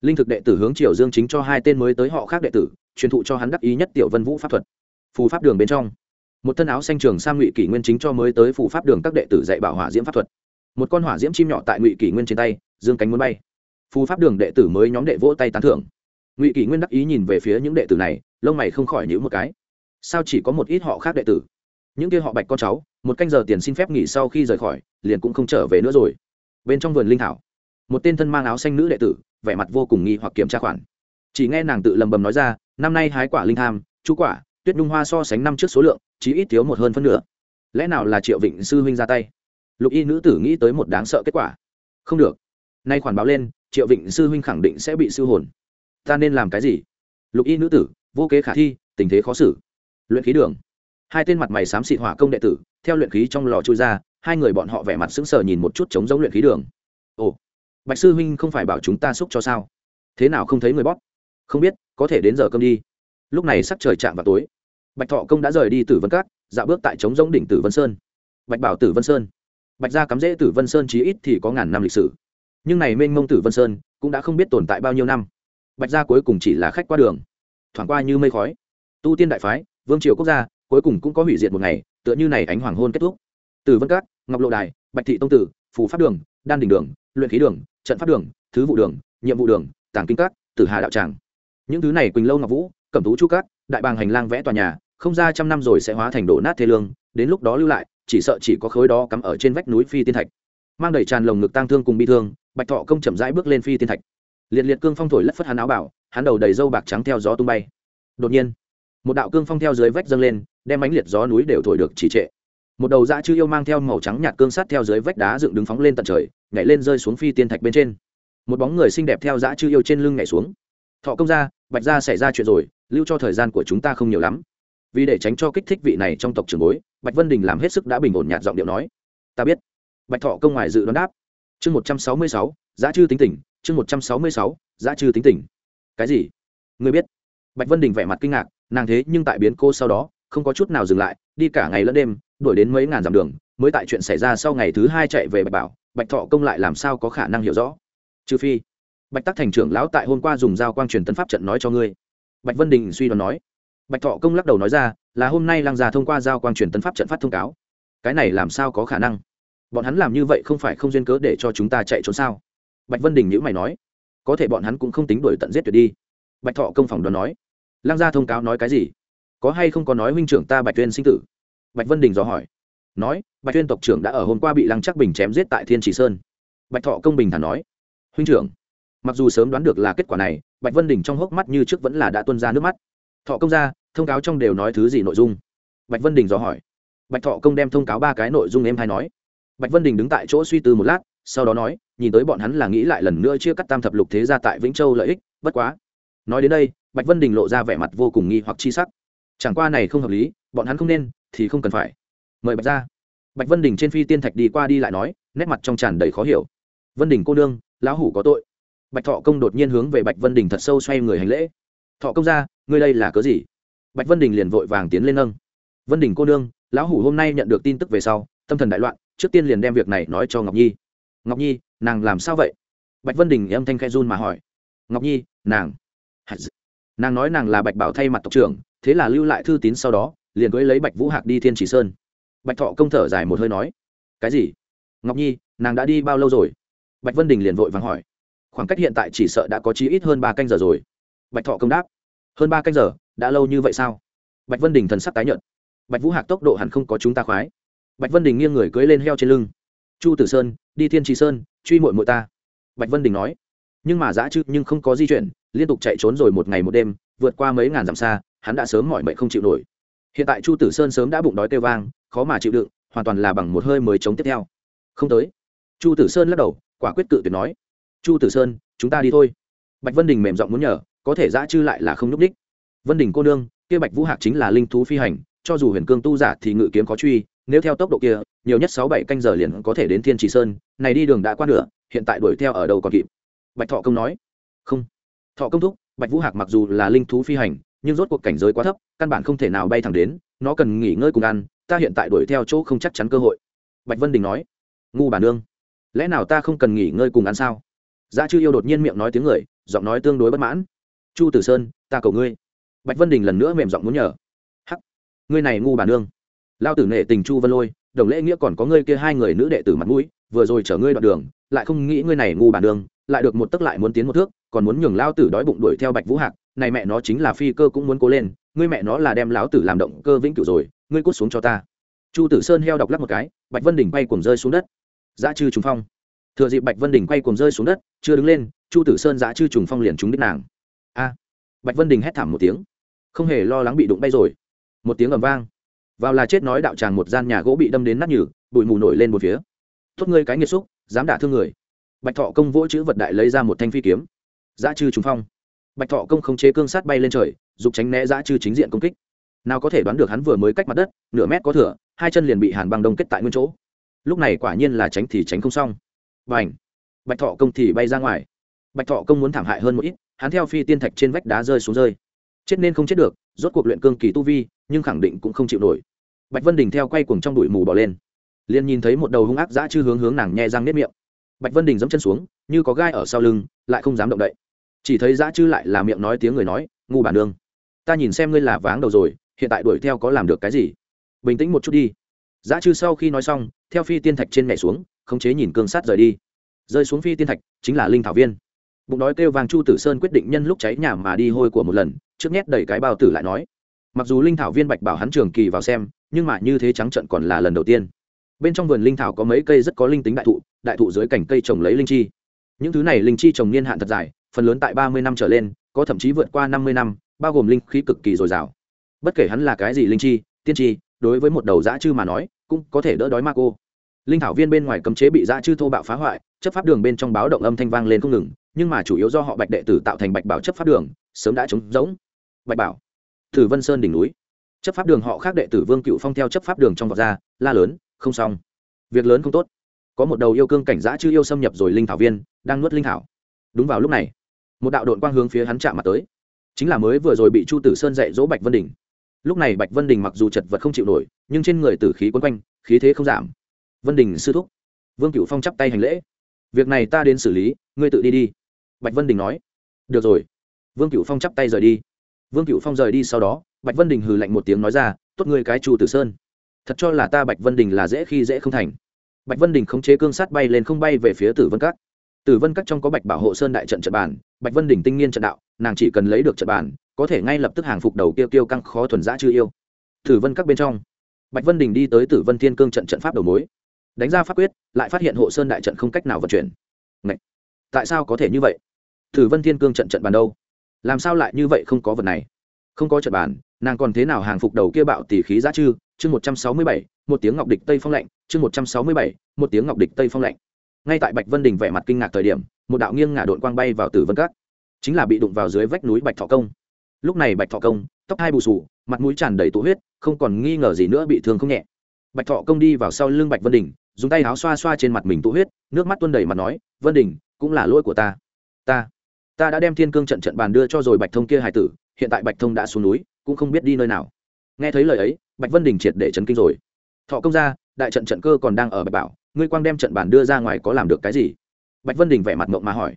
Linh thực đệ tử hướng triều dương chính cho hai tên mới tới họ khác đệ tử, truyền thụ cho hắn đắc ý nhất tiểu vân vũ pháp thuật. Phù pháp đường bên trong. Một thân áo xanh trường sang ngụy kỷ nguyên chính cho mới tới phù pháp đường các đệ tử dạy bảo hỏa diễm pháp thuật. Một con hỏa diễm chim nhỏ tại ngụy kỷ nguyên trên tay, dương cánh muốn bay. Phù pháp đường đệ tử mới nhóm đệ vỗ tay tán thưởng ngụy kỷ nguyên đắc ý nhìn về phía những đệ tử này lông mày không khỏi nhữ một cái sao chỉ có một ít họ khác đệ tử những kia họ bạch con cháu một canh giờ tiền xin phép nghỉ sau khi rời khỏi liền cũng không trở về nữa rồi bên trong vườn linh thảo một tên thân mang áo xanh nữ đệ tử vẻ mặt vô cùng nghi hoặc kiểm tra khoản chỉ nghe nàng tự lầm bầm nói ra năm nay hái quả linh tham chú quả tuyết nhung hoa so sánh năm trước số lượng chỉ ít thiếu một hơn phân nửa lẽ nào là triệu vịnh sư huynh ra tay lục y nữ tử nghĩ tới một đáng sợ kết quả không được nay khoản báo lên triệu vịnh sư huynh khẳng định sẽ bị sư hồn ta nên làm cái gì? Lục y nữ tử, vô kế khả thi, tình thế khó xử. Luyện khí đường. Hai tên mặt mày xám xịt hỏa công đệ tử, theo luyện khí trong lò trôi ra, hai người bọn họ vẻ mặt sững sờ nhìn một chút chống giống luyện khí đường. Ồ, bạch sư huynh không phải bảo chúng ta xúc cho sao? Thế nào không thấy người bóp? Không biết, có thể đến giờ cơm đi. Lúc này sắc trời chạm vào tối. Bạch thọ công đã rời đi tử vân cát dạo bước tại trống giống đỉnh tử vân sơn. Bạch bảo tử vân sơn. Bạch gia cắm rễ tử vân sơn chí ít thì có ngàn năm lịch sử. Nhưng này mênh mông tử vân sơn cũng đã không biết tồn tại bao nhiêu năm bạch gia cuối cùng chỉ là khách qua đường. Thoảng qua như mây khói. Tu tiên đại phái, vương triều quốc gia, cuối cùng cũng có hủy diệt một ngày, tựa như này ánh hoàng hôn kết thúc. Từ vân cát ngọc lộ đài, bạch thị tông tử, phù pháp đường, đan Đình đường, luyện khí đường, trận pháp đường, thứ vụ đường, nhiệm vụ đường, tàng kinh cát tử hà đạo tràng. Những thứ này quỳnh lâu ngọc vũ, cẩm tú chu cát đại bàng hành lang vẽ tòa nhà, không ra trăm năm rồi sẽ hóa thành đổ nát thế lương, đến lúc đó lưu lại, chỉ sợ chỉ có khối đó cắm ở trên vách núi phi tiên thạch. Mang đầy tràn lồng ngực tang thương cùng bi thương, bạch thọ công chậm rãi bước lên phi tiên thạch liệt liệt cương phong thổi lất phất hắn áo bảo, hắn đầu đầy dâu bạc trắng theo gió tung bay. Đột nhiên, một đạo cương phong theo dưới vách dâng lên, đem ánh liệt gió núi đều thổi được chỉ trệ. Một đầu dã chư yêu mang theo màu trắng nhạt cương sắt theo dưới vách đá dựng đứng phóng lên tận trời, nhảy lên rơi xuống phi tiên thạch bên trên. Một bóng người xinh đẹp theo dã chư yêu trên lưng nhảy xuống. Thọ công ra bạch ra xảy ra chuyện rồi, lưu cho thời gian của chúng ta không nhiều lắm. Vì để tránh cho kích thích vị này trong tộc trường bối, bạch vân đình làm hết sức đã bình ổn nhạt giọng điệu nói. Ta biết. Bạch thọ công ngoài dự đoán đáp. Chương một trăm sáu mươi sáu giá chư tính tỉnh chương một trăm sáu mươi sáu giá trừ tính tình, cái gì? Người biết. Bạch vân đình vẻ mặt kinh ngạc nàng thế nhưng tại biến cô sau đó không có chút nào dừng lại đi cả ngày lẫn đêm đuổi đến mấy ngàn dặm đường mới tại chuyện xảy ra sau ngày thứ hai chạy về bạch bảo bạch thọ công lại làm sao có khả năng hiểu rõ? Trừ phi bạch tắc thành trưởng lão tại hôm qua dùng dao quang truyền tân pháp trận nói cho ngươi. Bạch vân đình suy đoán nói. Bạch thọ công lắc đầu nói ra là hôm nay lăng già thông qua giao quang truyền tân pháp trận phát thông cáo. Cái này làm sao có khả năng? Bọn hắn làm như vậy không phải không duyên cớ để cho chúng ta chạy trốn sao? Bạch vân đình nhữ mày nói, có thể bọn hắn cũng không tính đuổi tận giết tuyệt đi. Bạch thọ công phòng đoán nói, lăng gia thông cáo nói cái gì? Có hay không có nói huynh trưởng ta bạch tuyên sinh tử? Bạch vân đình dò hỏi, nói, bạch tuyên tộc trưởng đã ở hôm qua bị lăng chắc bình chém giết tại thiên trì sơn. Bạch thọ công bình thản nói, huynh trưởng, mặc dù sớm đoán được là kết quả này, bạch vân đình trong hốc mắt như trước vẫn là đã tuân ra nước mắt. Thọ công ra thông cáo trong đều nói thứ gì nội dung? Bạch vân đình dò hỏi, bạch thọ công đem thông cáo ba cái nội dung em hay nói. Bạch vân đình đứng tại chỗ suy tư một lát, sau đó nói nhìn tới bọn hắn là nghĩ lại lần nữa chia cắt tam thập lục thế gia tại vĩnh châu lợi ích, bất quá. Nói đến đây, bạch vân đình lộ ra vẻ mặt vô cùng nghi hoặc chi sắc. Chẳng qua này không hợp lý, bọn hắn không nên, thì không cần phải. Mời bạch ra. Bạch vân đình trên phi tiên thạch đi qua đi lại nói, nét mặt trong tràn đầy khó hiểu. Vân đình cô nương, lão hủ có tội. Bạch thọ công đột nhiên hướng về bạch vân đình thật sâu xoay người hành lễ. Thọ công ra, ngươi đây là cớ gì? Bạch vân đình liền vội vàng tiến lên nâng. Vân đình cô nương, lão hủ hôm nay nhận được tin tức về sau, tâm thần đại loạn, trước tiên liền đem việc này nói cho ngọc nhi. Ngọc nhi nàng làm sao vậy? Bạch vân đình âm thanh khai run mà hỏi. Ngọc nhi, nàng. Nàng nói nàng là bạch bảo thay mặt tộc trưởng, thế là lưu lại thư tín sau đó, liền cưới lấy bạch vũ hạc đi thiên chỉ sơn. Bạch thọ công thở dài một hơi nói. Cái gì? Ngọc nhi, nàng đã đi bao lâu rồi? Bạch vân đình liền vội vàng hỏi. Khoảng cách hiện tại chỉ sợ đã có chí ít hơn ba canh giờ rồi. Bạch thọ công đáp. Hơn ba canh giờ, đã lâu như vậy sao? Bạch vân đình thần sắc tái nhợt. Bạch vũ hạc tốc độ hẳn không có chúng ta khoái. Bạch vân đình nghiêng người cưới lên heo trên lưng chu tử sơn, đi thiên trì sơn, truy mội mội ta. Bạch vân đình nói. Nhưng mà dã chư nhưng không có di chuyển, liên tục chạy trốn rồi một ngày một đêm, vượt qua mấy ngàn dặm xa, hắn đã sớm mỏi mệt không chịu nổi. Hiện tại chu tử sơn sớm đã bụng đói kêu vang, khó mà chịu đựng, hoàn toàn là bằng một hơi mới chống tiếp theo. Không tới. Chu tử sơn lắc đầu, quả quyết cự tuyệt nói. Chu tử sơn, chúng ta đi thôi. Bạch vân đình mềm giọng muốn nhờ, có thể dã chư lại là không nhúc đích vân đình cô nương, kia bạch vũ hạc chính là linh thú phi hành, cho dù huyền cương tu giả thì ngự kiếm có truy, nếu theo tốc độ kia nhiều nhất sáu bảy canh giờ liền có thể đến thiên trì sơn, này đi đường đã qua nửa, hiện tại đuổi theo ở đầu còn kịp? Bạch thọ công nói. Không. Thọ công thúc, bạch vũ hạc mặc dù là linh thú phi hành, nhưng rốt cuộc cảnh giới quá thấp, căn bản không thể nào bay thẳng đến, nó cần nghỉ ngơi cùng ăn, ta hiện tại đuổi theo chỗ không chắc chắn cơ hội. Bạch vân đình nói. Ngu bà nương, lẽ nào ta không cần nghỉ ngơi cùng ăn sao? Giá chư yêu đột nhiên miệng nói tiếng người, giọng nói tương đối bất mãn. Chu tử sơn, ta cầu ngươi. Bạch vân đình lần nữa mềm giọng muốn nhờ. Hắc. Ngươi này ngu bà nương lao tử nệ tình chu vân lôi đồng lễ nghĩa còn có ngươi kia hai người nữ đệ tử mặt mũi vừa rồi chở ngươi đoạn đường lại không nghĩ ngươi này ngu bản đường, lại được một tấc lại muốn tiến một thước còn muốn nhường lao tử đói bụng đuổi theo bạch vũ hạc này mẹ nó chính là phi cơ cũng muốn cố lên ngươi mẹ nó là đem lão tử làm động cơ vĩnh cửu rồi ngươi cút xuống cho ta. Chu tử sơn heo đọc lắc một cái bạch vân Đình bay cùng rơi xuống đất. Dã chư trùng phong. Thừa dịp bạch vân Đình quay cùng rơi xuống đất chưa đứng lên chu tử sơn dã chư trùng phong liền trúng đích nàng. A. Bạch vân đình hét thảm một tiếng. Không hề lo lắng bị đụng bay rồi. Một tiếng ầm vang vào là chết nói đạo tràng một gian nhà gỗ bị đâm đến nát nhừ, bụi mù nổi lên một phía. Tốt ngươi cái nghiệt xúc, dám đả thương người. Bạch thọ công vỗ chữ vật đại lấy ra một thanh phi kiếm. Giá chư trùng phong. Bạch thọ công không chế cương sát bay lên trời giục tránh né Giá chư chính diện công kích. Nào có thể đoán được hắn vừa mới cách mặt đất, nửa mét có thửa hai chân liền bị hàn băng đông kết tại nguyên chỗ. Lúc này quả nhiên là tránh thì tránh không xong. Và ảnh bạch thọ công thì bay ra ngoài. Bạch thọ công muốn thảm hại hơn một ít, hắn theo phi tiên thạch trên vách đá rơi xuống rơi. Chết nên không chết được, rốt cuộc luyện cương kỳ tu vi, nhưng khẳng định cũng không chịu nổi bạch vân đình theo quay cuồng trong đụi mù bỏ lên. Liền nhìn thấy một đầu hung ác dã chư hướng hướng nàng nhe răng nếp miệng. Bạch vân đình dẫm chân xuống, như có gai ở sau lưng, lại không dám động đậy. Chỉ thấy dã chư lại là miệng nói tiếng người nói, ngu bản nương, ta nhìn xem ngươi là váng đầu rồi, hiện tại đuổi theo có làm được cái gì? Bình tĩnh một chút đi. Dã chư sau khi nói xong, theo phi tiên thạch trên mẹ xuống, khống chế nhìn cương sát rời đi. Rơi xuống phi tiên thạch, chính là linh thảo viên. Bụng đói kêu vàng chu tử sơn quyết định nhân lúc cháy nhà mà đi hôi của một lần, trước nhét đầy cái bao tử lại nói. Mặc dù linh thảo viên bạch bảo hắn trường kỳ vào xem nhưng mà như thế trắng trận còn là lần đầu tiên. Bên trong vườn linh thảo có mấy cây rất có linh tính đại thụ đại thụ dưới cành cây trồng lấy linh chi. Những thứ này linh chi trồng niên hạn thật dài, phần lớn tại ba mươi năm trở lên, có thậm chí vượt qua năm mươi năm, bao gồm linh khí cực kỳ dồi dào. Bất kể hắn là cái gì linh chi, tiên chi đối với một đầu dã chư mà nói, cũng có thể đỡ đói ma cô. Linh thảo viên bên ngoài cấm chế bị dã chư thô bạo phá hoại, chấp pháp đường bên trong báo động âm thanh vang lên không ngừng, nhưng mà chủ yếu do họ bạch đệ tử tạo thành bạch bảo chấp pháp đường, sớm đã trống rỗng. Bạch bảo, thử vân sơn đỉnh núi chấp pháp đường họ khác đệ tử vương cựu phong theo chấp pháp đường trong vọt ra, la lớn, không xong. Việc lớn không tốt. Có một đầu yêu cương cảnh giã chưa yêu xâm nhập rồi linh thảo viên, đang nuốt linh thảo. Đúng vào lúc này, một đạo đội quang hướng phía hắn chạm mặt tới. Chính là mới vừa rồi bị chu tử sơn dạy dỗ bạch vân đình. Lúc này bạch vân đình mặc dù chật vật không chịu nổi, nhưng trên người tử khí quấn quanh, khí thế không giảm. Vân đình sư thúc. Vương cựu phong chắp tay hành lễ. Việc này ta đến xử lý, ngươi tự đi đi. Bạch vân đình nói. Được rồi. Vương cựu phong chắp tay rời đi. Vương cựu phong rời đi sau đó bạch vân đình hừ lạnh một tiếng nói ra, tốt ngươi cái chu tử sơn. Thật cho là ta bạch vân đình là dễ khi dễ không thành. Bạch vân đình khống chế cương sát bay lên không bay về phía tử vân các. Tử vân các trong có bạch bảo hộ sơn đại trận trận bàn, bạch vân đình tinh nghiên trận đạo, nàng chỉ cần lấy được trận bàn, có thể ngay lập tức hàng phục đầu kêu kêu căng khó thuần giã chưa yêu. Tử vân các bên trong, bạch vân đình đi tới tử vân thiên cương trận trận pháp đầu mối. Đánh ra pháp quyết, lại phát hiện hộ sơn đại trận không cách nào vận chuyển. Ngậy! tại sao có thể như vậy? Tử vân thiên cương trận trận bàn đâu? Làm sao lại như vậy không có vật này? Không có trận bàn nàng còn thế nào hàng phục đầu kia bạo tỷ khí giá chư? Chương một trăm sáu mươi bảy, một tiếng ngọc địch tây phong lạnh. Chương một trăm sáu mươi bảy, một tiếng ngọc địch tây phong lạnh. Ngay tại bạch vân đình vẻ mặt kinh ngạc thời điểm, một đạo nghiêng ngả đội quang bay vào tử vân các. Chính là bị đụng vào dưới vách núi bạch thọ công. Lúc này bạch thọ công, tóc hai bù sù mặt mũi tràn đầy tụ huyết, không còn nghi ngờ gì nữa bị thương không nhẹ. Bạch thọ công đi vào sau lưng bạch vân đình, dùng tay áo xoa xoa trên mặt mình tụ huyết, nước mắt tuôn đầy mặt nói, vân đình, cũng là lỗi của ta. Ta ta đã đem thiên cương trận trận bàn đưa cho rồi bạch thông kia hải tử, hiện tại bạch thông đã xuống núi cũng không biết đi nơi nào. Nghe thấy lời ấy, bạch vân đình triệt để chấn kinh rồi. Thọ công ra đại trận trận cơ còn đang ở bạch bảo, ngươi quang đem trận bàn đưa ra ngoài có làm được cái gì? Bạch vân đình vẻ mặt mộng mà hỏi.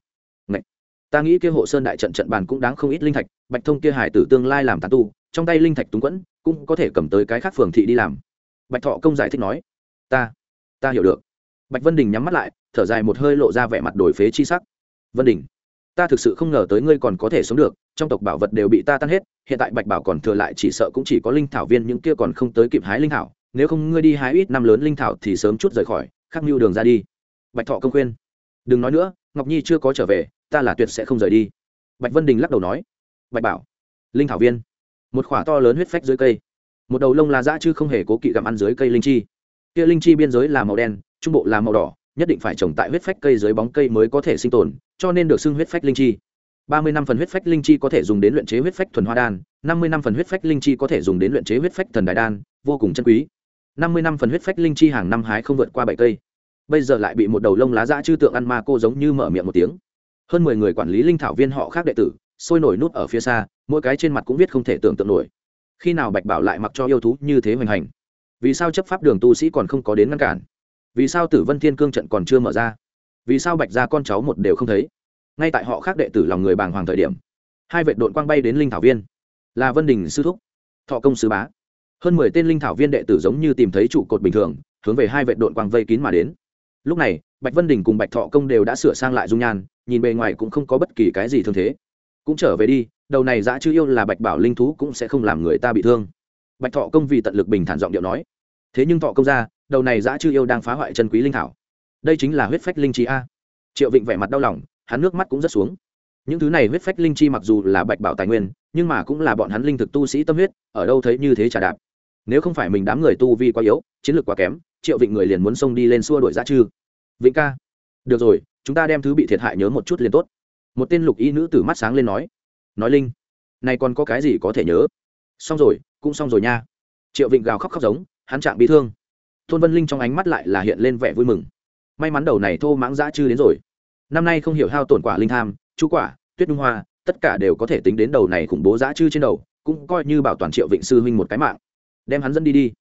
Ngậy! ta nghĩ kia hộ sơn đại trận trận bàn cũng đáng không ít linh thạch, bạch thông kia hải tử tương lai làm tàn tu, trong tay linh thạch túng quẫn, cũng có thể cầm tới cái khác phường thị đi làm. Bạch thọ công giải thích nói. Ta ta hiểu được. Bạch vân đình nhắm mắt lại, thở dài một hơi lộ ra vẻ mặt đổi phế chi sắc. Vân đình ta thực sự không ngờ tới ngươi còn có thể sống được, trong tộc bảo vật đều bị ta tan hết, hiện tại bạch bảo còn thừa lại chỉ sợ cũng chỉ có linh thảo viên, những kia còn không tới kịp hái linh thảo, nếu không ngươi đi hái ít năm lớn linh thảo thì sớm chút rời khỏi, khắc mưu đường ra đi. Bạch thọ công khuyên. Đừng nói nữa, ngọc nhi chưa có trở về, ta là tuyệt sẽ không rời đi. Bạch vân đình lắc đầu nói. Bạch bảo, linh thảo viên, một khỏa to lớn huyết phách dưới cây, một đầu lông là dã chứ không hề cố kỵ gặm ăn dưới cây linh chi. Kia linh chi biên giới là màu đen, trung bộ là màu đỏ nhất định phải trồng tại huyết phách cây dưới bóng cây mới có thể sinh tồn, cho nên được xưng huyết phách linh chi. Ba mươi năm phần huyết phách linh chi có thể dùng đến luyện chế huyết phách thuần hoa đan, năm mươi năm phần huyết phách linh chi có thể dùng đến luyện chế huyết phách thần đại đan, vô cùng chân quý. Năm mươi năm phần huyết phách linh chi hàng năm hái không vượt qua bảy cây. Bây giờ lại bị một đầu lông lá dã chư tượng ăn ma cô giống như mở miệng một tiếng. Hơn mười người quản lý linh thảo viên họ khác đệ tử, sôi nổi nút ở phía xa, mỗi cái trên mặt cũng viết không thể tưởng tượng nổi. Khi nào bạch bảo lại mặc cho yêu thú như thế hoành hành? Vì sao chấp pháp đường tu sĩ còn không có đến ngăn cản? Vì sao tử vân thiên cương trận còn chưa mở ra? Vì sao bạch ra con cháu một đều không thấy? Ngay tại họ khác đệ tử lòng người bàng hoàng thời điểm, hai vệ đội quang bay đến linh thảo viên. Là vân đình sư thúc, thọ công sứ bá. Hơn mười tên linh thảo viên đệ tử giống như tìm thấy trụ cột bình thường, hướng về hai vệ đội quang vây kín mà đến. Lúc này, bạch vân đình cùng bạch thọ công đều đã sửa sang lại dung nhan, nhìn bề ngoài cũng không có bất kỳ cái gì thương thế. Cũng trở về đi, đầu này dã chư yêu là bạch bảo linh thú cũng sẽ không làm người ta bị thương. Bạch thọ công vì tận lực bình thản giọng điệu nói thế nhưng thọ công ra đầu này dã chư yêu đang phá hoại chân quý linh thảo. Đây chính là huyết phách linh chi a. Triệu vịnh vẻ mặt đau lòng, hắn nước mắt cũng rất xuống. Những thứ này huyết phách linh chi mặc dù là bạch bảo tài nguyên, nhưng mà cũng là bọn hắn linh thực tu sĩ tâm huyết, ở đâu thấy như thế trả đạp. Nếu không phải mình đám người tu vi quá yếu, chiến lược quá kém, triệu vịnh người liền muốn xông đi lên xua đuổi giá chư. Vịnh ca, được rồi, chúng ta đem thứ bị thiệt hại nhớ một chút liền tốt. Một tên lục y nữ tử mắt sáng lên nói. Nói linh, này còn có cái gì có thể nhớ? Xong rồi, cũng xong rồi nha. Triệu vịnh gào khóc khóc giống hắn trạng bị thương. Thôn vân linh trong ánh mắt lại là hiện lên vẻ vui mừng. May mắn đầu này thô mãng dã chư đến rồi. Năm nay không hiểu hao tổn quả linh tham, chú quả, tuyết đung hoa, tất cả đều có thể tính đến đầu này khủng bố dã chư trên đầu, cũng coi như bảo toàn triệu vịnh sư huynh một cái mạng. Đem hắn dẫn đi đi.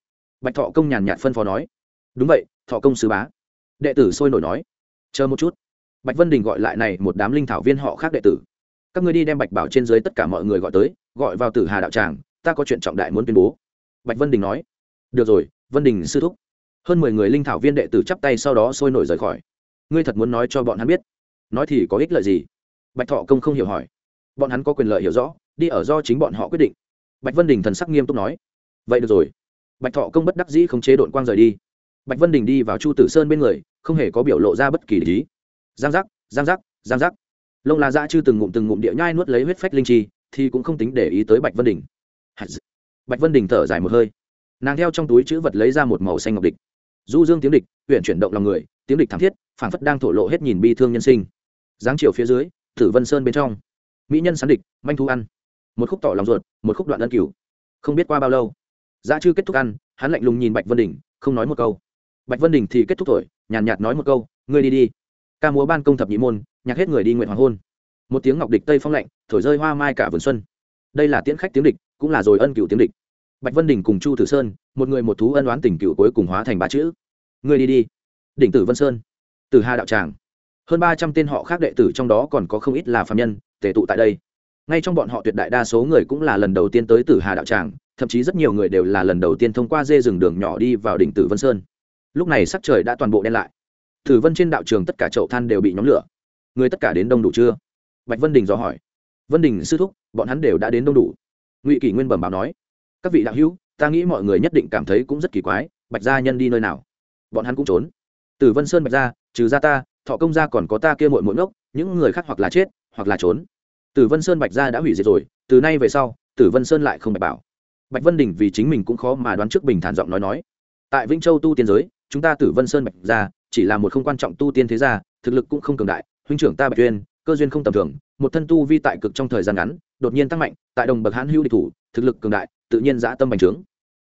Bạch thọ công nhàn nhạt phân phó nói. Đúng vậy, thọ công sứ bá. Đệ tử sôi nổi nói. Chờ một chút. Bạch vân đình gọi lại này một đám linh thảo viên họ khác đệ tử. Các người đi đem bạch bảo trên dưới tất cả mọi người gọi tới, gọi vào tử hà đạo tràng, ta có chuyện trọng đại muốn tuyên bố. Bạch vân đình nói được rồi, vân đình sư thúc. Hơn mười người linh thảo viên đệ tử chắp tay sau đó sôi nổi rời khỏi. Ngươi thật muốn nói cho bọn hắn biết? Nói thì có ích lợi gì? Bạch thọ công không hiểu hỏi. Bọn hắn có quyền lợi hiểu rõ, đi ở do chính bọn họ quyết định. Bạch vân đình thần sắc nghiêm túc nói. Vậy được rồi. Bạch thọ công bất đắc dĩ không chế đội quang rời đi. Bạch vân đình đi vào chu tử sơn bên người, không hề có biểu lộ ra bất kỳ lý. Giang giác giang giác giang giác. Lông là da dạ chư từng ngụm từng ngụm địa nhai nuốt lấy huyết phách linh chi, thì cũng không tính để ý tới bạch vân đình. Bạch vân đình thở dài một hơi nàng theo trong túi chữ vật lấy ra một màu xanh ngọc địch. Du dương tiếng địch huyện chuyển động lòng người, tiếng địch thảm thiết, phảng phất đang thổ lộ hết nhìn bi thương nhân sinh. Giáng chiều phía dưới, tử vân sơn bên trong. Mỹ nhân sán địch, manh thu ăn. Một khúc tỏ lòng ruột, một khúc đoạn ân cửu. Không biết qua bao lâu giá chư kết thúc ăn, hắn lạnh lùng nhìn bạch vân đình, không nói một câu. Bạch vân đình thì kết thúc thổi, nhàn nhạt nói một câu, ngươi đi đi. Ca múa ban công thập nhị môn, nhạc hết người đi nguyện hoàng hôn. Một tiếng ngọc địch tây phong lạnh, thổi rơi hoa mai cả vườn xuân. Đây là tiễn khách tiếng địch, cũng là rồi ân cửu tiếng địch bạch vân đình cùng chu tử sơn, một người một thú ân oán tình cựu cuối cùng hóa thành ba chữ. Ngươi đi đi. Đỉnh tử vân sơn. Từ hà đạo tràng. Hơn ba trăm tên họ khác đệ tử trong đó còn có không ít là phạm nhân, tề tụ tại đây. Ngay trong bọn họ tuyệt đại đa số người cũng là lần đầu tiên tới tử hà đạo tràng, thậm chí rất nhiều người đều là lần đầu tiên thông qua dê rừng đường nhỏ đi vào đỉnh tử vân sơn. Lúc này sắc trời đã toàn bộ đen lại. Tử vân trên đạo trường tất cả chậu than đều bị nhóm lửa. Người tất cả đến đông đủ chưa? Bạch vân đình dò hỏi. Vân đình sư thúc, bọn hắn đều đã đến đông đủ. Ngụy kỷ nguyên bẩm báo nói các vị đạo hữu, ta nghĩ mọi người nhất định cảm thấy cũng rất kỳ quái, bạch gia nhân đi nơi nào? Bọn hắn cũng trốn. Từ vân sơn bạch gia trừ gia ta, thọ công gia còn có ta kia mội mội ngốc, những người khác hoặc là chết, hoặc là trốn. Từ vân sơn bạch gia đã hủy diệt rồi, từ nay về sau tử vân sơn lại không bạch bảo. Bạch vân đình vì chính mình cũng khó mà đoán trước bình thản giọng nói nói. Tại vĩnh châu tu tiên giới, chúng ta tử vân sơn bạch gia chỉ là một không quan trọng tu tiên thế gia, thực lực cũng không cường đại, huynh trưởng ta bạch tuyên, cơ duyên không tầm thường, một thân tu vi tại cực trong thời gian ngắn, đột nhiên tăng mạnh, tại đồng bậc hãn hữu địch thủ, thực lực cường đại tự nhiên dã tâm bành trướng.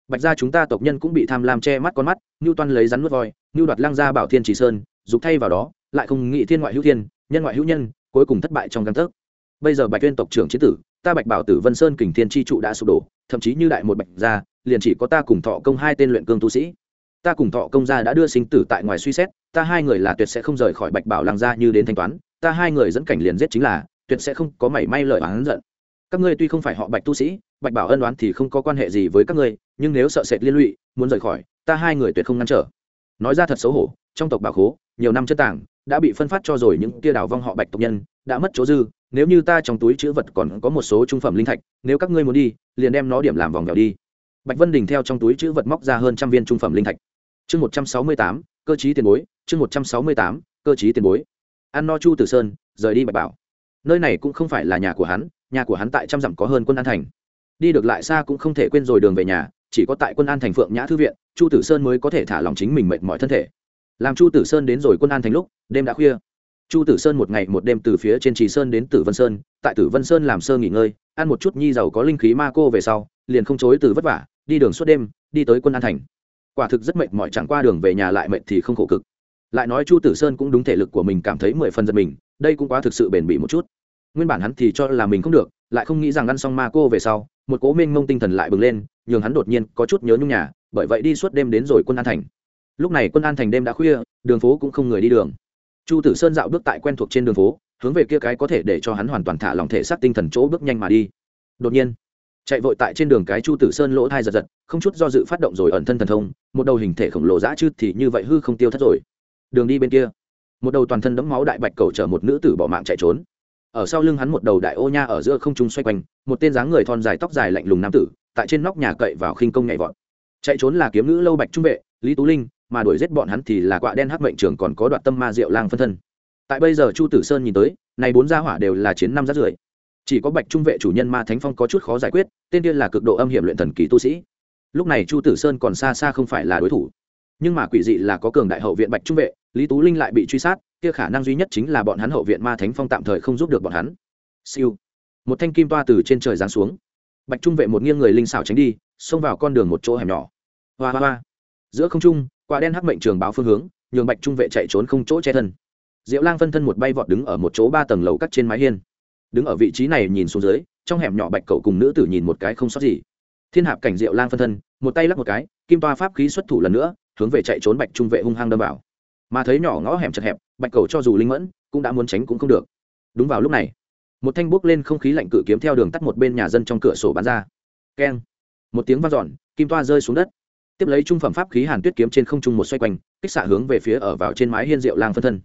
Bạch gia chúng ta tộc nhân cũng bị tham lam che mắt con mắt ngưu toan lấy rắn nuốt voi ngưu đoạt lang gia bảo thiên chỉ sơn, dục thay vào đó, lại không nghị thiên ngoại hữu thiên, nhân ngoại hữu nhân, cuối cùng thất bại trong căn tấc. Bây giờ bạch tuyên tộc trưởng chiến tử, ta bạch bảo tử vân sơn kình thiên tri trụ đã sụp đổ, thậm chí như đại một bạch gia, liền chỉ có ta cùng thọ công hai tên luyện cương tu sĩ. Ta cùng thọ công gia đã đưa sinh tử tại ngoài suy xét, ta hai người là tuyệt sẽ không rời khỏi bạch bảo làng gia như đến thanh toán, ta hai người dẫn cảnh liền giết chính là, tuyệt sẽ không có mảy may lời oán giận. Các ngươi tuy không phải họ bạch tu sĩ bạch bảo ân đoán thì không có quan hệ gì với các ngươi, nhưng nếu sợ sệt liên lụy, muốn rời khỏi, ta hai người tuyệt không ngăn trở. Nói ra thật xấu hổ, trong tộc bảo khố, nhiều năm chất tảng, đã bị phân phát cho rồi những tia đào vong họ bạch tộc nhân, đã mất chỗ dư, nếu như ta trong túi chữ vật còn có một số trung phẩm linh thạch, nếu các ngươi muốn đi, liền đem nó điểm làm vòng vèo đi. Bạch vân đình theo trong túi chữ vật móc ra hơn trăm viên trung phẩm linh thạch. Chương một trăm sáu mươi tám, cơ chí tiền bối, chương một trăm sáu mươi tám, cơ chí tiền bối. Ăn no chu tử sơn, rời đi bạch bảo. Nơi này cũng không phải là nhà của hắn, nhà của hắn tại trăm dặm có hơn quân an thành đi được lại xa cũng không thể quên rồi đường về nhà, chỉ có tại quân an thành phượng nhã thư viện, chu tử sơn mới có thể thả lòng chính mình mệt mỏi thân thể. Làm chu tử sơn đến rồi quân an thành lúc, đêm đã khuya. Chu tử sơn một ngày một đêm từ phía trên trì sơn đến tử vân sơn, tại tử vân sơn làm sơ nghỉ ngơi, ăn một chút nhi giàu có linh khí ma cô về sau, liền không chối từ vất vả, đi đường suốt đêm, đi tới quân an thành. Quả thực rất mệt mỏi, chẳng qua đường về nhà lại mệt thì không khổ cực. Lại nói chu tử sơn cũng đúng thể lực của mình cảm thấy mười phần giật mình, đây cũng quá thực sự bền bỉ một chút. Nguyên bản hắn thì cho là mình không được lại không nghĩ rằng ăn xong ma cô về sau, một cố minh mông tinh thần lại bừng lên, nhường hắn đột nhiên có chút nhớ nhung nhà, bởi vậy đi suốt đêm đến rồi quân an thành. Lúc này quân an thành đêm đã khuya, đường phố cũng không người đi đường. Chu tử sơn dạo bước tại quen thuộc trên đường phố, hướng về kia cái có thể để cho hắn hoàn toàn thả lòng thể xác tinh thần chỗ bước nhanh mà đi. Đột nhiên, chạy vội tại trên đường cái chu tử sơn lỗ thai giật giật, không chút do dự phát động rồi ẩn thân thần thông, một đầu hình thể khổng lồ dã chư thì như vậy hư không tiêu thất rồi. Đường đi bên kia, một đầu toàn thân đẫm máu đại bạch cầu chở một nữ tử bỏ mạng chạy trốn ở sau lưng hắn một đầu đại ô nha ở giữa không trung xoay quanh, một tên dáng người thon dài tóc dài lạnh lùng nam tử, tại trên nóc nhà cậy vào khinh công nhảy vọt. Chạy trốn là kiếm ngữ lâu bạch trung vệ, lý tú linh, mà đuổi giết bọn hắn thì là quạ đen hắc mệnh trường còn có đoạn tâm ma diệu lang phân thân. Tại bây giờ chu tử sơn nhìn tới, này bốn gia hỏa đều là chiến năm rát rưởi. Chỉ có bạch trung vệ chủ nhân ma thánh phong có chút khó giải quyết, tên tiên là cực độ âm hiểm luyện thần kỳ tu sĩ. Lúc này chu tử sơn còn xa xa không phải là đối thủ nhưng mà quỷ dị là có cường đại hậu viện bạch trung vệ, lý tú linh lại bị truy sát, kia khả năng duy nhất chính là bọn hắn hậu viện ma thánh phong tạm thời không giúp được bọn hắn. Siêu. Một thanh kim toa từ trên trời giáng xuống. Bạch trung vệ một nghiêng người linh xảo tránh đi, xông vào con đường một chỗ hẻm nhỏ. Hoa hoa hoa. Giữa không trung, quả đen hắc mệnh trường báo phương hướng, nhường bạch trung vệ chạy trốn không chỗ che thân. Diệu lang phân thân một bay vọt đứng ở một chỗ ba tầng lầu cắt trên mái hiên. Đứng ở vị trí này nhìn xuống dưới, trong hẻm nhỏ bạch cậu cùng nữ tử nhìn một cái không sót gì. Thiên hạp cảnh diệu lang phân thân, một tay lắc một cái, kim toa pháp khí xuất thủ lần nữa hướng về chạy trốn bạch trung vệ hung hăng đâm vào. Mà thấy nhỏ ngõ hẻm chật hẹp, bạch cầu cho dù linh mẫn, cũng đã muốn tránh cũng không được. Đúng vào lúc này, một thanh bốc lên không khí lạnh cự kiếm theo đường tắt một bên nhà dân trong cửa sổ bán ra. Keng. Một tiếng vang dọn, kim toa rơi xuống đất. Tiếp lấy trung phẩm pháp khí hàn tuyết kiếm trên không trung một xoay quanh, kích xạ hướng về phía ở vào trên mái hiên diệu lang phân thân.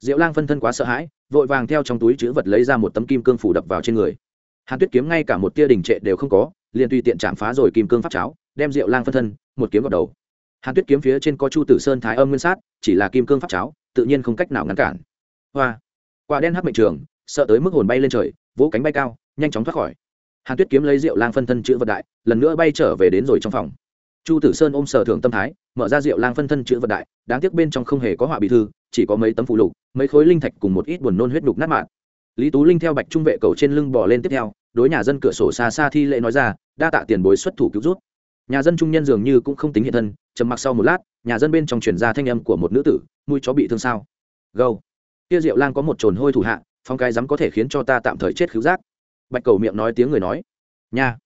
Diệu lang phân thân quá sợ hãi, vội vàng theo trong túi chữ vật lấy ra một tấm kim cương phủ đập vào trên người. Hàn tuyết kiếm ngay cả một tia đình trệ đều không có, liền tùy tiện chạm phá rồi kim cương pháp cháo, đem diệu lang phân thân, một kiếm vào đầu hàn tuyết kiếm phía trên có chu tử sơn thái âm nguyên sát, chỉ là kim cương pháp cháo, tự nhiên không cách nào ngăn cản. Hoa. Quả đen hắc mệnh trường, sợ tới mức hồn bay lên trời, vỗ cánh bay cao, nhanh chóng thoát khỏi. Hàn tuyết kiếm lấy rượu lang phân thân chữ vật đại, lần nữa bay trở về đến rồi trong phòng. Chu tử sơn ôm sở thưởng tâm thái, mở ra rượu lang phân thân chữ vật đại, đáng tiếc bên trong không hề có họa bị thư, chỉ có mấy tấm phụ lục, mấy khối linh thạch cùng một ít buồn nôn huyết đục nát mạng lý tú linh theo bạch trung vệ cầu trên lưng bò lên tiếp theo, đối nhà dân cửa sổ xa xa thi lễ nói ra, đa tạ tiền bối xuất thủ cứu rút nhà dân trung nhân dường như cũng không tính hiện thân, trầm mặc sau một lát, nhà dân bên trong chuyển ra thanh âm của một nữ tử, mũi chó bị thương sao? Gâu. Kia diệu lang có một trồn hôi thủ hạ, phong cái dám có thể khiến cho ta tạm thời chết khứu giác. Bạch cầu miệng nói tiếng người nói, nha.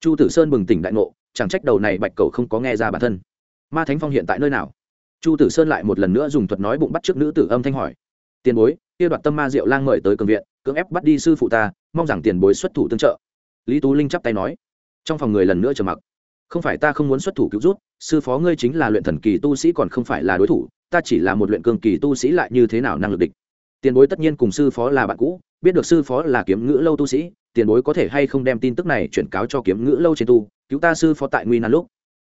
Chu tử sơn bừng tỉnh đại ngộ, chẳng trách đầu này bạch cầu không có nghe ra bản thân. Ma thánh phong hiện tại nơi nào? Chu tử sơn lại một lần nữa dùng thuật nói bụng bắt trước nữ tử âm thanh hỏi, tiền bối, kia đoạt tâm ma diệu lang mời tới cường viện, cưỡng ép bắt đi sư phụ ta, mong rằng tiền bối xuất thủ tương trợ. Lý tú linh chắp tay nói. Trong phòng người lần nữa trầm mặc không phải ta không muốn xuất thủ cứu rút sư phó ngươi chính là luyện thần kỳ tu sĩ còn không phải là đối thủ, ta chỉ là một luyện cường kỳ tu sĩ lại như thế nào năng lực địch. Tiền bối tất nhiên cùng sư phó là bạn cũ, biết được sư phó là kiếm ngữ lâu tu sĩ, tiền bối có thể hay không đem tin tức này chuyển cáo cho kiếm ngữ lâu trên tu, cứu ta sư phó tại nguy nan lúc.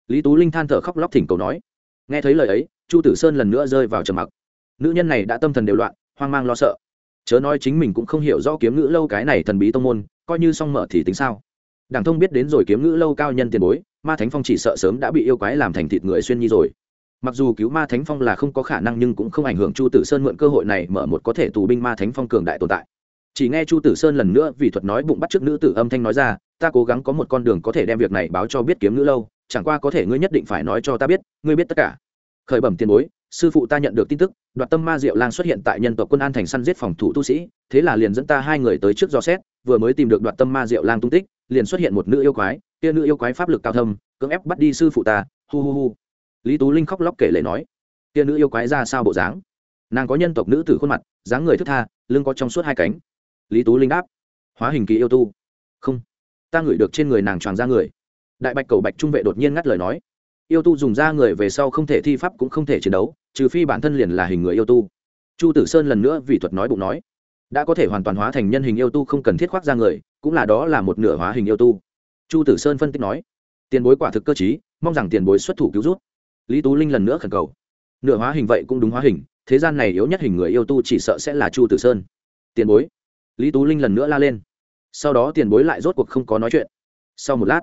Lý tú linh than thở khóc lóc thỉnh cầu nói. Nghe thấy lời ấy, chu tử sơn lần nữa rơi vào trầm mặc. Nữ nhân này đã tâm thần đều loạn, hoang mang lo sợ. Chớ nói chính mình cũng không hiểu rõ kiếm ngữ lâu cái này thần bí tông môn, coi như xong mở thì tính sao? Đảng thông biết đến rồi kiếm ngữ lâu cao nhân tiền bối ma thánh phong chỉ sợ sớm đã bị yêu quái làm thành thịt người xuyên nhi rồi. Mặc dù cứu ma thánh phong là không có khả năng nhưng cũng không ảnh hưởng chu tử sơn mượn cơ hội này mở một có thể tù binh ma thánh phong cường đại tồn tại. Chỉ nghe chu tử sơn lần nữa vì thuật nói bụng bắt trước nữ tử âm thanh nói ra, ta cố gắng có một con đường có thể đem việc này báo cho biết kiếm nữ lâu, chẳng qua có thể ngươi nhất định phải nói cho ta biết, ngươi biết tất cả. Khởi bẩm tiền bối, sư phụ ta nhận được tin tức, đoạt tâm ma diệu lang xuất hiện tại nhân tộc quân an thành săn giết phòng thủ tu sĩ, thế là liền dẫn ta hai người tới trước do xét, vừa mới tìm được đoạt tâm ma diệu lang tung tích liền xuất hiện một nữ yêu quái, kia nữ yêu quái pháp lực cao thâm, cưỡng ép bắt đi sư phụ ta, hu hu hu. Lý tú linh khóc lóc kể lể nói, kia nữ yêu quái ra sao bộ dáng? Nàng có nhân tộc nữ tử khuôn mặt, dáng người thức tha, lưng có trong suốt hai cánh. Lý tú linh đáp, hóa hình kỳ yêu tu. Không, ta ngửi được trên người nàng tròn ra người. Đại bạch cầu bạch trung vệ đột nhiên ngắt lời nói, yêu tu dùng ra người về sau không thể thi pháp cũng không thể chiến đấu, trừ phi bản thân liền là hình người yêu tu. Chu tử sơn lần nữa vì thuật nói bụng nói, đã có thể hoàn toàn hóa thành nhân hình yêu tu không cần thiết khoác ra người cũng là đó là một nửa hóa hình yêu tu. Chu tử sơn phân tích nói, tiền bối quả thực cơ chí mong rằng tiền bối xuất thủ cứu rút lý tú linh lần nữa khẩn cầu. Nửa hóa hình vậy cũng đúng hóa hình, thế gian này yếu nhất hình người yêu tu chỉ sợ sẽ là chu tử sơn. Tiền bối. Lý tú linh lần nữa la lên. Sau đó tiền bối lại rốt cuộc không có nói chuyện. Sau một lát,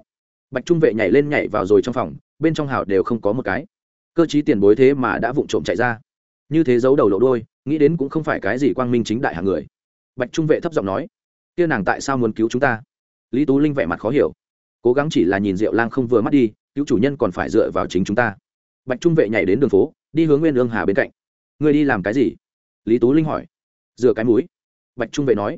bạch trung vệ nhảy lên nhảy vào rồi trong phòng, bên trong hào đều không có một cái. Cơ chí tiền bối thế mà đã vụng trộm chạy ra. Như thế giấu đầu lộ đôi nghĩ đến cũng không phải cái gì quang minh chính đại hàng người. Bạch trung vệ thấp giọng nói kia nàng tại sao muốn cứu chúng ta? Lý tú linh vẻ mặt khó hiểu. Cố gắng chỉ là nhìn diệu lang không vừa mắt đi, cứu chủ nhân còn phải dựa vào chính chúng ta. Bạch trung vệ nhảy đến đường phố, đi hướng nguyên ương hà bên cạnh. Người đi làm cái gì? Lý tú linh hỏi. Rửa cái mũi. Bạch trung vệ nói.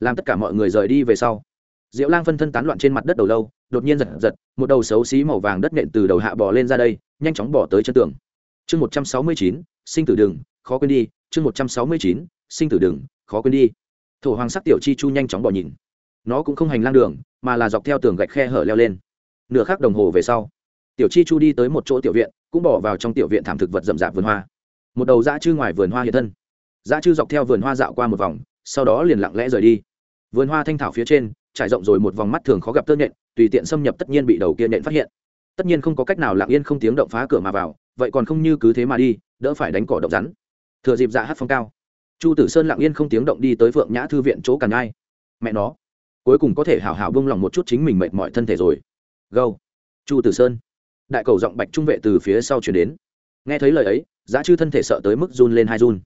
Làm tất cả mọi người rời đi về sau. Diệu lang phân thân tán loạn trên mặt đất đầu lâu, đột nhiên giật giật, một đầu xấu xí màu vàng đất nện từ đầu hạ bò lên ra đây, nhanh chóng bỏ tới chân tường. Chương một trăm sáu mươi chín, sinh tử đừng, khó quên đi. Chương một trăm sáu mươi chín, sinh tử đừng, khó quên đi thổ hoàng sắc tiểu chi chu nhanh chóng bỏ nhìn. Nó cũng không hành lang đường, mà là dọc theo tường gạch khe hở leo lên. Nửa khắc đồng hồ về sau, tiểu chi chu đi tới một chỗ tiểu viện, cũng bỏ vào trong tiểu viện thảm thực vật rậm rạp vườn hoa. Một đầu dã chư ngoài vườn hoa hiện thân. Dã chư dọc theo vườn hoa dạo qua một vòng, sau đó liền lặng lẽ rời đi. Vườn hoa thanh thảo phía trên, trải rộng rồi một vòng mắt thường khó gặp tơ nhện, tùy tiện xâm nhập tất nhiên bị đầu kia nhện phát hiện. Tất nhiên không có cách nào lặng yên không tiếng động phá cửa mà vào, vậy còn không như cứ thế mà đi, đỡ phải đánh cỏ động rắn. Thừa dịp dạ hát phong cao chu tử sơn lặng yên không tiếng động đi tới phượng nhã thư viện chỗ càn ngai mẹ nó, cuối cùng có thể hảo hảo bông lòng một chút chính mình mệt mỏi thân thể rồi. Gâu. Chu tử sơn. Đại cầu giọng bạch trung vệ từ phía sau chuyển đến. Nghe thấy lời ấy, giá chư thân thể sợ tới mức run lên hai run.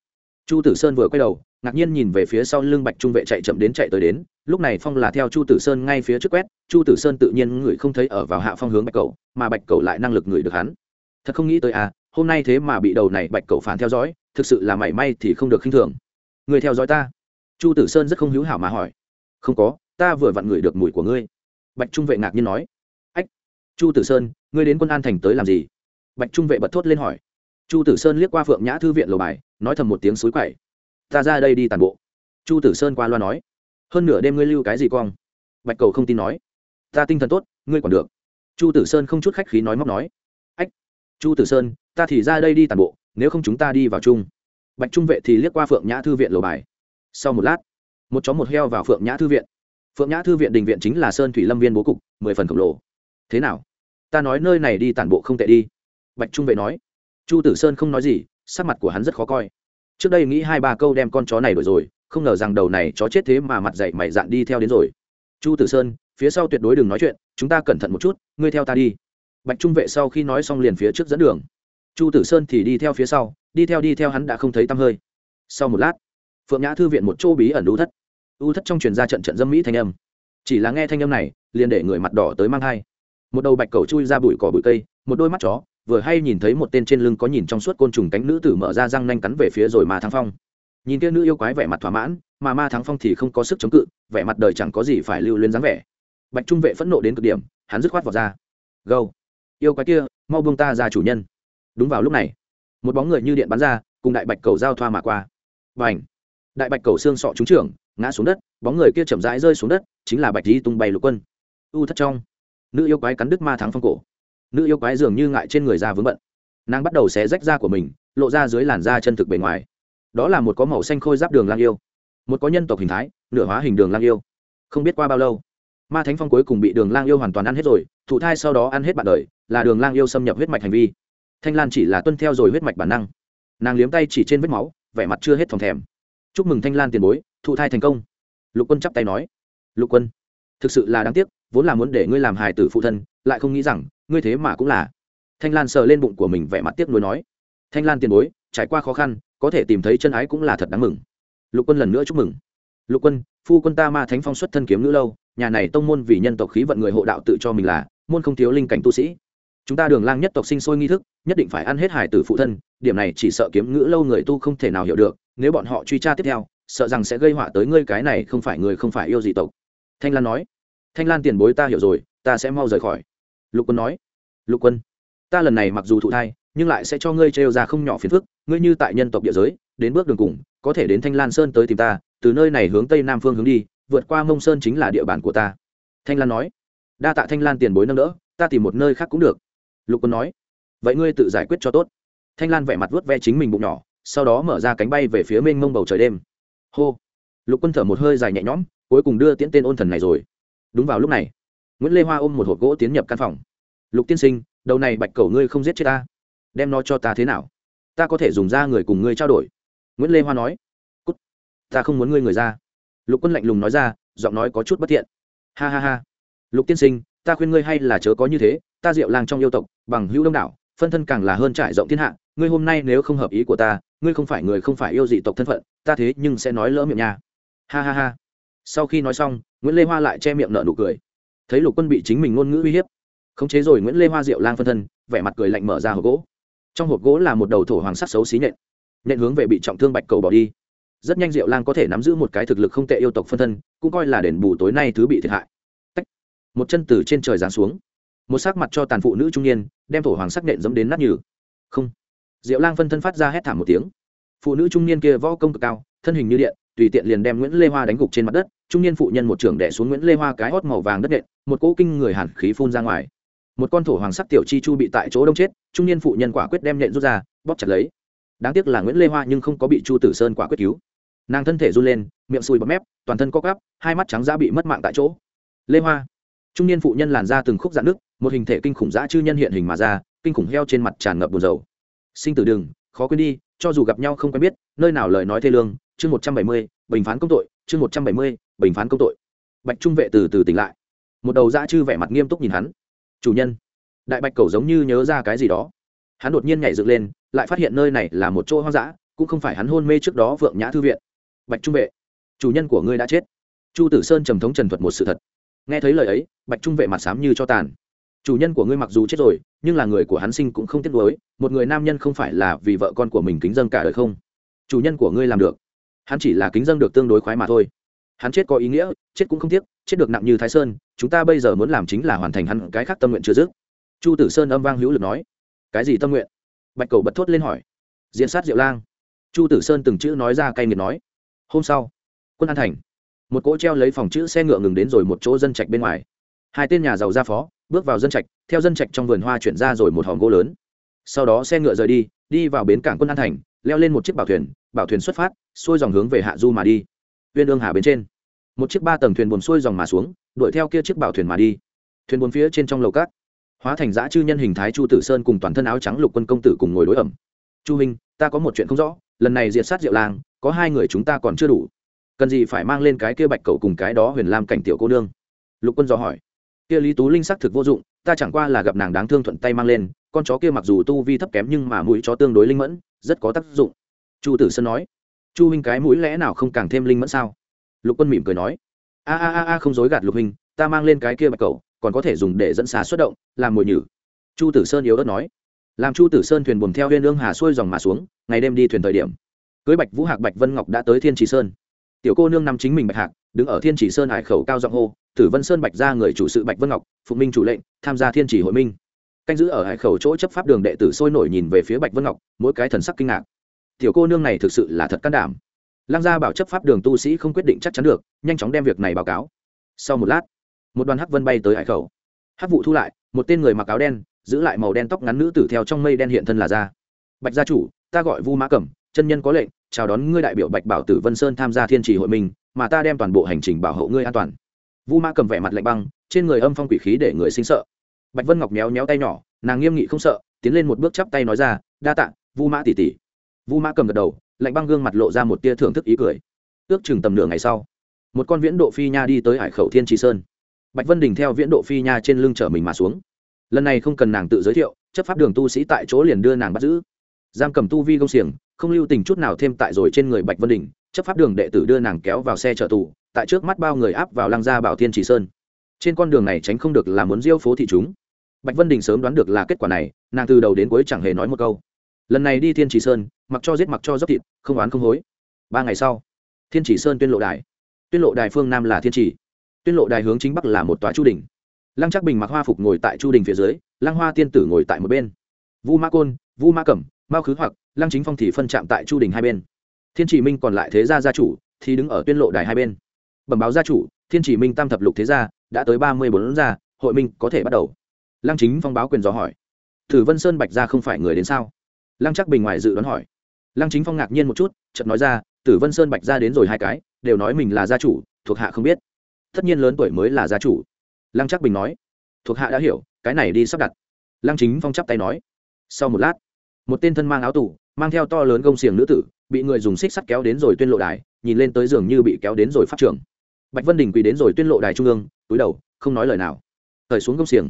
Chu tử sơn vừa quay đầu, ngạc nhiên nhìn về phía sau lưng bạch trung vệ chạy chậm đến chạy tới đến. Lúc này phong là theo chu tử sơn ngay phía trước quét, chu tử sơn tự nhiên ngửi không thấy ở vào hạ phong hướng bạch cầu, mà bạch cầu lại năng lực ngửi được hắn. Thật không nghĩ tới à hôm nay thế mà bị đầu này bạch cầu phản theo dõi, thực sự là mảy may thì không được khinh thường người theo dõi ta. Chu tử sơn rất không hữu hảo mà hỏi. Không có, ta vừa vặn ngửi được mùi của ngươi. Bạch trung vệ ngạc nhiên nói. Ách, chu tử sơn, ngươi đến quân an thành tới làm gì? Bạch trung vệ bật thốt lên hỏi. Chu tử sơn liếc qua phượng nhã thư viện lầu bài, nói thầm một tiếng suối quậy. Ta ra đây đi tàn bộ. Chu tử sơn qua loa nói. Hơn nửa đêm ngươi lưu cái gì cong? Bạch cầu không tin nói. Ta tinh thần tốt, ngươi còn được. Chu tử sơn không chút khách khí nói móc nói. Ách, chu tử sơn, ta thì ra đây đi tàn bộ, nếu không chúng ta đi vào chung bạch trung vệ thì liếc qua phượng nhã thư viện lầu bài. Sau một lát, một chó một heo vào phượng nhã thư viện. Phượng nhã thư viện đình viện chính là sơn thủy lâm viên bố cục, mười phần khổng lồ. Thế nào? Ta nói nơi này đi tản bộ không tệ đi. Bạch trung vệ nói. Chu tử sơn không nói gì, sắc mặt của hắn rất khó coi. Trước đây nghĩ hai ba câu đem con chó này đổi rồi, không ngờ rằng đầu này chó chết thế mà mặt dậy mày dạn đi theo đến rồi. Chu tử sơn, phía sau tuyệt đối đừng nói chuyện, chúng ta cẩn thận một chút, ngươi theo ta đi. Bạch trung vệ sau khi nói xong liền phía trước dẫn đường chu tử sơn thì đi theo phía sau, đi theo đi theo hắn đã không thấy tăm hơi. Sau một lát, phượng nhã thư viện một chỗ bí ẩn u thất. U thất trong truyền ra trận trận dâm mỹ thanh âm. Chỉ là nghe thanh âm này, liền để người mặt đỏ tới mang thai. Một đầu bạch cầu chui ra bụi cỏ bụi cây, một đôi mắt chó, vừa hay nhìn thấy một tên trên lưng có nhìn trong suốt côn trùng cánh nữ tử mở ra răng nanh cắn về phía rồi mà thăng phong. Nhìn kia nữ yêu quái vẻ mặt thỏa mãn, mà ma thắng phong thì không có sức chống cự, vẻ mặt đời chẳng có gì phải lưu lên dáng vẻ. Bạch trung vệ phẫn nộ đến cực điểm, hắn dứt khoát vào ra. Gâu, yêu quái kia, mau buông ta ra chủ nhân đúng vào lúc này, một bóng người như điện bắn ra, cùng đại bạch cầu giao thoa mà qua. Và h đại bạch cầu xương sọ trúng trưởng, ngã xuống đất, bóng người kia chậm rãi rơi xuống đất, chính là bạch di tung bay lục quân. U thất trong, nữ yêu quái cắn đứt ma thắng phong cổ. Nữ yêu quái dường như ngại trên người da vướng bận. Nàng bắt đầu xé rách da của mình, lộ ra dưới làn da chân thực bề ngoài. Đó là một có màu xanh khôi giáp đường lang yêu, một có nhân tộc hình thái, nửa hóa hình đường lang yêu. Không biết qua bao lâu, ma thánh phong cuối cùng bị đường lang yêu hoàn toàn ăn hết rồi, thụ thai sau đó ăn hết bạn đời, là đường lang yêu xâm nhập huyết mạch hành vi thanh lan chỉ là tuân theo rồi huyết mạch bản năng. Nàng liếm tay chỉ trên vết máu, vẻ mặt chưa hết thòng thèm. Chúc mừng thanh lan tiền bối, thụ thai thành công. Lục quân chắp tay nói. Lục quân, thực sự là đáng tiếc, vốn là muốn để ngươi làm hài tử phụ thân, lại không nghĩ rằng, ngươi thế mà cũng là. Thanh lan sờ lên bụng của mình vẻ mặt tiếc nuối nói. Thanh lan tiền bối, trải qua khó khăn, có thể tìm thấy chân ái cũng là thật đáng mừng. Lục quân lần nữa chúc mừng. Lục quân, phu quân ta ma thánh phong xuất thân kiếm nữ lâu, nhà này tông môn vì nhân tộc khí vận người hộ đạo tự cho mình là, môn không thiếu linh cảnh tu sĩ chúng ta đường lang nhất tộc sinh sôi nghi thức, nhất định phải ăn hết hải tử phụ thân, điểm này chỉ sợ kiếm ngữ lâu người tu không thể nào hiểu được, nếu bọn họ truy tra tiếp theo, sợ rằng sẽ gây họa tới ngươi cái này không phải người không phải yêu dị tộc. Thanh lan nói. Thanh lan tiền bối ta hiểu rồi, ta sẽ mau rời khỏi. Lục quân nói. Lục quân, ta lần này mặc dù thụ thai, nhưng lại sẽ cho ngươi trêu ra không nhỏ phiền phức, ngươi như tại nhân tộc địa giới, đến bước đường cùng, có thể đến thanh lan sơn tới tìm ta, từ nơi này hướng tây nam phương hướng đi, vượt qua mông sơn chính là địa bàn của ta. Thanh lan nói. Đa tạ thanh lan tiền bối nâng đỡ, ta tìm một nơi khác cũng được lục quân nói, vậy ngươi tự giải quyết cho tốt. Thanh lan vẻ mặt vuốt ve chính mình bụng nhỏ, sau đó mở ra cánh bay về phía mênh mông bầu trời đêm. Hô! Lục quân thở một hơi dài nhẹ nhõm, cuối cùng đưa tiễn tên ôn thần này rồi. Đúng vào lúc này, nguyễn lê hoa ôm một hộp gỗ tiến nhập căn phòng. Lục tiên sinh, đầu này bạch cầu ngươi không giết chết ta. Đem nó cho ta thế nào? Ta có thể dùng ra người cùng ngươi trao đổi. Nguyễn lê hoa nói, cút! Ta không muốn ngươi người ra. Lục quân lạnh lùng nói ra, giọng nói có chút bất thiện. Ha ha ha. Lục tiên sinh ta khuyên ngươi hay là chớ có như thế, ta diệu lang trong yêu tộc, bằng hữu đông đảo, phân thân càng là hơn trải rộng thiên hạ, ngươi hôm nay nếu không hợp ý của ta, ngươi không phải người không phải yêu dị tộc thân phận, ta thế nhưng sẽ nói lỡ miệng nha. Ha ha ha. Sau khi nói xong, nguyễn lê hoa lại che miệng nở nụ cười. Thấy lục quân bị chính mình ngôn ngữ uy hiếp, khống chế rồi nguyễn lê hoa diệu lang phân thân, vẻ mặt cười lạnh mở ra hộp gỗ. Trong hộp gỗ là một đầu thổ hoàng sắt xấu xí nhện. Nhện hướng về bị trọng thương bạch cầu bỏ đi. Rất nhanh diệu lang có thể nắm giữ một cái thực lực không tệ yêu tộc phân thân, cũng coi là đền bù tối nay thứ bị thiệt hại một chân từ trên trời giáng xuống. Một sắc mặt cho tàn phụ nữ trung niên, đem thổ hoàng sắc nện dẫm đến nát nhừ. Không. Diệu lang phân thân phát ra hét thảm một tiếng. Phụ nữ trung niên kia võ công cực cao, thân hình như điện, tùy tiện liền đem nguyễn lê hoa đánh gục trên mặt đất. Trung niên phụ nhân một trưởng đẻ xuống nguyễn lê hoa cái hót màu vàng đất nện, một cỗ kinh người hàn khí phun ra ngoài. Một con thổ hoàng sắc tiểu chi chu bị tại chỗ đông chết, trung niên phụ nhân quả quyết đem nện rút ra, bóp chặt lấy. Đáng tiếc là nguyễn lê hoa nhưng không có bị chu tử sơn quả quyết cứu. Nàng thân thể run lên, miệng sùi bọt mép, toàn thân co cắp hai mắt trắng da bị mất mạng tại chỗ. Lê hoa trung niên phụ nhân làn ra từng khúc dạn nước, một hình thể kinh khủng dã chư nhân hiện hình mà ra, kinh khủng heo trên mặt tràn ngập buồn dầu sinh tử đường khó quên đi, cho dù gặp nhau không quen biết, nơi nào lời nói thê lương, chương một trăm bảy mươi, bình phán công tội, chương một trăm bảy mươi, bình phán công tội. Bạch trung vệ từ từ tỉnh lại. Một đầu dã chư vẻ mặt nghiêm túc nhìn hắn. Chủ nhân, đại bạch cầu giống như nhớ ra cái gì đó. Hắn đột nhiên nhảy dựng lên, lại phát hiện nơi này là một chỗ hoang dã, cũng không phải hắn hôn mê trước đó vượng nhã thư viện. Bạch trung vệ, chủ nhân của ngươi đã chết. Chu tử sơn trầm thống trần thuật một sự thật nghe thấy lời ấy, bạch trung vệ mặt xám như cho tàn. Chủ nhân của ngươi mặc dù chết rồi, nhưng là người của hắn sinh cũng không tiếc nuối, một người nam nhân không phải là vì vợ con của mình kính dân cả đời không? Chủ nhân của ngươi làm được. Hắn chỉ là kính dân được tương đối khoái mà thôi. Hắn chết có ý nghĩa, chết cũng không tiếc, chết được nặng như thái sơn, chúng ta bây giờ muốn làm chính là hoàn thành hắn cái khác tâm nguyện chưa dứt. Chu tử sơn âm vang hữu lực nói. Cái gì tâm nguyện? Bạch cầu bật thốt lên hỏi. Diễn sát diệu lang. Chu tử sơn từng chữ nói ra cay nghiệt nói. Hôm sau, quân an thành một cỗ treo lấy phòng chữ xe ngựa ngừng đến rồi một chỗ dân trạch bên ngoài. Hai tên nhà giàu ra phó, bước vào dân trạch, theo dân trạch trong vườn hoa chuyển ra rồi một hòm gỗ lớn. Sau đó xe ngựa rời đi đi vào bến cảng quân an thành, leo lên một chiếc bảo thuyền bảo thuyền xuất phát, xuôi dòng hướng về hạ du mà đi. Uyên ương hà bên trên. Một chiếc ba tầng thuyền buồn xuôi dòng mà xuống, đuổi theo kia chiếc bảo thuyền mà đi. Thuyền buồn phía trên trong lầu cát, hóa thành giã chư nhân hình thái chu tử sơn cùng toàn thân áo trắng lục quân công tử cùng ngồi đối ẩm. Chu hình ta có một chuyện không rõ, lần này diệt sát diệu lang có hai người chúng ta còn chưa đủ cần gì phải mang lên cái kia bạch cậu cùng cái đó huyền lam cảnh tiểu cô nương? Lục quân dò hỏi. Kia lý tú linh sắc thực vô dụng, ta chẳng qua là gặp nàng đáng thương thuận tay mang lên, con chó kia mặc dù tu vi thấp kém nhưng mà mũi chó tương đối linh mẫn, rất có tác dụng. Chu tử sơn nói. Chu huynh cái mũi lẽ nào không càng thêm linh mẫn sao? Lục quân mỉm cười nói. A a a a, không dối gạt lục huynh, ta mang lên cái kia bạch cậu còn có thể dùng để dẫn xà xuất động, làm mồi nhử. Chu tử sơn yếu ớt nói. Làm chu tử sơn thuyền buồm theo huyên ương hà xuôi dòng mà xuống, ngày đêm đi thuyền thời điểm. Cưới bạch vũ hạc bạch vân ngọc đã tới thiên trì sơn tiểu cô nương nằm chính mình bạch hạc, đứng ở thiên Chỉ sơn hải khẩu cao giọng hô, tử vân sơn bạch ra người chủ sự bạch vân ngọc phụ minh chủ lệnh, tham gia thiên Chỉ hội minh. Canh giữ ở hải khẩu chỗ chấp pháp đường đệ tử sôi nổi nhìn về phía bạch vân ngọc, mỗi cái thần sắc kinh ngạc. Tiểu cô nương này thực sự là thật can đảm. Lăng gia bảo chấp pháp đường tu sĩ không quyết định chắc chắn được, nhanh chóng đem việc này báo cáo. Sau một lát, một đoàn hắc vân bay tới hải khẩu. Hắc vụ thu lại, một tên người mặc áo đen, giữ lại màu đen tóc ngắn nữ tử theo trong mây đen hiện thân là ra. Bạch gia chủ, ta gọi vu mã cẩm chân nhân có lệnh, chào đón ngươi đại biểu bạch bảo tử vân sơn tham gia thiên trì hội mình, mà ta đem toàn bộ hành trình bảo hộ ngươi an toàn. Vu mã cầm vẻ mặt lạnh băng, trên người âm phong quỷ khí để người sinh sợ. Bạch vân ngọc méo méo tay nhỏ, nàng nghiêm nghị không sợ, tiến lên một bước chắp tay nói ra, đa tạ, vu mã tỷ tỷ. Vu mã cầm gật đầu, lạnh băng gương mặt lộ ra một tia thưởng thức ý cười. Ước chừng tầm nửa ngày sau, một con viễn độ phi nha đi tới hải khẩu thiên trì sơn. Bạch vân đình theo viễn độ phi nha trên lưng chở mình mà xuống. Lần này không cần nàng tự giới thiệu, chấp pháp đường tu sĩ tại chỗ liền đưa nàng bắt giữ. Giam cầm tu vi công xiềng không lưu tình chút nào thêm tại rồi trên người bạch vân đình, chấp pháp đường đệ tử đưa nàng kéo vào xe chở tù, tại trước mắt bao người áp vào lăng gia bảo thiên chỉ sơn. Trên con đường này tránh không được là muốn diêu phố thị chúng. Bạch vân đình sớm đoán được là kết quả này, nàng từ đầu đến cuối chẳng hề nói một câu. Lần này đi thiên chỉ sơn, mặc cho giết mặc cho dốc thịt, không oán không hối. Ba ngày sau, thiên chỉ sơn tuyên lộ đài. Tuyên lộ đài phương nam là thiên chỉ. Tuyên lộ đài hướng chính bắc là một tòa chu đình. Lăng trắc bình mặc hoa phục ngồi tại chu đình phía dưới, lăng hoa tiên tử ngồi tại một bên. Vu ma côn, vu ma cẩm, mao khứ hoặc lăng chính phong thì phân chạm tại chu đình hai bên. Thiên chỉ minh còn lại thế gia gia chủ thì đứng ở tuyên lộ đài hai bên. Bẩm báo gia chủ, thiên chỉ minh tam thập lục thế gia đã tới ba mươi bốn gia, hội minh có thể bắt đầu. Lăng chính phong báo quyền dò hỏi. Thử vân sơn bạch gia không phải người đến sao? Lăng chắc bình ngoài dự đoán hỏi. Lăng chính phong ngạc nhiên một chút, chợt nói ra, tử vân sơn bạch gia đến rồi hai cái, đều nói mình là gia chủ, thuộc hạ không biết. Tất nhiên lớn tuổi mới là gia chủ. Lăng chắc bình nói. Thuộc hạ đã hiểu, cái này đi sắp đặt. Lăng chính phong chắp tay nói. Sau một lát, một tên thân mang áo tủ mang theo to lớn gông xiềng nữ tử, bị người dùng xích sắt kéo đến rồi tuyên lộ đài, nhìn lên tới giường như bị kéo đến rồi phát trưởng bạch vân đình quỳ đến rồi tuyên lộ đài trung ương, túi đầu, không nói lời nào. Cởi xuống gông xiềng.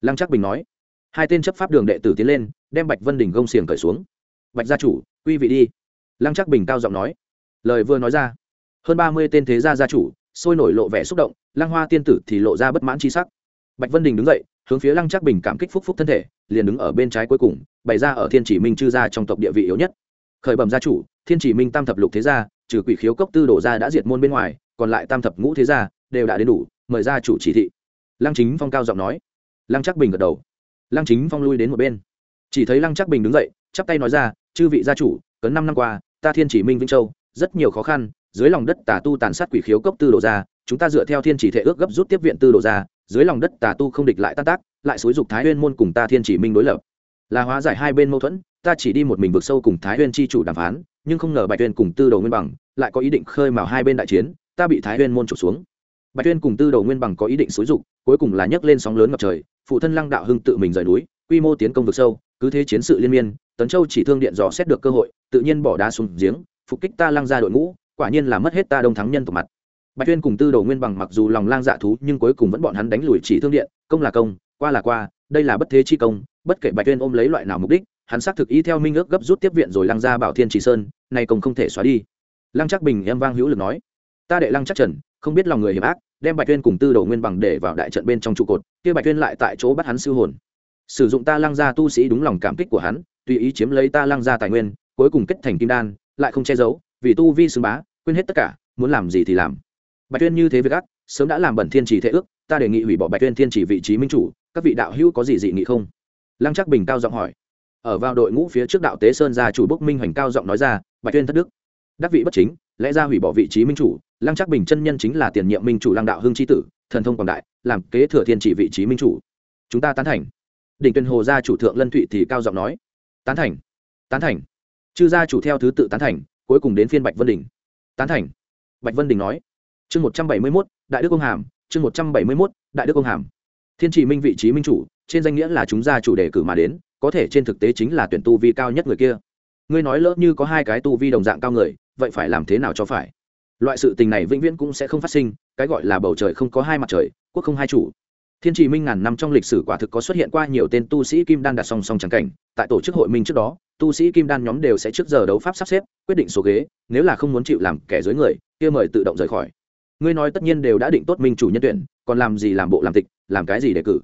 Lăng Trắc bình nói. Hai tên chấp pháp đường đệ tử tiến lên, đem bạch vân đình gông xiềng cởi xuống. Bạch gia chủ, quy vị đi. Lăng Trắc bình cao giọng nói. Lời vừa nói ra, hơn ba mươi tên thế gia gia chủ sôi nổi lộ vẻ xúc động, lăng hoa tiên tử thì lộ ra bất mãn tri sắc. Bạch vân đình đứng dậy hướng phía lăng Trác bình cảm kích phúc phúc thân thể, liền đứng ở bên trái cuối cùng, bày ra ở thiên chỉ minh chư gia trong tộc địa vị yếu nhất. Khởi bẩm gia chủ, thiên chỉ minh tam thập lục thế gia, trừ quỷ khiếu cốc tư đổ gia đã diệt môn bên ngoài, còn lại tam thập ngũ thế gia đều đã đến đủ, mời gia chủ chỉ thị. Lăng chính phong cao giọng nói. Lăng Trác bình gật đầu. Lăng chính phong lui đến một bên. Chỉ thấy lăng Trác bình đứng dậy, chắp tay nói ra, chư vị gia chủ, cấn năm năm qua, ta thiên chỉ minh vĩnh châu, rất nhiều khó khăn, dưới lòng đất tà tu tàn sát quỷ khiếu cốc tư đổ gia, chúng ta dựa theo thiên chỉ thể ước gấp rút tiếp viện tư đổ gia dưới lòng đất tà tu không địch lại tan tác, lại xúi dục thái huyên môn cùng ta thiên chỉ minh đối lập. Là hóa giải hai bên mâu thuẫn, ta chỉ đi một mình vượt sâu cùng thái huyên chi chủ đàm phán, nhưng không ngờ bạch huyên cùng tư đầu nguyên bằng lại có ý định khơi mào hai bên đại chiến, ta bị thái huyên môn trục xuống. Bạch huyên cùng tư đầu nguyên bằng có ý định xúi dục, cuối cùng là nhấc lên sóng lớn ngập trời, phụ thân lăng đạo hưng tự mình rời núi, quy mô tiến công vực sâu, cứ thế chiến sự liên miên, tấn châu chỉ thương điện dò xét được cơ hội, tự nhiên bỏ đá xuống giếng, phục kích ta lăng ra đội ngũ, quả nhiên là mất hết ta đông thắng nhân tộc mặt bạch tuyên cùng tư đầu nguyên bằng mặc dù lòng lang dạ thú, nhưng cuối cùng vẫn bọn hắn đánh lùi chỉ thương điện, công là công, qua là qua, đây là bất thế chi công, bất kể bạch tuyên ôm lấy loại nào mục đích, hắn xác thực ý theo minh ước gấp rút tiếp viện rồi lăng ra bảo thiên chỉ sơn, này công không thể xóa đi. Lăng chắc bình em vang hữu lực nói, ta đệ lăng chắc trần, không biết lòng người hiểm ác, đem bạch tuyên cùng tư đầu nguyên bằng để vào đại trận bên trong trụ cột, kia bạch tuyên lại tại chỗ bắt hắn siêu hồn. Sử dụng ta lăng ra tu sĩ đúng lòng cảm kích của hắn, tùy ý chiếm lấy ta lăng ra tài nguyên, cuối cùng kết thành kim đan, lại không che giấu, vì tu vi xưng bá, quên hết tất cả, muốn làm gì thì làm bạch tuyên như thế việc ác, sớm đã làm bẩn thiên chỉ thế ước, ta đề nghị hủy bỏ bạch tuyên thiên chỉ vị trí minh chủ, các vị đạo hữu có gì dị nghị không? Lăng chắc bình cao giọng hỏi. Ở vào đội ngũ phía trước đạo tế sơn gia chủ bốc minh hoành cao giọng nói ra, bạch tuyên thất đức. Đắc vị bất chính, lẽ ra hủy bỏ vị trí minh chủ, lăng chắc bình chân nhân chính là tiền nhiệm minh chủ lăng đạo hưng tri tử, thần thông quảng đại, làm kế thừa thiên chỉ vị trí minh chủ. Chúng ta tán thành. Đỉnh tuyên hồ gia chủ thượng lân thụy thì cao giọng nói. Tán thành tán thành. Chư gia chủ theo thứ tự tán thành, cuối cùng đến phiên bạch vân đình. Tán thành. Bạch vân đình nói chương một trăm bảy mươi mốt, đại đức ông hàm, chương một trăm bảy mươi mốt, đại đức ông hàm. Thiên chỉ minh vị trí minh chủ, trên danh nghĩa là chúng gia chủ đề cử mà đến, có thể trên thực tế chính là tuyển tu vi cao nhất người kia. Ngươi nói lỡ như có hai cái tu vi đồng dạng cao người, vậy phải làm thế nào cho phải? Loại sự tình này vĩnh viễn cũng sẽ không phát sinh, cái gọi là bầu trời không có hai mặt trời, quốc không hai chủ. Thiên trì minh ngàn năm trong lịch sử quả thực có xuất hiện qua nhiều tên tu sĩ kim đan đặt song song trắng cảnh, tại tổ chức hội minh trước đó, tu sĩ kim đan nhóm đều sẽ trước giờ đấu pháp sắp xếp, quyết định số ghế, nếu là không muốn chịu làm kẻ dưới người, kia mời tự động rời khỏi ngươi nói tất nhiên đều đã định tốt minh chủ nhân tuyển, còn làm gì làm bộ làm tịch, làm cái gì để cử?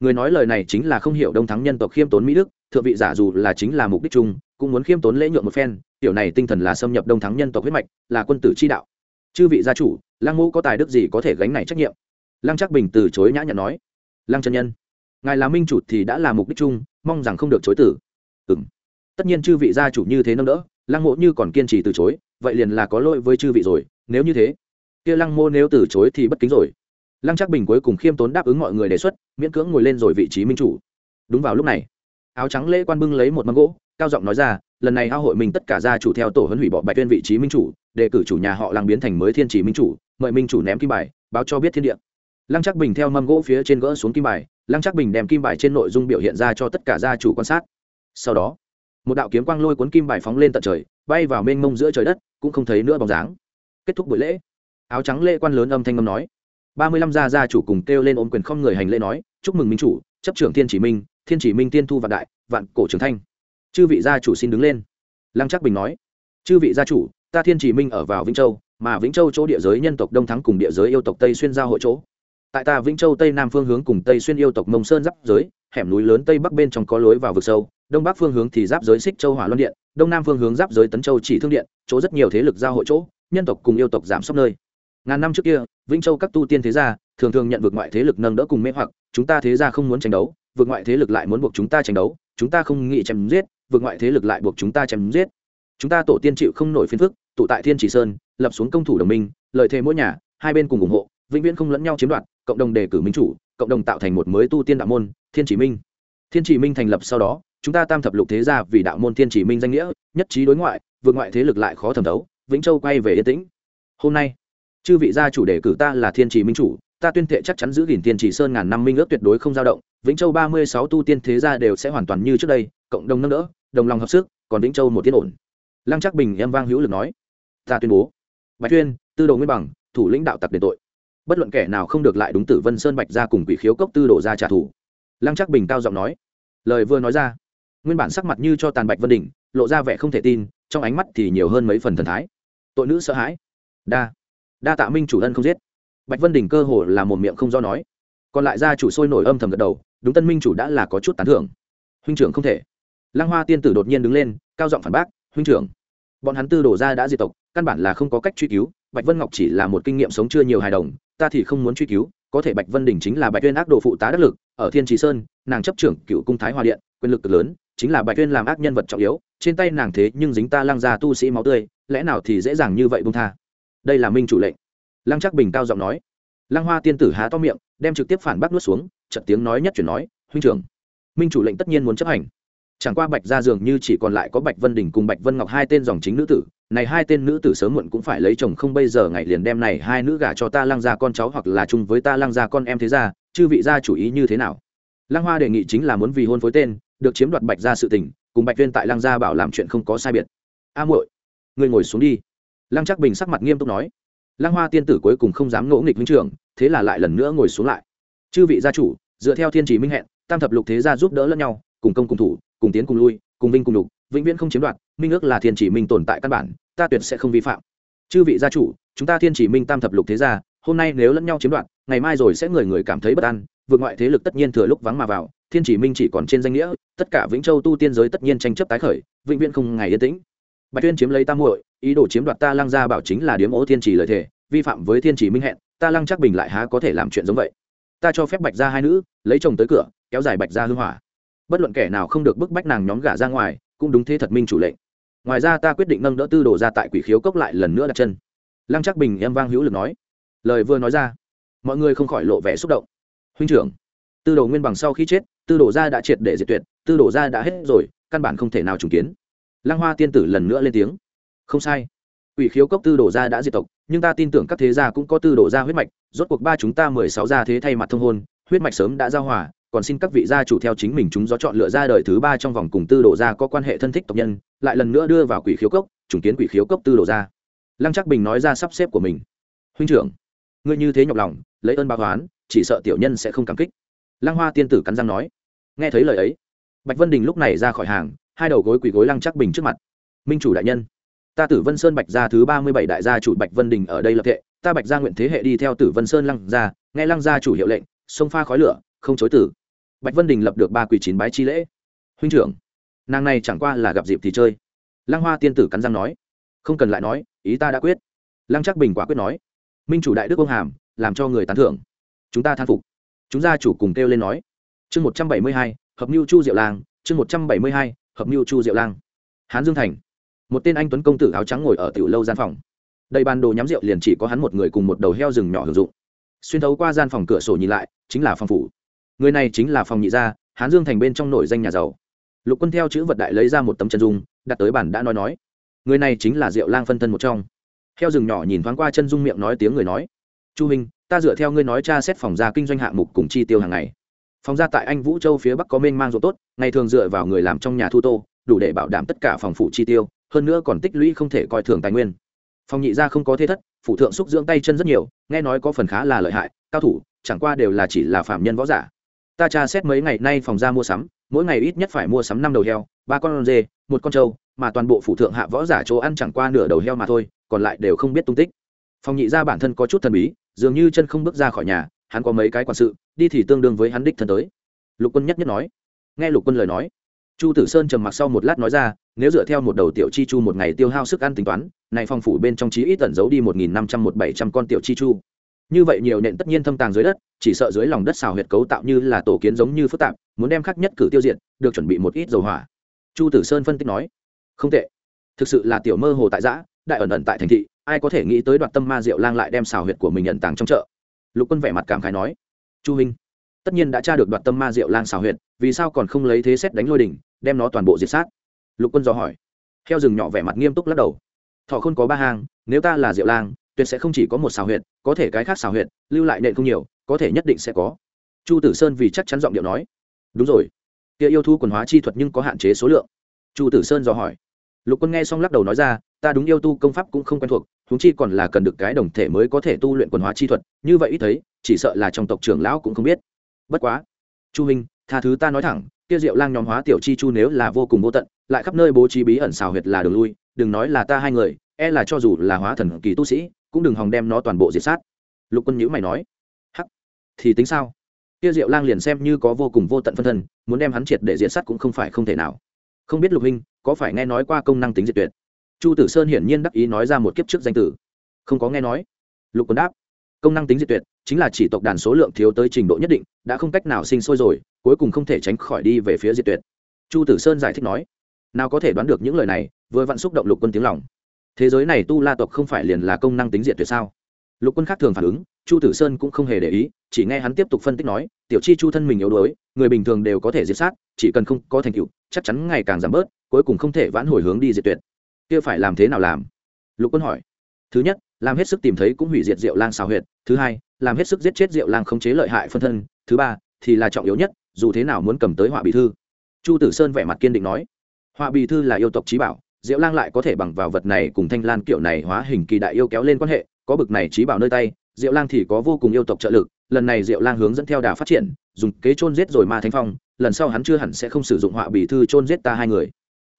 Người nói lời này chính là không hiểu đông thắng nhân tộc khiêm tốn mỹ đức, thượng vị giả dù là chính là mục đích chung, cũng muốn khiêm tốn lễ nhượng một phen kiểu này tinh thần là xâm nhập đông thắng nhân tộc huyết mạch, là quân tử chi đạo. Chư vị gia chủ, lăng ngũ có tài đức gì có thể gánh này trách nhiệm? Lăng trắc bình từ chối nhã nhặn nói. Lăng chân nhân, ngài là minh chủ thì đã là mục đích chung, mong rằng không được chối tử ừ tất nhiên chư vị gia chủ như thế nâng đỡ, lăng mộ như còn kiên trì từ chối, vậy liền là có lỗi với chư vị rồi, nếu như thế kia lăng mô nếu từ chối thì bất kính rồi. Lăng Trác bình cuối cùng khiêm tốn đáp ứng mọi người đề xuất, miễn cưỡng ngồi lên rồi vị trí minh chủ. Đúng vào lúc này, áo trắng lễ quan bưng lấy một mâm gỗ, cao giọng nói ra, lần này ao hội mình tất cả gia chủ theo tổ huấn hủy bỏ bạch tuyên vị trí minh chủ, đề cử chủ nhà họ lăng biến thành mới thiên chỉ minh chủ, mời minh chủ ném kim bài, báo cho biết thiên địa. Lăng Trác bình theo mâm gỗ phía trên gỡ xuống kim bài, lăng Trác bình đem kim bài trên nội dung biểu hiện ra cho tất cả gia chủ quan sát. Sau đó, một đạo kiếm quang lôi cuốn kim bài phóng lên tận trời, bay vào mênh mông giữa trời đất, cũng không thấy nữa bóng dáng. Kết thúc buổi lễ áo trắng lễ quan lớn âm thanh âm nói. Ba mươi lăm gia gia chủ cùng kêu lên ôm quyền không người hành lễ nói, chúc mừng minh chủ, chấp trưởng thiên chỉ minh, thiên chỉ minh tiên thu vạn đại, vạn cổ trường thanh. Chư vị gia chủ xin đứng lên. Lăng Trắc bình nói, chư vị gia chủ, ta thiên chỉ minh ở vào vĩnh châu, mà vĩnh châu chỗ địa giới nhân tộc đông thắng cùng địa giới yêu tộc tây xuyên giao hội chỗ. Tại ta vĩnh châu tây nam phương hướng cùng tây xuyên yêu tộc mông sơn giáp giới, hẻm núi lớn tây bắc bên trong có lối vào vực sâu, đông bắc phương hướng thì giáp giới xích châu hỏa luân điện, đông nam phương hướng giáp giới tấn châu chỉ thương điện, chỗ rất nhiều thế lực giao hội chỗ, nhân tộc cùng yêu tộc giảm sốc nơi ngàn năm trước kia, vĩnh châu các tu tiên thế gia thường thường nhận vượt ngoại thế lực nâng đỡ cùng mê hoặc, chúng ta thế gia không muốn tranh đấu vượt ngoại thế lực lại muốn buộc chúng ta tranh đấu, chúng ta không nghĩ chém giết vượt ngoại thế lực lại buộc chúng ta chém giết. Chúng ta tổ tiên chịu không nổi phiền phức, tụ tại thiên chỉ sơn, lập xuống công thủ đồng minh, lợi thế mỗi nhà, hai bên cùng ủng hộ, vĩnh viễn không lẫn nhau chiếm đoạt, cộng đồng đề cử minh chủ, cộng đồng tạo thành một mới tu tiên đạo môn, thiên chỉ minh. Thiên chỉ minh thành lập sau đó, chúng ta tam thập lục thế gia vì đạo môn thiên chỉ minh danh nghĩa, nhất trí đối ngoại vượt ngoại thế lực lại khó thẩm thấu, vĩnh châu quay về yên tĩnh. Hôm nay chư vị gia chủ đề cử ta là thiên chỉ minh chủ, ta tuyên thệ chắc chắn giữ gìn thiên chỉ sơn ngàn năm minh ước tuyệt đối không dao động, vĩnh châu ba mươi sáu tu tiên thế gia đều sẽ hoàn toàn như trước đây, cộng đồng nâng đỡ, đồng lòng hợp sức, còn vĩnh châu một tiên ổn. Lăng chắc bình em vang hữu lực nói, ta tuyên bố, bạch tuyên tư đồ nguyên bằng, thủ lĩnh đạo tặc đền tội. Bất luận kẻ nào không được lại đúng tử vân sơn bạch ra cùng quỷ khiếu cốc tư đồ ra trả thù. Lăng chắc bình cao giọng nói, lời vừa nói ra, nguyên bản sắc mặt như cho tàn bạch vân đỉnh, lộ ra vẻ không thể tin, trong ánh mắt thì nhiều hơn mấy phần thần thái. Tội nữ sợ hãi. Đa đa tạ minh chủ ân không giết. Bạch vân Đình cơ hồ là một miệng không do nói. Còn lại gia chủ sôi nổi âm thầm gật đầu, đúng tân minh chủ đã là có chút tán thưởng. Huynh trưởng không thể. Lăng hoa tiên tử đột nhiên đứng lên, cao giọng phản bác, huynh trưởng, bọn hắn tư đổ ra đã diệt tộc, căn bản là không có cách truy cứu. Bạch vân ngọc chỉ là một kinh nghiệm sống chưa nhiều hài đồng, ta thì không muốn truy cứu, có thể bạch vân đình chính là bạch tuyên ác đồ phụ tá đắc lực, ở thiên trí sơn, nàng chấp trưởng cựu cung thái hòa điện, quyền lực cực lớn, chính là bạch tuyên làm ác nhân vật trọng yếu, trên tay nàng thế nhưng dính ta lăng ra tu sĩ máu tươi, lẽ nào thì dễ dàng như vậy bung tha? Đây là minh chủ lệnh. Lăng trác bình cao giọng nói. Lăng hoa tiên tử há to miệng, đem trực tiếp phản bác nuốt xuống trận tiếng nói nhất chuyển nói, huynh trưởng, minh chủ lệnh tất nhiên muốn chấp hành. Chẳng qua bạch ra dường như chỉ còn lại có bạch vân đình cùng bạch vân ngọc hai tên dòng chính nữ tử, này hai tên nữ tử sớm muộn cũng phải lấy chồng không bây giờ ngày liền đem này hai nữ gả cho ta lăng ra con cháu hoặc là chung với ta lăng ra con em thế ra chư vị gia chủ ý như thế nào? Lăng hoa đề nghị chính là muốn vì hôn phối tên, được chiếm đoạt bạch ra sự tình, cùng bạch viên tại lăng gia bảo làm chuyện không có sai biệt. A muội người ngồi xuống đi lăng Trác bình sắc mặt nghiêm túc nói, lăng hoa tiên tử cuối cùng không dám ngỗ nghịch minh trưởng, thế là lại lần nữa ngồi xuống lại. Chư vị gia chủ, dựa theo thiên trì minh hẹn, tam thập lục thế gia giúp đỡ lẫn nhau, cùng công cùng thủ, cùng tiến cùng lui, cùng vinh cùng lục, vĩnh viễn không chiếm đoạt, minh ước là thiên chỉ minh tồn tại căn bản, ta tuyệt sẽ không vi phạm. Chư vị gia chủ, chúng ta thiên chỉ minh tam thập lục thế gia, hôm nay nếu lẫn nhau chiếm đoạt, ngày mai rồi sẽ người người cảm thấy bất an, vượt ngoại thế lực tất nhiên thừa lúc vắng mà vào, thiên chỉ minh chỉ còn trên danh nghĩa, tất cả vĩnh châu tu tiên giới tất nhiên tranh chấp tái khởi, vĩnh viễn không ngày yên tĩnh bạch tuyên chiếm lấy tam muội ý đồ chiếm đoạt ta lăng gia bảo chính là điếm ố thiên chỉ lợi thề, vi phạm với thiên chỉ minh hẹn ta lăng chắc bình lại há có thể làm chuyện giống vậy. Ta cho phép bạch gia hai nữ lấy chồng tới cửa kéo dài bạch gia hư hỏa. Bất luận kẻ nào không được bức bách nàng nhóm gả ra ngoài cũng đúng thế thật minh chủ lệnh. Ngoài ra ta quyết định nâng đỡ tư đồ ra tại quỷ khiếu cốc lại lần nữa đặt chân. Lăng chắc bình em vang hữu lực nói. Lời vừa nói ra mọi người không khỏi lộ vẻ xúc động. Huynh trưởng tư đồ nguyên bằng sau khi chết tư đồ ra đã triệt để diệt tuyệt tư đồ ra đã hết rồi căn bản không thể nào trùng kiến lăng hoa tiên tử lần nữa lên tiếng. Không sai. Quỷ khiếu cốc tư đồ ra đã diệt tộc, nhưng ta tin tưởng các thế gia cũng có tư đồ ra huyết mạch, rốt cuộc ba chúng ta mười sáu gia thế thay mặt thông hôn, huyết mạch sớm đã giao hòa, còn xin các vị gia chủ theo chính mình chúng gió chọn lựa ra đời thứ ba trong vòng cùng tư đồ gia có quan hệ thân thích tộc nhân, lại lần nữa đưa vào quỷ khiếu cốc chủng kiến quỷ khiếu cốc tư đồ gia. Lăng chắc bình nói ra sắp xếp của mình. Huynh trưởng, ngươi như thế nhọc lòng, lấy ơn báo toán chỉ sợ tiểu nhân sẽ không cảm kích. Lăng hoa tiên tử cắn răng nói. Nghe thấy lời ấy, bạch vân đình lúc này ra khỏi hàng hai đầu gối quỳ gối lăng chắc bình trước mặt. Minh chủ đại nhân, ta tử vân sơn bạch gia thứ ba mươi bảy đại gia chủ bạch vân đình ở đây lập thệ, ta bạch gia nguyện thế hệ đi theo tử vân sơn lăng gia, nghe lăng gia chủ hiệu lệnh sông pha khói lửa, không chối tử bạch vân đình lập được ba quỳ chín bái chi lễ. Huynh trưởng, nàng này chẳng qua là gặp dịp thì chơi. Lăng hoa tiên tử cắn răng nói, không cần lại nói, ý ta đã quyết. Lăng chắc bình quả quyết nói, minh chủ đại đức ông hàm, làm cho người tán thưởng. Chúng ta than phục. Chúng gia chủ cùng kêu lên nói, chương một trăm bảy mươi hai, hợp mưu chu diệu lang chương một trăm bảy mươi hai hợp mưu chu diệu lang hán dương thành một tên anh tuấn công tử áo trắng ngồi ở tiểu lâu gian phòng đầy bàn đồ nhắm rượu liền chỉ có hắn một người cùng một đầu heo rừng nhỏ hưởng dụng xuyên thấu qua gian phòng cửa sổ nhìn lại chính là phòng phủ người này chính là phòng nhị gia hán dương thành bên trong nổi danh nhà giàu lục quân theo chữ vật đại lấy ra một tấm chân dung đặt tới bản đã nói nói người này chính là diệu lang phân thân một trong heo rừng nhỏ nhìn thoáng qua chân dung miệng nói tiếng người nói chu minh ta dựa theo ngươi nói tra xét phòng ra kinh doanh hạng mục cùng chi tiêu hàng ngày phòng ra tại anh vũ châu phía bắc có mênh mang ruộng tốt, ngày thường dựa vào người làm trong nhà thu tô, đủ để bảo đảm tất cả phòng phủ chi tiêu, hơn nữa còn tích lũy không thể coi thường tài nguyên. Phòng nhị gia không có thế thất, phủ thượng xúc dưỡng tay chân rất nhiều, nghe nói có phần khá là lợi hại, cao thủ, chẳng qua đều là chỉ là phạm nhân võ giả. Ta tra xét mấy ngày nay phòng ra mua sắm, mỗi ngày ít nhất phải mua sắm năm đầu heo, ba con dê, một con trâu, mà toàn bộ phủ thượng hạ võ giả chỗ ăn chẳng qua nửa đầu heo mà thôi, còn lại đều không biết tung tích. Phòng nhị gia bản thân có chút thần bí, dường như chân không bước ra khỏi nhà hắn có mấy cái quản sự, đi thì tương đương với hắn đích thân tới. Lục quân nhất nhất nói. Nghe lục quân lời nói, chu tử sơn trầm mặc sau một lát nói ra, nếu dựa theo một đầu tiểu chi chu một ngày tiêu hao sức ăn tính toán, này phong phủ bên trong chí ít tẩn giấu đi một nghìn năm trăm, một bảy trăm con tiểu chi chu. Như vậy nhiều nện tất nhiên thâm tàng dưới đất, chỉ sợ dưới lòng đất xào huyệt cấu tạo như là tổ kiến giống như phức tạp, muốn đem khắc nhất cử tiêu diệt, được chuẩn bị một ít dầu hỏa. Chu tử sơn phân tích nói. Không tệ. Thực sự là tiểu mơ hồ tại giã, đại ẩn ẩn tại thành thị, ai có thể nghĩ tới đoạt tâm ma diệu lang lại đem xào huyệt của mình nhận tàng trong chợ lục quân vẻ mặt cảm khái nói chu minh tất nhiên đã tra được đoạt tâm ma diệu lang xào huyện, vì sao còn không lấy thế xét đánh lôi đỉnh đem nó toàn bộ diệt sát? Lục quân dò hỏi. Heo rừng nhỏ vẻ mặt nghiêm túc lắc đầu. Thọ không có ba hang nếu ta là diệu lang tuyệt sẽ không chỉ có một xào huyện, có thể cái khác xào huyện lưu lại nện không nhiều có thể nhất định sẽ có. Chu tử sơn vì chắc chắn giọng điệu nói. Đúng rồi. Kia yêu thu quần hóa chi thuật nhưng có hạn chế số lượng. Chu tử sơn dò hỏi. Lục quân nghe xong lắc đầu nói ra ta đúng yêu tu công pháp cũng không quen thuộc húng chi còn là cần được cái đồng thể mới có thể tu luyện quần hóa chi thuật, như vậy ít thấy, chỉ sợ là trong tộc trưởng lão cũng không biết. Bất quá, chu minh, tha thứ ta nói thẳng, kia diệu lang nhóm hóa tiểu chi chu nếu là vô cùng vô tận, lại khắp nơi bố trí bí ẩn xào huyệt là đường lui, đừng nói là ta hai người e là cho dù là hóa thần kỳ tu sĩ, cũng đừng hòng đem nó toàn bộ diệt sát. Lục quân nhữ mày nói, hắc, thì tính sao? Kia diệu lang liền xem như có vô cùng vô tận phân thân, muốn đem hắn triệt để diệt sát cũng không phải không thể nào. Không biết lục huynh, có phải nghe nói qua công năng tính diệt tuyệt? Chu tử sơn hiển nhiên đắc ý nói ra một kiếp trước danh tử. Không có nghe nói. Lục quân đáp, công năng tính diệt tuyệt, chính là chỉ tộc đàn số lượng thiếu tới trình độ nhất định, đã không cách nào sinh sôi rồi, cuối cùng không thể tránh khỏi đi về phía diệt tuyệt. Chu tử sơn giải thích nói, nào có thể đoán được những lời này, vừa vặn xúc động lục quân tiếng lòng. Thế giới này tu la tộc không phải liền là công năng tính diệt tuyệt sao? Lục quân khác thường phản ứng, chu tử sơn cũng không hề để ý, chỉ nghe hắn tiếp tục phân tích nói, tiểu chi chu thân mình yếu đuối, người bình thường đều có thể diệt sát, chỉ cần không có thành tựu, chắc chắn ngày càng giảm bớt, cuối cùng không thể vãn hồi hướng đi diệt tuyệt kia phải làm thế nào làm? Lục quân hỏi. Thứ nhất, làm hết sức tìm thấy cũng hủy diệt diệu lang xào huyệt. Thứ hai, làm hết sức giết chết diệu lang không chế lợi hại phân thân. Thứ ba, thì là trọng yếu nhất, dù thế nào muốn cầm tới họa bị thư. Chu tử sơn vẻ mặt kiên định nói. Họa bị thư là yêu tộc trí bảo, diệu lang lại có thể bằng vào vật này cùng thanh lan kiểu này hóa hình kỳ đại yêu kéo lên quan hệ, có bực này trí bảo nơi tay, diệu lang thì có vô cùng yêu tộc trợ lực. Lần này diệu lang hướng dẫn theo đà phát triển, dùng kế trôn giết rồi ma thanh phong, lần sau hắn chưa hẳn sẽ không sử dụng họa Bì thư trôn giết ta hai người.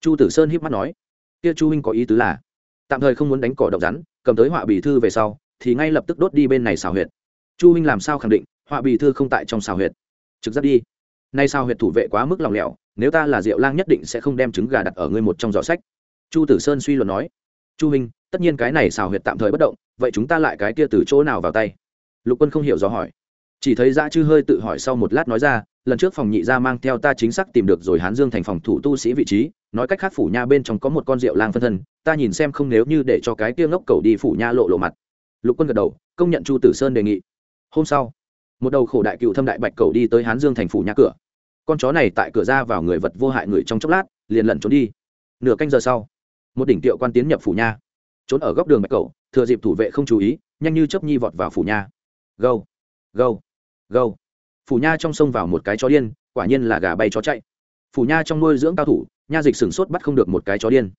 Chu tử sơn hiếp mắt nói kia chu huynh có ý tứ là, tạm thời không muốn đánh cỏ độc rắn, cầm tới họa bì thư về sau, thì ngay lập tức đốt đi bên này xào huyệt. Chu huynh làm sao khẳng định, họa bì thư không tại trong xào huyệt? Trực giác đi. Nay sao huyệt thủ vệ quá mức lòng lẻo, nếu ta là diệu lang nhất định sẽ không đem trứng gà đặt ở ngươi một trong giỏ sách. Chu tử sơn suy luận nói. Chu huynh, tất nhiên cái này xào huyệt tạm thời bất động, vậy chúng ta lại cái kia từ chỗ nào vào tay? Lục quân không hiểu rõ hỏi. Chỉ thấy dã chư hơi tự hỏi sau một lát nói ra, lần trước phòng nhị gia mang theo ta chính xác tìm được rồi hán dương thành phòng thủ tu sĩ vị trí nói cách khác phủ nha bên trong có một con rượu lang phân thân, ta nhìn xem không nếu như để cho cái kia ngốc cầu đi phủ nha lộ lộ mặt. Lục quân gật đầu, công nhận chu tử sơn đề nghị. Hôm sau, một đầu khổ đại cựu thâm đại bạch cầu đi tới hán dương thành phủ nhà cửa. Con chó này tại cửa ra vào người vật vô hại người trong chốc lát, liền lẩn trốn đi. Nửa canh giờ sau, một đỉnh tiệu quan tiến nhập phủ nha. Trốn ở góc đường bạch cầu, thừa dịp thủ vệ không chú ý, nhanh như chấp nhi vọt vào phủ nha. Gâu gâu gâu. Phủ nha trong sông vào một cái chó điên, quả nhiên là gà bay chó chạy. Phủ nha trong nuôi dưỡng cao thủ nha dịch sửng sốt bắt không được một cái chó điên.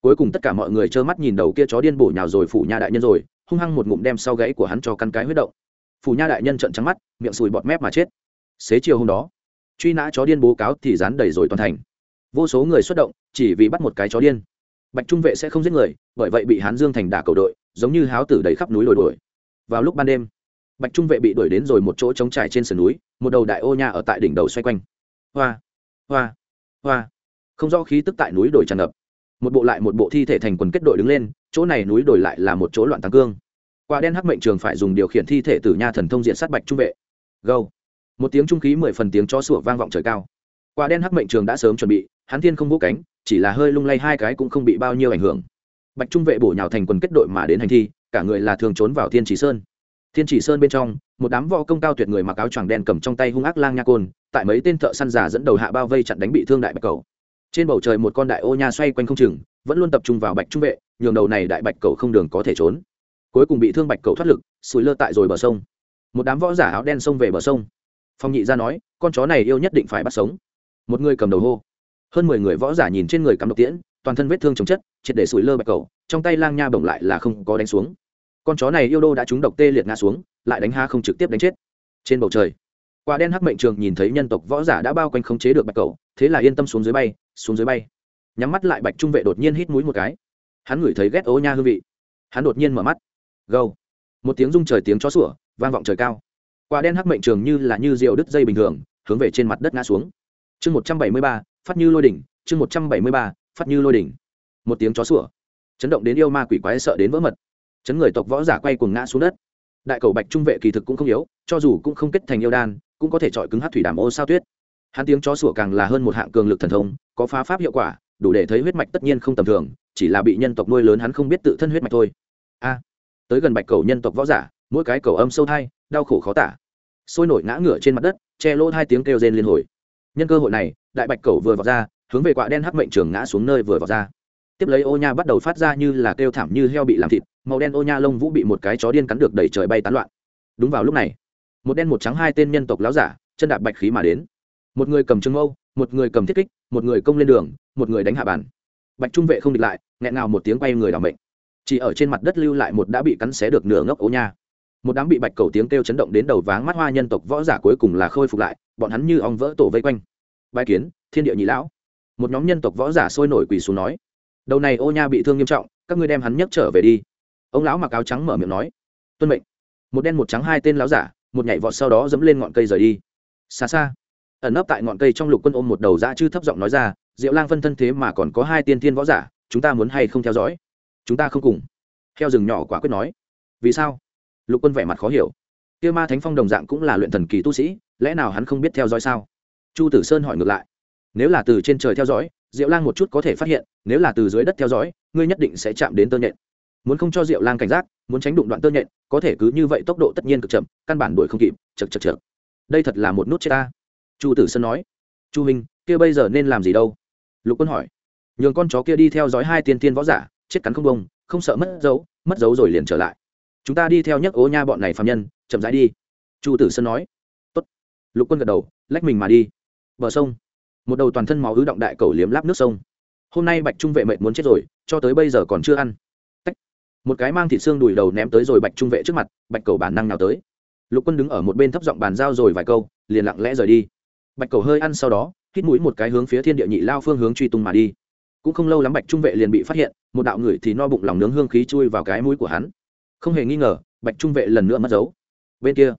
Cuối cùng tất cả mọi người trơ mắt nhìn đầu kia chó điên bổ nhào rồi phủ nha đại nhân rồi, hung hăng một ngụm đem sau gãy của hắn cho căn cái huyết động. Phủ nha đại nhân trợn trắng mắt, miệng sùi bọt mép mà chết. Xế chiều hôm đó, truy nã chó điên bố cáo thì dán đầy rồi toàn thành. Vô số người xuất động, chỉ vì bắt một cái chó điên. Bạch trung vệ sẽ không giết người, bởi vậy bị hán dương thành đả cầu đội, giống như háo tử đầy khắp núi lồi đuổi. Vào lúc ban đêm, bạch trung vệ bị đuổi đến rồi một chỗ trống trải trên sườn núi, một đầu đại ô nha ở tại đỉnh đầu xoay quanh. Hoa hoa hoa không rõ khí tức tại núi đồi tràn ngập. Một bộ lại một bộ thi thể thành quần kết đội đứng lên, chỗ này núi đồi lại là một chỗ loạn tăng cương. Quả đen hắc mệnh trường phải dùng điều khiển thi thể từ nha thần thông diện sát bạch trung vệ. Gâu. Một tiếng trung khí mười phần tiếng cho sủa vang vọng trời cao. Quả đen hắc mệnh trường đã sớm chuẩn bị, hắn thiên không vũ cánh, chỉ là hơi lung lay hai cái cũng không bị bao nhiêu ảnh hưởng. Bạch trung vệ bổ nhào thành quần kết đội mà đến hành thi, cả người là thường trốn vào thiên chỉ sơn. Thiên chỉ sơn bên trong, một đám võ công cao tuyệt người mặc áo choàng đen cầm trong tay hung ác lang nha côn, tại mấy tên thợ săn giả dẫn đầu hạ bao vây chặn đánh bị thương đại bạch cầu trên bầu trời một con đại ô nha xoay quanh không chừng, vẫn luôn tập trung vào bạch trung vệ, nhường đầu này đại bạch cầu không đường có thể trốn. Cuối cùng bị thương bạch cầu thoát lực, sủi lơ tại rồi bờ sông. Một đám võ giả áo đen xông về bờ sông. Phong nhị ra nói, con chó này yêu nhất định phải bắt sống. Một người cầm đầu hô. Hơn mười người võ giả nhìn trên người cắm độc tiễn, toàn thân vết thương chống chất, triệt để sủi lơ bạch cầu, trong tay lang nha bổng lại là không có đánh xuống. Con chó này yêu đô đã trúng độc tê liệt ngã xuống, lại đánh ha không trực tiếp đánh chết. Trên bầu trời, quả đen hắc mệnh trường nhìn thấy nhân tộc võ giả đã bao quanh khống chế được bạch cầu thế là yên tâm xuống dưới bay, xuống dưới bay. Nhắm mắt lại bạch trung vệ đột nhiên hít mũi một cái. Hắn ngửi thấy ghét ô nha hương vị. Hắn đột nhiên mở mắt. Gâu. Một tiếng rung trời tiếng chó sủa, vang vọng trời cao. Quả đen hắc mệnh trường như là như rượu đứt dây bình thường, hướng về trên mặt đất ngã xuống. Chương một trăm bảy mươi ba, phát như lôi đỉnh, chương một trăm bảy mươi ba, phát như lôi đỉnh. Một tiếng chó sủa. Chấn động đến yêu ma quỷ quái sợ đến vỡ mật. Chấn người tộc võ giả quay cuồng ngã xuống đất. Đại cầu bạch trung vệ kỳ thực cũng không yếu, cho dù cũng không kết thành yêu đan, cũng có thể chọi cứng hát thủy đàm ô sao tuyết hắn tiếng chó sủa càng là hơn một hạng cường lực thần thông, có phá pháp hiệu quả, đủ để thấy huyết mạch tất nhiên không tầm thường, chỉ là bị nhân tộc nuôi lớn hắn không biết tự thân huyết mạch thôi. A, tới gần bạch cầu nhân tộc võ giả, mỗi cái cầu âm sâu thai, đau khổ khó tả. Sôi nổi ngã ngửa trên mặt đất, che lỗ hai tiếng kêu rên liên hồi. Nhân cơ hội này, đại bạch cầu vừa vọt ra, hướng về quạ đen hắc mệnh trường ngã xuống nơi vừa vọt ra. Tiếp lấy ô nha bắt đầu phát ra như là kêu thảm như heo bị làm thịt, màu đen ô nha lông vũ bị một cái chó điên cắn được đẩy trời bay tán loạn. Đúng vào lúc này, một đen một trắng hai tên nhân tộc láo giả, chân đạp bạch khí mà đến một người cầm trưng mâu, một người cầm thiết kích, một người công lên đường, một người đánh hạ bàn. Bạch trung vệ không địch lại, nghẹn ngào một tiếng quay người đảo mệnh. Chỉ ở trên mặt đất lưu lại một đã bị cắn xé được nửa ngốc ố nha. Một đám bị bạch cầu tiếng kêu chấn động đến đầu váng mắt hoa nhân tộc võ giả cuối cùng là khôi phục lại, bọn hắn như ong vỡ tổ vây quanh. Bài kiến, thiên địa nhị lão. Một nhóm nhân tộc võ giả sôi nổi quỳ xuống nói, đầu này ô nha bị thương nghiêm trọng, các ngươi đem hắn nhấc trở về đi. Ông lão mặc áo trắng mở miệng nói, tuân mệnh. Một đen một trắng hai tên lão giả, một nhảy vọt sau đó dẫm lên ngọn cây rời đi. Xa xa ẩn nấp tại ngọn cây trong lục quân ôm một đầu dã chư thấp giọng nói ra, diệu lang phân thân thế mà còn có hai tiên thiên võ giả, chúng ta muốn hay không theo dõi? Chúng ta không cùng. Theo rừng nhỏ quả quyết nói. Vì sao? Lục quân vẻ mặt khó hiểu. Kia ma thánh phong đồng dạng cũng là luyện thần kỳ tu sĩ, lẽ nào hắn không biết theo dõi sao? Chu tử sơn hỏi ngược lại. Nếu là từ trên trời theo dõi, diệu lang một chút có thể phát hiện, nếu là từ dưới đất theo dõi, ngươi nhất định sẽ chạm đến tơ nhện. Muốn không cho diệu lang cảnh giác, muốn tránh đụng đoạn tơ nhện, có thể cứ như vậy tốc độ tất nhiên cực chậm, căn bản đuổi không kịp chật chật chật đây thật là một nút chết ta chu tử sơn nói. Chu minh kia bây giờ nên làm gì đâu? Lục quân hỏi. Nhường con chó kia đi theo dõi hai tiên tiên võ giả, chết cắn không bông, không sợ mất dấu mất dấu rồi liền trở lại. Chúng ta đi theo nhấc ố nha bọn này phạm nhân, chậm rãi đi. Chu tử sơn nói. Tốt. lục quân gật đầu, lách mình mà đi. Bờ sông. Một đầu toàn thân máu ứ động đại cầu liếm láp nước sông. Hôm nay bạch trung vệ mệnh muốn chết rồi, cho tới bây giờ còn chưa ăn. Tách. một cái mang thịt xương đùi đầu ném tới rồi bạch trung vệ trước mặt, bạch cầu bản năng nào tới. Lục quân đứng ở một bên thấp giọng bàn giao rồi vài câu, liền lặng lẽ rời đi bạch cầu hơi ăn sau đó, hít mũi một cái hướng phía thiên địa nhị lao phương hướng truy tung mà đi. Cũng không lâu lắm bạch trung vệ liền bị phát hiện, một đạo người thì no bụng lòng nướng hương khí chui vào cái mũi của hắn. Không hề nghi ngờ, bạch trung vệ lần nữa mất dấu. Bên kia,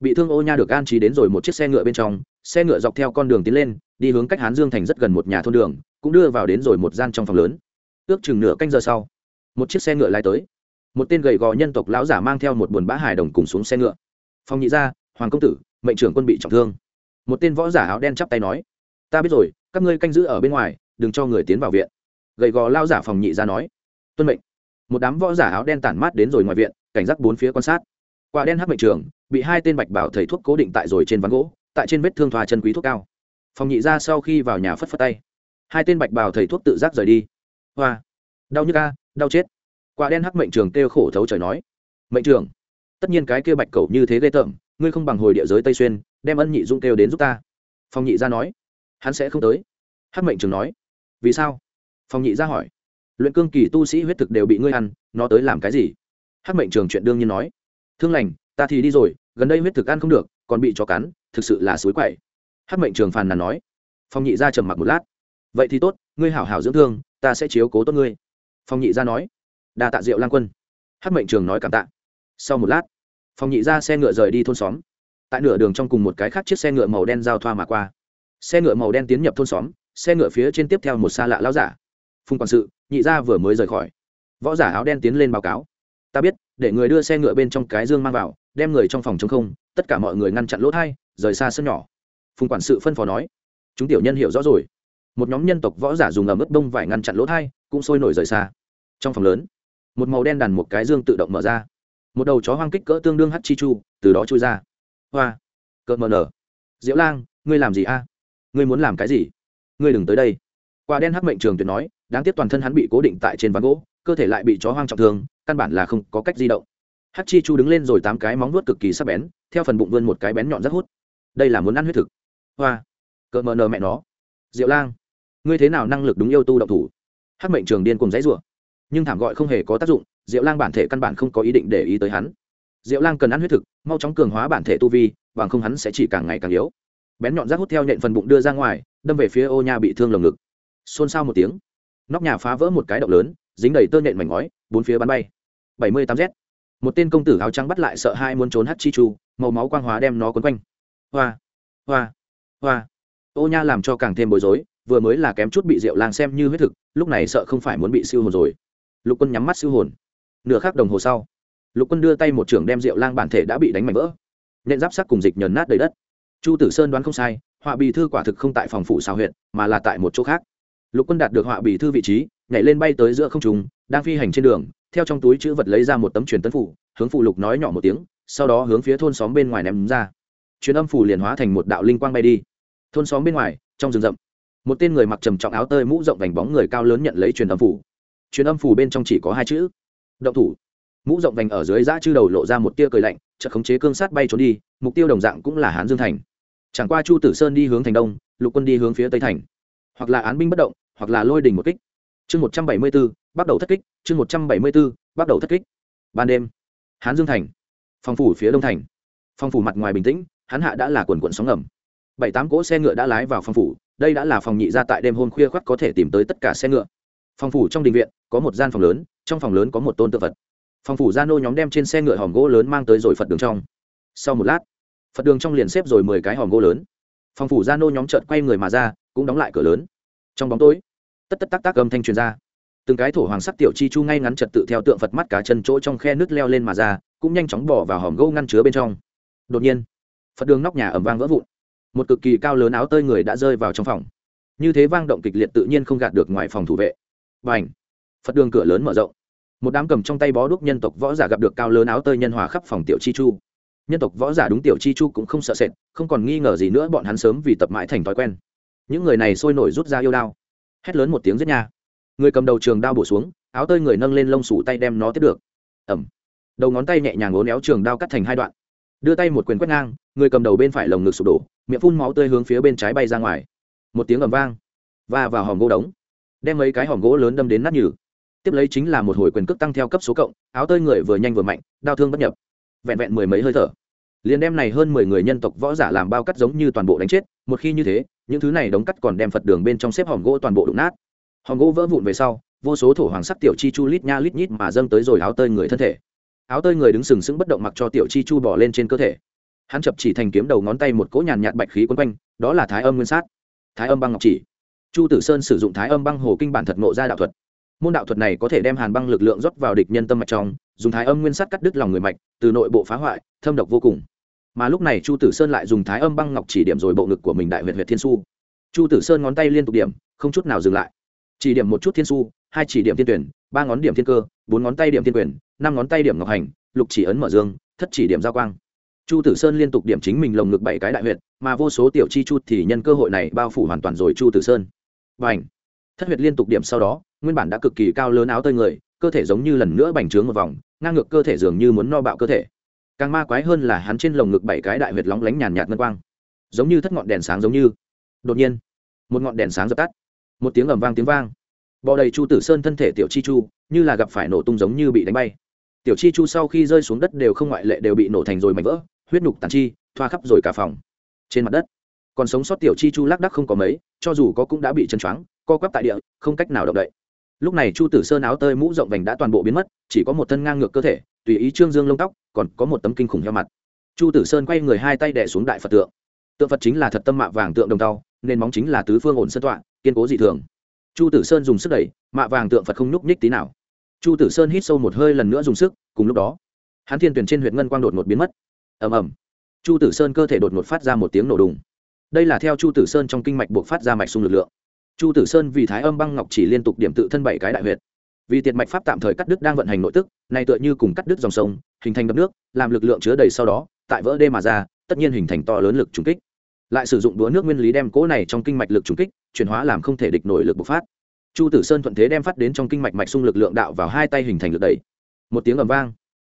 bị thương ô nha được an trí đến rồi một chiếc xe ngựa bên trong, xe ngựa dọc theo con đường tiến lên, đi hướng cách hán dương thành rất gần một nhà thôn đường, cũng đưa vào đến rồi một gian trong phòng lớn. Ước chừng nửa canh giờ sau, một chiếc xe ngựa lái tới. Một tên gầy gò nhân tộc lão giả mang theo một buồn bã hài đồng cùng xuống xe ngựa. Phong nhị gia, hoàng công tử, mệnh trưởng quân bị trọng thương một tên võ giả áo đen chắp tay nói, ta biết rồi, các ngươi canh giữ ở bên ngoài, đừng cho người tiến vào viện. Gầy gò lao giả phòng nhị ra nói, tuân mệnh. Một đám võ giả áo đen tản mát đến rồi ngoài viện, cảnh giác bốn phía quan sát. Quả đen hắc mệnh trường, bị hai tên bạch bảo thầy thuốc cố định tại rồi trên ván gỗ, tại trên vết thương thoa chân quý thuốc cao. Phòng nhị ra sau khi vào nhà phất phất tay, hai tên bạch bảo thầy thuốc tự giác rời đi. Hoa, đau như ca đau chết. Quả đen hắc mệnh trường kêu khổ thấu trời nói, mệnh trường, tất nhiên cái kia bạch cầu như thế ghê tởm, ngươi không bằng hồi địa giới tây xuyên đem ân nhị dung kêu đến giúp ta. Phong nhị Gia nói, hắn sẽ không tới. Hát mệnh trường nói, vì sao? Phong nhị Gia hỏi, luyện cương kỳ tu sĩ huyết thực đều bị ngươi ăn, nó tới làm cái gì? Hát mệnh trường chuyện đương nhiên nói, thương lành, ta thì đi rồi, gần đây huyết thực ăn không được, còn bị chó cắn, thực sự là suối quậy. Hát mệnh trường phàn nàn nói, phong nhị Gia trầm mặc một lát, vậy thì tốt, ngươi hảo hảo dưỡng thương, ta sẽ chiếu cố tốt ngươi. Phong nhị Gia nói, đa tạ diệu lang quân. Hát mệnh trường nói cảm tạ. Sau một lát, phong nhị Gia xe ngựa rời đi thôn xóm tại nửa đường trong cùng một cái khác chiếc xe ngựa màu đen giao thoa mà qua. Xe ngựa màu đen tiến nhập thôn xóm, xe ngựa phía trên tiếp theo một xa lạ lao giả. Phùng quản sự, nhị gia vừa mới rời khỏi. Võ giả áo đen tiến lên báo cáo. Ta biết, để người đưa xe ngựa bên trong cái dương mang vào, đem người trong phòng chống không, tất cả mọi người ngăn chặn lỗ thai, rời xa sân nhỏ. Phùng quản sự phân phó nói. Chúng tiểu nhân hiểu rõ rồi. Một nhóm nhân tộc võ giả dùng ẩm ướt đông vải ngăn chặn lỗ thai, cũng sôi nổi rời xa. Trong phòng lớn, một màu đen đàn một cái dương tự động mở ra. Một đầu chó hoang kích cỡ tương đương hắt chi chu, từ đó chui ra hoa. Cợt mờ nở. Diễu lang, ngươi làm gì a? Ngươi muốn làm cái gì? Ngươi đừng tới đây. Quả đen hắc mệnh trường tuyệt nói, đáng tiếc toàn thân hắn bị cố định tại trên ván gỗ, cơ thể lại bị chó hoang trọng thương, căn bản là không có cách di động. Hắc chi chu đứng lên rồi tám cái móng vuốt cực kỳ sắc bén, theo phần bụng vươn một cái bén nhọn rất hút. Đây là muốn ăn huyết thực. Hoa. Cợt mờ nở mẹ nó. Diệu lang, ngươi thế nào năng lực đúng yêu tu động thủ? Hắc mệnh trường điên cùng dãy rủa nhưng thảm gọi không hề có tác dụng, diệu lang bản thể căn bản không có ý định để ý tới hắn diệu lang cần ăn huyết thực, mau chóng cường hóa bản thể tu vi, bằng không hắn sẽ chỉ càng ngày càng yếu. Bén nhọn rác hút theo nhện phần bụng đưa ra ngoài, đâm về phía ô nha bị thương lồng ngực. Xôn xao một tiếng, nóc nhà phá vỡ một cái động lớn, dính đầy tơ nhện mảnh ngói, bốn phía bắn bay. Bảy mươi tám z. Một tên công tử áo trắng bắt lại sợ hai muốn trốn hát chi chu, màu máu quang hóa đem nó quấn quanh. Hoa hoa hoa. Ô nha làm cho càng thêm bối rối, vừa mới là kém chút bị Diệu lang xem như huyết thực, lúc này sợ không phải muốn bị siêu hồn rồi. Lục quân nhắm mắt siêu hồn. Nửa khắc đồng hồ sau lục quân đưa tay một trưởng đem rượu lang bản thể đã bị đánh mạnh vỡ. Nện giáp sắc cùng dịch nhờn nát đầy đất. Chu tử sơn đoán không sai, họa bì thư quả thực không tại phòng phủ xào huyện mà là tại một chỗ khác. Lục quân đạt được họa bì thư vị trí, nhảy lên bay tới giữa không trùng đang phi hành trên đường, theo trong túi chữ vật lấy ra một tấm truyền tấn phủ, hướng phụ lục nói nhỏ một tiếng, sau đó hướng phía thôn xóm bên ngoài ném ra. Truyền âm phủ liền hóa thành một đạo linh quang bay đi. Thôn xóm bên ngoài, trong rừng rậm, một tên người mặc trầm trọng áo tơi mũ rộng vành bóng người cao lớn nhận lấy truyền âm phủ. Truyền âm phủ bên trong chỉ có hai chữ, động thủ mũ rộng vành ở dưới giã chư đầu lộ ra một tia cười lạnh, chợt khống chế cương sát bay trốn đi, mục tiêu đồng dạng cũng là hán dương thành. Chẳng qua chu tử sơn đi hướng thành đông, lục quân đi hướng phía tây thành. Hoặc là án binh bất động, hoặc là lôi đình một kích. Chương một trăm bảy mươi b ố bắt đầu thất kích, chương một trăm bảy mươi b ố bắt đầu thất kích. Ban đêm, hán dương thành. Phòng phủ phía đông thành. Phòng phủ mặt ngoài bình tĩnh, hắn hạ đã là quần quận sóng ngầm. Bảy tám cỗ xe ngựa đã lái vào phòng phủ, đây đã là phòng nhị ra tại đêm hôm khuya khoắt có thể tìm tới tất cả xe ngựa. Phòng phủ trong đình viện, có một gian phòng lớn, trong phòng lớn có một tôn tự vật phòng phủ gia nô nhóm đem trên xe ngựa hòm gỗ lớn mang tới rồi phật đường trong. Sau một lát, phật đường trong liền xếp rồi mười cái hòm gỗ lớn. Phòng phủ gia nô nhóm trợt quay người mà ra, cũng đóng lại cửa lớn. Trong bóng tối, tất tất tắc tắc âm thanh truyền ra. Từng cái thổ hoàng sắc tiểu chi chu ngay ngắn trật tự theo tượng phật mắt cá chân chỗ trong khe nước leo lên mà ra, cũng nhanh chóng bỏ vào hòm gỗ ngăn chứa bên trong. Đột nhiên, phật đường nóc nhà ẩm vang vỡ vụn. Một cực kỳ cao lớn áo tơi người đã rơi vào trong phòng. Như thế vang động kịch liệt tự nhiên không gạt được ngoài phòng thủ vệ. B à n h phật đường cửa lớn mở rộng một đám cầm trong tay bó đúc nhân tộc võ giả gặp được cao lớn áo tơi nhân hòa khắp phòng tiểu chi chu. Nhân tộc võ giả đúng tiểu chi chu cũng không sợ sệt, không còn nghi ngờ gì nữa, bọn hắn sớm vì tập mãi thành thói quen. Những người này sôi nổi rút ra yêu đao. Hét lớn một tiếng giết nha. Người cầm đầu trường đao bổ xuống, áo tơi người nâng lên lông sủ tay đem nó tiếp được. Ẩm đầu ngón tay nhẹ nhàng ốn éo trường đao cắt thành hai đoạn. Đưa tay một quyền quét ngang, người cầm đầu bên phải lồng ngực sụp đổ, miệng phun máu tươi hướng phía bên trái bay ra ngoài. Một tiếng ầm vang. Và vào hòm gỗ đống. Đem mấy cái hòm gỗ lớn đâm đến nát nhừ tiếp lấy chính là một hồi quyền cước tăng theo cấp số cộng, áo tơi người vừa nhanh vừa mạnh đau thương bất nhập. Vẹn vẹn mười mấy hơi thở. Liền đem này hơn mười người nhân tộc võ giả làm bao cắt giống như toàn bộ đánh chết, một khi như thế, những thứ này đóng cắt còn đem phật đường bên trong xếp hòm gỗ toàn bộ đụng nát. Hòm gỗ vỡ vụn về sau, vô số thổ hoàng sắc tiểu chi chu lít nha lít nhít mà dâng tới rồi áo tơi người thân thể. Áo tơi người đứng sừng sững bất động mặc cho tiểu chi chu bỏ lên trên cơ thể. Hắn chập chỉ thành kiếm đầu ngón tay một cỗ nhàn nhạt bạch khí quấn quanh, đó là thái âm nguyên sát. Thái âm băng ngọc chỉ. Chu tử sơn sử dụng thái âm băng hồ kinh bản thật ngộ ra đạo thuật môn đạo thuật này có thể đem hàn băng lực lượng rót vào địch nhân tâm mạch trong, dùng thái âm nguyên sắt cắt đứt lòng người mạch, từ nội bộ phá hoại, thâm độc vô cùng. Mà lúc này chu tử sơn lại dùng thái âm băng ngọc chỉ điểm rồi bộ ngực của mình đại huyện huyện thiên su. Chu tử sơn ngón tay liên tục điểm, không chút nào dừng lại. Chỉ điểm một chút thiên su, hai chỉ điểm thiên tuyển, ba ngón điểm thiên cơ, bốn ngón tay điểm thiên quyền, năm ngón tay điểm ngọc hành, lục chỉ ấn mở dương, thất chỉ điểm giao quang. Chu tử sơn liên tục điểm chính mình lồng ngực bảy cái đại huyệt, mà vô số tiểu chi chu thì nhân cơ hội này bao phủ hoàn toàn rồi chu tử sơn. Và ảnh thất huyệt liên tục điểm sau đó nguyên bản đã cực kỳ cao lớn áo tơi người, cơ thể giống như lần nữa bành trướng một vòng, ngang ngược cơ thể dường như muốn no bạo cơ thể. Càng ma quái hơn là hắn trên lồng ngực bảy cái đại huyệt lóng lánh nhàn nhạt ngân quang. Giống như thất ngọn đèn sáng giống như. Đột nhiên, một ngọn đèn sáng dập tắt. Một tiếng ầm vang tiếng vang. Bò đầy chu tử sơn thân thể tiểu chi chu, như là gặp phải nổ tung giống như bị đánh bay. Tiểu chi chu sau khi rơi xuống đất đều không ngoại lệ đều bị nổ thành rồi mảnh vỡ, huyết nhục tàn chi, thoa khắp rồi cả phòng. Trên mặt đất, còn sống sót tiểu chi chu lác đắc không có mấy, cho dù có cũng đã bị chân choáng, co quắp tại địa, không cách nào động đậy lúc này chu tử sơn áo tơi mũ rộng vành đã toàn bộ biến mất, chỉ có một thân ngang ngược cơ thể, tùy ý trương dương lông tóc, còn có một tấm kinh khủng heo mặt. Chu tử sơn quay người hai tay đẻ xuống đại phật tượng. Tượng phật chính là thật tâm mạ vàng tượng đồng tàu nên móng chính là tứ phương ổn sơn tọa, kiên cố dị thường. Chu tử sơn dùng sức đẩy, mạ vàng tượng phật không nhúc nhích tí nào. Chu tử sơn hít sâu một hơi lần nữa dùng sức, cùng lúc đó, hắn thiên tuyển trên huyện ngân quang đột ngột biến mất. Ầm ầm. Chu tử sơn cơ thể đột ngột phát ra một tiếng nổ đùng. Đây là theo chu tử sơn trong kinh mạch buộc phát ra mạch sung lực lượng chu tử sơn vì thái âm băng ngọc chỉ liên tục điểm tự thân bảy cái đại huyệt. Vì tiệt mạch pháp tạm thời cắt đứt đang vận hành nội tức, này tựa như cùng cắt đứt dòng sông, hình thành đập nước, làm lực lượng chứa đầy sau đó, tại vỡ đê mà ra, tất nhiên hình thành to lớn lực trùng kích. Lại sử dụng đũa nước nguyên lý đem cỗ này trong kinh mạch lực trùng kích, chuyển hóa làm không thể địch nổi lực bộc phát. Chu tử sơn thuận thế đem phát đến trong kinh mạch mạch xung lực lượng đạo vào hai tay hình thành lực đẩy. Một tiếng ầm vang.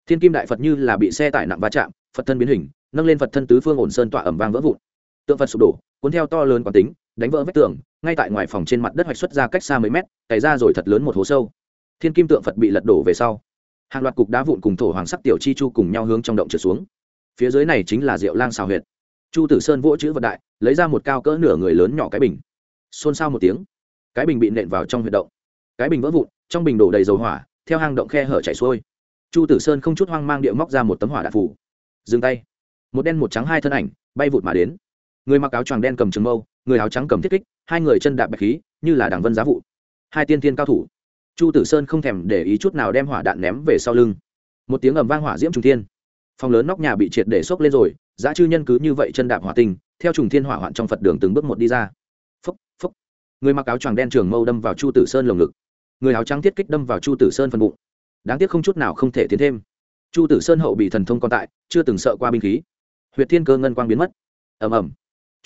Thiên kim đại phật như là bị xe tải nặng va chạm, phật thân biến hình, nâng lên phật thân tứ phương ổn sơn tọa ầm vang vỡ vụn. Tượng phật sụp đổ, cuốn theo to lớn quán tính đánh vỡ vách tường, ngay tại ngoài phòng trên mặt đất hoạch xuất ra cách xa mấy mét, cày ra rồi thật lớn một hố sâu. Thiên kim tượng phật bị lật đổ về sau, hàng loạt cục đá vụn cùng thổ hoàng sắc tiểu chi chu cùng nhau hướng trong động trượt xuống. Phía dưới này chính là rượu lang xào huyệt. Chu tử sơn vỗ chữ vật đại, lấy ra một cao cỡ nửa người lớn nhỏ cái bình. Xôn xao một tiếng, cái bình bị nện vào trong huyệt động. Cái bình vỡ vụn, trong bình đổ đầy dầu hỏa, theo hang động khe hở chảy xuôi. Chu tử sơn không chút hoang mang địa móc ra một tấm hỏa đạn phủ dừng tay. Một đen một trắng hai thân ảnh bay vụt mà đến người mặc áo choàng đen cầm trường mâu, người áo trắng cầm thiết kích, hai người chân đạp bạch khí, như là đảng vân giá vụ. Hai tiên tiên cao thủ. Chu tử sơn không thèm để ý chút nào đem hỏa đạn ném về sau lưng. Một tiếng ầm vang hỏa diễm trung thiên. Phòng lớn nóc nhà bị triệt để xốc lên rồi, giá chư nhân cứ như vậy chân đạp hỏa tinh, theo trùng thiên hỏa hoạn trong phật đường từng bước một đi ra. Phúc phúc người mặc áo choàng đen trường mâu đâm vào chu tử sơn lồng ngực. Người áo trắng thiết kích đâm vào chu tử sơn phần bụng. Đáng tiếc không chút nào không thể tiến thêm. Chu tử sơn hậu bị thần thông còn tại, chưa từng sợ qua binh khí. Huyệt thiên cơ ngân quang biến mất. Ầm ầm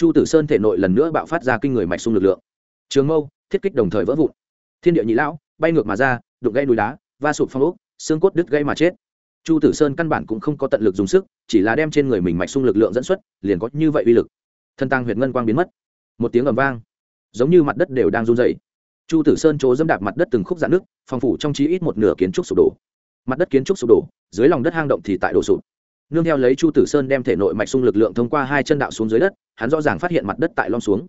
chu tử sơn thể nội lần nữa bạo phát ra kinh người mạch sung lực lượng. Trường mâu, thiết kích đồng thời vỡ vụn. Thiên địa nhị lão, bay ngược mà ra, đụng gây núi đá, va sụp phong ốc, xương cốt đứt gây mà chết. Chu tử sơn căn bản cũng không có tận lực dùng sức, chỉ là đem trên người mình mạch sung lực lượng dẫn xuất, liền có như vậy uy lực. Thân tăng huyệt ngân quang biến mất. Một tiếng ầm vang, giống như mặt đất đều đang run dày chu tử sơn chỗ dẫm đạp mặt đất từng khúc dạn nước phòng phủ trong chí ít một nửa kiến trúc sụp đổ. Mặt đất kiến trúc sụp đổ, dưới lòng đất hang động thì tại đổ sụp nương theo lấy chu tử sơn đem thể nội mạch sung lực lượng thông qua hai chân đạo xuống dưới đất, hắn rõ ràng phát hiện mặt đất tại lom xuống.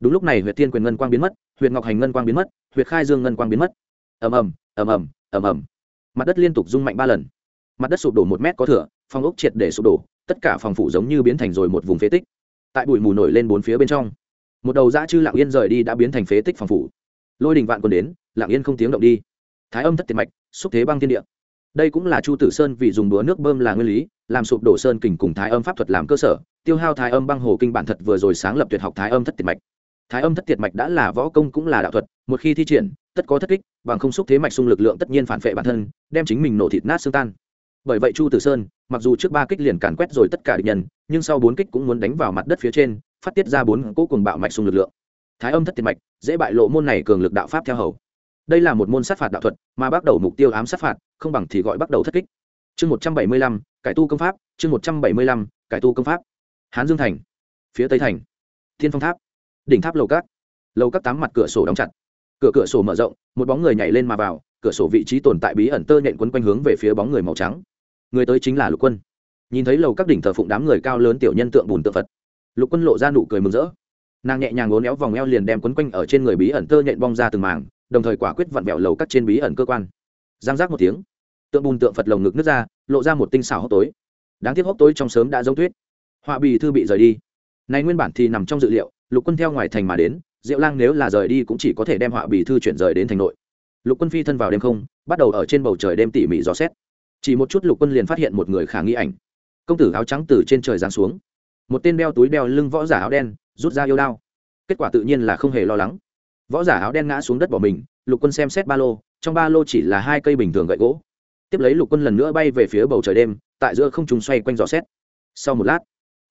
Đúng lúc này huyện thiên quyền ngân quang biến mất huyện ngọc hành ngân quang biến mất huyện khai dương ngân quang biến mất. Ầm ầm ầm ầm ầm ầm. Mặt đất liên tục rung mạnh ba lần. Mặt đất sụp đổ một mét có thửa phòng ốc triệt để sụp đổ, tất cả phòng phủ giống như biến thành rồi một vùng phế tích. Tại bụi mù nổi lên bốn phía bên trong, một đầu dã chư lạng yên rời đi đã biến thành phế tích phòng phủ. Lôi đình vạn còn đến lạng yên không tiếng động đi. Thái âm thất tiệt mạch, xúc thế băng thiên địa đây cũng là chu tử sơn vì dùng đũa nước bơm là nguyên lý, làm sụp đổ sơn kình cùng thái âm pháp thuật làm cơ sở, tiêu hao thái âm băng hồ kinh bản thật vừa rồi sáng lập tuyệt học thái âm thất tiệt mạch. Thái âm thất tiệt mạch đã là võ công cũng là đạo thuật, một khi thi triển, tất có thất kích, bằng không xúc thế mạch xung lực lượng tất nhiên phản vệ bản thân, đem chính mình nổ thịt nát xương tan. Bởi vậy chu tử sơn, mặc dù trước ba kích liền càn quét rồi tất cả địch nhân, nhưng sau bốn kích cũng muốn đánh vào mặt đất phía trên, phát tiết ra bốn cỗ cùng bạo mạch xung lực lượng. Thái âm thất tiệt mạch, dễ bại lộ môn này cường lực đạo pháp theo hầu đây là một môn sát phạt đạo thuật, mà bắt đầu mục tiêu ám sát phạt, không bằng thì gọi bắt đầu thất kích. Chương một trăm bảy mươi lăm, cải tu công pháp, chương một trăm bảy mươi lăm, cải tu công pháp. Hán dương thành, phía tây thành. Thiên phong tháp, đỉnh tháp lầu cát lầu cát tám mặt cửa sổ đóng chặt. Cửa cửa sổ mở rộng, một bóng người nhảy lên mà vào, cửa sổ vị trí tồn tại bí ẩn tơ nhện quấn quanh hướng về phía bóng người màu trắng. Người tới chính là lục quân. Nhìn thấy lầu các đỉnh thờ phụng đám người cao lớn tiểu nhân tượng bùn tượng phật, lục quân lộ ra nụ cười mừng rỡ. Nàng nhẹ nhàng ngốn éo vòng eo liền đem quấn quanh ở trên người bí ẩn tơ nhện bong ra từng màng đồng thời quả quyết vặn vẹo lầu cắt trên bí ẩn cơ quan. Giang giác một tiếng, tượng bùn tượng phật lồng ngực nước ra, lộ ra một tinh xảo hốc tối. Đáng tiếc hốc tối trong sớm đã giống tuyết. Họa bì thư bị rời đi. Này nguyên bản thì nằm trong dự liệu, lục quân theo ngoài thành mà đến, diệu lang nếu là rời đi cũng chỉ có thể đem họa bì thư chuyển rời đến thành nội. Lục quân phi thân vào đêm không, bắt đầu ở trên bầu trời đêm tỉ mỉ dò xét. Chỉ một chút lục quân liền phát hiện một người khả nghi ảnh. Công tử áo trắng từ trên trời giáng xuống. Một tên đeo túi đeo lưng võ giả áo đen, rút ra yêu đao. Kết quả tự nhiên là không hề lo lắng võ giả áo đen ngã xuống đất bỏ mình, lục quân xem xét ba lô, trong ba lô chỉ là hai cây bình thường gậy gỗ. Tiếp lấy lục quân lần nữa bay về phía bầu trời đêm, tại giữa không trùng xoay quanh dò xét. Sau một lát,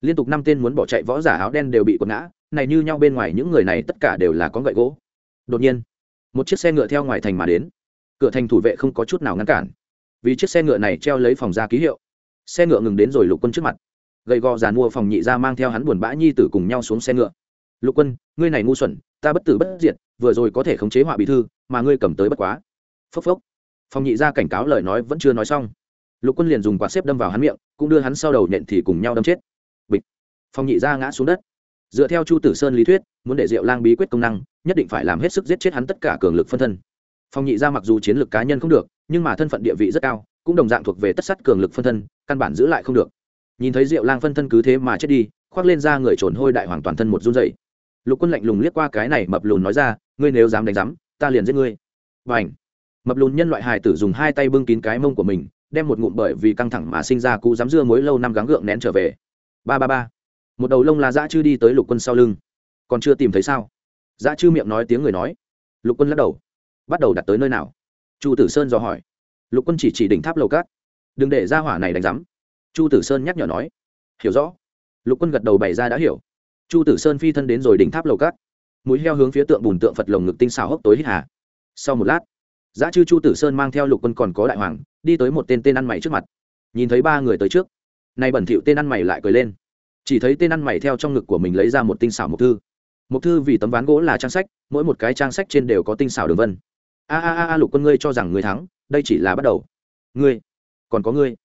liên tục năm tên muốn bỏ chạy võ giả áo đen đều bị quật ngã, này như nhau bên ngoài những người này tất cả đều là con gậy gỗ. Đột nhiên, một chiếc xe ngựa theo ngoài thành mà đến. Cửa thành thủ vệ không có chút nào ngăn cản, vì chiếc xe ngựa này treo lấy phòng ra ký hiệu. Xe ngựa ngừng đến rồi lục quân trước mặt. Gậy gò giàn mua phòng nhị ra mang theo hắn buồn bã nhi tử cùng nhau xuống xe ngựa. Lục quân, ngươi này ngu xuẩn, ta bất tử bất diệt vừa rồi có thể khống chế họa bí thư, mà ngươi cầm tới bất quá. Phốc phốc. Phong nhị ra cảnh cáo lời nói vẫn chưa nói xong. Lục quân liền dùng quạt xếp đâm vào hắn miệng, cũng đưa hắn sau đầu nhện thì cùng nhau đâm chết. Bịch. Phong nhị ra ngã xuống đất. Dựa theo chu tử sơn lý thuyết, muốn để diệu lang bí quyết công năng, nhất định phải làm hết sức giết chết hắn tất cả cường lực phân thân. Phong nhị ra mặc dù chiến lược cá nhân không được, nhưng mà thân phận địa vị rất cao, cũng đồng dạng thuộc về tất sắt cường lực phân thân, căn bản giữ lại không được. Nhìn thấy diệu lang phân thân cứ thế mà chết đi, khoác lên ra người trồn hôi đại hoàng toàn thân một run dậy lục quân lạnh lùng liếc qua cái này mập lùn nói ra ngươi nếu dám đánh rắm ta liền giết ngươi. Và ảnh mập lùn nhân loại hài tử dùng hai tay bưng kín cái mông của mình, đem một ngụm bởi vì căng thẳng mà sinh ra cú dám dưa mối lâu năm gắng gượng nén trở về. Ba ba ba! Một đầu lông là dã chư đi tới lục quân sau lưng. Còn chưa tìm thấy sao? Dã chư miệng nói tiếng người nói. Lục quân lắc đầu. Bắt đầu đặt tới nơi nào? Chu tử sơn dò hỏi. Lục quân chỉ chỉ đỉnh tháp lầu cát. Đừng để ra hỏa này đánh rắm chu tử sơn nhắc nhở nói. Hiểu rõ. Lục quân gật đầu bày ra đã hiểu. Chu tử sơn phi thân đến rồi đỉnh tháp lầu cát mũi heo hướng phía tượng bùn tượng phật lồng ngực tinh xào hốc tối hít hà. Sau một lát giá chư chu tử sơn mang theo lục quân còn có đại hoàng, đi tới một tên tên ăn mày trước mặt. Nhìn thấy ba người tới trước, nay bẩn thỉu tên ăn mày lại cười lên. Chỉ thấy tên ăn mày theo trong ngực của mình lấy ra một tinh xảo mục thư. Mục thư vì tấm ván gỗ là trang sách, mỗi một cái trang sách trên đều có tinh xảo đường vân. A a a, lục quân ngươi cho rằng ngươi thắng, đây chỉ là bắt đầu. Ngươi, còn có ngươi.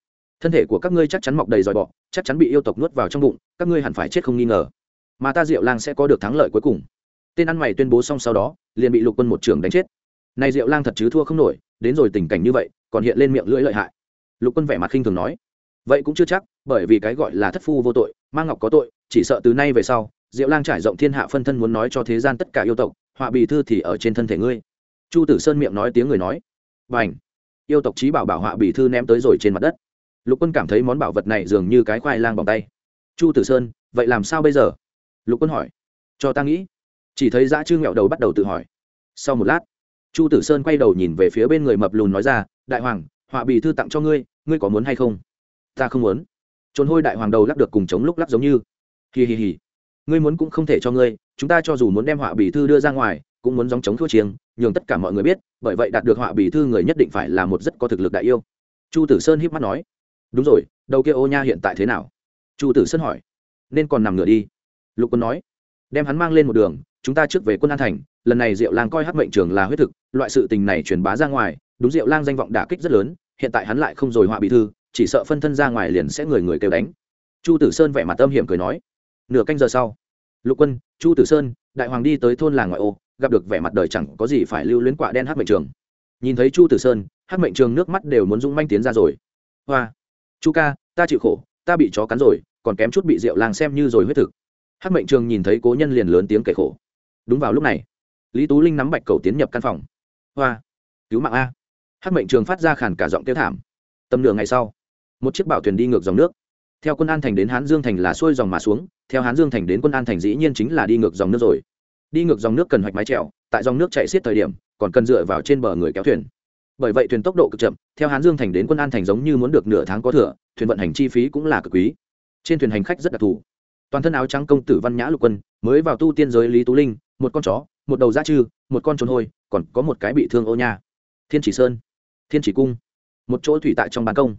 Thân thể của các ngươi chắc chắn mọc đầy dòi bọ, chắc chắn bị yêu tộc nuốt vào trong bụng, các ngươi hẳn phải chết không nghi ngờ. Mà ta diệu lang sẽ có được thắng lợi cuối cùng tên ăn mày tuyên bố xong sau đó, liền bị lục quân một trường đánh chết. Này diệu lang thật chứ thua không nổi, đến rồi tình cảnh như vậy, còn hiện lên miệng lưỡi lợi hại. Lục quân vẻ mặt khinh thường nói, vậy cũng chưa chắc, bởi vì cái gọi là thất phu vô tội mang ngọc có tội, chỉ sợ từ nay về sau, diệu lang trải rộng thiên hạ phân thân muốn nói cho thế gian tất cả yêu tộc, họa bì thư thì ở trên thân thể ngươi. Chu tử sơn miệng nói tiếng người nói b à n h yêu tộc trí bảo bảo họa bì thư ném tới rồi trên mặt đất. Lục quân cảm thấy món bảo vật này dường như cái khoai lang bằng tay. Chu tử sơn, vậy làm sao bây giờ? Lục quân hỏi. Cho ta nghĩ chỉ thấy dã chư nghẹo đầu bắt đầu tự hỏi. Sau một lát, chu tử sơn quay đầu nhìn về phía bên người mập lùn nói ra, đại hoàng, họa bì thư tặng cho ngươi ngươi có muốn hay không? Ta không muốn. Trốn hôi đại hoàng đầu lắc được cùng chống lúc lắc giống như. Hì hì hì, ngươi muốn cũng không thể cho ngươi, chúng ta cho dù muốn đem họa bì thư đưa ra ngoài, cũng muốn dòng chống thua chiêng, nhường tất cả mọi người biết, bởi vậy đạt được họa bì thư người nhất định phải là một rất có thực lực đại yêu. Chu tử sơn híp mắt nói. Đúng rồi, đầu kia ô nha hiện tại thế nào? Chu tử sơn hỏi. Nên còn nằm ngửa đi. Lục quân nói. Đem hắn mang lên một đường chúng ta trước về quân an thành, lần này diệu lang coi hát mệnh trường là huyết thực, loại sự tình này truyền bá ra ngoài, đúng diệu lang danh vọng đả kích rất lớn, hiện tại hắn lại không rồi họa bị thư, chỉ sợ phân thân ra ngoài liền sẽ người người kêu đánh. Chu tử sơn vẻ mặt âm hiểm cười nói, nửa canh giờ sau, lục quân, chu tử sơn, đại hoàng đi tới thôn làng ngoại ô, gặp được vẻ mặt đời chẳng có gì phải lưu luyến quả đen hát mệnh trường. Nhìn thấy chu tử sơn hát mệnh trường nước mắt đều muốn rung manh tiến ra rồi. Hoa, chu ca, ta chịu khổ, ta bị chó cắn rồi, còn kém chút bị rượu làng xem như rồi huyết thực. Hát mệnh trường nhìn thấy cố nhân liền lớn tiếng kể khổ đúng vào lúc này, lý tú linh nắm bạch cầu tiến nhập căn phòng. Hoa, cứu mạng a. Hát mệnh trường phát ra khàn cả giọng kêu thảm. Tầm nửa ngày sau, một chiếc bảo thuyền đi ngược dòng nước. Theo quân an thành đến hán dương thành là xuôi dòng mà xuống, theo hán dương thành đến quân an thành dĩ nhiên chính là đi ngược dòng nước rồi. Đi ngược dòng nước cần hoạch mái trèo tại dòng nước chạy xiết thời điểm, còn cần dựa vào trên bờ người kéo thuyền. Bởi vậy thuyền tốc độ cực chậm, theo hán dương thành đến quân an thành giống như muốn được nửa tháng có thừa, thuyền vận hành chi phí cũng là cực quý. Trên thuyền hành khách rất đặc thù. Toàn thân áo trắng công tử văn nhã lục quân, mới vào tu tiên giới lý tú linh một con chó, một đầu da trư, một con trốn hôi, còn có một cái bị thương ô nha. Thiên chỉ sơn, thiên chỉ cung, một chỗ thủy tại trong ban công.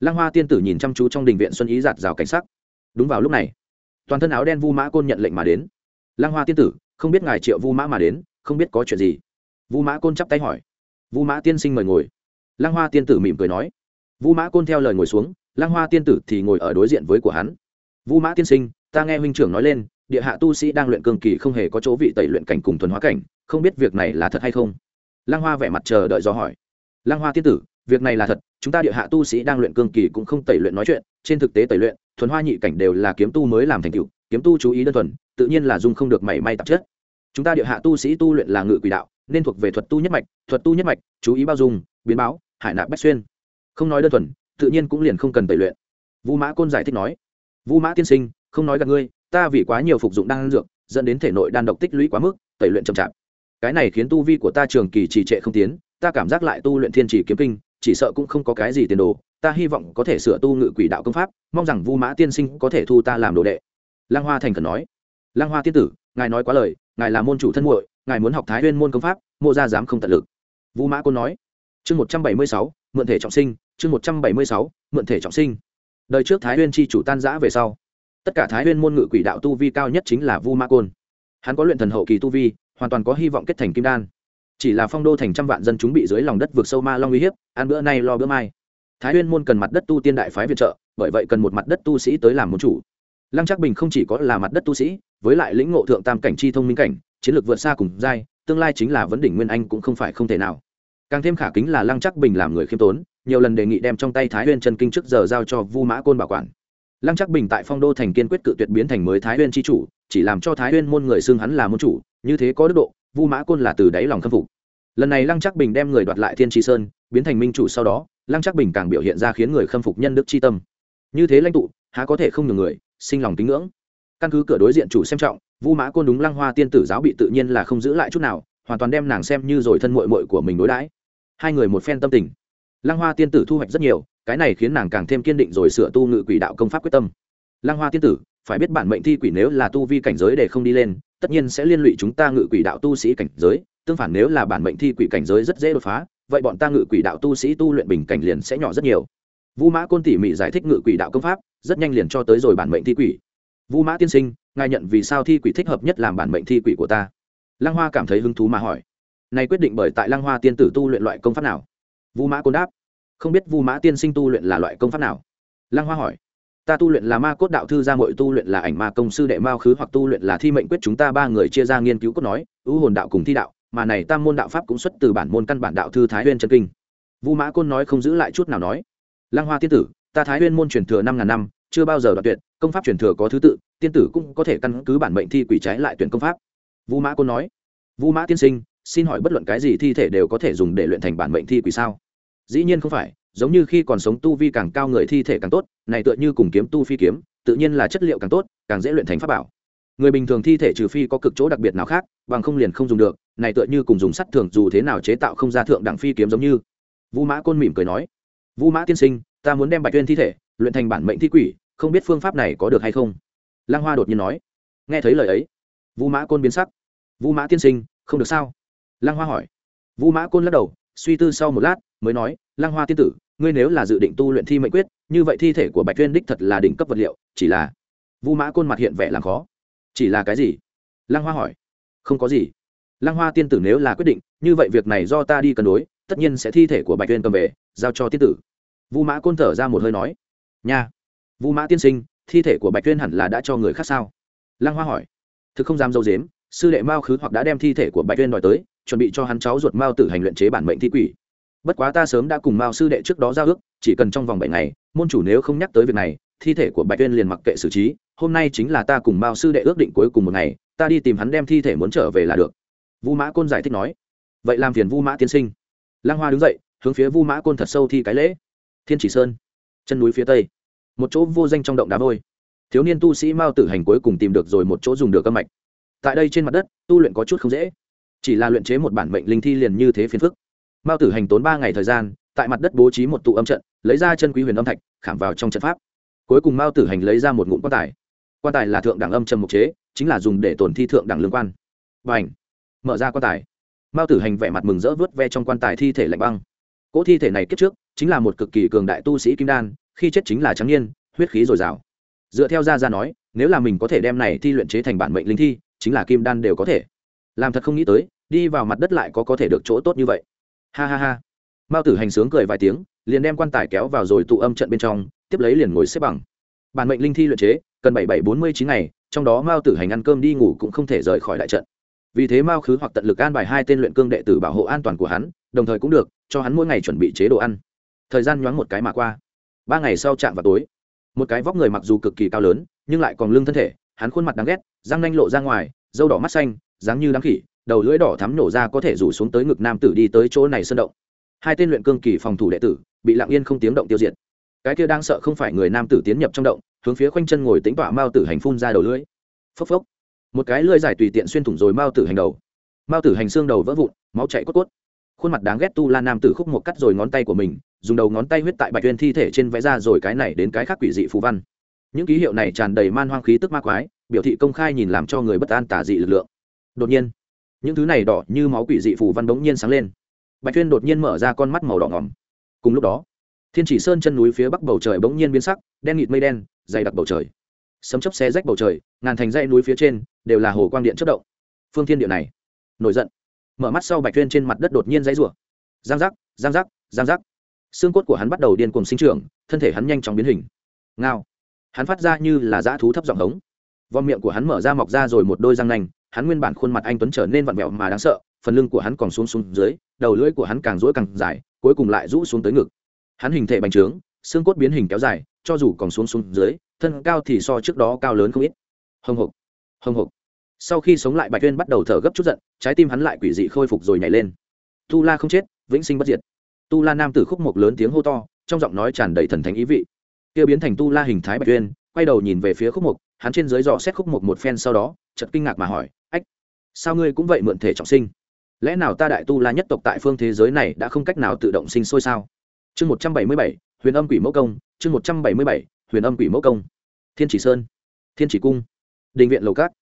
Lăng hoa tiên tử nhìn chăm chú trong đình viện xuân ý giạt rào cảnh sắc. Đúng vào lúc này, toàn thân áo đen vu mã côn nhận lệnh mà đến. Lăng hoa tiên tử, không biết ngài triệu vu mã mà đến, không biết có chuyện gì? Vu mã côn chắp tay hỏi. Vu mã tiên sinh mời ngồi. Lăng hoa tiên tử mỉm cười nói. Vu mã côn theo lời ngồi xuống, lăng hoa tiên tử thì ngồi ở đối diện với của hắn. Vu mã tiên sinh, ta nghe huynh trưởng nói lên địa hạ tu sĩ đang luyện cường kỳ không hề có chỗ vị tẩy luyện cảnh cùng thuần hóa cảnh, không biết việc này là thật hay không? Lăng hoa vẻ mặt chờ đợi do hỏi. Lăng hoa tiên tử, việc này là thật, chúng ta địa hạ tu sĩ đang luyện cương kỳ cũng không tẩy luyện nói chuyện, trên thực tế tẩy luyện, thuần hoa nhị cảnh đều là kiếm tu mới làm thành cựu kiếm tu chú ý đơn thuần, tự nhiên là dung không được mảy may tạp chất. Chúng ta địa hạ tu sĩ tu luyện là ngự quỷ đạo, nên thuộc về thuật tu nhất mạch, thuật tu nhất mạch, chú ý bao dung, biến báo, hải nạp bách xuyên. Không nói đơn thuần, tự nhiên cũng liền không cần tẩy luyện. Vũ mã côn giải thích nói. Vũ mã tiên sinh, không nói gặp ngươi ta vì quá nhiều phục dụng đan dược, dẫn đến thể nội đan độc tích lũy quá mức, tẩy luyện chậm chạp. Cái này khiến tu vi của ta trường kỳ trì trệ không tiến, ta cảm giác lại tu luyện thiên chỉ kiếm kinh, chỉ sợ cũng không có cái gì tiền đồ, ta hy vọng có thể sửa tu ngự quỷ đạo công pháp, mong rằng vu mã tiên sinh có thể thu ta làm đồ đệ. Lăng hoa thành khẩn nói. Lăng hoa tiên tử, ngài nói quá lời, ngài là môn chủ thân muội, ngài muốn học thái nguyên môn công pháp, mộ gia dám không tận lực. Vu mã côn nói. Chương một trăm bảy mươi sáu, mượn thể trọng sinh, chương một trăm bảy mươi sáu, mượn thể trọng sinh. Đời trước thái nguyên chi chủ tan giã về sau tất cả thái Huyên môn ngự quỷ đạo tu vi cao nhất chính là vu Ma côn. Hắn có luyện thần hậu kỳ tu vi, hoàn toàn có hy vọng kết thành kim đan. Chỉ là phong đô thành trăm vạn dân chúng bị dưới lòng đất vượt sâu ma long uy hiếp, ăn bữa nay lo bữa mai. Thái huyên môn cần mặt đất tu tiên đại phái viện trợ, bởi vậy cần một mặt đất tu sĩ tới làm môn chủ. Lăng trắc bình không chỉ có là mặt đất tu sĩ, với lại lĩnh ngộ thượng tam cảnh chi thông minh cảnh, chiến lược vượt xa cùng giai, tương lai chính là vấn đỉnh nguyên anh cũng không phải không thể nào. Càng thêm khả kính là lăng trắc bình làm người khiêm tốn, nhiều lần đề nghị đem trong tay thái huyên chân kinh trước giờ giao cho vu mã côn bảo quản lăng trắc bình tại phong đô thành kiên quyết cự tuyệt biến thành mới thái huyên tri chủ, chỉ làm cho thái huyên môn người xưng hắn là môn chủ, như thế có đức độ, vu mã côn là từ đáy lòng khâm phục. Lần này lăng chắc bình đem người đoạt lại thiên tri sơn, biến thành minh chủ sau đó, lăng chắc bình càng biểu hiện ra khiến người khâm phục nhân đức tri tâm. Như thế lãnh tụ, há có thể không nhường người, sinh lòng tín ngưỡng. Căn cứ cửa đối diện chủ xem trọng, vu mã côn đúng lăng hoa tiên tử giáo bị tự nhiên là không giữ lại chút nào, hoàn toàn đem nàng xem như rồi thân mội mội của mình đối đãi. Hai người một phen tâm tình. Lăng hoa tiên tử thu hoạch rất nhiều cái này khiến nàng càng thêm kiên định rồi sửa tu ngự quỷ đạo công pháp quyết tâm. Lăng hoa tiên tử, phải biết bản mệnh thi quỷ nếu là tu vi cảnh giới để không đi lên, tất nhiên sẽ liên lụy chúng ta ngự quỷ đạo tu sĩ cảnh giới, tương phản nếu là bản mệnh thi quỷ cảnh giới rất dễ đột phá, vậy bọn ta ngự quỷ đạo tu sĩ tu luyện bình cảnh liền sẽ nhỏ rất nhiều. Vu mã côn tỉ mỉ giải thích ngự quỷ đạo công pháp, rất nhanh liền cho tới rồi bản mệnh thi quỷ. Vu mã tiên sinh, ngài nhận vì sao thi quỷ thích hợp nhất làm bản mệnh thi quỷ của ta? Lăng hoa cảm thấy hứng thú mà hỏi. Này quyết định bởi tại lăng hoa tiên tử tu luyện loại công pháp nào? Vu mã côn đáp không biết vu mã tiên sinh tu luyện là loại công pháp nào? Lăng hoa hỏi. Ta tu luyện là ma cốt đạo thư gia mội tu luyện là ảnh ma công sư đệ mao khứ, hoặc tu luyện là thi mệnh quyết chúng ta ba người chia ra nghiên cứu cốt nói, ưu hồn đạo cùng thi đạo, mà này tam môn đạo pháp cũng xuất từ bản môn căn bản đạo thư thái huyên trần kinh. Vu mã côn nói không giữ lại chút nào nói. Lăng hoa tiên tử, ta thái huyên môn truyền thừa năm ngàn năm, chưa bao giờ đoạt tuyệt, công pháp truyền thừa có thứ tự, tiên tử cũng có thể căn cứ bản mệnh thi quỷ trái lại tuyển công pháp. Vu mã côn nói. Vu mã tiên sinh, xin hỏi bất luận cái gì thi thể đều có thể dùng để luyện thành bản mệnh thi quỷ sao? Dĩ nhiên không phải, giống như khi còn sống tu vi càng cao người thi thể càng tốt, này tựa như cùng kiếm tu phi kiếm, tự nhiên là chất liệu càng tốt, càng dễ luyện thành pháp bảo. Người bình thường thi thể trừ phi có cực chỗ đặc biệt nào khác, bằng không liền không dùng được, này tựa như cùng dùng sắt thường dù thế nào chế tạo không ra thượng đẳng phi kiếm giống như. Vũ mã côn mỉm cười nói vũ mã tiên sinh, ta muốn đem bạch tuyên thi thể, luyện thành bản mệnh thi quỷ, không biết phương pháp này có được hay không? Lang hoa đột nhiên nói, nghe thấy lời ấy. Vũ mã côn biến sắc vũ mã tiên sinh, không được sao? Lang hoa hỏi. Vũ mã côn lắc đầu, suy tư sau một lát mới nói, lăng hoa tiên tử, ngươi nếu là dự định tu luyện thi mệnh quyết, như vậy thi thể của bạch tuyên đích thật là đỉnh cấp vật liệu, chỉ là Vu mã côn mặt hiện vẻ làm khó. Chỉ là cái gì? Lăng hoa hỏi. Không có gì. Lăng hoa tiên tử nếu là quyết định, như vậy việc này do ta đi cân đối, tất nhiên sẽ thi thể của bạch tuyên cầm về, giao cho tiên tử. Vu mã côn thở ra một hơi nói. Nha. Vu mã tiên sinh, thi thể của bạch tuyên hẳn là đã cho người khác sao? Lăng hoa hỏi. Thực không dám dâu dếm, sư đệ mao khứ hoặc đã đem thi thể của bạch tuyên đòi tới, chuẩn bị cho hắn cháu ruột mao tử hành luyện chế bản mệnh thi quỷ bất quá ta sớm đã cùng mao sư đệ trước đó giao ước, chỉ cần trong vòng bảy ngày, môn chủ nếu không nhắc tới việc này, thi thể của bạch tuyên liền mặc kệ xử trí, hôm nay chính là ta cùng mao sư đệ ước định cuối cùng một ngày, ta đi tìm hắn đem thi thể muốn trở về là được. Vu mã côn giải thích nói. Vậy làm phiền vu mã tiên sinh. Lang hoa đứng dậy, hướng phía vu mã côn thật sâu thi cái lễ. Thiên chỉ sơn, chân núi phía tây. Một chỗ vô danh trong động đá vôi. Thiếu niên tu sĩ mao tử hành cuối cùng tìm được rồi một chỗ dùng được âm mạch. Tại đây trên mặt đất, tu luyện có chút không dễ. Chỉ là luyện chế một bản mệnh linh thi liền như thế phiền phức mao tử hành tốn ba ngày thời gian, tại mặt đất bố trí một tụ âm trận, lấy ra chân quý huyền âm thạch, khảm vào trong trận pháp. Cuối cùng mao tử hành lấy ra một ngụm quan tài. Quan tài là thượng đẳng âm trầm mục chế, chính là dùng để tổn thi thượng đẳng lương quan. Và ảnh mở ra quan tài. Mao tử hành vẻ mặt mừng rỡ vớt ve trong quan tài thi thể lạnh băng. Cỗ thi thể này kiếp trước, chính là một cực kỳ cường đại tu sĩ kim đan, khi chết chính là trắng niên, huyết khí dồi dào. Dựa theo gia gia nói, nếu là mình có thể đem này thi luyện chế thành bản mệnh linh thi, chính là kim đan đều có thể. Làm thật không nghĩ tới, đi vào mặt đất lại có có thể được chỗ tốt như vậy ha ha ha. Mao tử hành sướng cười vài tiếng, liền đem quan tài kéo vào rồi tụ âm trận bên trong, tiếp lấy liền ngồi xếp bằng. Bản mệnh linh thi luyện chế, cần bảy bảy bốn mươi chín ngày, trong đó mao tử hành ăn cơm đi ngủ cũng không thể rời khỏi đại trận. Vì thế mao khứ hoặc tận lực an bài hai tên luyện cương đệ tử bảo hộ an toàn của hắn, đồng thời cũng được, cho hắn mỗi ngày chuẩn bị chế độ ăn. Thời gian nhoáng một cái mà qua. Ba ngày sau chạm vào tối, một cái vóc người mặc dù cực kỳ cao lớn, nhưng lại còn lưng thân thể, hắn khuôn mặt đáng ghét, răng nanh lộ ra ngoài dâu đỏ mắt xanh, dáng như đám khỉ đầu lưỡi đỏ thắm nổ ra có thể rủ xuống tới ngực nam tử đi tới chỗ này sơn động. Hai tên luyện cương kỳ phòng thủ đệ tử bị lặng yên không tiếng động tiêu diệt. Cái kia đang sợ không phải người nam tử tiến nhập trong động, hướng phía khoanh chân ngồi tính tọa mao tử hành phun ra đầu lưỡi. Phốc phốc. Một cái lưỡi dài tùy tiện xuyên thủng rồi mao tử hành đầu. Mao tử hành xương đầu vỡ vụn, máu chảy cốt cốt. Khuôn mặt đáng ghét tu la nam tử khúc một cắt rồi ngón tay của mình, dùng đầu ngón tay huyết tại bạch tuyên thi thể trên vẽ ra rồi cái này đến cái khác quỷ dị phù văn. Những ký hiệu này tràn đầy man hoang khí tức ma quái, biểu thị công khai nhìn làm cho người bất an tả dị lực lượng. Đột nhiên những thứ này đỏ như máu quỷ dị phù văn bỗng nhiên sáng lên. Bạch tuyên đột nhiên mở ra con mắt màu đỏ ngỏm. Cùng lúc đó, thiên chỉ sơn chân núi phía bắc bầu trời bỗng nhiên biến sắc, đen nghịt mây đen, dày đặc bầu trời. Sấm chấp xe rách bầu trời, ngàn thành dãy núi phía trên đều là hồ quang điện chất động. Phương thiên địa này, nổi giận. Mở mắt sau bạch tuyên trên mặt đất đột nhiên dãy rủa. Giang giác giang giác giang giác. Xương cốt của hắn bắt đầu điên cuồng sinh trưởng, thân thể hắn nhanh chóng biến hình. Ngao. Hắn phát ra như là dã thú thấp giọng hống. Vòng miệng của hắn mở ra mọc ra rồi một đôi răng nanh hắn nguyên bản khuôn mặt anh tuấn trở nên vặn vẹo mà đáng sợ, phần lưng của hắn còn xuống xuống dưới, đầu lưỡi của hắn càng rỗi càng dài, cuối cùng lại rũ xuống tới ngực. Hắn hình thể bành trướng, xương cốt biến hình kéo dài, cho dù còn xuống xuống dưới, thân cao thì so trước đó cao lớn không ít. Hồng hộc hồng hộc. Sau khi sống lại bạch tuyên bắt đầu thở gấp chút giận, trái tim hắn lại quỷ dị khôi phục rồi nhảy lên. Tu la không chết, vĩnh sinh bất diệt. Tu la nam tử khúc một lớn tiếng hô to, trong giọng nói tràn đầy thần thánh ý vị. Kia biến thành tu la hình thái bạch tuyên quay đầu nhìn về phía khúc mục hắn trên dưới dò xét khúc một một phen sau đó, chợt kinh ngạc mà hỏi, ách, sao ngươi cũng vậy mượn thể trọng sinh? Lẽ nào ta đại tu la nhất tộc tại phương thế giới này đã không cách nào tự động sinh sôi sao? Chương một trăm bảy mươi bảy, huyền âm quỷ mẫu công, chương một trăm bảy mươi bảy, huyền âm quỷ mẫu công. Thiên chỉ sơn, thiên chỉ cung, đình viện lầu cát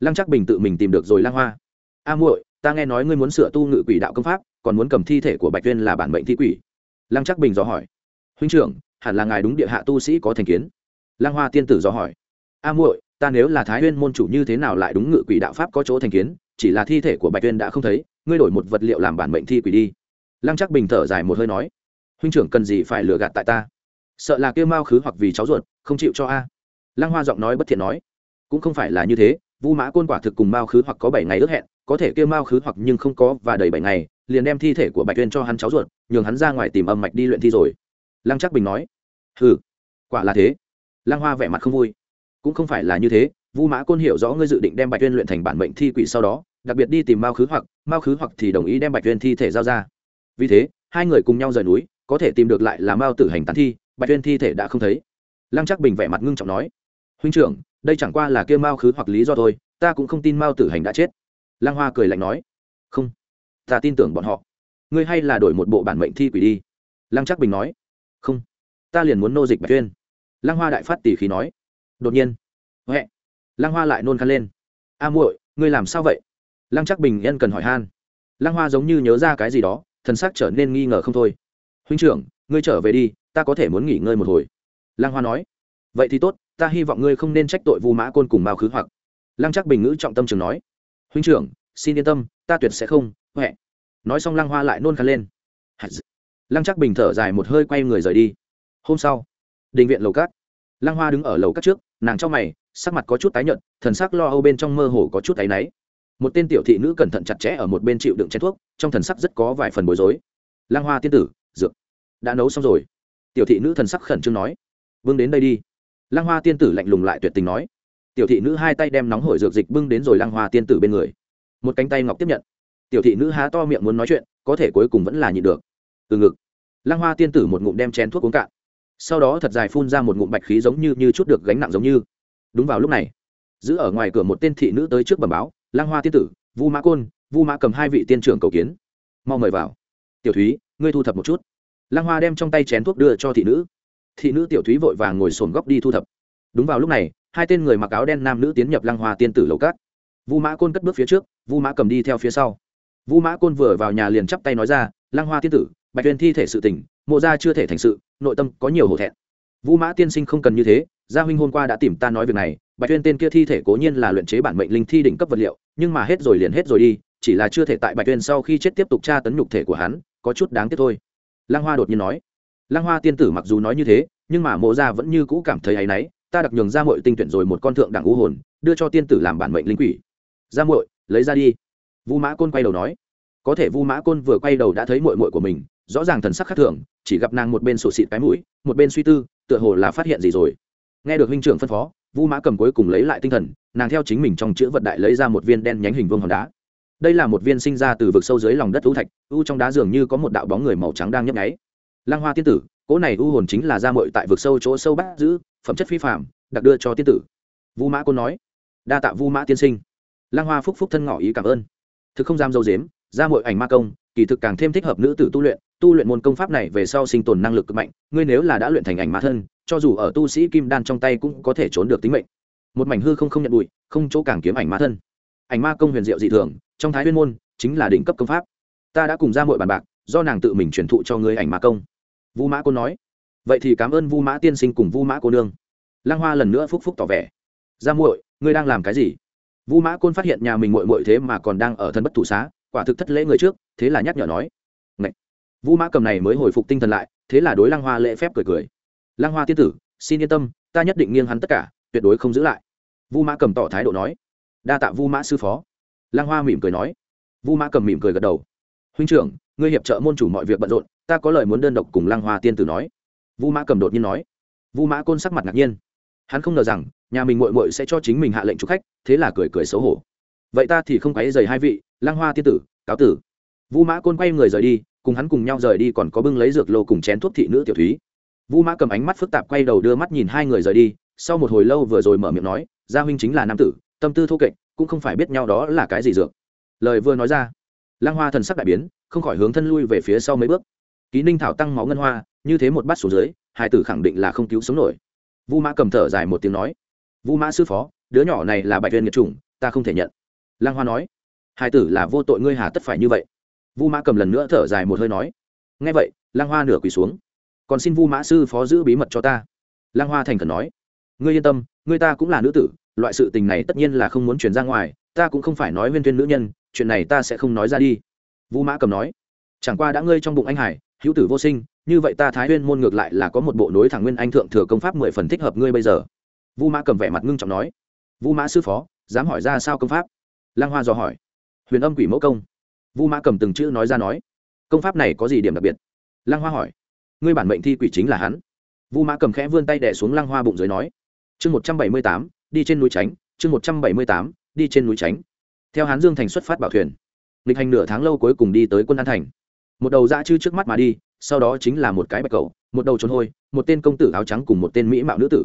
lăng chắc bình tự mình tìm được rồi lang hoa. A muội, ta nghe nói ngươi muốn sửa tu ngự quỷ đạo công pháp, còn muốn cầm thi thể của bạch tuyên là bản mệnh thi quỷ. Lăng chắc bình dò hỏi. Huynh trưởng, hẳn là ngài đúng địa hạ tu sĩ có thành kiến. Lăng hoa tiên tử dò hỏi a muội, ta nếu là thái huyên môn chủ như thế nào lại đúng ngự quỷ đạo pháp có chỗ thành kiến, chỉ là thi thể của bạch tuyên đã không thấy, ngươi đổi một vật liệu làm bản mệnh thi quỷ đi. Lăng chắc bình thở dài một hơi nói, huynh trưởng cần gì phải lừa gạt tại ta? Sợ là kêu mao khứ hoặc vì cháu ruột, không chịu cho a. Lăng hoa giọng nói bất thiện nói, cũng không phải là như thế, vu mã côn quả thực cùng mao khứ hoặc có bảy ngày ước hẹn, có thể kêu mao khứ hoặc nhưng không có và đầy bảy ngày, liền đem thi thể của bạch tuyên cho hắn cháu ruột, nhường hắn ra ngoài tìm âm mạch đi luyện thi rồi. Lăng chắc bình nói ừ quả là thế. Lăng hoa vẻ mặt không vui cũng không phải là như thế, vu mã côn hiểu rõ ngươi dự định đem bạch tuyên luyện thành bản mệnh thi quỷ sau đó, đặc biệt đi tìm mao khứ hoặc, mao khứ hoặc thì đồng ý đem bạch tuyên thi thể giao ra. Vì thế, hai người cùng nhau rời núi, có thể tìm được lại là mao tử hành tán thi, bạch tuyên thi thể đã không thấy. Lăng chắc bình vẻ mặt ngưng trọng nói, huynh trưởng, đây chẳng qua là kia mao khứ hoặc lý do thôi, ta cũng không tin mao tử hành đã chết. Lăng hoa cười lạnh nói, không, ta tin tưởng bọn họ. Ngươi hay là đổi một bộ bản mệnh thi quỷ đi. Lăng chắc bình nói, không, ta liền muốn nô dịch bạch tuyên lăng hoa đại phát tỷ khí nói đột nhiên, huệ, lăng hoa lại nôn khăn lên. A muội, ngươi làm sao vậy? Lăng chắc bình yên cần hỏi han. Lăng hoa giống như nhớ ra cái gì đó, thần sắc trở nên nghi ngờ không thôi. Huynh trưởng, ngươi trở về đi, ta có thể muốn nghỉ ngơi một hồi. Lăng hoa nói. Vậy thì tốt, ta hy vọng ngươi không nên trách tội vu mã côn cùng mao khứ hoặc. Lăng chắc bình ngữ trọng tâm trường nói. Huynh trưởng, xin yên tâm, ta tuyệt sẽ không, huệ. Nói xong lăng hoa lại nôn khăn lên. Lăng chắc bình thở dài một hơi quay người rời đi. Hôm sau, đình viện lầu cát lăng hoa đứng ở lầu cát trước nàng trong mày, sắc mặt có chút tái nhợt, thần sắc lo âu bên trong mơ hồ có chút áy náy. Một tên tiểu thị nữ cẩn thận chặt chẽ ở một bên chịu đựng chén thuốc, trong thần sắc rất có vài phần bối rối. Lang hoa tiên tử, dược, đã nấu xong rồi. Tiểu thị nữ thần sắc khẩn trương nói, vương đến đây đi. Lang hoa tiên tử lạnh lùng lại tuyệt tình nói. Tiểu thị nữ hai tay đem nóng hổi dược dịch bưng đến rồi Lang hoa tiên tử bên người. Một cánh tay ngọc tiếp nhận. Tiểu thị nữ há to miệng muốn nói chuyện, có thể cuối cùng vẫn là nhịn được. Từ ngực, Lang hoa tiên tử một ngụm đem chén thuốc uống cạn sau đó thật dài phun ra một ngụm bạch khí giống như như chút được gánh nặng giống như. Đúng vào lúc này, giữ ở ngoài cửa một tên thị nữ tới trước bẩm báo, lang hoa tiên tử, vu mã côn, vu mã cầm hai vị tiên trưởng cầu kiến. Mau mời vào. Tiểu thúy, ngươi thu thập một chút. Lang hoa đem trong tay chén thuốc đưa cho thị nữ. Thị nữ tiểu thúy vội vàng ngồi sồn góc đi thu thập. Đúng vào lúc này, hai tên người mặc áo đen nam nữ tiến nhập lang hoa tiên tử lầu cát vu mã côn cất bước phía trước, vu mã cầm đi theo phía sau. Vu mã côn vừa vào nhà liền chắp tay nói ra, lang hoa tiên tử, bạch tuyên thi thể sự tỉnh mộ ra chưa thể thành sự nội tâm có nhiều hổ thẹn. Vu mã tiên sinh không cần như thế, gia huynh hôm qua đã tìm ta nói việc này, bạch tuyên tên kia thi thể cố nhiên là luyện chế bản mệnh linh thi đỉnh cấp vật liệu, nhưng mà hết rồi liền hết rồi đi, chỉ là chưa thể tại bạch tuyên sau khi chết tiếp tục tra tấn nhục thể của hắn, có chút đáng tiếc thôi. Lăng hoa đột nhiên nói. Lăng hoa tiên tử mặc dù nói như thế, nhưng mà mộ gia vẫn như cũ cảm thấy áy náy, ta đặc nhường ra muội tinh tuyển rồi một con thượng đẳng u hồn, đưa cho tiên tử làm bản mệnh linh quỷ. Ra muội, lấy ra đi. Vu mã côn quay đầu nói. Có thể vu mã côn vừa quay đầu đã thấy muội muội của mình rõ ràng thần sắc khác thường, chỉ gặp nàng một bên sổ xịt cái mũi, một bên suy tư, tựa hồ là phát hiện gì rồi. Nghe được huynh trưởng phân phó, vu mã cầm cuối cùng lấy lại tinh thần, nàng theo chính mình trong chữ vật đại lấy ra một viên đen nhánh hình vương hòn đá. Đây là một viên sinh ra từ vực sâu dưới lòng đất u thạch, u trong đá dường như có một đạo bóng người màu trắng đang nhấp nháy. Lang hoa tiên tử, cỗ này u hồn chính là da mội tại vực sâu chỗ sâu bắt giữ, phẩm chất phi phạm đặc đưa cho tiên tử. Vu mã côn nói, đa tạ vu mã tiên sinh. Lang hoa phúc phúc thân ngỏ ý cảm ơn. Thực không dám dâu dếm da mội ảnh ma công, kỳ thực càng thêm thích hợp nữ tử tu luyện tu luyện môn công pháp này về sau sinh tồn năng lực cực mạnh, ngươi nếu là đã luyện thành ảnh ma thân, cho dù ở tu sĩ kim đan trong tay cũng có thể trốn được tính mệnh. Một mảnh hư không không nhận bụi, không chỗ càng kiếm ảnh ma thân. Ảnh ma công huyền diệu dị thường, trong thái huyên môn, chính là đỉnh cấp công pháp. Ta đã cùng ra mọi bàn bạc, do nàng tự mình truyền thụ cho ngươi ảnh ma công. Vu mã cô nói. Vậy thì cảm ơn vu mã tiên sinh cùng vu mã cô nương. Lang hoa lần nữa phúc phúc tỏ vẻ. Ra muội, ngươi đang làm cái gì? Vu mã côn phát hiện nhà mình muội muội thế mà còn đang ở thân bất thủ xá, quả thực thất lễ người trước, thế là nhắc nhở nói vũ vu mã cầm này mới hồi phục tinh thần lại, thế là đối lăng hoa lễ phép cười cười. Lăng hoa tiên tử, xin yên tâm, ta nhất định nghiêng hắn tất cả, tuyệt đối không giữ lại. Vu mã cầm tỏ thái độ nói. Đa tạ vu mã sư phó. Lăng hoa mỉm cười nói. Vu mã cầm mỉm cười gật đầu. Huynh trưởng, ngươi hiệp trợ môn chủ mọi việc bận rộn, ta có lời muốn đơn độc cùng lăng hoa tiên tử nói. Vu mã cầm đột nhiên nói. Vu mã côn sắc mặt ngạc nhiên. Hắn không ngờ rằng, nhà mình mội mội sẽ cho chính mình hạ lệnh chụp khách, thế là cười cười xấu hổ. Vậy ta thì không quáy dày hai vị, lăng hoa tiên tử, cáo tử. Vu mã côn quay người rời đi cùng hắn cùng nhau rời đi còn có bưng lấy dược lô cùng chén thuốc thị nữ tiểu thúy. Vu mã cầm ánh mắt phức tạp quay đầu đưa mắt nhìn hai người rời đi, sau một hồi lâu vừa rồi mở miệng nói, gia huynh chính là nam tử, tâm tư thô kệch, cũng không phải biết nhau đó là cái gì dược. Lời vừa nói ra lang hoa thần sắc đại biến, không khỏi hướng thân lui về phía sau mấy bước. Ký ninh thảo tăng máu ngân hoa, như thế một bát xuống dưới, hai tử khẳng định là không cứu sống nổi. Vu mã cầm thở dài một tiếng nói, vu mã sư phó, đứa nhỏ này là bạch viên nghiệt chủng, ta không thể nhận. Lang hoa nói, hai tử là vô tội ngươi hà tất phải như vậy vu mã cầm lần nữa thở dài một hơi nói ngay vậy lang hoa nửa quỳ xuống. Còn xin vu mã sư phó giữ bí mật cho ta. Lang hoa thành khẩn nói, ngươi yên tâm, ngươi ta cũng là nữ tử, loại sự tình này tất nhiên là không muốn chuyển ra ngoài, ta cũng không phải nói huyên tuyên nữ nhân, chuyện này ta sẽ không nói ra đi. Vu mã cầm nói, chẳng qua đã ngươi trong bụng anh hải, hữu tử vô sinh, như vậy ta thái huyên môn ngược lại là có một bộ nối thẳng nguyên anh thượng thừa công pháp mười phần thích hợp ngươi bây giờ. Vu mã cầm vẻ mặt ngưng trọng nói, vu mã sư phó, dám hỏi ra sao công pháp? Lang hoa dò hỏi, huyền âm quỷ mẫu công vu mã cầm từng chữ nói ra nói, công pháp này có gì điểm đặc biệt? Lang hoa hỏi, ngươi bản mệnh thi quỷ chính là hắn. Vu mã cầm khẽ vươn tay đẻ xuống lang hoa bụng dưới nói, chương một trăm bảy mươi tám, đi trên núi tránh, chương một trăm bảy mươi tám, đi trên núi tránh. Theo hán dương thành xuất phát bảo thuyền lịch hành nửa tháng lâu cuối cùng đi tới quân an thành. Một đầu dã chư trước mắt mà đi, sau đó chính là một cái bạch cầu, một đầu trốn hôi, một tên công tử áo trắng cùng một tên mỹ mạo nữ tử.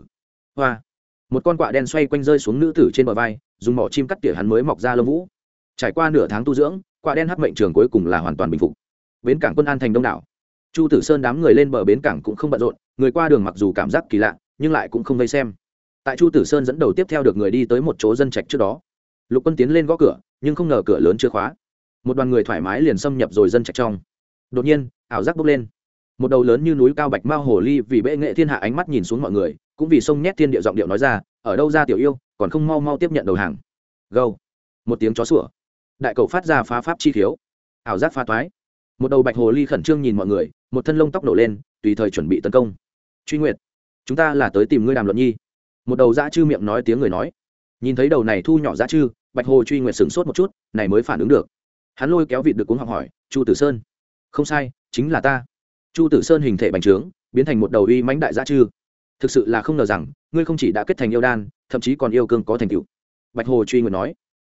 Hoa! Một con quạ đen xoay quanh rơi xuống nữ tử trên bờ vai, dùng mỏ chim cắt tỉa hắn mới mọc ra lông vũ. Trải qua nửa tháng tu dưỡng Quả đen hắc mệnh trường cuối cùng là hoàn toàn bình phục. Bến cảng quân an thành đông đảo. Chu tử sơn đám người lên bờ bến cảng cũng không bận rộn, người qua đường mặc dù cảm giác kỳ lạ, nhưng lại cũng không vây xem. Tại chu tử sơn dẫn đầu tiếp theo được người đi tới một chỗ dân trạch trước đó. Lục quân tiến lên gõ cửa, nhưng không ngờ cửa lớn chưa khóa. Một đoàn người thoải mái liền xâm nhập rồi dân trạch trong. Đột nhiên, ảo giác bốc lên. Một đầu lớn như núi cao bạch mao hồ ly vì bệ nghệ thiên hạ ánh mắt nhìn xuống mọi người, cũng vì sông nhét thiên địa giọng điệu nói ra, ở đâu ra, tiểu yêu, còn không mau mau tiếp nhận đầu hàng. Gâu. Một tiếng chó sủa đại cầu phát ra phá pháp chi khiếu ảo giác pha toái. Một đầu bạch hồ ly khẩn trương nhìn mọi người, một thân lông tóc nổ lên, tùy thời chuẩn bị tấn công. Truy nguyệt, chúng ta là tới tìm ngươi đàm luận nhi. Một đầu dã chư miệng nói tiếng người nói. Nhìn thấy đầu này thu nhỏ dã chư, bạch hồ truy nguyệt sửng sốt một chút, này mới phản ứng được. Hắn lôi kéo vịt được cuống học hỏi, chu tử sơn. Không sai, chính là ta. Chu tử sơn hình thể bành trướng, biến thành một đầu uy mãnh đại dã chư. Thực sự là không ngờ rằng, ngươi không chỉ đã kết thành yêu đan, thậm chí còn yêu cương có thành tựu. Bạch hồ truy nguyệt nói.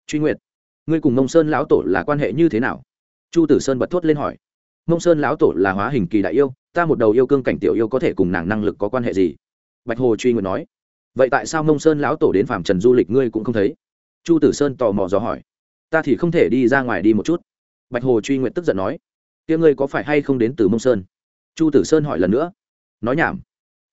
Truy nguyệt ngươi cùng mông sơn lão tổ là quan hệ như thế nào? Chu tử sơn bật thốt lên hỏi. Mông sơn lão tổ là hóa hình kỳ đại yêu, ta một đầu yêu cương cảnh tiểu yêu có thể cùng nàng năng lực có quan hệ gì? Bạch hồ truy nguyệt nói. Vậy tại sao mông sơn lão tổ đến phạm trần du lịch ngươi cũng không thấy? Chu tử sơn tò mò dò hỏi. Ta thì không thể đi ra ngoài đi một chút. Bạch hồ truy nguyện tức giận nói. Tiếng ngươi có phải hay không đến từ mông sơn? Chu tử sơn hỏi lần nữa. Nói nhảm.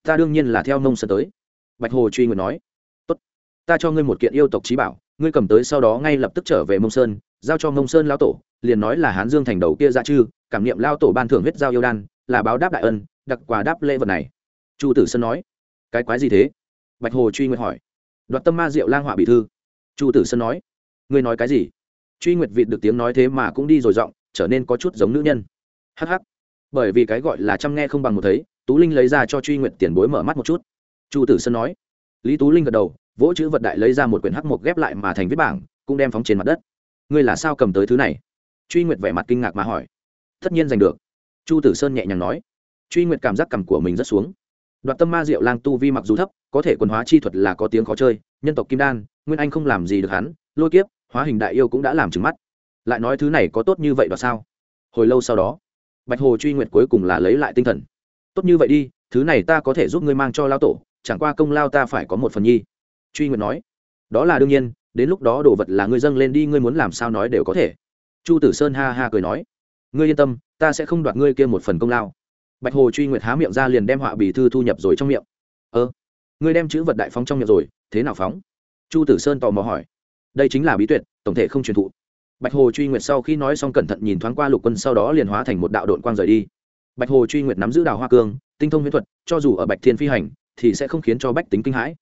Ta đương nhiên là theo mông sơn tới. Bạch hồ truy nguyện nói. Tốt. Ta cho ngươi một kiện yêu tộc trí bảo ngươi cầm tới sau đó ngay lập tức trở về mông sơn, giao cho mông sơn lao tổ, liền nói là hán dương thành đầu kia ra chư, cảm nghiệm lao tổ ban thưởng huyết giao yêu đan, là báo đáp đại ân, đặc quà đáp lễ vật này. Chu tử sơn nói, cái quái gì thế? Bạch hồ truy nguyệt hỏi. Đoạt tâm ma diệu lang họa bị thư. Chu tử sơn nói, ngươi nói cái gì? Truy nguyệt vịt được tiếng nói thế mà cũng đi rồi giọng, trở nên có chút giống nữ nhân. Hh bởi vì cái gọi là chăm nghe không bằng một thấy, tú linh lấy ra cho truy nguyệt tiền bối mở mắt một chút. Chu tử sơn nói, lý tú linh gật đầu vỗ chữ vật đại lấy ra một quyển hắc mộc ghép lại mà thành viết bảng, cũng đem phóng trên mặt đất. Ngươi là sao cầm tới thứ này? Truy nguyệt vẻ mặt kinh ngạc mà hỏi. Tất nhiên giành được. Chu tử sơn nhẹ nhàng nói. Truy nguyệt cảm giác cầm của mình rất xuống. Đoạt tâm ma diệu lang tu vi mặc dù thấp, có thể quần hóa chi thuật là có tiếng khó chơi, nhân tộc kim đan, nguyên anh không làm gì được hắn, lôi kiếp, hóa hình đại yêu cũng đã làm trừng mắt. Lại nói thứ này có tốt như vậy đoạt sao? Hồi lâu sau đó, bạch hồ truy nguyệt cuối cùng là lấy lại tinh thần. Tốt như vậy đi, thứ này ta có thể giúp ngươi mang cho lao tổ, chẳng qua công lao ta phải có một phần nhi truy nguyệt nói, đó là đương nhiên, đến lúc đó đồ vật là ngươi dâng lên đi, ngươi muốn làm sao nói đều có thể. Chu tử sơn ha ha cười nói, ngươi yên tâm, ta sẽ không đoạt ngươi kia một phần công lao. Bạch hồ truy nguyệt há miệng ra liền đem họa bì thư thu nhập rồi trong miệng. Ơ, ngươi đem chữ vật đại phóng trong miệng rồi, thế nào phóng? Chu tử sơn tò mò hỏi. Đây chính là bí tuyệt, tổng thể không truyền thụ. Bạch hồ truy nguyệt sau khi nói xong cẩn thận nhìn thoáng qua lục quân sau đó liền hóa thành một đạo đội quang rời đi. Bạch hồ truy nguyệt nắm giữ đào hoa cương, tinh thông huyễn thuật, cho dù ở bạch thiên phi hành, thì sẽ không khiến cho bách tính kinh hãi.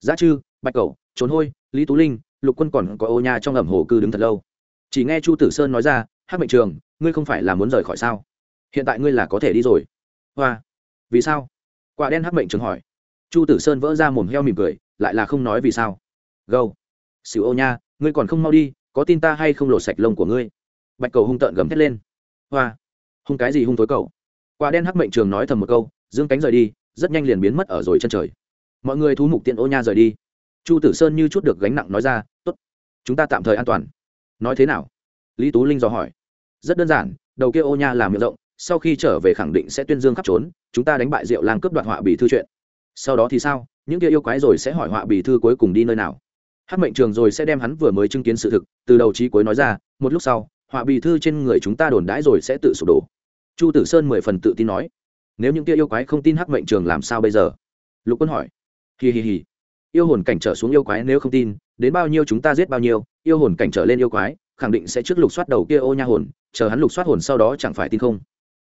Giá chư bạch cầu, trốn hôi, lý tú linh, lục quân còn có ô nha trong ẩm hồ cư đứng thật lâu. Chỉ nghe chu tử sơn nói ra hát mệnh trường, ngươi không phải là muốn rời khỏi sao? Hiện tại ngươi là có thể đi rồi. Hoa, vì sao? Quả đen hắc mệnh trường hỏi. Chu tử sơn vỡ ra mồm heo mỉm cười, lại là không nói vì sao. Gâu, xỉu ô nha, ngươi còn không mau đi, có tin ta hay không lột sạch lông của ngươi? Bạch cầu hung tợn gầm thét lên. Hoa, hung cái gì hung tối cầu? Quả đen hắc mệnh trường nói thầm một câu, dương cánh rời đi, rất nhanh liền biến mất ở rồi chân trời. Mọi người thú mục tiện ô nha rời đi chu tử sơn như chút được gánh nặng nói ra, tốt, chúng ta tạm thời an toàn. Nói thế nào? Lý tú linh dò hỏi. Rất đơn giản, đầu kia ô nha làm miệng rộng, sau khi trở về khẳng định sẽ tuyên dương khắp trốn, chúng ta đánh bại diệu lang cướp đoạt họa bì thư chuyện. Sau đó thì sao? Những kia yêu quái rồi sẽ hỏi họa bì thư cuối cùng đi nơi nào? Hát mệnh trường rồi sẽ đem hắn vừa mới chứng kiến sự thực, từ đầu trí cuối nói ra, một lúc sau, họa bì thư trên người chúng ta đồn đãi rồi sẽ tự sụp đổ. Chu tử sơn mười phần tự tin nói. Nếu những kia yêu quái không tin hát mệnh trường làm sao bây giờ? Lục quân hỏi. Hì hì hì yêu hồn cảnh trở xuống yêu quái nếu không tin, đến bao nhiêu chúng ta giết bao nhiêu, yêu hồn cảnh trở lên yêu quái, khẳng định sẽ trước lục soát đầu kia ô nha hồn, chờ hắn lục soát hồn sau đó chẳng phải tin không?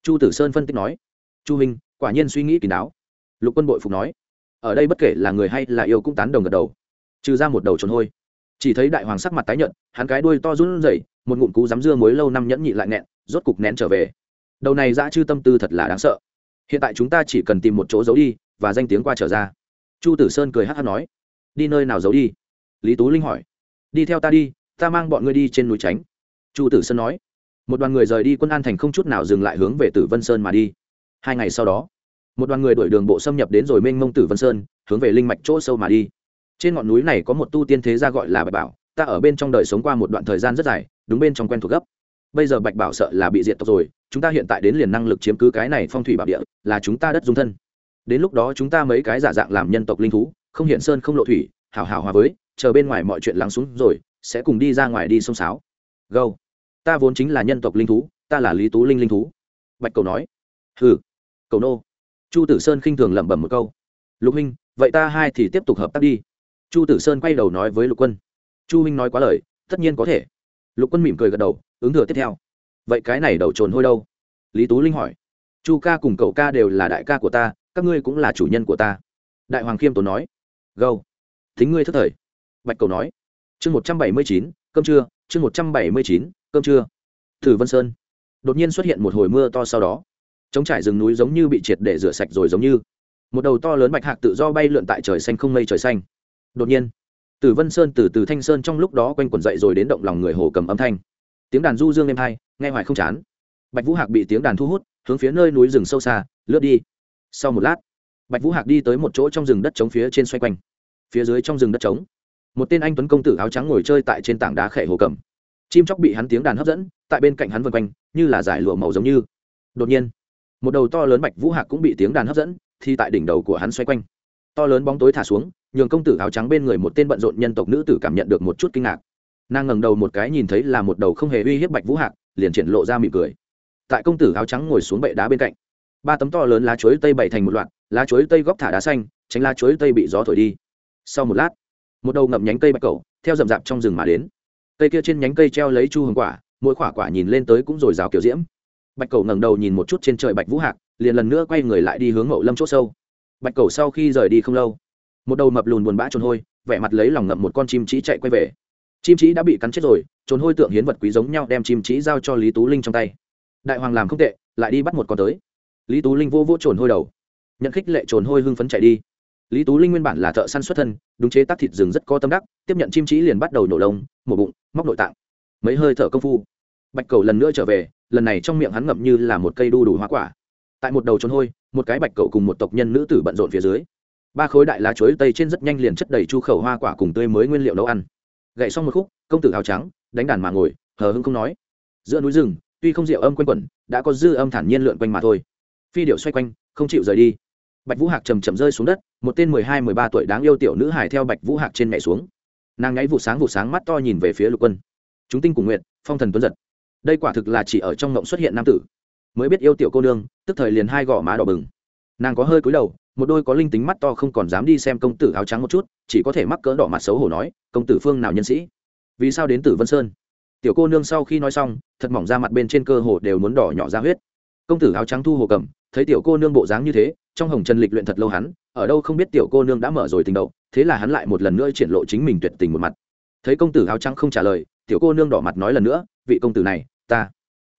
Chu tử sơn phân tích nói. Chu minh, quả nhiên suy nghĩ kín đáo lục quân bội phục nói. Ở đây bất kể là người hay là yêu cũng tán đồng gật đầu. Trừ ra một đầu trốn hôi. Chỉ thấy đại hoàng sắc mặt tái nhợt, hắn cái đuôi to run rẩy, một ngụm cú dám dưa muối lâu năm nhẫn nhị lại nghẹn, rốt cục nén trở về. Đầu này dã chư tâm tư thật là đáng sợ. Hiện tại chúng ta chỉ cần tìm một chỗ giấu đi, và danh tiếng qua trở ra chu tử sơn cười hát hát nói, đi nơi nào giấu đi? Lý tú linh hỏi, đi theo ta đi, ta mang bọn ngươi đi trên núi tránh. Chu tử sơn nói, một đoàn người rời đi quân an thành không chút nào dừng lại hướng về tử vân sơn mà đi. Hai ngày sau đó, một đoàn người đuổi đường bộ xâm nhập đến rồi mênh mông tử vân sơn, hướng về linh mạch chỗ sâu mà đi. Trên ngọn núi này có một tu tiên thế gia gọi là bạch bảo, ta ở bên trong đời sống qua một đoạn thời gian rất dài, đúng bên trong quen thuộc gấp. Bây giờ bạch bảo sợ là bị diệt tộc rồi, chúng ta hiện tại đến liền năng lực chiếm cứ cái này phong thủy bảo địa, là chúng ta đất dung thân đến lúc đó chúng ta mấy cái giả dạng làm nhân tộc linh thú, không hiện sơn không lộ thủy, hảo hảo hòa với, chờ bên ngoài mọi chuyện lắng xuống rồi, sẽ cùng đi ra ngoài đi sông sáo. Gâu ta vốn chính là nhân tộc linh thú, ta là lý tú linh linh thú. Bạch cầu nói. Hừ. Cầu nô. Chu tử sơn khinh thường lẩm bẩm một câu. Lục huynh, vậy ta hai thì tiếp tục hợp tác đi. Chu tử sơn quay đầu nói với lục quân. Chu huynh nói quá lời, tất nhiên có thể. Lục quân mỉm cười gật đầu, ứng thừa tiếp theo. Vậy cái này đầu trồn hôi đâu? Lý tú linh hỏi. Chu ca cùng cậu ca đều là đại ca của ta các ngươi cũng là chủ nhân của ta. Đại hoàng khiêm tốn nói. Gâu. Thính ngươi thất thời. Bạch cầu nói. Chương một trăm bảy mươi chín, cơm trưa. Chương một trăm bảy mươi chín, cơm trưa. Thử vân sơn. Đột nhiên xuất hiện một hồi mưa to sau đó. Trống trải rừng núi giống như bị triệt để rửa sạch rồi giống như. Một đầu to lớn bạch hạc tự do bay lượn tại trời xanh không mây trời xanh. Đột nhiên, tử vân sơn từ từ thanh sơn trong lúc đó quanh quẩn dậy rồi đến động lòng người hồ cầm âm thanh. Tiếng đàn du dương êm hai, nghe hoài không chán. Bạch vũ hạc bị tiếng đàn thu hút, hướng phía nơi núi rừng sâu xa, lướt đi sau một lát, bạch vũ hạc đi tới một chỗ trong rừng đất trống phía trên xoay quanh. Phía dưới trong rừng đất trống, một tên anh tuấn công tử áo trắng ngồi chơi tại trên tảng đá khẽ hồ cầm. Chim chóc bị hắn tiếng đàn hấp dẫn, tại bên cạnh hắn vân quanh, như là giải lụa màu giống như. Đột nhiên, một đầu to lớn bạch vũ hạc cũng bị tiếng đàn hấp dẫn, thì tại đỉnh đầu của hắn xoay quanh. To lớn bóng tối thả xuống, nhường công tử áo trắng bên người một tên bận rộn nhân tộc nữ tử cảm nhận được một chút kinh ngạc. Nàng ngẩng đầu một cái nhìn thấy là một đầu không hề uy hiếp bạch vũ hạc, liền triển lộ ra mỉm cười. Tại công tử áo trắng ngồi xuống bệ đá bên cạnh ba tấm to lớn lá chuối tây bày thành một loạt, lá chuối tây góc thả đá xanh, tránh lá chuối tây bị gió thổi đi. Sau một lát, một đầu ngậm nhánh cây bạch cầu theo rậm rạp trong rừng mà đến. Cây kia trên nhánh cây treo lấy chu hồng quả, mỗi quả quả nhìn lên tới cũng rồi rào kiểu diễm. Bạch cầu ngẩng đầu nhìn một chút trên trời bạch vũ hạc, liền lần nữa quay người lại đi hướng mậu lâm c h ỗ sâu. Bạch cầu sau khi rời đi không lâu, một đầu mập lùn buồn bã trồn hôi, vẻ mặt lấy lòng ngậm một con chim trí chạy quay về. Chim trí đã bị cắn chết rồi, trồn hôi tượng hiến vật quý giống nhau đem chim trí giao cho lý tú linh trong tay. Đại hoàng làm không tệ, lại đi bắt một con tới lý tú linh vô vô trồn hôi đầu. Nhận khích lệ trồn hôi hưng phấn chạy đi. Lý tú linh nguyên bản là thợ săn xuất thân, đúng chế tác thịt rừng rất có tâm đắc, tiếp nhận chim trí liền bắt đầu nổ lông, mổ bụng, móc nội tạng. Mấy hơi thở công phu, bạch cầu lần nữa trở về, lần này trong miệng hắn ngậm như là một cây đu đủ hoa quả. Tại một đầu trốn hôi, một cái bạch cầu cùng một tộc nhân nữ tử bận rộn phía dưới. Ba khối đại lá chuối tây trên rất nhanh liền chất đầy chu khẩu hoa quả cùng tươi mới nguyên liệu nấu ăn. Gậy xong một khúc, công tử áo trắng, đánh đàn mà ngồi, hờ hưng không nói. Giữa núi rừng, tuy không rượu âm quanh quẩn, đã có dư âm thản nhiên lượn quanh mà thôi phi điệu xoay quanh, không chịu rời đi. Bạch vũ hạc chầm chậm rơi xuống đất, một tên mười hai, mười ba tuổi đáng yêu tiểu nữ hải theo bạch vũ hạc trên mẹ xuống. Nàng ngáy vụ sáng vụ sáng mắt to nhìn về phía lục quân. Chúng tinh cùng nguyện, phong thần tuấn giật. Đây quả thực là chỉ ở trong ngộng xuất hiện nam tử. Mới biết yêu tiểu cô nương, tức thời liền hai gò má đỏ bừng. Nàng có hơi cúi đầu, một đôi có linh tính mắt to không còn dám đi xem công tử áo trắng một chút, chỉ có thể mắc cỡ đỏ mặt xấu hổ nói, công tử phương nào nhân sĩ? Vì sao đến tử vân sơn? Tiểu cô nương sau khi nói xong, thật mỏng ra mặt bên trên cơ hồ đều muốn đỏ nhỏ ra huyết. Công tử áo trắng thu hồ cầm thấy tiểu cô nương bộ dáng như thế, trong hồng trần lịch luyện thật lâu hắn, ở đâu không biết tiểu cô nương đã mở rồi tình đầu, thế là hắn lại một lần nữa triển lộ chính mình tuyệt tình một mặt. Thấy công tử áo trắng không trả lời, tiểu cô nương đỏ mặt nói lần nữa, vị công tử này, ta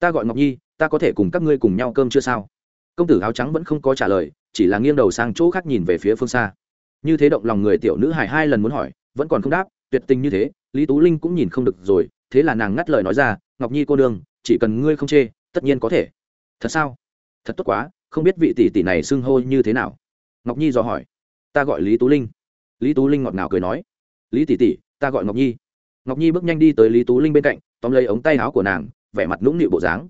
ta gọi ngọc nhi, ta có thể cùng các ngươi cùng nhau cơm chưa sao? Công tử áo trắng vẫn không có trả lời, chỉ là nghiêng đầu sang chỗ khác nhìn về phía phương xa. Như thế động lòng người tiểu nữ hải hai lần muốn hỏi, vẫn còn không đáp, tuyệt tình như thế, lý tú linh cũng nhìn không được rồi, thế là nàng ngắt lời nói ra, ngọc nhi cô đương chỉ cần ngươi không chê, tất nhiên có thể. Thật sao? Thật tốt quá không biết vị tỷ tỷ này xưng hô như thế nào. Ngọc nhi dò hỏi. Ta gọi lý tú linh. Lý tú linh ngọt ngào cười nói. Lý tỷ tỷ, ta gọi ngọc nhi. Ngọc nhi bước nhanh đi tới lý tú linh bên cạnh, tóm lấy ống tay áo của nàng, vẻ mặt nũng nịu bộ dáng.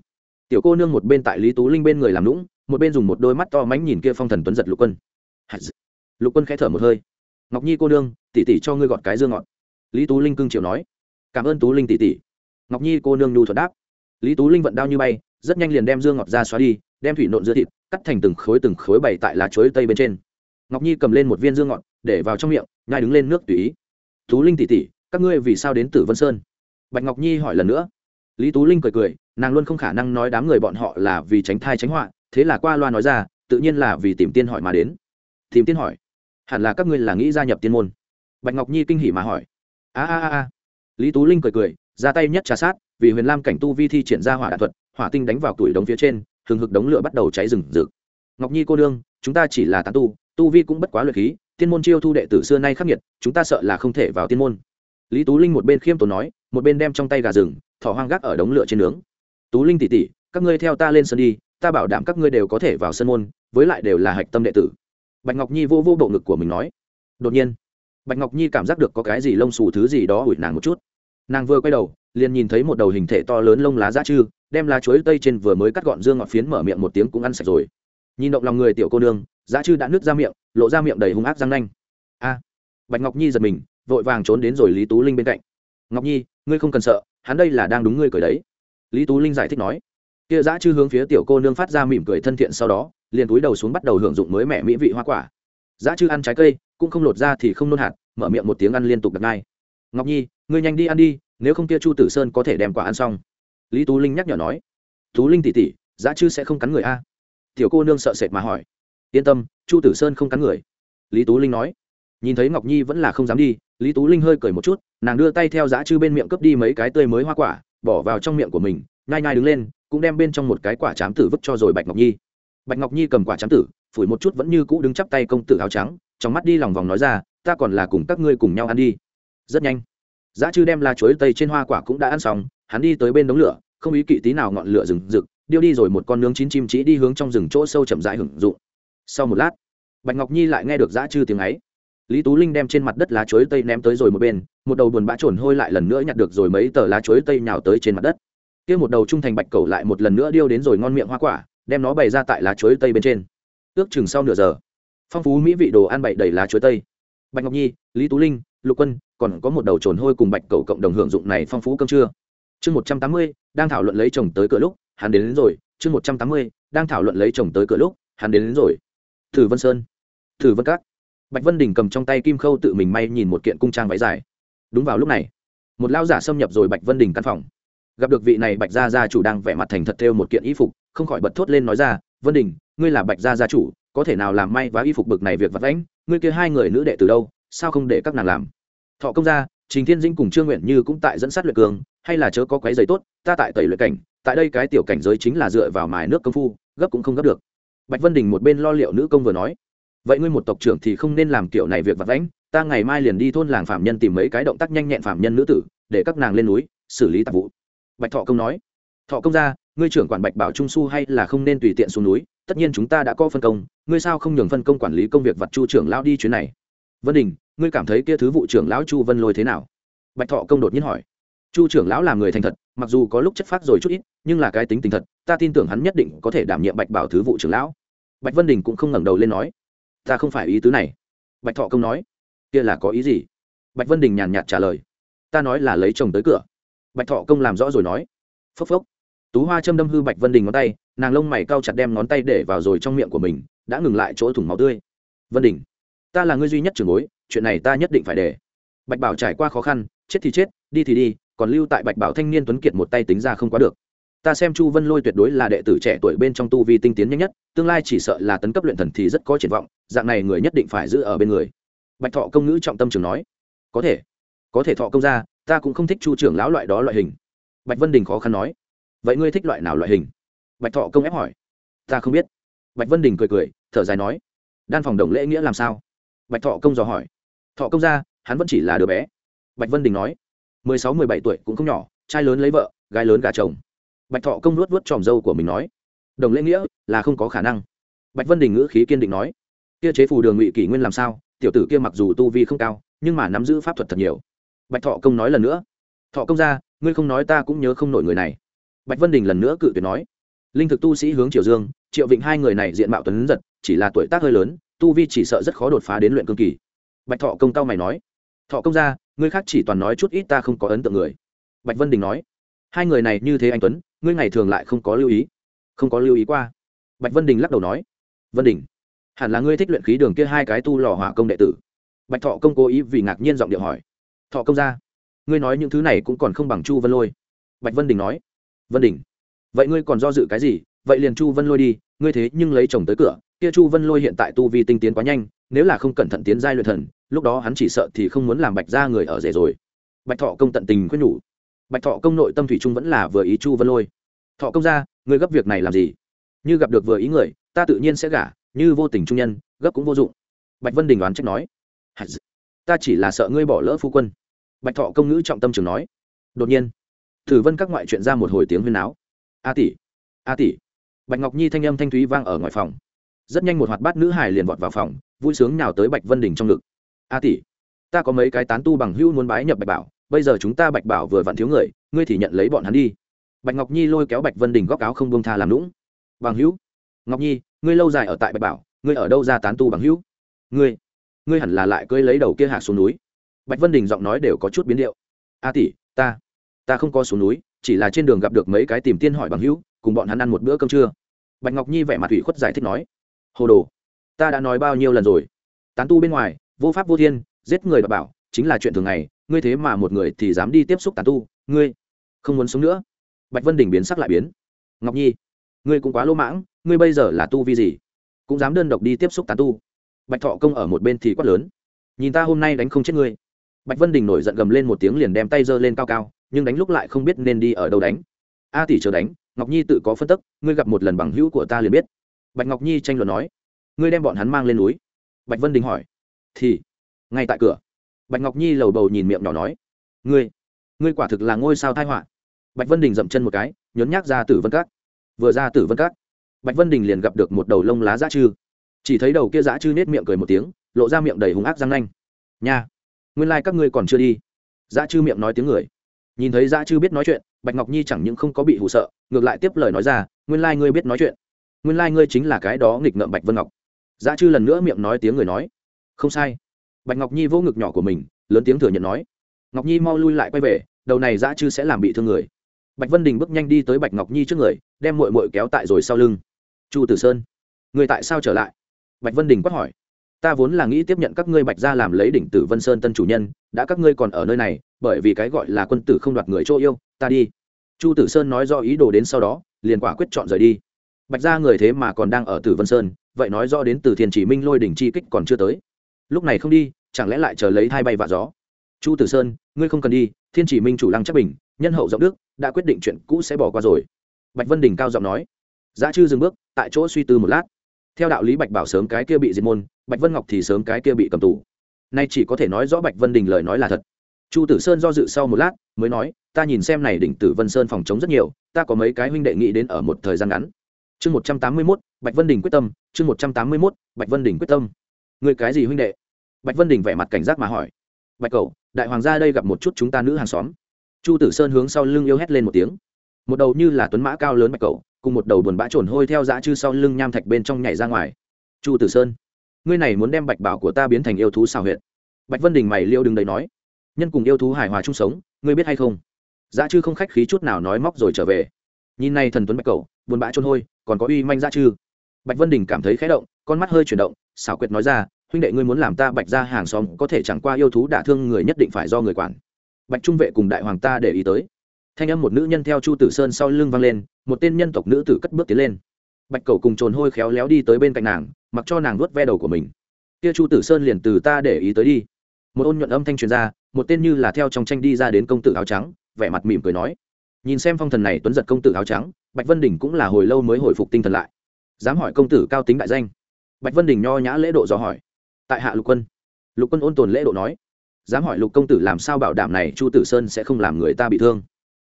Tiểu cô nương một bên tại lý tú linh bên người làm nũng, một bên dùng một đôi mắt to mánh nhìn kia phong thần tuấn giật lục quân. Lục quân khẽ thở một hơi. Ngọc nhi cô nương tỉ tỉ cho ngươi gọt cái dương ngọt. Lý tú linh cưng chiều nói. Cảm ơn tú linh tỷ tỷ. Ngọc nhi cô nương nhu thuật đáp. Lý tú linh vận đao như bay, rất nhanh liền đem dương ngọt ra xóa đi, đem thủy nộn giữa thịt cắt thành từng khối từng khối bày tại lá chuối tây bên trên. Ngọc nhi cầm lên một viên dương ngọt, để vào trong miệng, nhai đứng lên nước tùy ý. Tú linh tỉ tỉ các ngươi vì sao đến tử vân sơn? Bạch ngọc nhi hỏi lần nữa. Lý tú linh cười cười, nàng luôn không khả năng nói đám người bọn họ là vì tránh thai tránh họa, thế là qua loa nói ra, tự nhiên là vì tìm tiên hỏi mà đến. Tìm tiên hỏi? Hẳn là các ngươi là nghĩ gia nhập tiên môn. Bạch ngọc nhi kinh hỉ mà hỏi. A a a lý tú linh cười cười, ra tay nhất trà sát, vì huyền lam cảnh tu vi thi triển ra hỏa đạn thuật, hỏa tinh đánh vào tuổi đống phía trên hừng hực đống lửa bắt đầu cháy rừng rực. Ngọc nhi cô đương chúng ta chỉ là tán tu tu vi cũng bất quá luyện khí, tiên môn chiêu thu đệ tử xưa nay khắc nghiệt, chúng ta sợ là không thể vào tiên môn. Lý tú linh một bên khiêm tốn nói, một bên đem trong tay gà rừng, thỏ hoang gác ở đống lửa trên nướng. Tú linh tỉ tỉ các ngươi theo ta lên sân đi, ta bảo đảm các ngươi đều có thể vào sân môn, với lại đều là hạch tâm đệ tử. Bạch ngọc nhi vô vô bộ ngực của mình nói. Đột nhiên, bạch ngọc nhi cảm giác được có cái gì lông xù thứ gì đó ủi nàng một chút nàng vừa quay đầu, liền nhìn thấy một đầu hình thể to lớn lông lá dã chư, đem lá chuối tây trên vừa mới cắt gọn dương ngọt phiến mở miệng một tiếng cũng ăn sạch rồi. Nhìn động lòng người tiểu cô nương, dã chư đã nứt ra miệng, lộ ra miệng đầy hung ác răng nanh. A! Bạch ngọc nhi giật mình, vội vàng trốn đến rồi lý tú linh bên cạnh. Ngọc nhi, ngươi không cần sợ, hắn đây là đang đúng ngươi cười đấy. Lý tú linh giải thích nói. Kia dã chư hướng phía tiểu cô nương phát ra mỉm cười thân thiện sau đó, liền túi đầu xuống bắt đầu hưởng dụng mới mẹ mỹ vị hoa quả. Dã chư ăn trái cây, cũng không lột ra thì không nôn hạt, mở miệng một tiếng ăn liên tục đặt ngay ngọc nhi ngươi nhanh đi ăn đi, nếu không kia chu tử sơn có thể đem quả ăn xong. Lý tú linh nhắc nhở nói. Tú linh tỉ tỉ giá chư sẽ không cắn người a. Tiểu cô nương sợ sệt mà hỏi. Yên tâm, chu tử sơn không cắn người. Lý tú linh nói. Nhìn thấy ngọc nhi vẫn là không dám đi, lý tú linh hơi cười một chút, nàng đưa tay theo giá chư bên miệng cướp đi mấy cái tươi mới hoa quả, bỏ vào trong miệng của mình, nhai nhai đứng lên, cũng đem bên trong một cái quả chám tử vứt cho rồi bạch ngọc nhi. Bạch ngọc nhi cầm quả chám tử, phủi một chút vẫn như cũ đứng chắp tay công tử áo trắng, trong mắt đi lòng vòng nói ra, ta còn là cùng các ngươi cùng nhau ăn đi. Rất nhanh giá chư đem lá chuối tây trên hoa quả cũng đã ăn xong, hắn đi tới bên đống lửa, không ý kỵ tí nào ngọn lửa rừng rực, điêu đi rồi một con nướng chín chim chỉ đi hướng trong rừng chỗ sâu chậm rãi hưởng dụng. Sau một lát, bạch ngọc nhi lại nghe được giá chư tiếng ấy. Lý tú linh đem trên mặt đất lá chuối tây ném tới rồi một bên, một đầu buồn bã trồn hôi lại lần nữa nhặt được rồi mấy tờ lá chuối tây nhào tới trên mặt đất. Kia một đầu trung thành bạch cầu lại một lần nữa điêu đến rồi ngon miệng hoa quả, đem nó bày ra tại lá chuối tây bên trên. Ước chừng sau nửa giờ, phong phú mỹ vị đồ ăn bày đầy lá chuối tây. Bạch ngọc nhi, lý tú linh, lục quân còn có một đầu trồn hôi cùng bạch cầu cộng đồng hưởng dụng này phong phú cơm trưa. Chương một trăm tám mươi đang thảo luận lấy chồng tới cửa lúc hắn đến, đến rồi. Chương một trăm tám mươi đang thảo luận lấy chồng tới cửa lúc hắn đến, đến rồi. Thử vân sơn. Thử vân các. Bạch vân đình cầm trong tay kim khâu tự mình may nhìn một kiện cung trang váy dài. Đúng vào lúc này một lao giả xâm nhập rồi bạch vân đình căn phòng. Gặp được vị này bạch gia gia chủ đang vẻ mặt thành thật theo một kiện y phục không khỏi bật thốt lên nói ra vân đình ngươi là bạch gia gia chủ có thể nào làm may và y phục bực này việc vật lãnh ngươi kia hai người nữ đệ từ đâu sao không để các nàng làm? Thọ công gia, trình thiên dinh cùng trương nguyện như cũng tại dẫn sát luyện cường, hay là chớ có quái giấy tốt, ta tại tẩy luyện cảnh, tại đây cái tiểu cảnh giới chính là dựa vào mài nước công phu, gấp cũng không gấp được. Bạch vân đình một bên lo liệu nữ công vừa nói, vậy ngươi một tộc trưởng thì không nên làm kiểu này việc vặt vãnh, ta ngày mai liền đi thôn làng phạm nhân tìm mấy cái động tác nhanh nhẹn phạm nhân nữ tử, để các nàng lên núi, xử lý tạp vụ. Bạch thọ công nói, thọ công ra ngươi trưởng quản bạch bảo trung su hay là không nên tùy tiện xuống núi, tất nhiên chúng ta đã có phân công, ngươi sao không nhường phân công quản lý công việc vặt chu trưởng lão đi chuyến này? Vân đình, ngươi cảm thấy kia thứ vụ trưởng lão chu vân lôi thế nào? Bạch thọ công đột nhiên hỏi. Chu trưởng lão là người thành thật, mặc dù có lúc chất phát rồi chút ít, nhưng là cái tính tình thật, ta tin tưởng hắn nhất định có thể đảm nhiệm bạch bảo thứ vụ trưởng lão. Bạch vân đình cũng không ngẩng đầu lên nói. Ta không phải ý tứ này. Bạch thọ công nói. Kia là có ý gì? Bạch vân đình nhàn nhạt trả lời. Ta nói là lấy chồng tới cửa. Bạch thọ công làm rõ rồi nói. Phốc phốc. Tú hoa châm đâm hư bạch vân đình ngón tay, nàng lông mày cao chặt đem ngón tay để vào rồi trong miệng của mình, đã ngừng lại chỗ thủng máu tươi. Vân đình ta là người duy nhất trưởng bối, chuyện này ta nhất định phải để. Bạch bảo trải qua khó khăn, chết thì chết, đi thì đi, còn lưu tại bạch bảo thanh niên tuấn kiệt một tay tính ra không quá được. Ta xem chu vân lôi tuyệt đối là đệ tử trẻ tuổi bên trong tu vi tinh tiến nhanh nhất, tương lai chỉ sợ là tấn cấp luyện thần thì rất có triển vọng, dạng này người nhất định phải giữ ở bên người. Bạch thọ công ngữ trọng tâm trường nói. Có thể có thể thọ công ra ta cũng không thích chu trưởng lão loại đó loại hình. Bạch vân đình khó khăn nói. Vậy ngươi thích loại nào loại hình? Bạch thọ công ép hỏi. Ta không biết. Bạch vân đình cười cười, thở dài nói. Đan phòng đồng lễ nghĩa làm sao? Bạch thọ công dò hỏi. Thọ công ra hắn vẫn chỉ là đứa bé. Bạch vân đình nói. Mười sáu, mười bảy tuổi cũng không nhỏ, trai lớn lấy vợ, gái lớn gà chồng. Bạch thọ công luốt vớt tròm dâu của mình nói. Đồng lễ nghĩa là không có khả năng. Bạch vân đình ngữ khí kiên định nói. Kia chế phù đường ngụy kỷ nguyên làm sao? Tiểu tử kia mặc dù tu vi không cao, nhưng mà nắm giữ pháp thuật thật nhiều. Bạch thọ công nói lần nữa. Thọ công ra ngươi không nói ta cũng nhớ không nổi người này. Bạch vân đình lần nữa cự tuyệt nói. Linh thực tu sĩ hướng triều dương, triệu vịnh hai người này diện mạo tuấn giật, chỉ là tuổi tác hơi lớn tu vi chỉ sợ rất khó đột phá đến luyện cương kỳ. Bạch thọ công cao mày nói. Thọ công ra, ngươi khác chỉ toàn nói chút ít ta không có ấn tượng người. Bạch vân đình nói. Hai người này như thế anh tuấn, ngươi ngày thường lại không có lưu ý. Không có lưu ý qua. Bạch vân đình lắc đầu nói. Vân đình, hẳn là ngươi thích luyện khí đường kia hai cái tu lò hỏa công đệ tử. Bạch thọ công cố ý vì ngạc nhiên giọng điệu hỏi. Thọ công ra, ngươi nói những thứ này cũng còn không bằng chu vân lôi. Bạch vân đình nói. Vân đình, vậy ngươi còn do dự cái gì? Vậy liền chu vân lôi đi, ngươi thế nhưng lấy chồng tới cửa kia chu vân lôi hiện tại tu vi tinh tiến quá nhanh, nếu là không cẩn thận tiến giai luyện thần, lúc đó hắn chỉ sợ thì không muốn làm bạch ra người ở rể rồi. Bạch thọ công tận tình khuyên nhủ. Bạch thọ công nội tâm thủy trung vẫn là vừa ý chu vân lôi. Thọ công ra ngươi gấp việc này làm gì? Như gặp được vừa ý người, ta tự nhiên sẽ gả, như vô tình trung nhân, gấp cũng vô dụng. Bạch vân đình đoán trách nói. Ta chỉ là sợ ngươi bỏ lỡ phu quân. Bạch thọ công ngữ trọng tâm trường nói. Đột nhiên, thử vân các ngoại chuyện ra một hồi tiếng huyên áo a tỷ a tỷ. Bạch ngọc nhi thanh âm thanh thúy vang ở ngoài phòng rất nhanh một hoạt bát nữ hải liền vọt vào phòng, vui sướng nào tới bạch vân đình trong ngực. A tỷ, ta có mấy cái tán tu bằng hữu muốn bái nhập bạch bảo, bây giờ chúng ta bạch bảo vừa vặn thiếu người, ngươi thì nhận lấy bọn hắn đi. Bạch ngọc nhi lôi kéo bạch vân đình góc áo không buông tha làm lũng bằng hữu, ngọc nhi, ngươi lâu dài ở tại bạch bảo, ngươi ở đâu ra tán tu bằng hữu? Ngươi ngươi hẳn là lại cưới lấy đầu kia hạ xuống núi. Bạch vân đình giọng nói đều có chút biến điệu. A tỷ, ta ta không có xuống núi, chỉ là trên đường gặp được mấy cái tìm tiên hỏi bằng hữu, cùng bọn hắn ăn một bữa cơm trưa. Bạch ngọc nhi vẻ mặt ủy khuất giải thích nói hồ đồ, ta đã nói bao nhiêu lần rồi? Tán tu bên ngoài, vô pháp vô thiên, giết người đ bảo, chính là chuyện thường ngày, ngươi thế mà một người thì dám đi tiếp xúc tán tu, ngươi không muốn sống nữa. Bạch vân đình biến sắc lại biến. Ngọc nhi, ngươi cũng quá lỗ mãng, ngươi bây giờ là tu vi gì? Cũng dám đơn độc đi tiếp xúc tán tu. Bạch thọ công ở một bên thì quát lớn. Nhìn ta hôm nay đánh không chết ngươi. Bạch vân đình nổi giận gầm lên một tiếng liền đem tay giơ lên cao cao, nhưng đánh lúc lại không biết nên đi ở đâu đánh. A tỷ chờ đánh, ngọc nhi tự có phân tức, ngươi gặp một lần bằng hữu của ta liền biết bạch ngọc nhi tranh luận nói, ngươi đem bọn hắn mang lên núi. Bạch vân đình hỏi, thì, ngay tại cửa. Bạch ngọc nhi lầu bầu nhìn miệng nhỏ nói, ngươi ngươi quả thực là ngôi sao thai họa. Bạch vân đình dậm chân một cái, nhốn nhác ra tử vân cát vừa ra tử vân cát bạch vân đình liền gặp được một đầu lông lá dã chư. Chỉ thấy đầu kia dã chư nết miệng cười một tiếng, lộ ra miệng đầy hung ác răng nanh. Nha, nguyên lai、like、các ngươi còn chưa đi. Dã chư miệng nói tiếng người. Nhìn thấy dã chư biết nói chuyện, bạch ngọc nhi chẳng những không có bị hụ sợ, ngược lại tiếp lời nói ra, nguyên lai、like、ngươi biết nói chuyện nguyên lai、like、ngươi chính là cái đó nghịch ngợm bạch vân ngọc dã chư lần nữa miệng nói tiếng người nói không sai bạch ngọc nhi vô ngực nhỏ của mình lớn tiếng thừa nhận nói ngọc nhi mau lui lại quay về đầu này dã chư sẽ làm bị thương người bạch vân đình bước nhanh đi tới bạch ngọc nhi trước người đem mội mội kéo tại rồi sau lưng chu tử sơn người tại sao trở lại bạch vân đình quát hỏi ta vốn là nghĩ tiếp nhận các ngươi bạch ra làm lấy đỉnh tử vân sơn tân chủ nhân đã các ngươi còn ở nơi này bởi vì cái gọi là quân tử không đoạt người chỗ yêu ta đi chu tử sơn nói do ý đồ đến sau đó liền quả quyết chọn rời đi bạch ra người thế mà còn đang ở tử vân sơn, vậy nói rõ đến từ thiền chỉ minh lôi đỉnh chi kích còn chưa tới. Lúc này không đi, chẳng lẽ lại chờ lấy hai bay vạ gió? Chu tử sơn, ngươi không cần đi, thiên chỉ minh chủ lăng chắc bình, nhân hậu giọng đức, đã quyết định chuyện cũ sẽ bỏ qua rồi. Bạch vân đình cao giọng nói. Giá chư dừng bước, tại chỗ suy tư một lát. Theo đạo lý bạch bảo sớm cái kia bị diệt môn, bạch vân ngọc thì sớm cái kia bị cầm tù. Nay chỉ có thể nói rõ bạch vân đình lời nói là thật. Chu tử sơn do dự sau một lát, mới nói, ta nhìn xem này đỉnh tử vân sơn phòng chống rất nhiều, ta có mấy cái huynh đệ nghĩ đến ở một thời gian ngắn chương một trăm tám mươi mốt, bạch vân đình quyết tâm, chương một trăm tám mươi mốt, bạch vân đình quyết tâm. Người cái gì huynh đệ? Bạch vân đình vẻ mặt cảnh giác mà hỏi. Bạch cầu đại hoàng gia đây gặp một chút chúng ta nữ hàng xóm. Chu tử sơn hướng sau lưng yêu hét lên một tiếng. Một đầu như là tuấn mã cao lớn bạch cầu cùng một đầu buồn bã trồn hôi theo dã chư sau lưng nham thạch bên trong nhảy ra ngoài. Chu tử sơn, ngươi này muốn đem bạch bảo của ta biến thành yêu thú xào huyệt. Bạch vân đình mày liêu đừng đầy nói. Nhân cùng yêu thú hài hòa chung sống, ngươi biết hay không? Dã chư không khách khí chút nào nói móc rồi trở về. Nhìn này thần tuấn bạch cầu buồn bã trôn hôi còn có uy manh ra chư. Bạch vân đình cảm thấy khẽ động, con mắt hơi chuyển động, xảo quyệt nói ra, huynh đệ ngươi muốn làm ta bạch ra hàng xóm có thể chẳng qua yêu thú đả thương người nhất định phải do người quản. Bạch trung vệ cùng đại hoàng ta để ý tới. Thanh âm một nữ nhân theo chu tử sơn sau lưng vang lên, một tên nhân tộc nữ tử cất bước tiến lên. Bạch cầu cùng trồn hôi khéo léo đi tới bên cạnh nàng, mặc cho nàng nuốt ve đầu của mình. Kia chu tử sơn liền từ ta để ý tới đi. Một ôn nhuận âm thanh truyền ra, một tên như là theo trong tranh đi ra đến công tử áo trắng, vẻ mặt mỉm cười nói nhìn xem phong thần này tuấn giật công tử áo trắng, bạch vân đình cũng là hồi lâu mới hồi phục tinh thần lại. Dám hỏi công tử cao tính đại danh? Bạch vân đình nho nhã lễ độ dò hỏi. Tại hạ lục quân. Lục quân ôn tồn lễ độ nói. Dám hỏi lục công tử làm sao bảo đảm này chu tử sơn sẽ không làm người ta bị thương?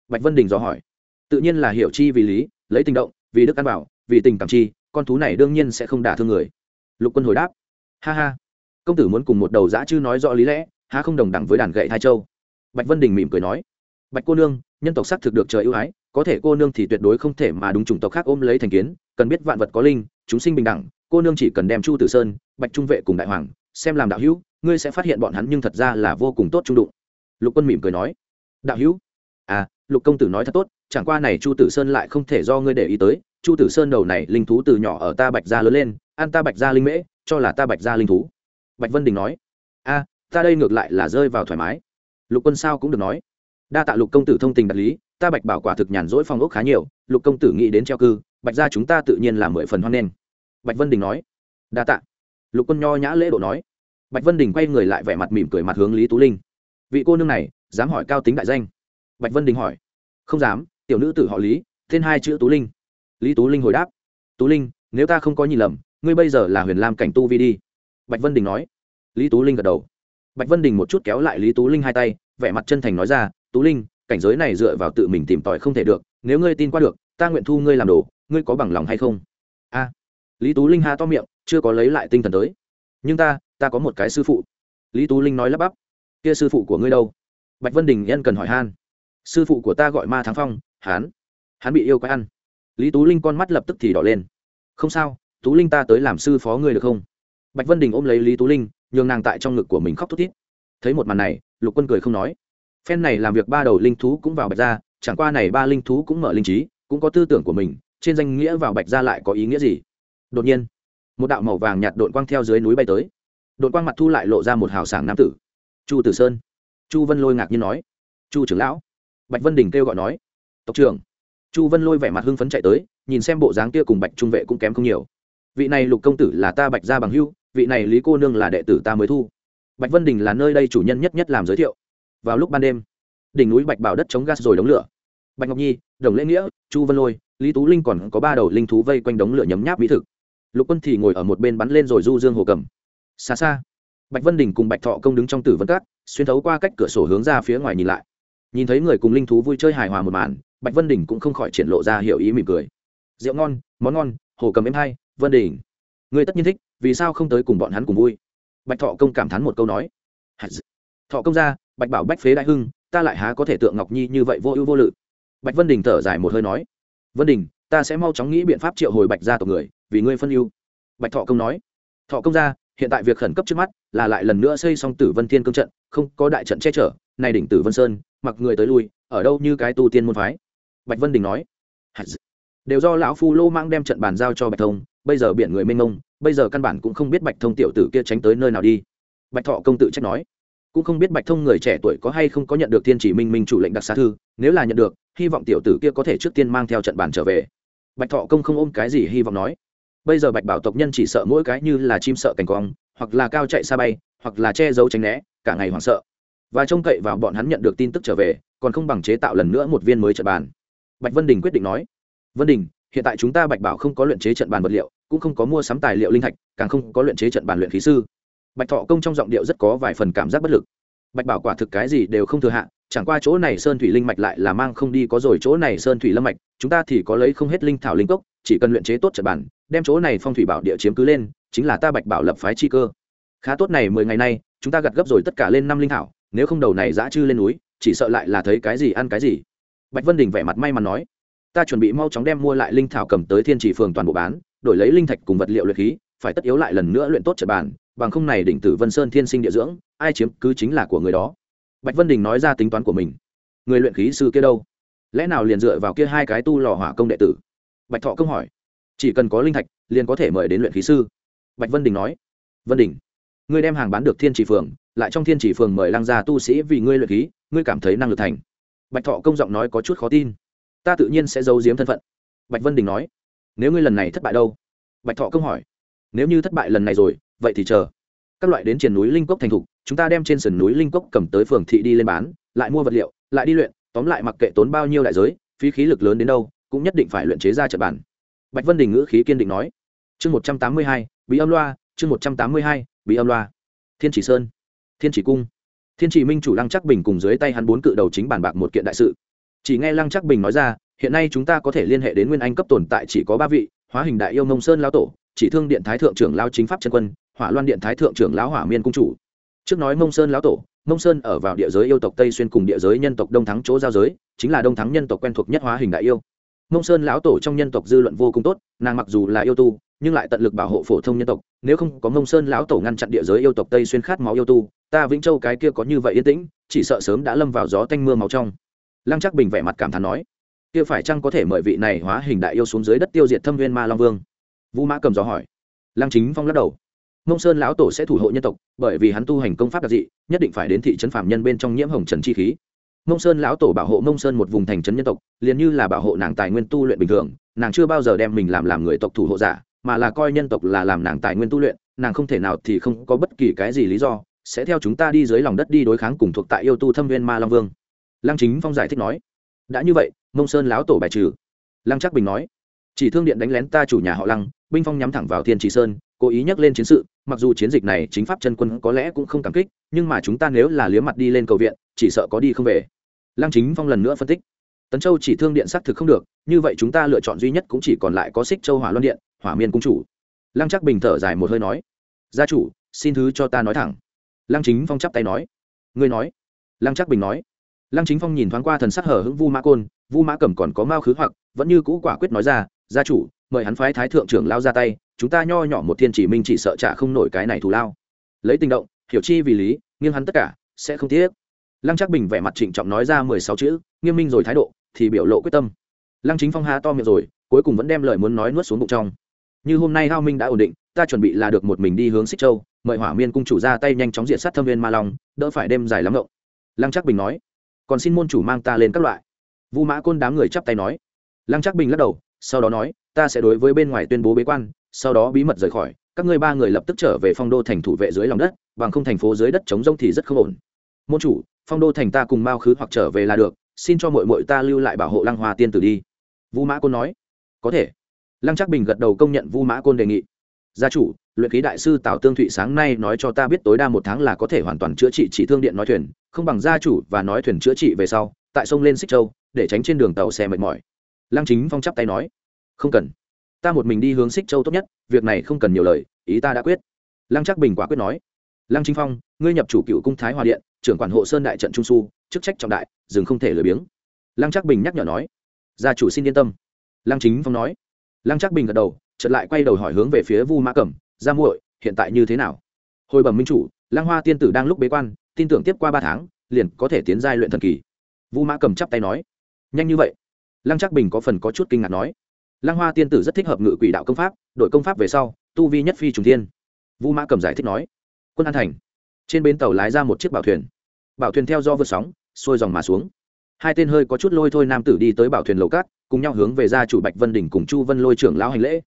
Bạch vân đình dò hỏi. Tự nhiên là hiểu chi vì lý, lấy tình động, vì đức ăn bảo, vì tình cảm chi, con thú này đương nhiên sẽ không đả thương người. Lục quân hồi đáp. Ha ha. Công tử muốn cùng một đầu dã chư nói rõ lý lẽ ha không đồng đẳng với đàn gậy hai châu? Bạch vân đình mỉm cười nói. Bạch cô nương nhân tộc xác thực được trời ưu ái, có thể cô nương thì tuyệt đối không thể mà đúng chủng tộc khác ôm lấy thành kiến, cần biết vạn vật có linh, chúng sinh bình đẳng, cô nương chỉ cần đem chu tử sơn, bạch trung vệ cùng đại hoàng xem làm đạo hữu, ngươi sẽ phát hiện bọn hắn nhưng thật ra là vô cùng tốt trung đụng. Lục quân mỉm cười nói. Đạo hữu? À lục công tử nói thật tốt, chẳng qua này chu tử sơn lại không thể do ngươi để ý tới, chu tử sơn đầu này linh thú từ nhỏ ở ta bạch gia lớn lên, ăn ta bạch gia linh mễ, cho là ta bạch gia linh thú. Bạch vân đình nói. A ta đây ngược lại là rơi vào thoải mái. Lục quân sao cũng được nói đa tạ lục công tử thông tình đạt lý, ta bạch bảo quả thực nhàn rỗi phong ốc khá nhiều, lục công tử nghĩ đến treo cư, bạch gia chúng ta tự nhiên là mười phần hoan nghênh. Bạch vân đình nói. Đa tạ. Lục quân nho nhã lễ độ nói. Bạch vân đình quay người lại vẻ mặt mỉm cười mặt hướng lý tú linh. Vị cô nương này, dám hỏi cao tính đại danh. Bạch vân đình hỏi. Không dám, tiểu nữ tử họ lý, tên hai chữ tú linh. Lý tú linh hồi đáp. Tú linh, nếu ta không có nhìn lầm, ngươi bây giờ là huyền lam cảnh tu vi đi. Bạch vân đình nói. Lý tú linh gật đầu. Bạch vân đình một chút kéo lại lý tú linh hai tay, vẻ mặt chân thành nói ra tú linh, cảnh giới này dựa vào tự mình tìm tòi không thể được, nếu ngươi tin qua được, ta nguyện thu ngươi làm đồ, ngươi có bằng lòng hay không? A. Lý tú linh ha to miệng, chưa có lấy lại tinh thần tới. Nhưng ta ta có một cái sư phụ. Lý tú linh nói lắp bắp. Kia sư phụ của ngươi đâu? Bạch vân đình nhân cần hỏi han. Sư phụ của ta gọi ma thắng phong hán hắn bị yêu quái ăn. Lý tú linh con mắt lập tức thì đỏ lên. Không sao, tú linh ta tới làm sư phó ngươi được không? Bạch vân đình ôm lấy lý tú linh, nhường nàng tại trong ngực của mình khóc thút thít. Thấy một màn này, lục quân cười không nói phen này làm việc ba đầu linh thú cũng vào bạch gia, chẳng qua này ba linh thú cũng mở linh trí cũng có tư tưởng của mình trên danh nghĩa vào bạch gia lại có ý nghĩa gì? Đột nhiên một đạo màu vàng nhạt đội quang theo dưới núi bay tới. Đội quang mặt thu lại lộ ra một hào sảng nam tử. Chu tử sơn. Chu vân lôi ngạc nhiên nói. Chu trưởng lão. Bạch vân đình kêu gọi nói. Tộc trưởng. Chu vân lôi vẻ mặt hưng phấn chạy tới nhìn xem bộ dáng kia cùng bạch trung vệ cũng kém không nhiều. Vị này lục công tử là ta bạch gia bằng hưu vị này lý cô nương là đệ tử ta mới thu. Bạch vân đình là nơi đây chủ nhân nhất nhất làm giới thiệu vào lúc ban đêm. Đỉnh núi bạch bảo đất chống gas rồi đống lửa. Bạch ngọc nhi, đồng lễ nghĩa, chu vân lôi, lý tú linh còn có ba đầu linh thú vây quanh đống lửa nhấm nháp mỹ thực. Lục quân thì ngồi ở một bên bắn lên rồi du dương hồ cầm. Xa xa, bạch vân đình cùng bạch thọ công đứng trong tử vân cát xuyên thấu qua cách cửa sổ hướng ra phía ngoài nhìn lại. Nhìn thấy người cùng linh thú vui chơi hài hòa một màn, bạch vân đình cũng không khỏi triển lộ ra hiểu ý mỉm cười. Rượu ngon, món ngon, hồ cầm êm hay, vân đình. Người tất nhiên thích, vì sao không tới cùng bọn hắn cùng vui? Bạch thọ công cảm thán một câu nói thọ công gia, bạch bảo bách phế đại hưng ta lại há có thể tượng ngọc nhi như vậy vô ưu vô lự. Bạch vân đình thở dài một hơi nói vân đình ta sẽ mau chóng nghĩ biện pháp triệu hồi bạch ra tộc người vì ngươi phân ưu. Bạch thọ công nói thọ công gia, hiện tại việc khẩn cấp trước mắt là lại lần nữa xây xong tử vân thiên cương trận không có đại trận che chở này đỉnh tử vân sơn mặc người tới lui ở đâu như cái tu tiên môn phái. Bạch vân đình nói đều do lão phu lô mang đem trận bàn giao cho bạch thông bây giờ biển người mênh mông bây giờ căn bản cũng không biết bạch thông tiểu tử kia tránh tới nơi nào đi. Bạch thọ công tự trách nói cũng không biết bạch thông người trẻ tuổi có hay không có nhận được thiên chỉ minh minh chủ lệnh đặc xá thư, nếu là nhận được, hy vọng tiểu tử kia có thể trước tiên mang theo trận bàn trở về. Bạch thọ công không ôm cái gì hy vọng nói. Bây giờ bạch bảo tộc nhân chỉ sợ mỗi cái như là chim sợ cành cong hoặc là cao chạy xa bay, hoặc là che giấu tránh né, cả ngày hoảng sợ. Và trông cậy vào bọn hắn nhận được tin tức trở về, còn không bằng chế tạo lần nữa một viên mới trận bàn. Bạch vân đình quyết định nói. Vân đình, hiện tại chúng ta bạch bảo không có luyện chế trận bàn vật liệu, cũng không có mua sắm tài liệu linh thạch, càng không có luyện chế trận bàn luyện khí sư bạch thọ công trong giọng điệu rất có vài phần cảm giác bất lực bạch bảo quả thực cái gì đều không thừa hạ, chẳng qua chỗ này sơn thủy linh mạch lại là mang không đi, có rồi chỗ này sơn thủy lâm mạch, chúng ta thì có lấy không hết linh thảo linh cốc, chỉ cần luyện chế tốt trận bản, đem chỗ này phong thủy bảo địa chiếm cứ lên, chính là ta bạch bảo lập phái chi cơ khá tốt này, mười ngày nay, chúng ta gặt gấp rồi tất cả lên năm linh thảo, nếu không đầu này dã chư lên núi, chỉ sợ lại là thấy cái gì ăn cái gì bạch vân đình vẻ mặt may mắn nói, ta chuẩn bị mau chóng đem mua lại linh thảo cầm tới thiên chỉ phường toàn bộ bán, đổi lấy linh thạch cùng vật liệu luyện khí, phải tất yếu lại lần nữa luyện tốt trận bản bằng không này đỉnh tử vân sơn thiên sinh địa dưỡng, ai chiếm cứ chính là của người đó. Bạch vân đình nói ra tính toán của mình. Người luyện khí sư kia đâu? Lẽ nào liền dựa vào kia hai cái tu lò hỏa công đệ tử? Bạch thọ công hỏi. Chỉ cần có linh thạch, liền có thể mời đến luyện khí sư. Bạch vân đình nói. Vân đình, ngươi đem hàng bán được thiên chỉ phường, lại trong thiên chỉ phường mời lăng gia tu sĩ vì ngươi luyện khí, ngươi cảm thấy năng lực thành. Bạch thọ công giọng nói có chút khó tin. Ta tự nhiên sẽ giấu giếm thân phận. Bạch vân đình nói. Nếu ngươi lần này thất bại đâu? Bạch thọ công hỏi. Nếu như thất bại lần này rồi vậy thì chờ. Các loại đến triển núi linh cốc thành thục, chúng ta đem trên sườn núi linh cốc cầm tới phường thị đi lên bán, lại mua vật liệu, lại đi luyện, tóm lại mặc kệ tốn bao nhiêu đại giới, phí khí lực lớn đến đâu, cũng nhất định phải luyện chế ra trận bản bạch vân đình ngữ khí kiên định nói. Chương một trăm tám mươi hai, bí âm loa, chương một trăm tám mươi hai, bí âm loa. Thiên chỉ sơn, thiên chỉ cung. Thiên chỉ minh chủ lăng chắc bình cùng dưới tay hắn bốn cự đầu chính bàn bạc một kiện đại sự. Chỉ nghe lăng chắc bình nói ra, hiện nay chúng ta có thể liên hệ đến nguyên anh cấp tồn tại chỉ có ba vị, hóa hình đại yêu mông sơn lao tổ, chỉ thương điện thái thượng trưởng lao chính pháp chân quân hỏa loan điện thái thượng trưởng lão hỏa miên cung chủ. Trước nói mông sơn lão tổ, mông sơn ở vào địa giới yêu tộc tây xuyên cùng địa giới nhân tộc đông thắng chỗ giao giới, chính là đông thắng nhân tộc quen thuộc nhất hóa hình đại yêu. Mông sơn lão tổ trong nhân tộc dư luận vô cùng tốt, nàng mặc dù là yêu tu, nhưng lại tận lực bảo hộ phổ thông nhân tộc, nếu không có mông sơn lão tổ ngăn chặn địa giới yêu tộc tây xuyên khát máu yêu tu, ta vĩnh châu cái kia có như vậy yên tĩnh, chỉ sợ sớm đã lâm vào gió tanh mưa máu trong. Lăng chắc bình vẻ mặt cảm thán nói, kia phải chăng có thể mời vị này hóa hình đại yêu xuống dưới đất tiêu diệt thâm viên ma long vương? Vũ mã cầm gió hỏi. Lăng chính phong lắc đầu mông sơn lão tổ sẽ thủ hộ nhân tộc, bởi vì hắn tu hành công pháp đặc dị, nhất định phải đến thị trấn phạm nhân bên trong nhiễm hồng trần chi khí. Mông sơn lão tổ bảo hộ mông sơn một vùng thành trấn nhân tộc, liền như là bảo hộ nàng tài nguyên tu luyện bình thường, nàng chưa bao giờ đem mình làm làm người tộc thủ hộ giả, mà là coi nhân tộc là làm nàng tài nguyên tu luyện, nàng không thể nào thì không có bất kỳ cái gì lý do, sẽ theo chúng ta đi dưới lòng đất đi đối kháng cùng thuộc tại yêu tu thâm viên ma long vương. Lăng chính phong giải thích nói, đã như vậy, mông sơn lão tổ bài trừ. Lăng chắc bình nói, chỉ thương điện đánh lén ta chủ nhà họ lăng, binh phong nhắm thẳng vào thiên trì sơn cố ý nhắc lên chiến sự, mặc dù chiến dịch này chính pháp chân quân có lẽ cũng không cảm kích, nhưng mà chúng ta nếu là liếm mặt đi lên cầu viện, chỉ sợ có đi không về. Lăng chính phong lần nữa phân tích. Tấn châu chỉ thương điện xác thực không được, như vậy chúng ta lựa chọn duy nhất cũng chỉ còn lại có xích châu hỏa luân điện, hỏa miên cung chủ. Lăng chắc bình thở dài một hơi nói, gia chủ, xin thứ cho ta nói thẳng. Lăng chính phong chắp tay nói, ngươi nói. Lăng chắc bình nói, lăng chính phong nhìn thoáng qua thần sắc hở hững vu mã côn, vu mã cẩm còn có mao khứ hoặc, vẫn như cũ quả quyết nói ra, gia chủ mời hắn phái thái thượng trưởng lao ra tay, chúng ta nho nhỏ một thiên chỉ minh chỉ sợ trả không nổi cái này thù lao. Lấy tình động, hiểu chi vì lý, nghiêng hắn tất cả, sẽ không tiếc. Lăng chắc bình vẻ mặt trịnh trọng nói ra mười sáu chữ, nghiêm minh rồi thái độ, thì biểu lộ quyết tâm. Lăng chính phong ha to miệng rồi, cuối cùng vẫn đem lời muốn nói nuốt xuống bụng trong. Như hôm nay hao minh đã ổn định, ta chuẩn bị là được một mình đi hướng xích châu, mời hỏa miên cung chủ ra tay nhanh chóng diện sát thâm viên ma long, đỡ phải đêm dài lắm ngộng. Lăng chắc bình nói, còn xin môn chủ mang ta lên các loại. Vu mã côn đám người chắp tay nói. Lăng chắc bình lắc đầu sau đó nói, ta sẽ đối với bên ngoài tuyên bố bế quan, sau đó bí mật rời khỏi, các ngươi ba người lập tức trở về phong đô thành thủ vệ dưới lòng đất, bằng không thành phố dưới đất chống rông thì rất không ổn. Môn chủ, phong đô thành ta cùng mao khứ hoặc trở về là được, xin cho mội mội ta lưu lại bảo hộ lăng hoa tiên tử đi. Vu mã côn nói. Có thể. Lăng trắc bình gật đầu công nhận vu mã côn đề nghị. Gia chủ, luyện khí đại sư tào tương thụy sáng nay nói cho ta biết tối đa một tháng là có thể hoàn toàn chữa trị chỉ thương điện nói thuyền, không bằng gia chủ và nói thuyền chữa trị về sau, tại sông lên xích châu, để tránh trên đường tàu xe mệt mỏi lăng chính phong chắp tay nói, không cần. Ta một mình đi hướng xích châu tốt nhất, việc này không cần nhiều lời, ý ta đã quyết. Lăng chắc bình quả quyết nói, lăng chính phong, ngươi nhập chủ cựu cung thái hòa điện, trưởng quản hộ sơn đại trận trung su, chức trách trọng đại, dừng không thể lười biếng. Lăng chắc bình nhắc nhở nói, gia chủ xin yên tâm. Lăng chính phong nói, lăng chắc bình gật đầu, chợt lại quay đầu hỏi hướng về phía vu mã cẩm, gia muội, hiện tại như thế nào? Hồi bẩm minh chủ, lăng hoa tiên tử đang lúc bế quan, tin tưởng tiếp qua ba tháng, liền có thể tiến giai luyện thần kỳ. Vu mã cầm chắp tay nói, nhanh như vậy lăng Trác bình có phần có chút kinh ngạc nói, lăng hoa tiên tử rất thích hợp ngự quỷ đạo công pháp, đội công pháp về sau, tu vi nhất phi trùng thiên. Vu mã cầm giải thích nói, quân an thành, trên bến tàu lái ra một chiếc bảo thuyền. Bảo thuyền theo do vượt sóng, xuôi dòng mà xuống. Hai tên hơi có chút lôi thôi nam tử đi tới bảo thuyền lầu cát, cùng nhau hướng về ra chủ bạch vân đỉnh cùng chu vân lôi trưởng lão hành lễ.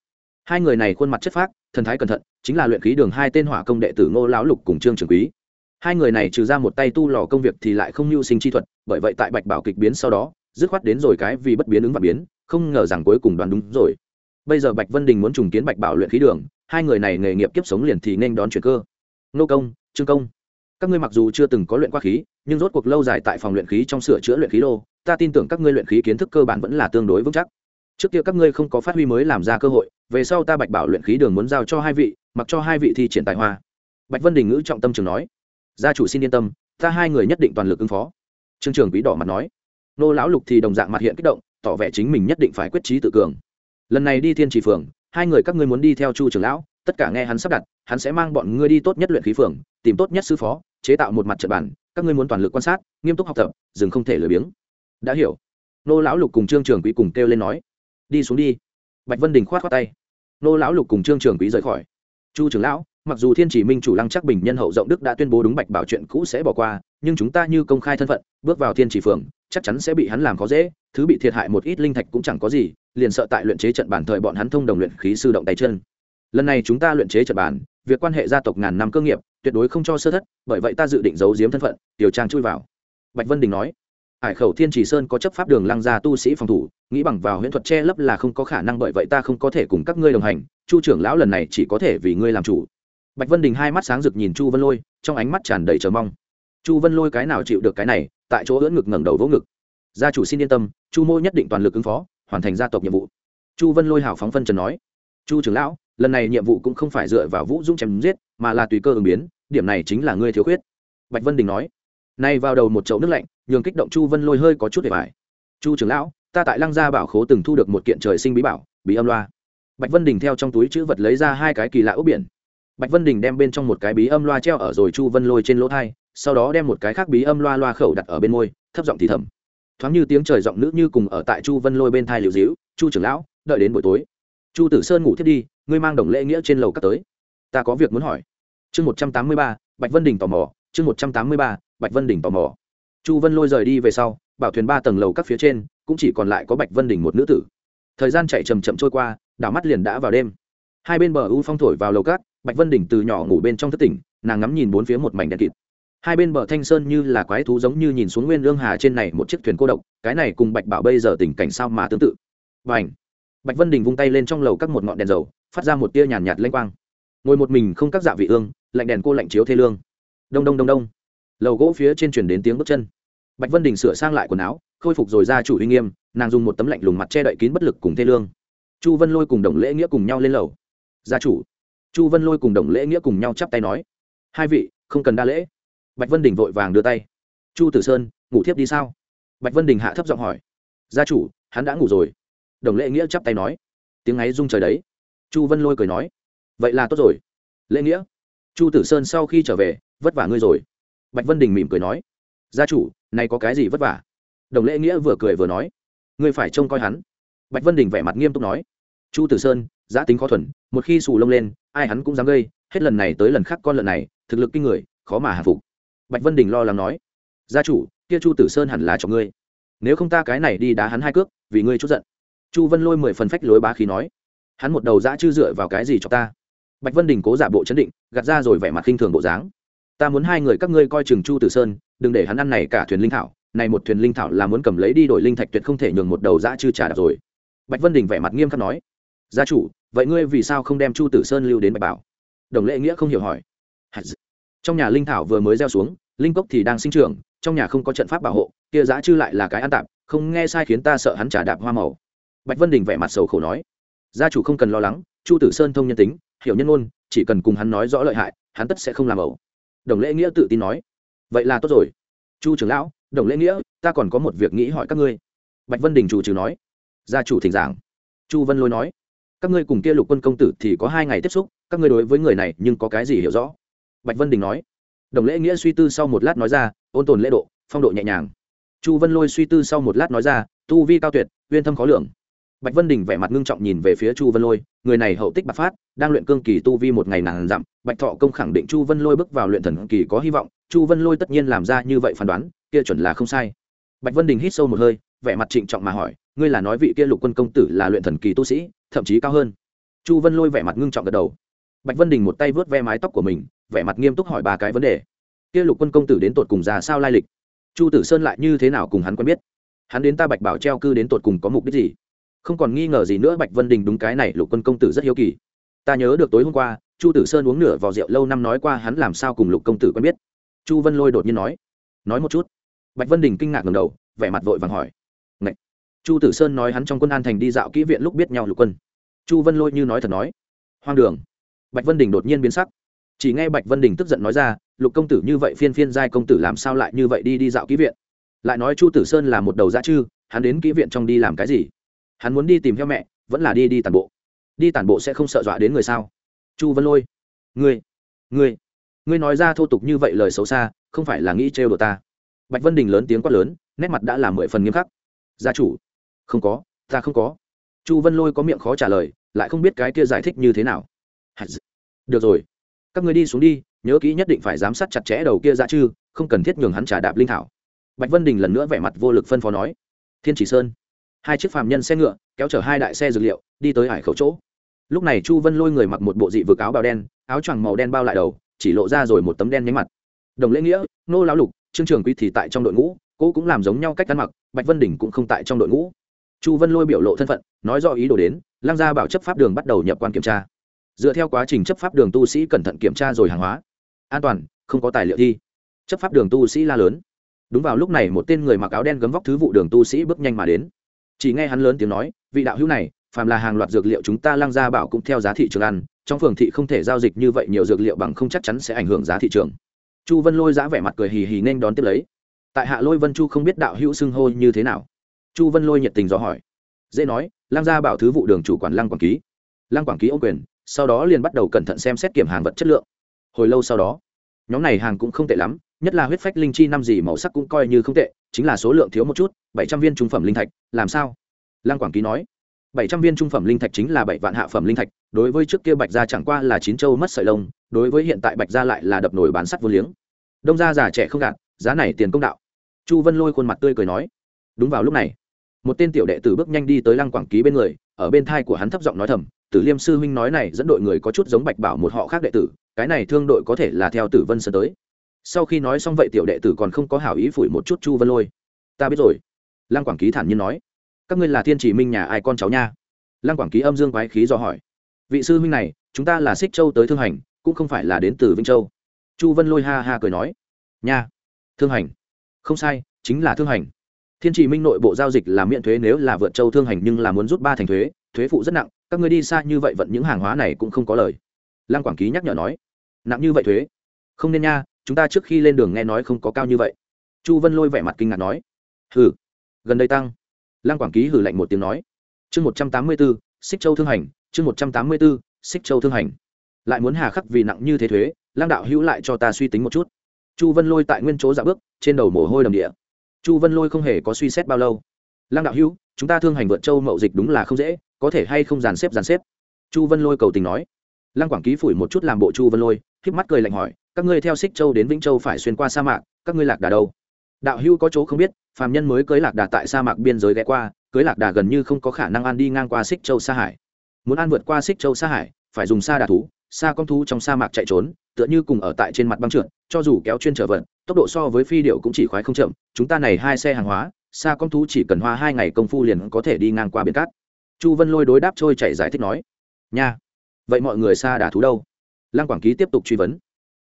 Hai người này khuôn mặt chất phác, thần thái cẩn thận, chính là luyện khí đường hai tên hỏa công đệ tử ngô lão lục cùng trương trường quý. Hai người này trừ ra một tay tu lò công việc thì lại không mưu sinh chi thuật, bởi vậy tại bạch bảo kịch biến sau đó dứt khoát đến rồi cái vì bất biến ứng và biến, không ngờ rằng cuối cùng đoán đúng rồi. Bây giờ bạch vân đình muốn trùng kiến bạch bảo luyện khí đường, hai người này nghề nghiệp kiếp sống liền thì nên đón chuyện cơ. Nô công, trương công, các ngươi mặc dù chưa từng có luyện qua khí, nhưng rốt cuộc lâu dài tại phòng luyện khí trong sửa chữa luyện khí đô ta tin tưởng các ngươi luyện khí kiến thức cơ bản vẫn là tương đối vững chắc. Trước kia các ngươi không có phát huy mới làm ra cơ hội, về sau ta bạch bảo luyện khí đường muốn giao cho hai vị, mặc cho hai vị thi triển tài hoa. Bạch vân đình ngữ trọng tâm trường nói, gia chủ xin yên tâm, ta hai người nhất định toàn lực ứng phó. Trương trường quý đỏ mặt nói nô lão lục thì đồng dạng mặt hiện kích động, tỏ vẻ chính mình nhất định phải quyết trí tự cường. Lần này đi thiên trì phường, hai người các ngươi muốn đi theo chu trường lão, tất cả nghe hắn sắp đặt, hắn sẽ mang bọn ngươi đi tốt nhất luyện khí phường, tìm tốt nhất sư phó, chế tạo một mặt trận bản các ngươi muốn toàn lực quan sát, nghiêm túc học tập dừng không thể lười biếng. Đã hiểu. Nô lão lục cùng trương trường quý cùng kêu lên nói. Đi xuống đi. Bạch vân đình khoát khoát tay. Nô lão lục cùng trương trường quý rời khỏi. Chu trưởng lão, mặc dù thiên chỉ minh chủ lăng chắc bình nhân hậu rộng đức đã tuyên bố đúng bạch bảo chuyện cũ sẽ bỏ qua, nhưng chúng ta như công khai thân phận, bước vào thiên chỉ phường chắc chắn sẽ bị hắn làm khó dễ, thứ bị thiệt hại một ít linh thạch cũng chẳng có gì, liền sợ tại luyện chế trận bản thời bọn hắn thông đồng luyện khí sư động tay chân. Lần này chúng ta luyện chế trận bản, việc quan hệ gia tộc ngàn năm cơ nghiệp, tuyệt đối không cho sơ thất, bởi vậy ta dự định giấu giếm thân phận, điều trang chui vào. Bạch vân đình nói. Hải khẩu thiên chỉ sơn có chấp pháp đường lăng gia tu sĩ phòng thủ, nghĩ bằng vào huyễn thuật che lấp là không có khả năng bởi vậy ta không có thể cùng các ngươi đồng hành, chu trưởng lão lần này chỉ có thể vì ngươi làm chủ. Bạch vân đình hai mắt sáng rực nhìn chu vân lôi, trong ánh mắt tràn đầy chờ mong chu vân lôi cái nào chịu được cái này, tại chỗ ưỡn ngực ngẩng đầu vỗ ngực. Gia chủ xin yên tâm, chu mô nhất định toàn lực ứng phó, hoàn thành gia tộc nhiệm vụ. Chu vân lôi hào phóng phân trần nói. Chu trưởng lão, lần này nhiệm vụ cũng không phải dựa vào vũ dũng chém giết, mà là tùy cơ ứng biến, điểm này chính là ngươi thiếu khuyết. Bạch vân đình nói. Nay vào đầu một chậu nước lạnh, nhường kích động chu vân lôi hơi có chút để bài. Chu trưởng lão, ta tại lăng gia bảo khố từng thu được một kiện trời sinh bí bảo, bí âm loa. Bạch vân đình theo trong túi chữ vật lấy ra hai cái kỳ lạ ốc biển. Bạch vân đình đem bên trong một cái bí âm loa treo ở rồi chu vân lôi trên lỗ thai sau đó đem một cái khác bí âm loa loa khẩu đặt ở bên môi, thấp giọng thì thầm. Thoáng như tiếng trời giọng nữ như cùng ở tại chu vân lôi bên thai liều dĩu, chu trưởng lão, đợi đến buổi tối. Chu tử sơn ngủ thiết đi, ngươi mang đồng lễ nghĩa trên lầu cắt tới. Ta có việc muốn hỏi. Chương một trăm tám mươi ba, bạch vân đình tò mò, chương một trăm tám mươi ba, bạch vân đình tò mò. Chu vân lôi rời đi về sau, bảo thuyền ba tầng lầu các phía trên, cũng chỉ còn lại có bạch vân đình một nữ tử. Thời gian chạy chầm chậm trôi qua, đảo mắt liền đã vào đêm. Hai bên bờ u phong thổi vào lầu cát bạch vân đình từ nhỏ ngủ bên trong thất tỉnh, nàng ngắm nhìn bốn phía một mảnh đèn kịt hai bên bờ thanh sơn như là quái thú giống như nhìn xuống nguyên lương hà trên này một chiếc thuyền cô độc cái này cùng bạch bảo bây giờ tình cảnh sao mà tương tự? Và ảnh bạch vân đình vung tay lên trong lầu các một ngọn đèn dầu phát ra một tia nhàn nhạt, nhạt lênh quang. Ngồi một mình không các dạ vị ương lạnh đèn cô lạnh chiếu thê lương. Đông đông đông đông. Lầu gỗ phía trên chuyển đến tiếng bước chân. Bạch vân đình sửa sang lại quần áo khôi phục rồi ra chủ uy nghiêm nàng dùng một tấm lạnh lùng mặt che đậy kín bất lực cùng thê lương. Chu vân lôi cùng đồng lễ nghĩa cùng nhau lên lầu. Gia chủ. Chu vân lôi cùng đồng lễ nghĩa cùng nhau chắp tay nói. Hai vị không cần đa lễ bạch vân đình vội vàng đưa tay. Chu tử sơn, ngủ thiếp đi sao? Bạch vân đình hạ thấp giọng hỏi. Gia chủ, hắn đã ngủ rồi. Đồng lễ nghĩa chắp tay nói. Tiếng ấy rung trời đấy. Chu vân lôi cười nói. Vậy là tốt rồi. Lễ nghĩa, chu tử sơn sau khi trở về, vất vả ngươi rồi. Bạch vân đình mỉm cười nói. Gia chủ, này có cái gì vất vả? Đồng lễ nghĩa vừa cười vừa nói. Ngươi phải trông coi hắn. Bạch vân đình vẻ mặt nghiêm túc nói. Chu tử sơn giã tính khó thuần, một khi xù lông lên, ai hắn cũng dám gây, hết lần này tới lần khác con lợn này, thực lực kinh người, khó mà hạ phục bạch vân đình lo lắng nói, gia chủ, kia chu tử sơn hẳn là cho ngươi. Nếu không ta cái này đi đá hắn hai cước, vì ngươi chút giận. Chu vân lôi mười phần phách lối bá khí nói, hắn một đầu dã chư dựa vào cái gì cho ta? Bạch vân đình cố giả bộ chấn định, gạt ra rồi vẻ mặt khinh thường bộ dáng. Ta muốn hai người các ngươi coi chừng chu tử sơn, đừng để hắn ăn này cả thuyền linh thảo, này một thuyền linh thảo là muốn cầm lấy đi đổi linh thạch tuyệt không thể nhường một đầu dã chư trả đạp rồi. Bạch vân đình vẻ mặt nghiêm khắc nói, gia chủ, vậy ngươi vì sao không đem chu tử sơn lưu đến bạch bảo? Đồng lệ nghĩa không hiểu hỏi trong nhà linh thảo vừa mới gieo xuống, linh cốc thì đang sinh trưởng, trong nhà không có trận pháp bảo hộ, kia dã chư lại là cái an tạp, không nghe sai khiến ta sợ hắn trả đạp hoa màu. Bạch vân đình vẻ mặt sầu khổ nói, gia chủ không cần lo lắng, chu tử sơn thông nhân tính, hiểu nhân ôn chỉ cần cùng hắn nói rõ lợi hại, hắn tất sẽ không làm ẩu. Đồng lễ nghĩa tự tin nói, vậy là tốt rồi. Chu trưởng lão, đồng lễ nghĩa, ta còn có một việc nghĩ hỏi các ngươi. Bạch vân đình chủ trừ nói, gia chủ thỉnh giảng. Chu vân lôi nói, các ngươi cùng kia lục quân công tử thì có hai ngày tiếp xúc, các ngươi đối với người này nhưng có cái gì hiểu rõ? Bạch vân đình nói. Đồng lễ nghĩa suy tư sau một lát nói ra, ôn tồn lễ độ, phong độ nhẹ nhàng. Chu vân lôi suy tư sau một lát nói ra, tu vi cao tuyệt, uyên thâm khó lường. Bạch vân đình vẻ mặt ngưng trọng nhìn về phía chu vân lôi, người này hậu tích bạc phát, đang luyện cương kỳ tu vi một ngày nàng dặm, bạch thọ công khẳng định chu vân lôi bước vào luyện thần kỳ có hy vọng, chu vân lôi tất nhiên làm ra như vậy phán đoán, kia chuẩn là không sai. Bạch vân đình hít sâu một hơi, vẻ mặt trịnh trọng mà hỏi, ngươi là nói vị kia lục quân công tử là luyện thần kỳ tu sĩ, thậm chí cao hơn. Chu vân lôi vẻ mặt ngưng trọng gật đầu bạch vân đình một tay vớt ve mái tóc của mình, vẻ mặt nghiêm túc hỏi ba cái vấn đề. Kia lục quân công tử đến tột cùng ra sao lai lịch? Chu tử sơn lại như thế nào cùng hắn quen biết? Hắn đến ta bạch bảo treo cư đến tột cùng có mục đích gì? Không còn nghi ngờ gì nữa, bạch vân đình đúng cái này lục quân công tử rất hiếu kỳ. Ta nhớ được tối hôm qua, chu tử sơn uống nửa vào rượu lâu năm nói qua hắn làm sao cùng lục công tử quen biết. Chu vân lôi đột nhiên nói. Nói một chút. Bạch vân đình kinh ngạc ngầm đầu, vẻ mặt vội vàng hỏi. Ngậy. chu tử sơn nói hắn trong quân an thành đi dạo kỹ viện lúc biết nhau lục quân. Chu vân lôi như nói thật nói. Hoang đường bạch vân đình đột nhiên biến sắc. Chỉ nghe bạch vân đình tức giận nói ra, lục công tử như vậy phiên phiên giai công tử làm sao lại như vậy đi đi dạo kỹ viện? Lại nói chu tử sơn là một đầu dã chư, hắn đến kỹ viện trong đi làm cái gì? Hắn muốn đi tìm theo mẹ, vẫn là đi đi tàn bộ. Đi tàn bộ sẽ không sợ dọa đến người sao? Chu vân lôi, ngươi ngươi ngươi nói ra thô tục như vậy lời xấu xa, không phải là nghĩ trêu đồ ta? Bạch vân đình lớn tiếng quát lớn, nét mặt đã làm mười phần nghiêm khắc. Gia chủ, không có, ta không có. Chu vân lôi có miệng khó trả lời, lại không biết cái kia giải thích như thế nào được rồi. Các người đi xuống đi, nhớ kỹ nhất định phải giám sát chặt chẽ đầu kia ra chư, không cần thiết nhường hắn trả đạp linh thảo. Bạch vân đình lần nữa vẻ mặt vô lực phân phó nói. Thiên chỉ sơn. Hai chiếc phàm nhân xe ngựa, kéo chở hai đại xe dược liệu, đi tới hải khẩu chỗ. Lúc này chu vân lôi người mặc một bộ dị vực áo bào đen, áo choàng màu đen bao lại đầu, chỉ lộ ra rồi một tấm đen nhánh mặt. Đồng lễ nghĩa, nô lão lục, trương trường quý thì tại trong đội ngũ, cô cũng làm giống nhau cách ăn mặc, bạch vân đình cũng không tại trong đội ngũ. Chu vân lôi biểu lộ thân phận, nói do ý đồ đến lang gia bảo chấp pháp đường bắt đầu nhập quan kiểm tra dựa theo quá trình chấp pháp đường tu sĩ cẩn thận kiểm tra rồi hàng hóa. An toàn, không có tài liệu thi. Chấp pháp đường tu sĩ la lớn. Đúng vào lúc này một tên người mặc áo đen gấm vóc thứ vụ đường tu sĩ bước nhanh mà đến. Chỉ nghe hắn lớn tiếng nói, vị đạo hữu này, phàm là hàng loạt dược liệu chúng ta lăng gia bảo cũng theo giá thị trường ăn, trong phường thị không thể giao dịch như vậy nhiều dược liệu bằng không chắc chắn sẽ ảnh hưởng giá thị trường. Chu vân lôi giã vẻ mặt cười hì hì nên đón tiếp lấy. Tại hạ lôi vân chu không biết đạo hữu xưng hô như thế nào. Chu vân lôi nhiệt tình dò hỏi. Dễ nói, lăng gia bảo thứ vụ đường chủ quản lăng quản ký. Lăng quảng ký ô quyền sau đó liền bắt đầu cẩn thận xem xét kiểm hàng vật chất lượng. Hồi lâu sau đó, nhóm này hàng cũng không tệ lắm, nhất là huyết phách linh chi năm gì màu sắc cũng coi như không tệ, chính là số lượng thiếu một chút, bảy trăm viên trung phẩm linh thạch, làm sao? Lăng quảng ký nói, bảy trăm viên trung phẩm linh thạch chính là bảy vạn hạ phẩm linh thạch, đối với trước kia bạch gia chẳng qua là chín châu mất sợi lông, đối với hiện tại bạch gia lại là đập nổi bán sắt vô liếng. Đông gia già trẻ không gạt, giá này tiền công đạo. Chu vân lôi khuôn mặt tươi cười nói, đúng vào lúc này, một tên tiểu đệ tử bước nhanh đi tới lăng quảng ký bên người, ở bên thai của hắn thấp giọng nói thầm tử liêm sư huynh nói này dẫn đội người có chút giống bạch bảo một họ khác đệ tử, cái này thương đội có thể là theo tử vân sơn tới. Sau khi nói xong vậy tiểu đệ tử còn không có hảo ý phủi một chút chu vân lôi. Ta biết rồi. Lăng quảng ký thản nhiên nói. Các ngươi là thiên chỉ minh nhà ai con cháu nha? Lăng quảng ký âm dương quái khí do hỏi. Vị sư huynh này, chúng ta là xích châu tới thương hành, cũng không phải là đến từ Vinh châu. Chu vân lôi ha ha cười nói. Nha, thương hành. Không sai, chính là thương hành. Thiên chỉ minh nội bộ giao dịch là miễn thuế nếu là vượt châu thương hành nhưng là muốn rút ba thành thuế thuế phụ rất nặng, các ngươi đi xa như vậy vận những hàng hóa này cũng không có lời. Lăng quảng ký nhắc nhở nói, nặng như vậy thuế? Không nên nha, chúng ta trước khi lên đường nghe nói không có cao như vậy. Chu vân lôi vẻ mặt kinh ngạc nói, hừ, gần đây tăng. Lăng quảng ký hử lạnh một tiếng nói, chương một trăm tám mươi bốn xích châu thương hành, chương một trăm tám mươi bốn xích châu thương hành. Lại muốn hà khắc vì nặng như thế thuế, lăng đạo hữu lại cho ta suy tính một chút. Chu vân lôi tại nguyên chỗ dạ bước, trên đầu mồ hôi đầm địa. Chu vân lôi không hề có suy xét bao lâu. Lăng đạo hữu, chúng ta thương hành vượt châu mậu dịch đúng là không dễ có thể hay không dàn xếp dàn xếp? Chu vân lôi cầu tình nói. Lăng quảng ký phủi một chút làm bộ chu vân lôi k mắt cười lạnh hỏi, các ngươi theo xích châu đến vĩnh châu phải xuyên qua sa mạc, các ngươi lạc đà đâu? Đạo hưu có chỗ không biết, phàm nhân mới cưới lạc đà tại sa mạc biên giới ghé qua, cưới lạc đà gần như không có khả năng ăn đi ngang qua xích châu sa hải. Muốn ăn vượt qua xích châu sa hải, phải dùng sa đà thú, sa con thú trong sa mạc chạy trốn, tựa như cùng ở tại trên mặt băng trượt, cho dù kéo chuyên trở vận, tốc độ so với phi điệu cũng chỉ khoái không chậm, chúng ta này hai xe hàng hóa, sa con thú chỉ cần hoa hai ngày công phu liền có thể đi ngang qua biển cát chu vân lôi đối đáp trôi chảy giải thích nói, nha, vậy mọi người sa đà thú đâu? Lăng quảng ký tiếp tục truy vấn,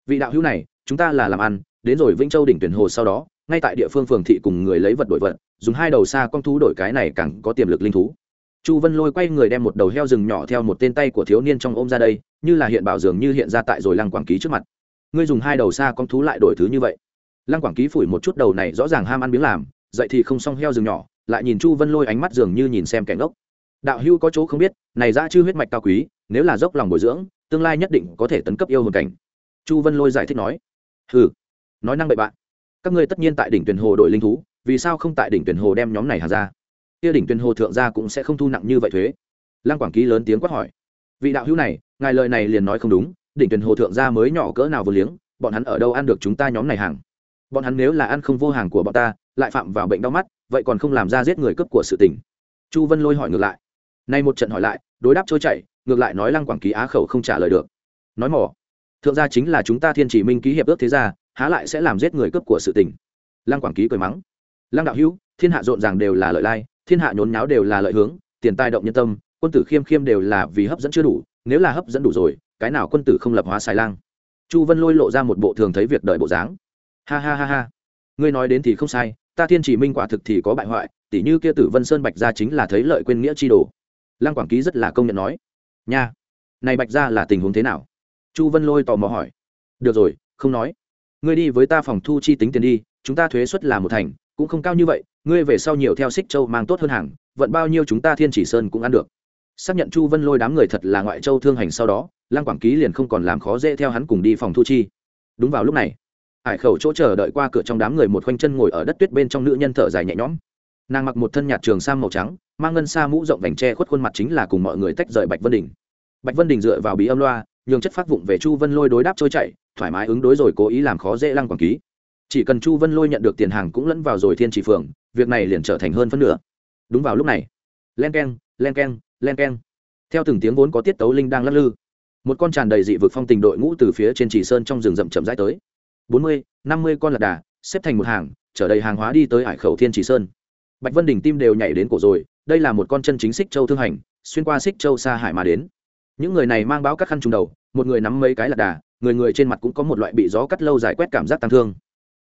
vị đạo hữu này, chúng ta là làm ăn, đến rồi vĩnh châu đỉnh tuyển hồ sau đó, ngay tại địa phương phường thị cùng người lấy vật đổi vật, dùng hai đầu xa con thú đổi cái này càng có tiềm lực linh thú. Chu vân lôi quay người đem một đầu heo rừng nhỏ theo một tên tay của thiếu niên trong ôm ra đây, như là hiện bảo dường như hiện ra tại rồi lăng quảng ký trước mặt. Ngươi dùng hai đầu xa con thú lại đổi thứ như vậy. Lăng quảng ký phủi một chút đầu này rõ ràng ham ăn biếng làm, dậy thì không xong heo rừng nhỏ, lại nhìn chu vân lôi ánh mắt dường như nhìn xem kẻ ngốc đạo hưu có chỗ không biết, này ra chư huyết mạch cao quý, nếu là dốc lòng bồi dưỡng, tương lai nhất định có thể tấn cấp yêu hồn cảnh. Chu vân lôi giải thích nói. Hừ, nói năng bậy bạn. Các ngươi tất nhiên tại đỉnh tuyển hồ đổi linh thú, vì sao không tại đỉnh tuyển hồ đem nhóm này hàng ra? Kia đỉnh tuyển hồ thượng gia cũng sẽ không thu nặng như vậy thuế. Lăng quảng ký lớn tiếng quát hỏi. Vị đạo hữu này, ngài lời này liền nói không đúng, đỉnh tuyển hồ thượng gia mới nhỏ cỡ nào vừa liếng, bọn hắn ở đâu ăn được chúng ta nhóm này hàng? Bọn hắn nếu là ăn không vô hàng của bọn ta, lại phạm vào bệnh đau mắt, vậy còn không làm ra giết người cướp của sự tình. Chu vân lôi hỏi ngược lại nay một trận hỏi lại, đối đáp trôi chảy, ngược lại nói lăng quảng ký á khẩu không trả lời được. Nói mỏ, thượng gia chính là chúng ta thiên chỉ minh ký hiệp ước thế gia, há lại sẽ làm giết người cướp của sự tình. Lăng quảng ký cười mắng, lăng đạo hữu, thiên hạ rộn ràng đều là lợi lai, thiên hạ nhốn nháo đều là lợi hướng, tiền tài động nhân tâm, quân tử khiêm khiêm đều là vì hấp dẫn chưa đủ, nếu là hấp dẫn đủ rồi, cái nào quân tử không lập hóa xài lang? Chu vân lôi lộ ra một bộ thường thấy việc đợi bộ dáng. Ha ha ha ha, ngươi nói đến thì không sai, ta thiên chỉ minh quả thực thì có bại hoại tỷ như kia tử vân sơn bạch gia chính là thấy lợi quên nghĩa chi đồ lăng quảng ký rất là công nhận nói, nha, này bạch gia là tình huống thế nào? Chu vân lôi tò mò hỏi, được rồi, không nói. Ngươi đi với ta phòng thu chi tính tiền đi, chúng ta thuế suất là một thành, cũng không cao như vậy, ngươi về sau nhiều theo xích châu mang tốt hơn hàng, vận bao nhiêu chúng ta thiên chỉ sơn cũng ăn được. Xác nhận chu vân lôi đám người thật là ngoại châu thương hành sau đó, lăng quảng ký liền không còn làm khó dễ theo hắn cùng đi phòng thu chi. Đúng vào lúc này, hải khẩu chỗ chờ đợi qua cửa trong đám người một khoanh chân ngồi ở đất tuyết bên trong nữ nhân thở dài nhẹ nhõm. Nàng mặc một thân nhạt trường sam màu trắng mang ngân xa mũ rộng vành tre khuất khuôn mặt chính là cùng mọi người tách rời bạch vân đình. Bạch vân đình dựa vào bí âm loa, nhường chất phát vụng về chu vân lôi đối đáp trôi chạy thoải mái ứng đối rồi cố ý làm khó dễ lăng quảng ký. Chỉ cần chu vân lôi nhận được tiền hàng cũng lẫn vào rồi thiên chỉ phường việc này liền trở thành hơn phân nửa. Đúng vào lúc này, len k e n len k e n len k e n theo từng tiếng vốn có tiết tấu linh đang lắc lư, một con tràn đầy dị vực phong tình đội ngũ từ phía trên chỉ sơn trong rừng rậm chậm rãi tới. Bốn mươi, năm mươi con lạc đà, xếp thành một hàng chở đầy hàng hóa đi tới hải khẩu thiên chỉ sơn. Bạch vân Đình tim đều nhảy đến cổ rồi đây là một con chân chính xích châu thương hành, xuyên qua xích châu xa hải mà đến. Những người này mang báo các khăn trùng đầu, một người nắm mấy cái lạc đà, người người trên mặt cũng có một loại bị gió cắt lâu dài quét cảm giác tăng thương.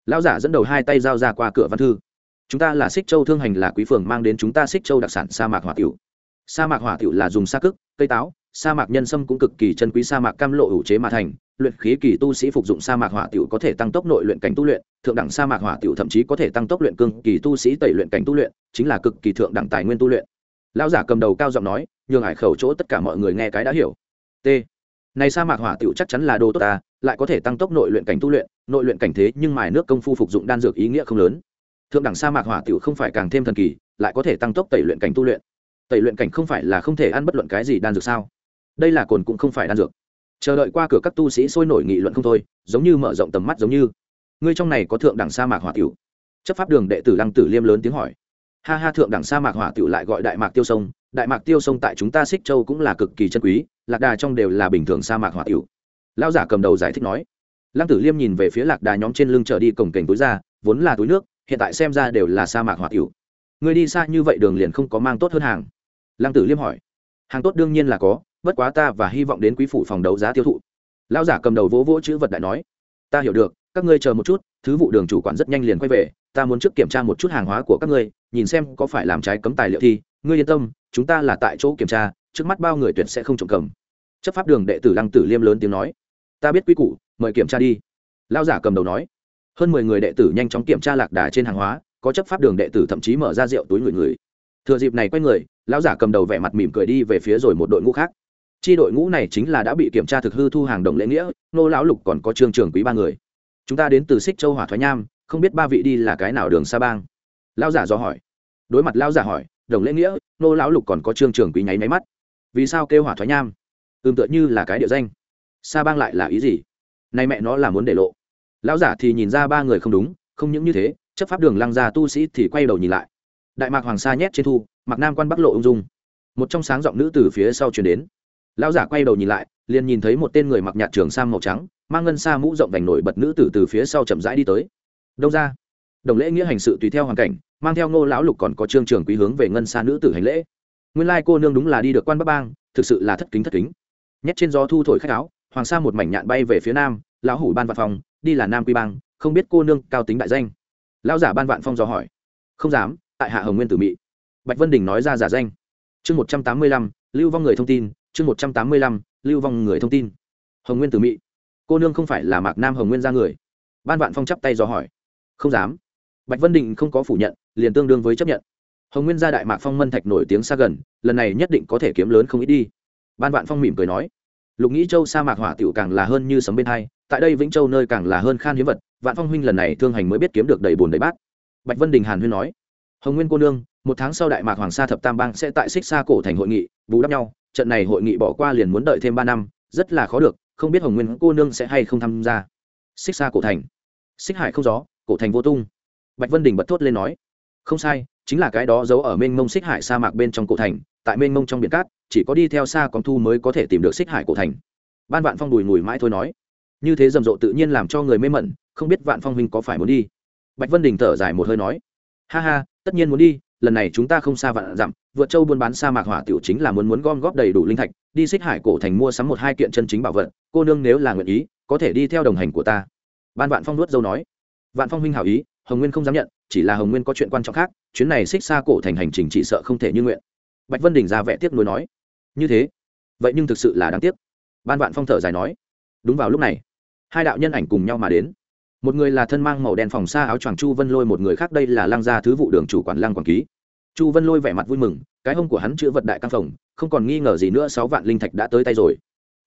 Lão giả dẫn đầu hai tay giao ra qua cửa văn thư. Chúng ta là xích châu thương hành là quý phường mang đến chúng ta xích châu đặc sản sa mạc hỏa tiểu. Sa mạc hỏa tiểu là dùng sa cức cây táo, sa mạc nhân sâm cũng cực kỳ chân quý sa mạc cam lộ ủ chế mà thành, luyện khí kỳ tu sĩ phục dụng sa mạc hỏa tiểu có thể tăng tốc nội luyện cảnh tu luyện thượng đẳng sa mạc hỏa tiểu thậm chí có thể tăng tốc luyện cương kỳ tu sĩ tẩy luyện cảnh tu luyện, chính là cực kỳ thượng đẳng tài nguyên tu luyện. Lão giả cầm đầu cao giọng nói, nhường hải khẩu chỗ tất cả mọi người nghe cái đã hiểu. T. Này sa mạc hỏa tiểu chắc chắn là đồ tốt ta, lại có thể tăng tốc nội luyện cảnh tu luyện, nội luyện cảnh thế nhưng mài nước công phu phục dụng đan dược ý nghĩa không lớn. Thượng đẳng sa mạc hỏa tiểu không phải càng thêm thần kỳ, lại có thể tăng tốc tẩy luyện cảnh tu luyện. Tẩy luyện cảnh không phải là không thể ăn bất luận cái gì đan dược sao? Đây là cồn cũng không phải đan dược. Chờ đợi qua cửa các tu sĩ sôi nổi nghị luận không thôi, giống như mở rộng tầm mắt giống như ngươi trong này có thượng đẳng sa mạc hỏa tiểu. Chấp pháp đường đệ tử lăng tử liêm lớn tiếng hỏi. Ha ha, thượng đẳng sa mạc hỏa tiểu lại gọi đại mạc tiêu sông. Đại mạc tiêu sông tại chúng ta xích châu cũng là cực kỳ chân quý, lạc đà trong đều là bình thường sa mạc hỏa tiểu. Lao giả cầm đầu giải thích nói. Lăng tử liêm nhìn về phía lạc đà nhóm trên lưng trở đi cổng cảnh túi ra, vốn là túi nước, hiện tại xem ra đều là sa mạc hỏa tiểu. Người đi xa như vậy đường liền không có mang tốt hơn hàng. Lăng tử liêm hỏi. Hàng tốt đương nhiên là có, bất quá ta và hy vọng đến quý phủ phòng đấu giá tiêu thụ. Lao giả cầm đầu vỗ vỗ chữ vật đại nói. Ta hiểu được các ngươi chờ một chút, thứ vụ đường chủ quản rất nhanh liền quay về, ta muốn trước kiểm tra một chút hàng hóa của các ngươi, nhìn xem có phải làm trái cấm tài liệu thi ngươi yên tâm, chúng ta là tại chỗ kiểm tra, trước mắt bao người tuyệt sẽ không trộm cầm. Chấp pháp đường đệ tử lăng tử liêm lớn tiếng nói, ta biết quy củ, mời kiểm tra đi. Lao giả cầm đầu nói, hơn mười người đệ tử nhanh chóng kiểm tra lạc đà trên hàng hóa, có chấp pháp đường đệ tử thậm chí mở ra rượu túi người người thừa dịp này quay người, lão giả cầm đầu vẻ mặt mỉm cười đi về phía rồi một đội ngũ khác. Chi đội ngũ này chính là đã bị kiểm tra thực hư thu hàng đồng lễ nghĩa, nô lão lục còn có trương trường quý ba người chúng ta đến từ xích châu hỏa thoái nham, không biết ba vị đi là cái nào đường xa bang? Lão giả do hỏi. Đối mặt lão giả hỏi, đồng lễ nghĩa, nô lão lục còn có trương trường quý nháy máy mắt. Vì sao kêu hỏa thoái nham? Ưm tựa như là cái địa danh. Sa bang lại là ý gì? Nay mẹ nó là muốn để lộ. Lão giả thì nhìn ra ba người không đúng, không những như thế, chấp pháp đường lăng gia tu sĩ thì quay đầu nhìn lại. Đại mạc hoàng sa nhét trên thu mặc nam quan bắc lộ ung dung. Một trong sáng giọng nữ từ phía sau chuyển đến. Lão giả quay đầu nhìn lại, liền nhìn thấy một tên người mặc nhạt trường sam màu trắng mang ngân xa mũ rộng vành nổi bật nữ tử từ phía sau chậm rãi đi tới. Đông ra đồng lễ nghĩa hành sự tùy theo hoàn cảnh, mang theo ngô lão lục còn có trương trường quý hướng về ngân xa nữ tử hành lễ. Nguyên lai cô nương đúng là đi được quan bắc bang, thực sự là thất kính thất kính. Nhét trên gió thu thổi khách áo, hoàng sa một mảnh nhạn bay về phía nam, lão hủ ban vạn phòng, đi là nam quy bang, không biết cô nương cao tính đại danh. Lão giả ban vạn phong dò hỏi. Không dám, tại hạ hồng nguyên tử mị. Bạch vân đình nói ra giả danh. Chương một trăm tám mươi lăm, lưu vong người thông tin, chương một trăm tám mươi lăm, lưu vong người thông tin. Hồng nguyên tử mị cô nương không phải là mạc nam hồng nguyên ra người? Ban vạn phong chắp tay dò hỏi. Không dám. Bạch vân Định không có phủ nhận, liền tương đương với chấp nhận. Hồng nguyên gia đại mạc phong mân thạch nổi tiếng xa gần, lần này nhất định có thể kiếm lớn không ít đi. Ban vạn phong mỉm cười nói. Lục nghĩ châu sa mạc hỏa tiểu càng là hơn như sấm bên hai, tại đây vĩnh châu nơi càng là hơn khan hiếm vật, vạn phong huynh lần này thương hành mới biết kiếm được đầy bùn đầy bát. Bạch vân đình hàn huyên nói. Hồng nguyên cô nương, một tháng sau đại mạc hoàng sa thập tam bang sẽ tại xích xa cổ thành hội nghị, bù đắp nhau, trận này hội nghị bỏ qua liền muốn đợi thêm ba năm, rất là khó được không biết hồng nguyên cô nương sẽ hay không tham gia. Xích xa cổ thành. Xích hải không gió, cổ thành vô tung. Bạch vân đình bật thốt lên nói, không sai, chính là cái đó giấu ở mênh mông xích hải sa mạc bên trong cổ thành, tại mênh mông trong biển cát, chỉ có đi theo xa con thu mới có thể tìm được xích hải cổ thành. Ban vạn phong đùi ngùi mãi thôi nói, như thế rầm rộ tự nhiên làm cho người mê mẩn, không biết vạn phong huynh có phải muốn đi. Bạch vân đình thở dài một hơi nói, ha ha, tất nhiên muốn đi lần này chúng ta không xa vạn dặm, vượt châu buôn bán sa mạc hỏa tiểu chính là muốn muốn gom góp đầy đủ linh thạch, đi xích hải cổ thành mua sắm một hai kiện chân chính bảo vật, cô nương nếu là nguyện ý, có thể đi theo đồng hành của ta. Ban vạn phong nuốt dâu nói. Vạn phong huynh hảo ý, hồng nguyên không dám nhận, chỉ là hồng nguyên có chuyện quan trọng khác, chuyến này xích xa cổ thành hành trình chỉ sợ không thể như nguyện. Bạch vân đình ra vẻ tiếc nuối nói. Như thế, vậy nhưng thực sự là đáng tiếc. Ban vạn phong thở dài nói. Đúng vào lúc này, hai đạo nhân ảnh cùng nhau mà đến. Một người là thân mang màu đen phòng xa áo choàng chu vân lôi, một người khác đây là lăng gia thứ vụ đường chủ quản lăng quản ký chu vân lôi vẻ mặt vui mừng, cái hông của hắn chữa vật đại căn phòng không còn nghi ngờ gì nữa sáu vạn linh thạch đã tới tay rồi.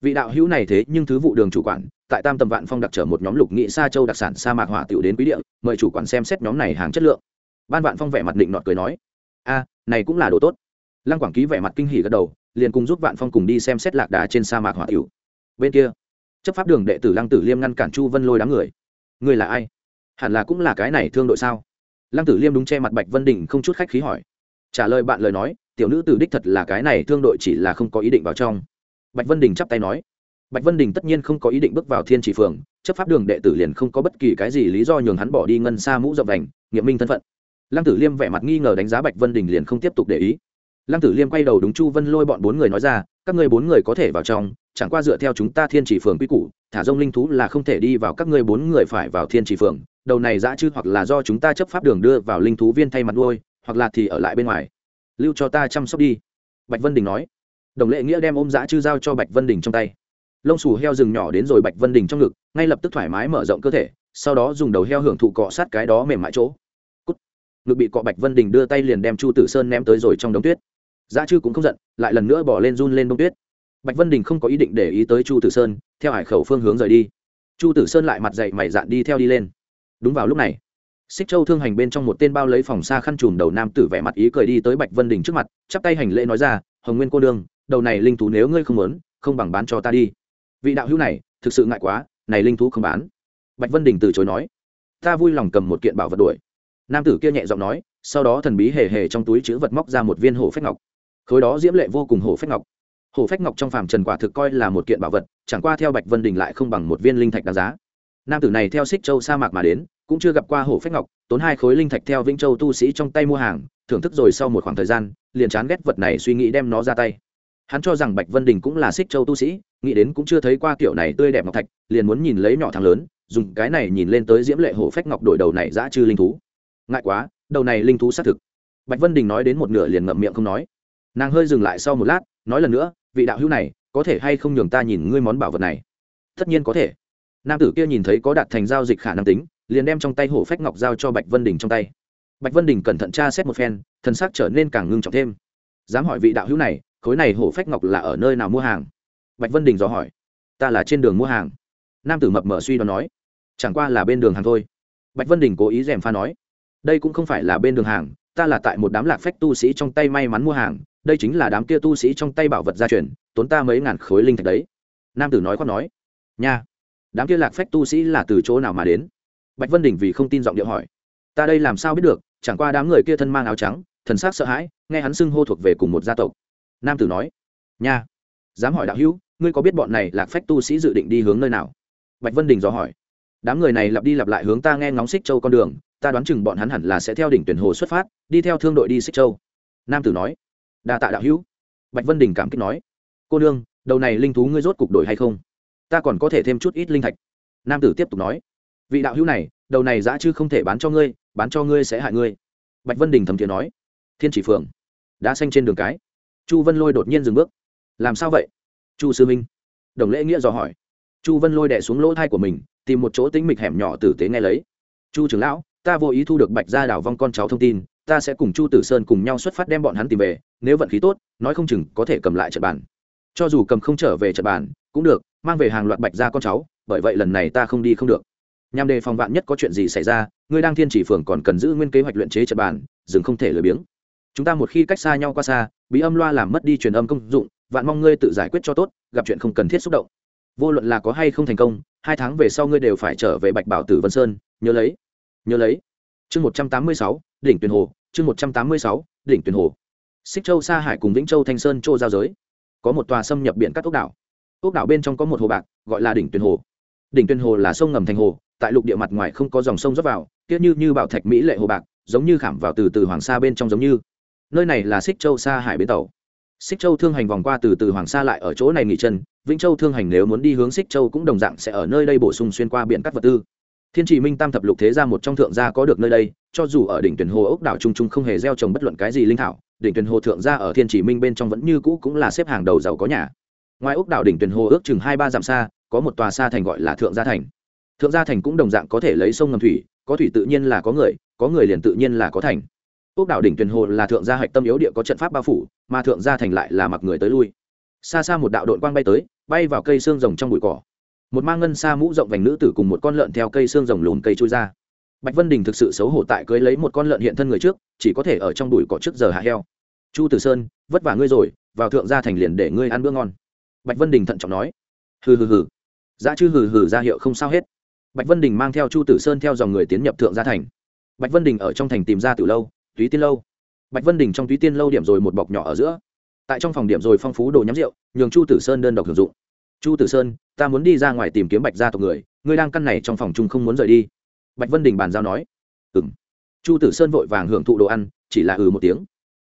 Vị đạo hữu này thế nhưng thứ vụ đường chủ quản, tại tam tầm vạn phong đặc trở một nhóm lục nghị sa châu đặc sản sa mạc hỏa tiểu đến quý địa, mời chủ quản xem xét nhóm này hàng chất lượng. Ban vạn phong vẻ mặt định nọt cười nói, a, này cũng là đồ tốt. Lăng quảng ký vẻ mặt kinh hỉ gật đầu, liền cùng giúp vạn phong cùng đi xem xét lạc đà trên sa mạc hỏa tiểu. Bên kia, chấp pháp đường đệ tử lăng tử liêm ngăn cản chu vân lôi đám người. Người là ai? Hẳn là cũng là cái này thương đội sao? Lăng tử liêm đúng che mặt bạch vân đình không chút khách khí hỏi trả lời bạn lời nói, tiểu nữ tử đích thật là cái này thương đội chỉ là không có ý định vào trong. Bạch vân đình chắp tay nói. Bạch vân đình tất nhiên không có ý định bước vào thiên chỉ phường, chấp pháp đường đệ tử liền không có bất kỳ cái gì lý do nhường hắn bỏ đi ngân xa mũ rộng đành nghiệm minh thân phận. Lăng tử liêm vẻ mặt nghi ngờ đánh giá bạch vân đình liền không tiếp tục để ý. Lăng tử liêm quay đầu đúng chu vân lôi bọn bốn người nói ra, các ngươi bốn người có thể vào trong, chẳng qua dựa theo chúng ta thiên chỉ phường quy củ, thả rông linh thú là không thể đi vào các ngươi bốn người phải vào thiên chỉ phường, đầu này dã chư hoặc là do chúng ta chấp pháp đường đưa vào linh thú viên thay mặt nuôi hoặc là thì ở lại bên ngoài. Lưu cho ta chăm sóc đi. Bạch vân đình nói. Đồng lệ nghĩa đem ôm dã chư giao cho bạch vân đình trong tay. Lông xù heo rừng nhỏ đến rồi bạch vân đình trong ngực, ngay lập tức thoải mái mở rộng cơ thể, sau đó dùng đầu heo hưởng thụ cọ sát cái đó mềm mại chỗ. Cút. ngực bị cọ bạch vân đình đưa tay liền đem chu tử sơn ném tới rồi trong đống tuyết. Dã chư cũng không giận, lại lần nữa bỏ lên run lên đông tuyết. Bạch vân đình không có ý định để ý tới chu tử sơn, theo hải khẩu phương hướng rời đi. Chu tử sơn lại mặt dậy mày dạn đi theo đi lên. Đúng vào lúc này xích châu thương hành bên trong một tên bao lấy phòng xa khăn trùm đầu nam tử vẻ mặt ý cười đi tới bạch vân đình trước mặt, chắp tay hành lễ nói ra, hồng nguyên cô đương đầu này linh thú nếu ngươi không muốn, không bằng bán cho ta đi. Vị đạo hữu này, thực sự ngại quá, này linh thú không bán. Bạch vân đình từ chối nói, ta vui lòng cầm một kiện bảo vật đuổi. Nam tử kia nhẹ giọng nói, sau đó thần bí hề hề trong túi chữ vật móc ra một viên hổ phách ngọc. Khối đó diễm lệ vô cùng hổ phách ngọc. Hổ phách ngọc trong phàm trần quả thực coi là một kiện bảo vật, chẳng qua theo bạch vân đình lại không bằng một viên linh thạch đáng giá nam tử này theo xích châu sa mạc mà đến, cũng chưa gặp qua hổ phách ngọc, tốn hai khối linh thạch theo vĩnh châu tu sĩ trong tay mua hàng, thưởng thức rồi sau một khoảng thời gian, liền chán ghét vật này suy nghĩ đem nó ra tay. Hắn cho rằng bạch vân đình cũng là xích châu tu sĩ, nghĩ đến cũng chưa thấy qua kiểu này tươi đẹp ngọc thạch, liền muốn nhìn lấy nhỏ thằng lớn, dùng cái này nhìn lên tới diễm lệ hổ phách ngọc đổi đầu này giã chư linh thú. Ngại quá, đầu này linh thú xác thực. Bạch vân đình nói đến một nửa liền ngậm miệng không nói. Nàng hơi dừng lại sau một lát, nói lần nữa, vị đạo hữu này, có thể hay không nhường ta nhìn ngươi món bảo vật này? Tất nhiên có thể nam tử kia nhìn thấy có đạt thành giao dịch khả năng tính, liền đem trong tay hổ phách ngọc giao cho bạch vân đình trong tay. Bạch vân đình cẩn thận tra xét một phen, thần sắc trở nên càng ngưng trọng thêm. Dám hỏi vị đạo hữu này, khối này hổ phách ngọc là ở nơi nào mua hàng? Bạch vân đình dò hỏi. Ta là trên đường mua hàng. Nam tử mập mờ suy đoán nói. Chẳng qua là bên đường hàng thôi. Bạch vân đình cố ý dèm pha nói. Đây cũng không phải là bên đường hàng, ta là tại một đám lạc phách tu sĩ trong tay may mắn mua hàng, đây chính là đám kia tu sĩ trong tay bảo vật gia truyền, tốn ta mấy ngàn khối linh thạch đấy. Nam tử nói khoác nói. Nha đám kia lạc phách tu sĩ là từ chỗ nào mà đến? Bạch vân đình vì không tin giọng điệu hỏi. Ta đây làm sao biết được, chẳng qua đám người kia thân mang áo trắng, thần sắc sợ hãi, nghe hắn xưng hô thuộc về cùng một gia tộc. Nam tử nói, nha, dám hỏi đạo hữu, ngươi có biết bọn này lạc phách tu sĩ dự định đi hướng nơi nào? Bạch vân đình dò hỏi. Đám người này lặp đi lặp lại hướng ta nghe ngóng xích châu con đường, ta đoán chừng bọn hắn hẳn là sẽ theo đỉnh tuyển hồ xuất phát, đi theo thương đội đi xích châu. Nam tử nói, đa tạ đạo hữu. Bạch vân đình cảm kích nói, cô nương, đầu này linh thú ngươi rốt cục đổi hay không? Ta còn có thể thêm chút ít linh thạch. Nam tử tiếp tục nói, vị đạo hữu này, đầu này giá chứ không thể bán cho ngươi, bán cho ngươi sẽ hại ngươi. Bạch vân đình thầm thiện nói, thiên chỉ phượng đã xanh trên đường cái. Chu vân lôi đột nhiên dừng bước. Làm sao vậy? Chu sư minh, đồng lễ nghĩa dò hỏi. Chu vân lôi đẻ xuống lỗ thai của mình, tìm một chỗ tính mịch hẻm nhỏ tử tế nghe lấy. Chu trưởng lão, ta vô ý thu được bạch gia đảo vong con cháu thông tin, ta sẽ cùng chu tử sơn cùng nhau xuất phát đem bọn hắn tìm về, nếu vận khí tốt, nói không chừng có thể cầm lại trận bàn. Cho dù cầm không trở về trận bàn, cũng được mang về hàng loạt bạch gia con cháu, bởi vậy lần này ta không đi không được. Nhằm đề phòng vạn nhất có chuyện gì xảy ra, ngươi đang thiên chỉ phường còn cần giữ nguyên kế hoạch luyện chế trật bàn, dừng không thể lười biếng. Chúng ta một khi cách xa nhau qua xa, bí âm loa làm mất đi truyền âm công dụng, vạn mong ngươi tự giải quyết cho tốt, gặp chuyện không cần thiết xúc động. Vô luận là có hay không thành công, hai tháng về sau ngươi đều phải trở về bạch bảo tử vân sơn, nhớ lấy nhớ lấy. Chương một trăm tám mươi sáu, đỉnh tuyền hồ, chương một trăm tám mươi sáu, đỉnh tuyền hồ. Xích châu, sa hải cùng vĩnh châu, thanh sơn, châu giao giới. Có một tòa xâm nhập biển các ốc đảo ốc đảo bên trong có một hồ bạc, gọi là đỉnh tuyền hồ. Đỉnh tuyền hồ là sông ngầm thành hồ, tại lục địa mặt ngoài không có dòng sông rót vào tiếc như như bảo thạch mỹ lệ hồ bạc, giống như khảm vào từ từ hoàng sa bên trong giống như. Nơi này là xích châu sa hải bến tàu. Xích châu thương hành vòng qua từ từ hoàng sa lại ở chỗ này nghỉ chân, vĩnh châu thương hành nếu muốn đi hướng xích châu cũng đồng dạng sẽ ở nơi đây bổ sung xuyên qua biển các vật tư. Thiên chỉ minh tam thập lục thế gia một trong thượng gia có được nơi đây, cho dù ở đỉnh tuyển hồ ốc đảo trung trung không hề gieo trồng bất luận cái gì linh thảo, đỉnh tuyển hồ thượng gia ở thiên chỉ minh bên trong vẫn như cũ cũng là xếp hàng đầu giàu có nhà ngoài ốc đảo đỉnh tuyển hồ ước chừng hai ba dặm xa, có một tòa xa thành gọi là thượng gia thành. Thượng gia thành cũng đồng dạng có thể lấy sông ngầm thủy, có thủy tự nhiên là có người có người liền tự nhiên là có thành. Ốc đảo đỉnh tuyển hồ là thượng gia hạch tâm yếu địa có trận pháp bao phủ, mà thượng gia thành lại là mặc người tới lui. Xa xa một đạo đội quang bay tới, bay vào cây xương rồng trong bụi cỏ. Một mang ngân xa mũ rộng vành nữ tử cùng một con lợn theo cây xương rồng lùn cây trôi ra. Bạch vân đình thực sự xấu hổ tại cưới lấy một con lợn hiện thân người trước, chỉ có thể ở trong đùi cỏ trước giờ hạ heo. Chu tử sơn, vất vả ngươi rồi, vào thượng gia thành liền để ngươi ăn bữa ngon bạch vân đình thận trọng nói. Hừ hừ hừ. Giá chư hừ hừ ra hiệu không sao hết. Bạch vân đình mang theo chu tử sơn theo dòng người tiến nhập thượng gia thành. Bạch vân đình ở trong thành tìm ra từ lâu, túy tiên lâu. Bạch vân đình trong túy tiên lâu điểm rồi một bọc nhỏ ở giữa. Tại trong phòng điểm rồi phong phú đồ nhắm rượu, nhường chu tử sơn đơn độc hưởng dụng. Chu tử sơn, ta muốn đi ra ngoài tìm kiếm bạch gia tộc người, ngươi đang căn này trong phòng chung không muốn rời đi. Bạch vân đình bàn giao nói. Ừ m chu tử sơn vội vàng hưởng thụ đồ ăn, chỉ là ừ một tiếng.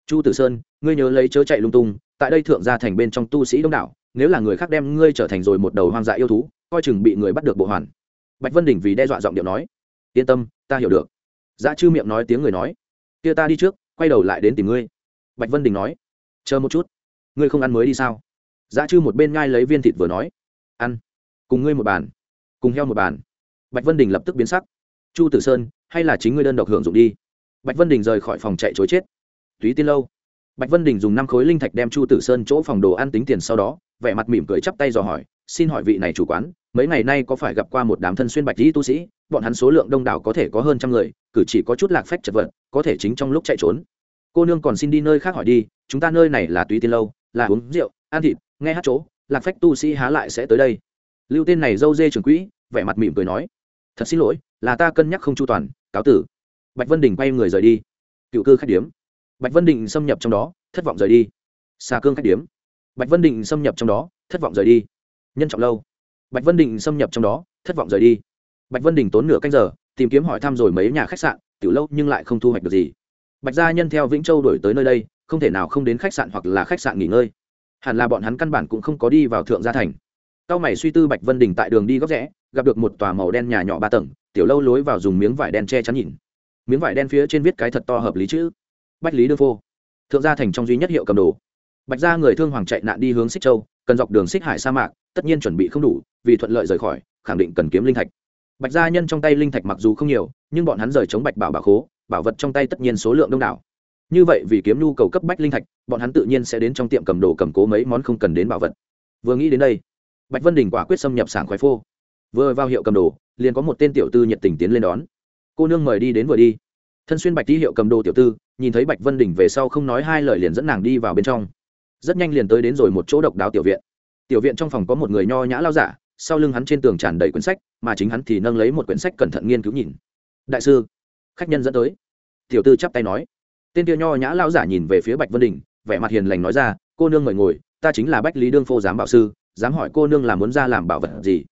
Chu tử sơn, ngươi nhớ lấy chớ chạy lung tung, tại đây thượng gia thành bên trong tu sĩ đông đảo nếu là người khác đem ngươi trở thành rồi một đầu hoang dại yêu thú, coi chừng bị người bắt được bộ hoàn. Bạch vân đình vì đe dọa giọng điệu nói, yên tâm, ta hiểu được. Dạ Dã chư miệng nói tiếng người nói, kia ta đi trước, quay đầu lại đến tìm ngươi. Bạch vân đình nói, chờ một chút, ngươi không ăn mới đi sao? Dạ Dã chư một bên ngai lấy viên thịt vừa nói, ăn, cùng ngươi một bàn, cùng heo một bàn. Bạch vân đình lập tức biến sắc, chu tử sơn, hay là chính ngươi đơn độc hưởng dụng đi. Bạch vân đình rời khỏi phòng chạy chối chết. Túy tiên lâu bạch vân đình dùng năm khối linh thạch đem chu tử sơn chỗ phòng đồ ăn tính tiền sau đó, vẻ mặt mỉm cười chắp tay dò hỏi, xin hỏi vị này chủ quán, mấy ngày nay có phải gặp qua một đám thân xuyên bạch dĩ tu sĩ? Bọn hắn số lượng đông đảo có thể có hơn trăm người, cử chỉ có chút lạc phách chật vật, có thể chính trong lúc chạy trốn. Cô nương còn xin đi nơi khác hỏi đi, chúng ta nơi này là túy tiên lâu, là uống rượu, ăn thịt, nghe hát chỗ, lạc phách tu sĩ há lại sẽ tới đây. Lưu tên này dâu dê trường quỹ, vẻ mặt mỉm cười nói, thật xin lỗi, là ta cân nhắc không chu toàn, cáo tử. Bạch vân đình quay người rời đi. Cựu cư khách điếm bạch vân định xâm nhập trong đó, thất vọng rời đi. Xà cương khách điếm. Bạch vân định xâm nhập trong đó, thất vọng rời đi. Nhân trọng lâu. Bạch vân định xâm nhập trong đó, thất vọng rời đi. Bạch vân đình tốn nửa canh giờ, tìm kiếm hỏi thăm rồi mấy nhà khách sạn, tiểu lâu nhưng lại không thu hoạch được gì. Bạch gia nhân theo vĩnh châu đổi tới nơi đây, không thể nào không đến khách sạn hoặc là khách sạn nghỉ ngơi. Hẳn là bọn hắn căn bản cũng không có đi vào thượng gia thành. Cao mày suy tư bạch vân đình tại đường đi góc rẽ, gặp được một tòa màu đen nhà nhỏ ba tầng, tiểu lâu lối vào dùng miếng vải đen che chắn nhìn. Miếng vải đen phía trên viết cái thật to hợp lý chứ bách lý đương phô. Thượng gia thành trong duy nhất hiệu cầm đồ. Bạch gia người thương hoàng chạy nạn đi hướng xích châu, cần dọc đường xích hải sa mạc, tất nhiên chuẩn bị không đủ, vì thuận lợi rời khỏi, khẳng định cần kiếm linh thạch. Bạch gia nhân trong tay linh thạch mặc dù không nhiều, nhưng bọn hắn rời chống bạch bảo bảo khố, bảo vật trong tay tất nhiên số lượng đông đảo. Như vậy vì kiếm nhu cầu cấp bách linh thạch, bọn hắn tự nhiên sẽ đến trong tiệm cầm đồ cầm cố mấy món không cần đến bảo vật. Vừa nghĩ đến đây, bạch vân đình quả quyết xâm nhập sảng khoái phô. Vừa vào hiệu cầm đồ, liền có một tên tiểu tư nhiệt tình tiến lên đón. Cô nương mời đi đến vừa đi. Thân xuyên bạch đi hiệu cầm đồ tiểu tư nhìn thấy bạch vân đình về sau không nói hai lời liền dẫn nàng đi vào bên trong. Rất nhanh liền tới đến rồi một chỗ độc đáo tiểu viện. Tiểu viện trong phòng có một người nho nhã lao giả, sau lưng hắn trên tường tràn đầy quyển sách, mà chính hắn thì nâng lấy một quyển sách cẩn thận nghiên cứu nhìn. Đại sư. Khách nhân dẫn tới. Tiểu tư chắp tay nói. Tên tiêu nho nhã lao giả nhìn về phía bạch vân đình, vẻ mặt hiền lành nói ra, cô nương mời ngồi, ta chính là bách lý đương phô giám bảo sư, dám hỏi cô nương là muốn ra làm bảo vật gì?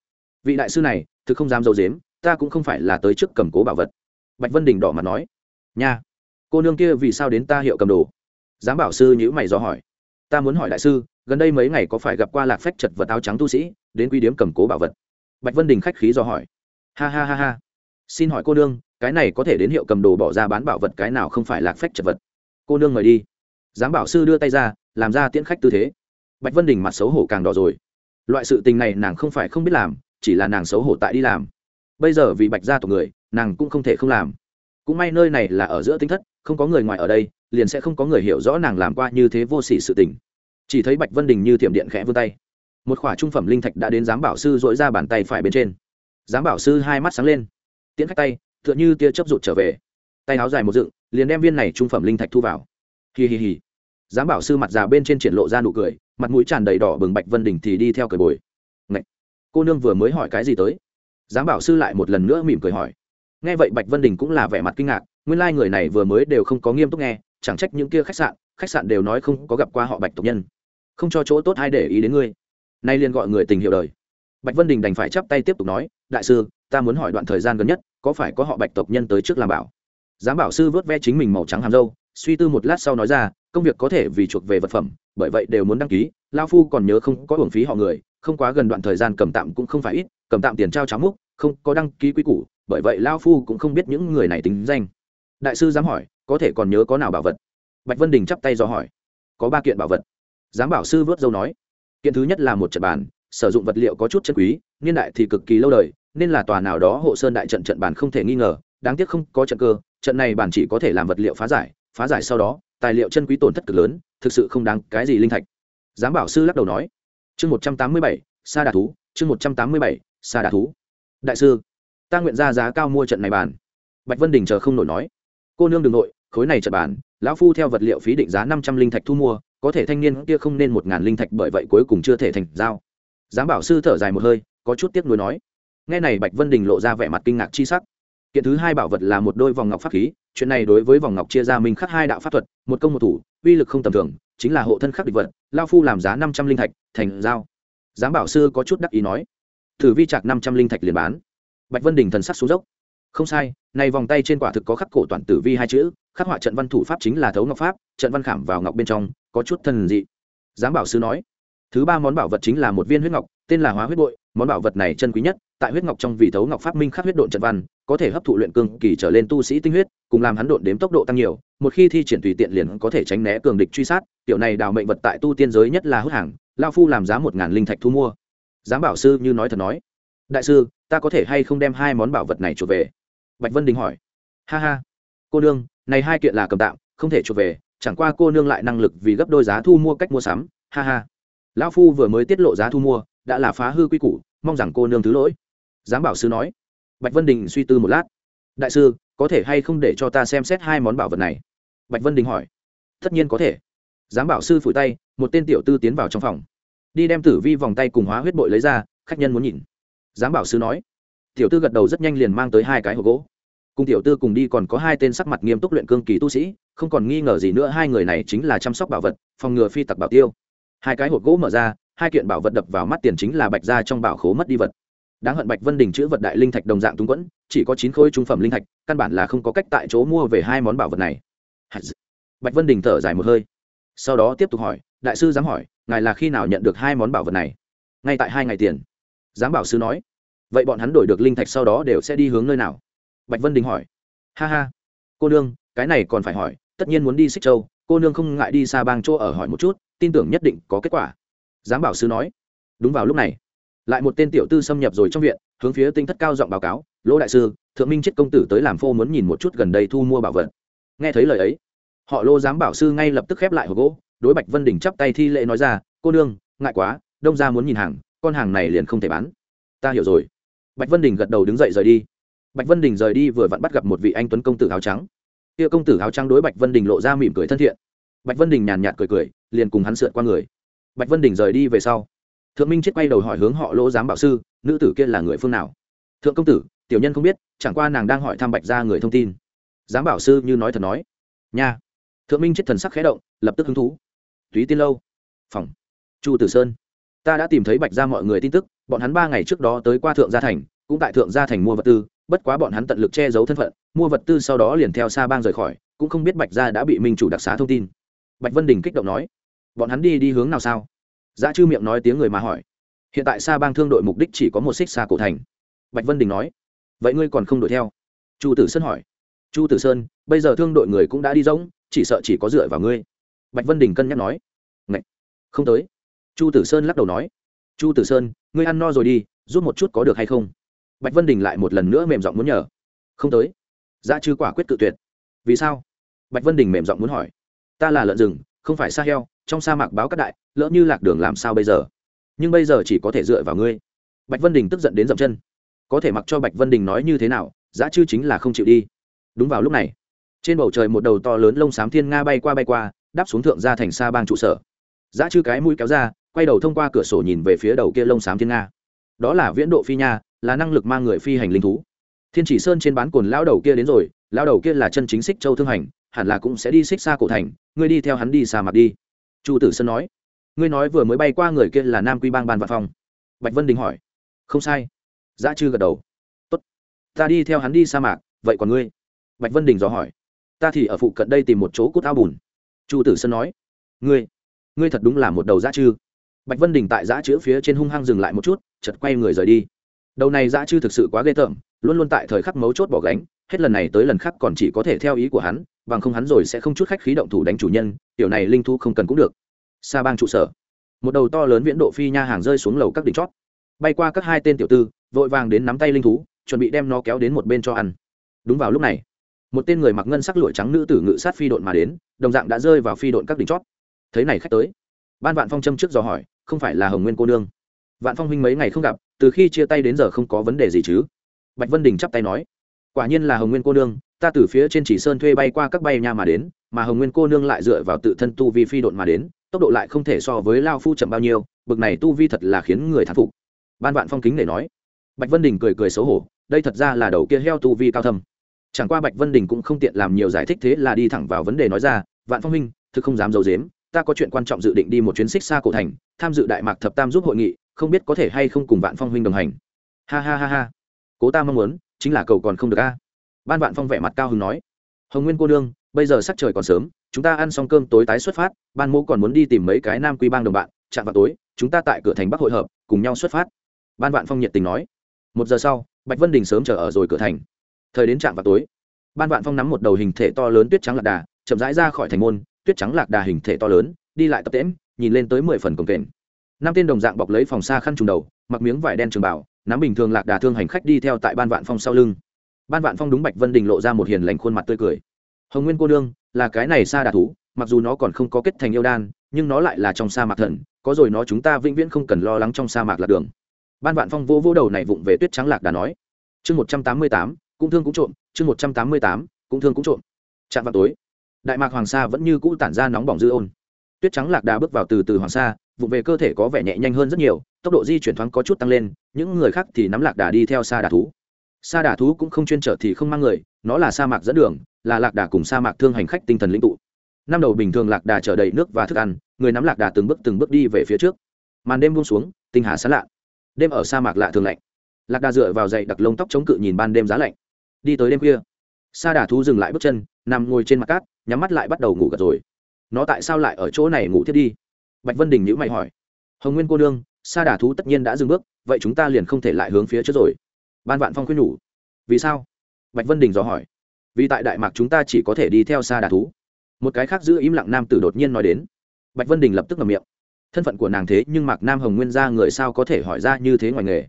Vị đại sư này, thực không dám dâu dếm ta cũng không phải là tới trước cầm cố bảo vật. Bạch vân đình đỏ mặt nói. Nha cô nương kia vì sao đến ta hiệu cầm đồ? Giám bảo sư nhữ mày do hỏi. Ta muốn hỏi đại sư, gần đây mấy ngày có phải gặp qua lạc phách chật vật áo trắng tu sĩ, đến quy điếm cầm cố bảo vật? Bạch vân đình khách khí do hỏi. Ha ha ha ha. Xin hỏi cô nương, cái này có thể đến hiệu cầm đồ bỏ ra bán bảo vật cái nào không phải lạc phách chật vật? Cô nương mời đi. Giám bảo sư đưa tay ra, làm ra tiễn khách tư thế. Bạch vân đình mặt xấu hổ càng đỏ rồi. Loại sự tình này nàng không phải không biết làm, chỉ là nàng xấu hổ tại đi làm. Bây giờ vì bạch gia tộc người, nàng cũng không thể không làm cũng may nơi này là ở giữa tính thất, không có người ngoài ở đây, liền sẽ không có người hiểu rõ nàng làm qua như thế vô s ỉ sự tình. Chỉ thấy bạch vân đình như thiểm điện khẽ vươn tay. Một khỏa trung phẩm linh thạch đã đến giám bảo sư dội ra bàn tay phải bên trên. Giám bảo sư hai mắt sáng lên. Tiễn khách tay, tựa như tia chớp rụt trở về. Tay áo dài một dựng, liền đem viên này trung phẩm linh thạch thu vào. Hì hì hì giám bảo sư mặt già bên trên triển lộ ra nụ cười, mặt mũi tràn đầy đỏ bừng bạch vân đình thì đi theo cười bồi. Ngậy! cô nương vừa mới hỏi cái gì tới? Giám bảo sư lại một lần nữa mỉm cười hỏi nghe vậy bạch vân đình cũng là vẻ mặt kinh ngạc, nguyên lai、like、người này vừa mới đều không có nghiêm túc nghe, chẳng trách những kia khách sạn khách sạn đều nói không có gặp qua họ bạch tộc nhân. Không cho chỗ tốt ai để ý đến ngươi. Nay liền gọi người tình hiểu đời. Bạch vân đình đành phải chắp tay tiếp tục nói, đại sư, ta muốn hỏi đoạn thời gian gần nhất, có phải có họ bạch tộc nhân tới trước làm bảo? Giám bảo sư vớt ve chính mình màu trắng hàm dâu suy tư một lát sau nói ra, công việc có thể vì chuộc về vật phẩm, bởi vậy đều muốn đăng ký lao phu còn nhớ không có hưởng phí họ người, không quá gần đoạn thời gian cầm tạm cũng không phải ít, cầm tạm tiền trao cháo múc, không có đăng ký quy củ bởi vậy lao phu cũng không biết những người này tính danh. Đại sư dám hỏi, có thể còn nhớ có nào bảo vật? Bạch vân đình chắp tay do hỏi. Có ba kiện bảo vật. Giám bảo sư vớt dâu nói. Kiện thứ nhất là một trận bàn, sử dụng vật liệu có chút chân quý, niên đại thì cực kỳ lâu đời, nên là tòa nào đó hộ sơn đại trận trận bàn không thể nghi ngờ, đáng tiếc không có trận cơ, trận này bản chỉ có thể làm vật liệu phá giải phá giải sau đó, tài liệu chân quý tổn thất cực lớn, thực sự không đáng cái gì linh thạch. Giám bảo sư lắc đầu nói. Chương một trăm tám mươi bảy, sa đà thú, chương một trăm tám mươi bảy, sa đà thú. Đại sư ta nguyện ra giá cao mua trận này bàn. Bạch vân đình chờ không nổi nói. Cô nương đ n g nội, khối này trận bàn, lão phu theo vật liệu phí định giá năm trăm linh thạch thu mua, có thể thanh niên kia không nên một ngàn linh thạch bởi vậy cuối cùng chưa thể thành giao. Giám bảo sư thở dài một hơi, có chút tiếc nuối nói. Nghe này bạch vân đình lộ ra vẻ mặt kinh ngạc chi sắc. Kiện thứ hai bảo vật là một đôi vòng ngọc pháp khí, chuyện này đối với vòng ngọc chia ra minh khắc hai đạo pháp thuật, một công một thủ, uy lực không tầm thường, chính là hộ thân khắc địch vật lao phu làm giá năm trăm linh thạch, thành giao. Giám bảo sư có chút đắc ý nói. Thử vi chạc năm trăm linh thạch liền bán bạch vân đình thần sắc xuống dốc. Không sai này vòng tay trên quả thực có khắc cổ toàn tử vi hai chữ, khắc họa trận văn thủ pháp chính là thấu ngọc pháp, trận văn khảm vào ngọc bên trong, có chút thần dị. Giám bảo sư nói, thứ ba món bảo vật chính là một viên huyết ngọc, tên là hóa huyết bội, món bảo vật này chân quý nhất, tại huyết ngọc trong vị thấu ngọc pháp minh khắc huyết độn trận văn, có thể hấp thụ luyện cương kỳ trở lên tu sĩ tinh huyết, cùng làm hắn độn đếm tốc độ tăng nhiều, một khi thi triển tùy tiện liền có thể tránh né cường địch truy sát, tiểu này đào mệnh vật tại tu tiên giới nhất là hút hàng lao phu làm giá một ngàn linh thạch thu mua. Giám bảo sư như nói thật nói, đại sư ta có thể hay không đem hai món bảo vật này chuột về? Bạch vân đình hỏi. Ha ha. Cô Nương, này hai kiện là cầm tạm không thể chuột về chẳng qua cô nương lại năng lực vì gấp đôi giá thu mua cách mua sắm. Ha ha. Lão phu vừa mới tiết lộ giá thu mua đã là phá hư quy củ mong rằng cô nương thứ lỗi. Giám bảo sư nói. Bạch vân đình suy tư một lát. Đại sư có thể hay không để cho ta xem xét hai món bảo vật này? Bạch vân đình hỏi. Tất nhiên có thể. Giám bảo sư phủi tay một tên tiểu tư tiến vào trong phòng. Đi đem tử vi vòng tay cùng hóa huyết bội lấy ra khách nhân muốn nhìn giám bảo sư nói. Tiểu tư gật đầu rất nhanh liền mang tới hai cái hộp gỗ. Cùng tiểu tư cùng đi còn có hai tên sắc mặt nghiêm túc luyện cương kỳ tu sĩ, không còn nghi ngờ gì nữa, hai người này chính là chăm sóc bảo vật, phòng ngừa phi tặc bảo tiêu. Hai cái hộp gỗ mở ra, hai kiện bảo vật đập vào mắt tiền chính là bạch ra trong bảo khố mất đi vật. Đáng hận bạch vân đình chữ vật đại linh thạch đồng dạng túng quẫn, chỉ có chín khối trung phẩm linh thạch, căn bản là không có cách tại chỗ mua về hai món bảo vật này. Bạch vân đình thở dài một hơi. Sau đó tiếp tục hỏi, đại sư dám hỏi, ngài là khi nào nhận được hai món bảo vật này? Ngay tại hai ngày tiền. Giám bảo sư nói vậy bọn hắn đổi được linh thạch sau đó đều sẽ đi hướng nơi nào? Bạch vân đình hỏi. Ha ha. Cô nương, cái này còn phải hỏi, tất nhiên muốn đi xích châu, cô nương không ngại đi xa bang chỗ ở hỏi một chút, tin tưởng nhất định có kết quả. Giám bảo sư nói. Đúng vào lúc này, lại một tên tiểu tư xâm nhập rồi trong viện, hướng phía tinh thất cao giọng báo cáo, lỗ đại sư, thượng minh chết công tử tới làm phô muốn nhìn một chút gần đây thu mua bảo vật. Nghe thấy lời ấy, họ lô giám bảo sư ngay lập tức khép lại hộp gỗ, đối bạch vân đình chắp tay thi lễ nói ra, cô nương, ngại quá, đông ra muốn nhìn hàng, con hàng này liền không thể bán. Ta hiểu rồi bạch vân đình gật đầu đứng dậy rời đi. Bạch vân đình rời đi vừa vặn bắt gặp một vị anh tuấn công tử áo trắng. Kia công tử áo trắng đối bạch vân đình lộ ra mỉm cười thân thiện. Bạch vân đình nhàn nhạt cười cười, liền cùng hắn sượn qua người. Bạch vân đình rời đi về sau, thượng minh chết quay đầu hỏi hướng họ lỗ giám bảo sư, nữ tử kia là người phương nào? Thượng công tử, tiểu nhân không biết, chẳng qua nàng đang hỏi thăm bạch ra người thông tin. Giám bảo sư như nói thật nói. Nha. Thượng minh chết thần sắc khẽ động, lập tức hứng thú. Túy tiên lâu. Phòng. Chu tử sơn. Ta đã tìm thấy bạch ra mọi người tin tức bọn hắn ba ngày trước đó tới qua thượng gia thành, cũng tại thượng gia thành mua vật tư, bất quá bọn hắn tận lực che giấu thân phận, mua vật tư sau đó liền theo xa bang rời khỏi, cũng không biết bạch gia đã bị minh chủ đặc xá thông tin. Bạch vân đình kích động nói, bọn hắn đi đi hướng nào sao? Giá chư miệng nói tiếng người mà hỏi, hiện tại xa bang thương đội mục đích chỉ có một xích xa cổ thành. Bạch vân đình nói, vậy ngươi còn không đuổi theo? Chu tử sơn hỏi, chu tử sơn, bây giờ thương đội người cũng đã đi rỗng, chỉ sợ chỉ có dựa vào ngươi. Bạch vân đình cân nhắc nói, Ngậy! không tới. Chu tử sơn lắc đầu nói chu tử sơn, ngươi ăn no rồi đi, giúp một chút có được hay không? Bạch vân đình lại một lần nữa mềm giọng muốn nhờ. Không tới. Giá chư quả quyết cự tuyệt. Vì sao? Bạch vân đình mềm giọng muốn hỏi. Ta là lợn rừng, không phải xa heo, trong sa mạc báo các đại, lỡ như lạc đường làm sao bây giờ? Nhưng bây giờ chỉ có thể dựa vào ngươi. Bạch vân đình tức giận đến dậm chân. Có thể mặc cho bạch vân đình nói như thế nào, giá chư chính là không chịu đi. Đúng vào lúc này, trên bầu trời một đầu to lớn lông xám thiên nga bay qua bay qua, đáp xuống thượng ra thành xa bang trụ sở. Giá chư cái mũi kéo ra quay đầu thông qua cửa sổ nhìn về phía đầu kia lông xám thiên nga. Đó là viễn độ phi nha, là năng lực mang người phi hành linh thú. Thiên chỉ sơn trên bán cồn lao đầu kia đến rồi lao đầu kia là chân chính xích châu thương hành, hẳn là cũng sẽ đi xích xa cổ thành, ngươi đi theo hắn đi xa mặt đi. Chu tử sơn nói. Ngươi nói vừa mới bay qua người kia là nam quy bang ban vạn phòng bạch vân đình hỏi. Không sai. Dã chư gật đầu. Tốt. Ta đi theo hắn đi sa mạc, vậy còn ngươi? Bạch vân đình dò hỏi. Ta thì ở phụ cận đây tìm một chỗ cút ao bùn. Chu tử sơn nói. Ngươi. Ngươi thật đúng là một đầu dã chư bạch vân đình tại dã chữ phía trên hung hăng dừng lại một chút chật quay người rời đi. Đầu này dã chư thực sự quá ghê tởm, luôn luôn tại thời khắc mấu chốt bỏ gánh, hết lần này tới lần khác còn chỉ có thể theo ý của hắn, bằng không hắn rồi sẽ không chút khách khí động thủ đánh chủ nhân, tiểu này linh thu không cần cũng được. Sa bang trụ sở. Một đầu to lớn viễn độ phi nha hàng rơi xuống lầu các đỉnh chót. Bay qua các hai tên tiểu tư, vội vàng đến nắm tay linh thú, chuẩn bị đem nó kéo đến một bên cho ăn. Đúng vào lúc này, một tên người mặc ngân sắc lụa trắng nữ tử ngự sát phi độn mà đến, đồng dạng đã rơi vào phi độn các đỉnh chót. Thấy này khách tới, ban vạn phong châm trước dò hỏi không phải là hồng nguyên cô nương. Vạn phong huynh mấy ngày không gặp, từ khi chia tay đến giờ không có vấn đề gì chứ? Bạch vân đình chắp tay nói, quả nhiên là hồng nguyên cô nương, ta từ phía trên chỉ sơn thuê bay qua các bay nha mà đến, mà hồng nguyên cô nương lại dựa vào tự thân tu vi phi độn mà đến, tốc độ lại không thể so với lao phu chậm bao nhiêu, bực này tu vi thật là khiến người thán phục. Ban vạn phong kính để nói. Bạch vân đình cười cười xấu hổ, đây thật ra là đầu kia heo tu vi cao thâm. Chẳng qua bạch vân đình cũng không tiện làm nhiều giải thích thế là đi thẳng vào vấn đề nói ra, vạn phong minh thực không dám d i ấ u dếm ta có chuyện quan trọng dự định đi một chuyến xích xa cổ thành tham dự đại mạc thập tam giúp hội nghị không biết có thể hay không cùng vạn phong huynh đồng hành. Ha ha ha ha. Cố ta mong muốn chính là cầu còn không được a. Ban vạn phong vẻ mặt cao hứng nói. Hồng nguyên cô đương, bây giờ sắc trời còn sớm chúng ta ăn xong cơm tối tái xuất phát ban mô còn muốn đi tìm mấy cái nam quy bang đồng bạn chạm vào tối chúng ta tại cửa thành bắc hội hợp cùng nhau xuất phát. Ban vạn phong nhiệt tình nói. Một giờ sau bạch vân đình sớm chờ ở rồi cửa thành. Thời đến trạm vào tối ban vạn phong nắm một đầu hình thể to lớn tuyết trắng lạc đà chậm rãi ra khỏi thành môn tuyết trắng lạc đà hình thể to lớn đi lại tập tễm nhìn lên tới mười phần cồng kềnh. Năm tên đồng dạng bọc lấy phòng xa khăn trùng đầu, mặc miếng vải đen trường bảo nắm bình thường lạc đà thương hành khách đi theo tại ban vạn phong sau lưng. Ban vạn phong đúng bạch vân đình lộ ra một hiền lành khuôn mặt tươi cười. Hồng nguyên cô nương, là cái này xa đà thú, mặc dù nó còn không có kết thành yêu đan, nhưng nó lại là trong sa mạc thần, có rồi nó chúng ta vĩnh viễn không cần lo lắng trong sa mạc lạc đường. Ban vạn phong vô vô đầu này vụng về tuyết trắng lạc đà nói, chương một trăm tám mươi tám, cũng thương cũng trộm, chương một trăm tám mươi tám, cũng thương cũng trộm. Chạm vào tối, đại mạc hoàng sa vẫn như cũ tản ra nóng bỏng dư ôn tuyết trắng lạc đà bước vào từ từ hoàng sa vụ về cơ thể có vẻ nhẹ nhanh hơn rất nhiều, tốc độ di chuyển thoáng có chút tăng lên, những người khác thì nắm lạc đà đi theo xa đà thú. Sa đà thú cũng không chuyên trở thì không mang người, nó là sa mạc dẫn đường, là lạc đà cùng sa mạc thương hành khách tinh thần lĩnh tụ. Năm đầu bình thường lạc đà chở đầy nước và thức ăn, người nắm lạc đà từng bước từng bước đi về phía trước. Màn đêm buông xuống, tinh hà sán lạ. Đêm ở sa mạc lạ thường lạnh. Lạc đà dựa vào dậy đặc lông tóc chống cự nhìn ban đêm giá lạnh. Đi tới đêm khuya, sa đà thú dừng lại bước chân, nằm ngồi trên mặt cát, nhắm mắt lại bắt đầu ngủ gật rồi nó tại sao lại ở chỗ này ngủ thiết đi? Bạch vân đình nhữ mày hỏi. Hồng nguyên cô nương, sa đà thú tất nhiên đã dừng bước, vậy chúng ta liền không thể lại hướng phía trước rồi. Ban vạn phong khuyên nhủ. Vì sao? Bạch vân đình dò hỏi. Vì tại đại mạc chúng ta chỉ có thể đi theo sa đà thú. Một cái khác giữ im lặng nam tử đột nhiên nói đến. Bạch vân đình lập tức ngầm miệng. Thân phận của nàng thế nhưng mạc nam hồng nguyên ra người sao có thể hỏi ra như thế ngoài nghề?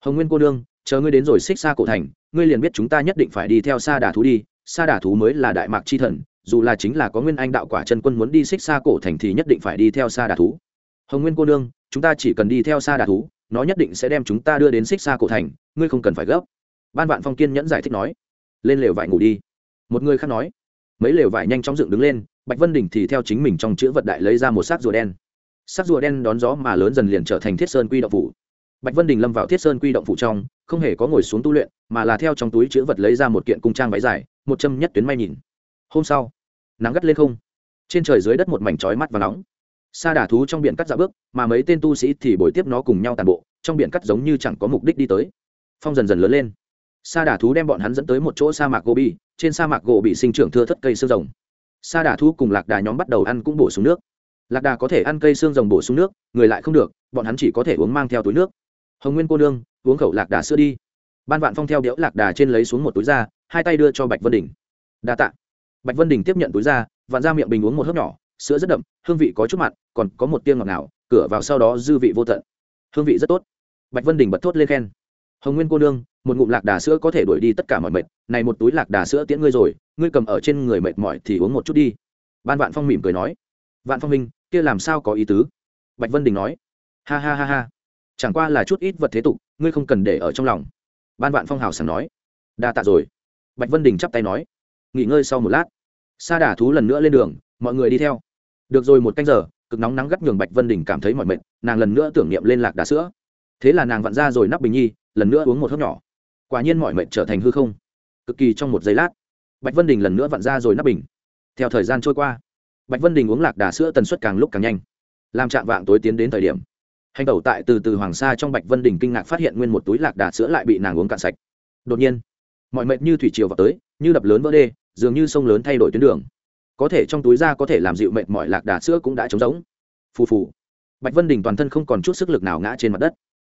Hồng nguyên cô nương, chờ ngươi đến rồi xích xa cổ thành, ngươi liền biết chúng ta nhất định phải đi theo sa đà thú đi. Sa đà thú mới là đại mạc chi thần dù là chính là có nguyên anh đạo quả chân quân muốn đi xích xa cổ thành thì nhất định phải đi theo xa đà thú. Hồng nguyên cô nương, chúng ta chỉ cần đi theo xa đà thú, nó nhất định sẽ đem chúng ta đưa đến xích xa cổ thành, ngươi không cần phải gấp. Ban vạn phong kiên nhẫn giải thích nói. Lên lều vải ngủ đi. Một người khác nói. Mấy lều vải nhanh chóng dựng đứng lên, bạch vân đình thì theo chính mình trong chữ vật đại lấy ra một xác rùa đen. Xác rùa đen đón gió mà lớn dần liền trở thành thiết sơn quy động phủ. Bạch vân đình lâm vào thiết sơn quy động phủ trong, không hề có ngồi xuống tu luyện, mà là theo trong túi chữ vật lấy ra một kiện cung trang váy dài, một châm nhất tuyến may nhìn hôm sau, nắng gắt lên không. Trên trời dưới đất một mảnh trói mắt và nóng. Sa đà thú trong biển cắt dạo bước, mà mấy tên tu sĩ thì bồi tiếp nó cùng nhau tàn bộ, trong biển cắt giống như chẳng có mục đích đi tới. Phong dần dần lớn lên. Sa đà thú đem bọn hắn dẫn tới một chỗ sa mạc gỗ bị, trên sa mạc gỗ bị sinh trưởng thưa thất cây xương rồng. Sa đà thú cùng lạc đà nhóm bắt đầu ăn cũng bổ xuống nước. Lạc đà có thể ăn cây xương rồng bổ xuống nước, người lại không được, bọn hắn chỉ có thể uống mang theo túi nước. Hồng nguyên cô nương, uống khẩu lạc đà sữa đi. Ban vạn phong theo đẽo lạc đà trên lấy xuống một túi da hai tay đưa cho bạch vân đình đa tạ bạch vân đình tiếp nhận túi ra, vặn ra miệng bình uống một hớp nhỏ sữa rất đậm hương vị có chút mặn còn có một tiêm ngọt ngào cửa vào sau đó dư vị vô tận. Hương vị rất tốt. Bạch vân đình bật thốt lên khen. Hồng nguyên cô nương một ngụm lạc đà sữa có thể đuổi đi tất cả mọi mệt này một túi lạc đà sữa tiễn ngươi rồi ngươi cầm ở trên người mệt mỏi thì uống một chút đi. Ban vạn phong mỉm cười nói. Vạn phong minh kia làm sao có ý tứ? Bạch vân đình nói. Ha ha ha ha. Chẳng qua là chút ít vật thế tục ngươi không cần để ở trong lòng. Ban vạn phong hào sảng nói. Đa tạ rồi. Bạch vân đình chắp tay nói nghỉ ngơi sau một lát. Sa đà thú lần nữa lên đường, mọi người đi theo. Được rồi một canh giờ, cực nóng nắng gắt nhường bạch vân đình cảm thấy mọi mệt, nàng lần nữa tưởng niệm lên lạc đà sữa. Thế là nàng vặn ra rồi nắp bình nhi, lần nữa uống một hớp nhỏ. Quả nhiên mọi mệt trở thành hư không. Cực kỳ trong một giây lát, bạch vân đình lần nữa vặn ra rồi nắp bình. Theo thời gian trôi qua, bạch vân đình uống lạc đà sữa tần suất càng lúc càng nhanh. Làm chạm vạng tối tiến đến thời điểm, hành tẩu tại từ từ hoàng sa trong bạch vân đình kinh ngạc phát hiện nguyên một túi lạc đà sữa lại bị nàng uống cạn sạch. Đột nhiên, mọi mệt như thủy triều vào tới, như đập lớn vỡ đê dường như sông lớn thay đổi tuyến đường. Có thể trong túi da có thể làm dịu mệt mọi lạc đà sữa cũng đã trống rỗng. Phù phù. Bạch vân đình toàn thân không còn chút sức lực nào ngã trên mặt đất.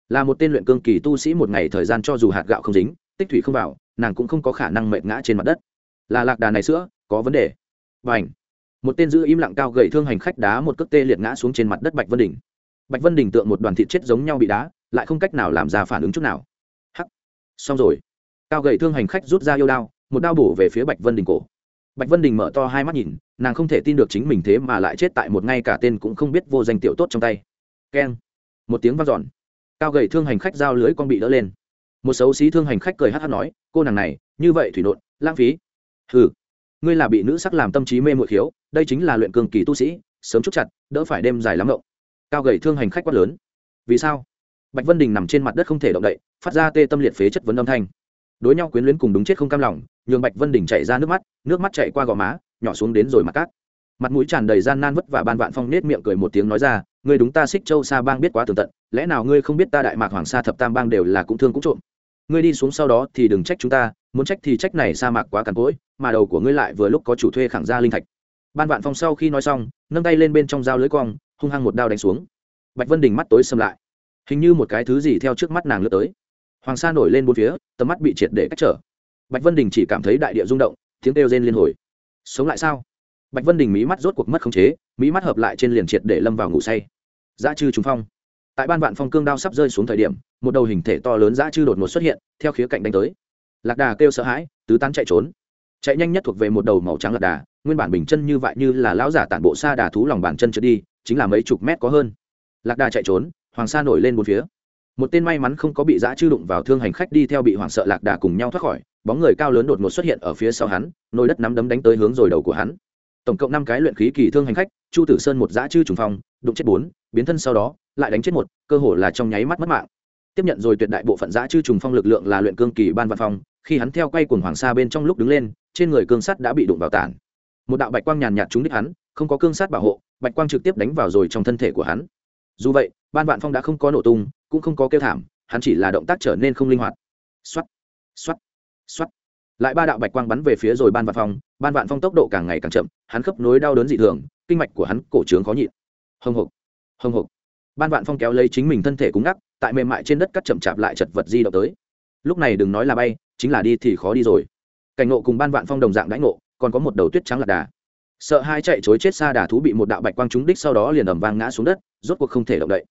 Là một tên luyện cương kỳ tu sĩ một ngày thời gian cho dù hạt gạo không dính, tích thủy không vào, nàng cũng không có khả năng mệt ngã trên mặt đất. Là lạc đà này sữa, có vấn đề. Và h một tên giữ im lặng cao gậy thương hành khách đá một cước tê liệt ngã xuống trên mặt đất bạch vân đình. Bạch vân đình tượng một đoàn thịt chết giống nhau bị đá, lại không cách nào làm ra phản ứng chút nào. Hắc. Xong rồi. Cao gậy thương hành khách rút ra yêu đao một đao bổ về phía bạch vân đình cổ. Bạch vân đình mở to hai mắt nhìn, nàng không thể tin được chính mình thế mà lại chết tại một ngay cả tên cũng không biết vô danh tiểu tốt trong tay. Keng. Một tiếng vang dọn. Cao gậy thương hành khách giao lưới con bị đỡ lên. Một xấu xí thương hành khách cười hát hát nói, cô nàng này, như vậy thủy nộn, lãng phí. Hừ, ngươi là bị nữ sắc làm tâm trí mê mội khiếu, đây chính là luyện cường kỳ tu sĩ, sớm chút chặt, đỡ phải đêm dài lắm ngộng. Cao gậy thương hành khách quát lớn. Vì sao? Bạch vân đình nằm trên mặt đất không thể động đậy, phát ra tê tâm liệt phế chất vấn âm thanh đối nhau quyến luyến cùng đúng chết không cam lòng, nhường bạch vân đình chạy ra nước mắt nước mắt chạy qua gò má, nhỏ xuống đến rồi mặt cát. Mặt mũi tràn đầy gian nan vất vả ban vạn phong nết miệng cười một tiếng nói ra, ngươi đúng ta xích châu sa bang biết quá tường tận, lẽ nào ngươi không biết ta đại mạc hoàng sa thập tam bang đều là cũng thương cũng trộm. Ngươi đi xuống sau đó thì đừng trách chúng ta, muốn trách thì trách này sa mạc quá cằn cỗi, mà đầu của ngươi lại vừa lúc có chủ thuê khẳng ra linh thạch. Ban vạn phong sau khi nói xong, nâng tay lên bên trong dao lưới cong, hung hăng một đao đánh xuống. Bạch vân đình mắt tối xâm lại. Hình như một cái thứ gì theo trước mắt nàng lướt tới hoàng sa nổi lên bốn phía, tầm mắt bị triệt để cách trở. Bạch vân đình chỉ cảm thấy đại địa rung động, tiếng kêu rên liên hồi. Sống lại sao? Bạch vân đình mí mắt rốt cuộc mất khống chế, mí mắt hợp lại trên liền triệt để lâm vào ngủ say. Dã chư trùng phong. Tại ban vạn phong cương đao sắp rơi xuống thời điểm, một đầu hình thể to lớn dã chư đột ngột xuất hiện, theo khía cạnh đánh tới. Lạc đà kêu sợ hãi, tứ tán chạy trốn. Chạy nhanh nhất thuộc về một đầu màu trắng lạc đà, nguyên bản bình chân như vậy như là lão giả tản bộ xa đà thú lòng bàn chân trượt đi, chính là mấy chục mét có hơn. Lạc đà chạy trốn, hoàng sa nổi lên một phía một tên may mắn không có bị giã chư đụng vào thương hành khách đi theo bị hoảng sợ lạc đà cùng nhau thoát khỏi, bóng người cao lớn đột ngột xuất hiện ở phía sau hắn, nồi đất nắm đấm đánh tới hướng rồi đầu của hắn. Tổng cộng năm cái luyện khí kỳ thương hành khách, chu tử sơn một giã chư trùng phong, đụng chết bốn, biến thân sau đó, lại đánh chết một, cơ hồ là trong nháy mắt mất mạng. Tiếp nhận rồi tuyệt đại bộ phận giã chư trùng phong lực lượng là luyện cương kỳ ban văn phong, khi hắn theo quay cuồng hoàng sa bên trong lúc đứng lên, trên người cương sắt đã bị đụng vào tản. Một đạo bạch quang nhàn nhạt trúng đích hắn, không có cương sắt bảo hộ, bạch quang trực tiếp đánh vào rồi trong thân thể của hắn dù vậy, ban vạn phong đã không có nổ tung, cũng không có kêu thảm, hắn chỉ là động tác trở nên không linh hoạt. Xoắt xoắt xoắt lại ba đạo bạch quang bắn về phía rồi ban vạn phong, ban vạn phong tốc độ càng ngày càng chậm, hắn khớp nối đau đớn dị thường, kinh mạch của hắn cổ trướng khó nhịn. Hồng hộc hồng hộc. Ban vạn phong kéo lấy chính mình thân thể cúng ngắc, tại mềm mại trên đất cắt chậm chạp lại chật vật di động tới. Lúc này đừng nói là bay, chính là đi thì khó đi rồi. Cảnh ngộ cùng ban vạn phong đồng dạng đãi ngộ, còn có một đầu tuyết trắng lạc đà. Sợ hai chạy chối chết xa đà thú bị một đạo bạch quang trúng đích sau đó liền ầm vang ngã xuống đất rốt cuộc không thể động đậy.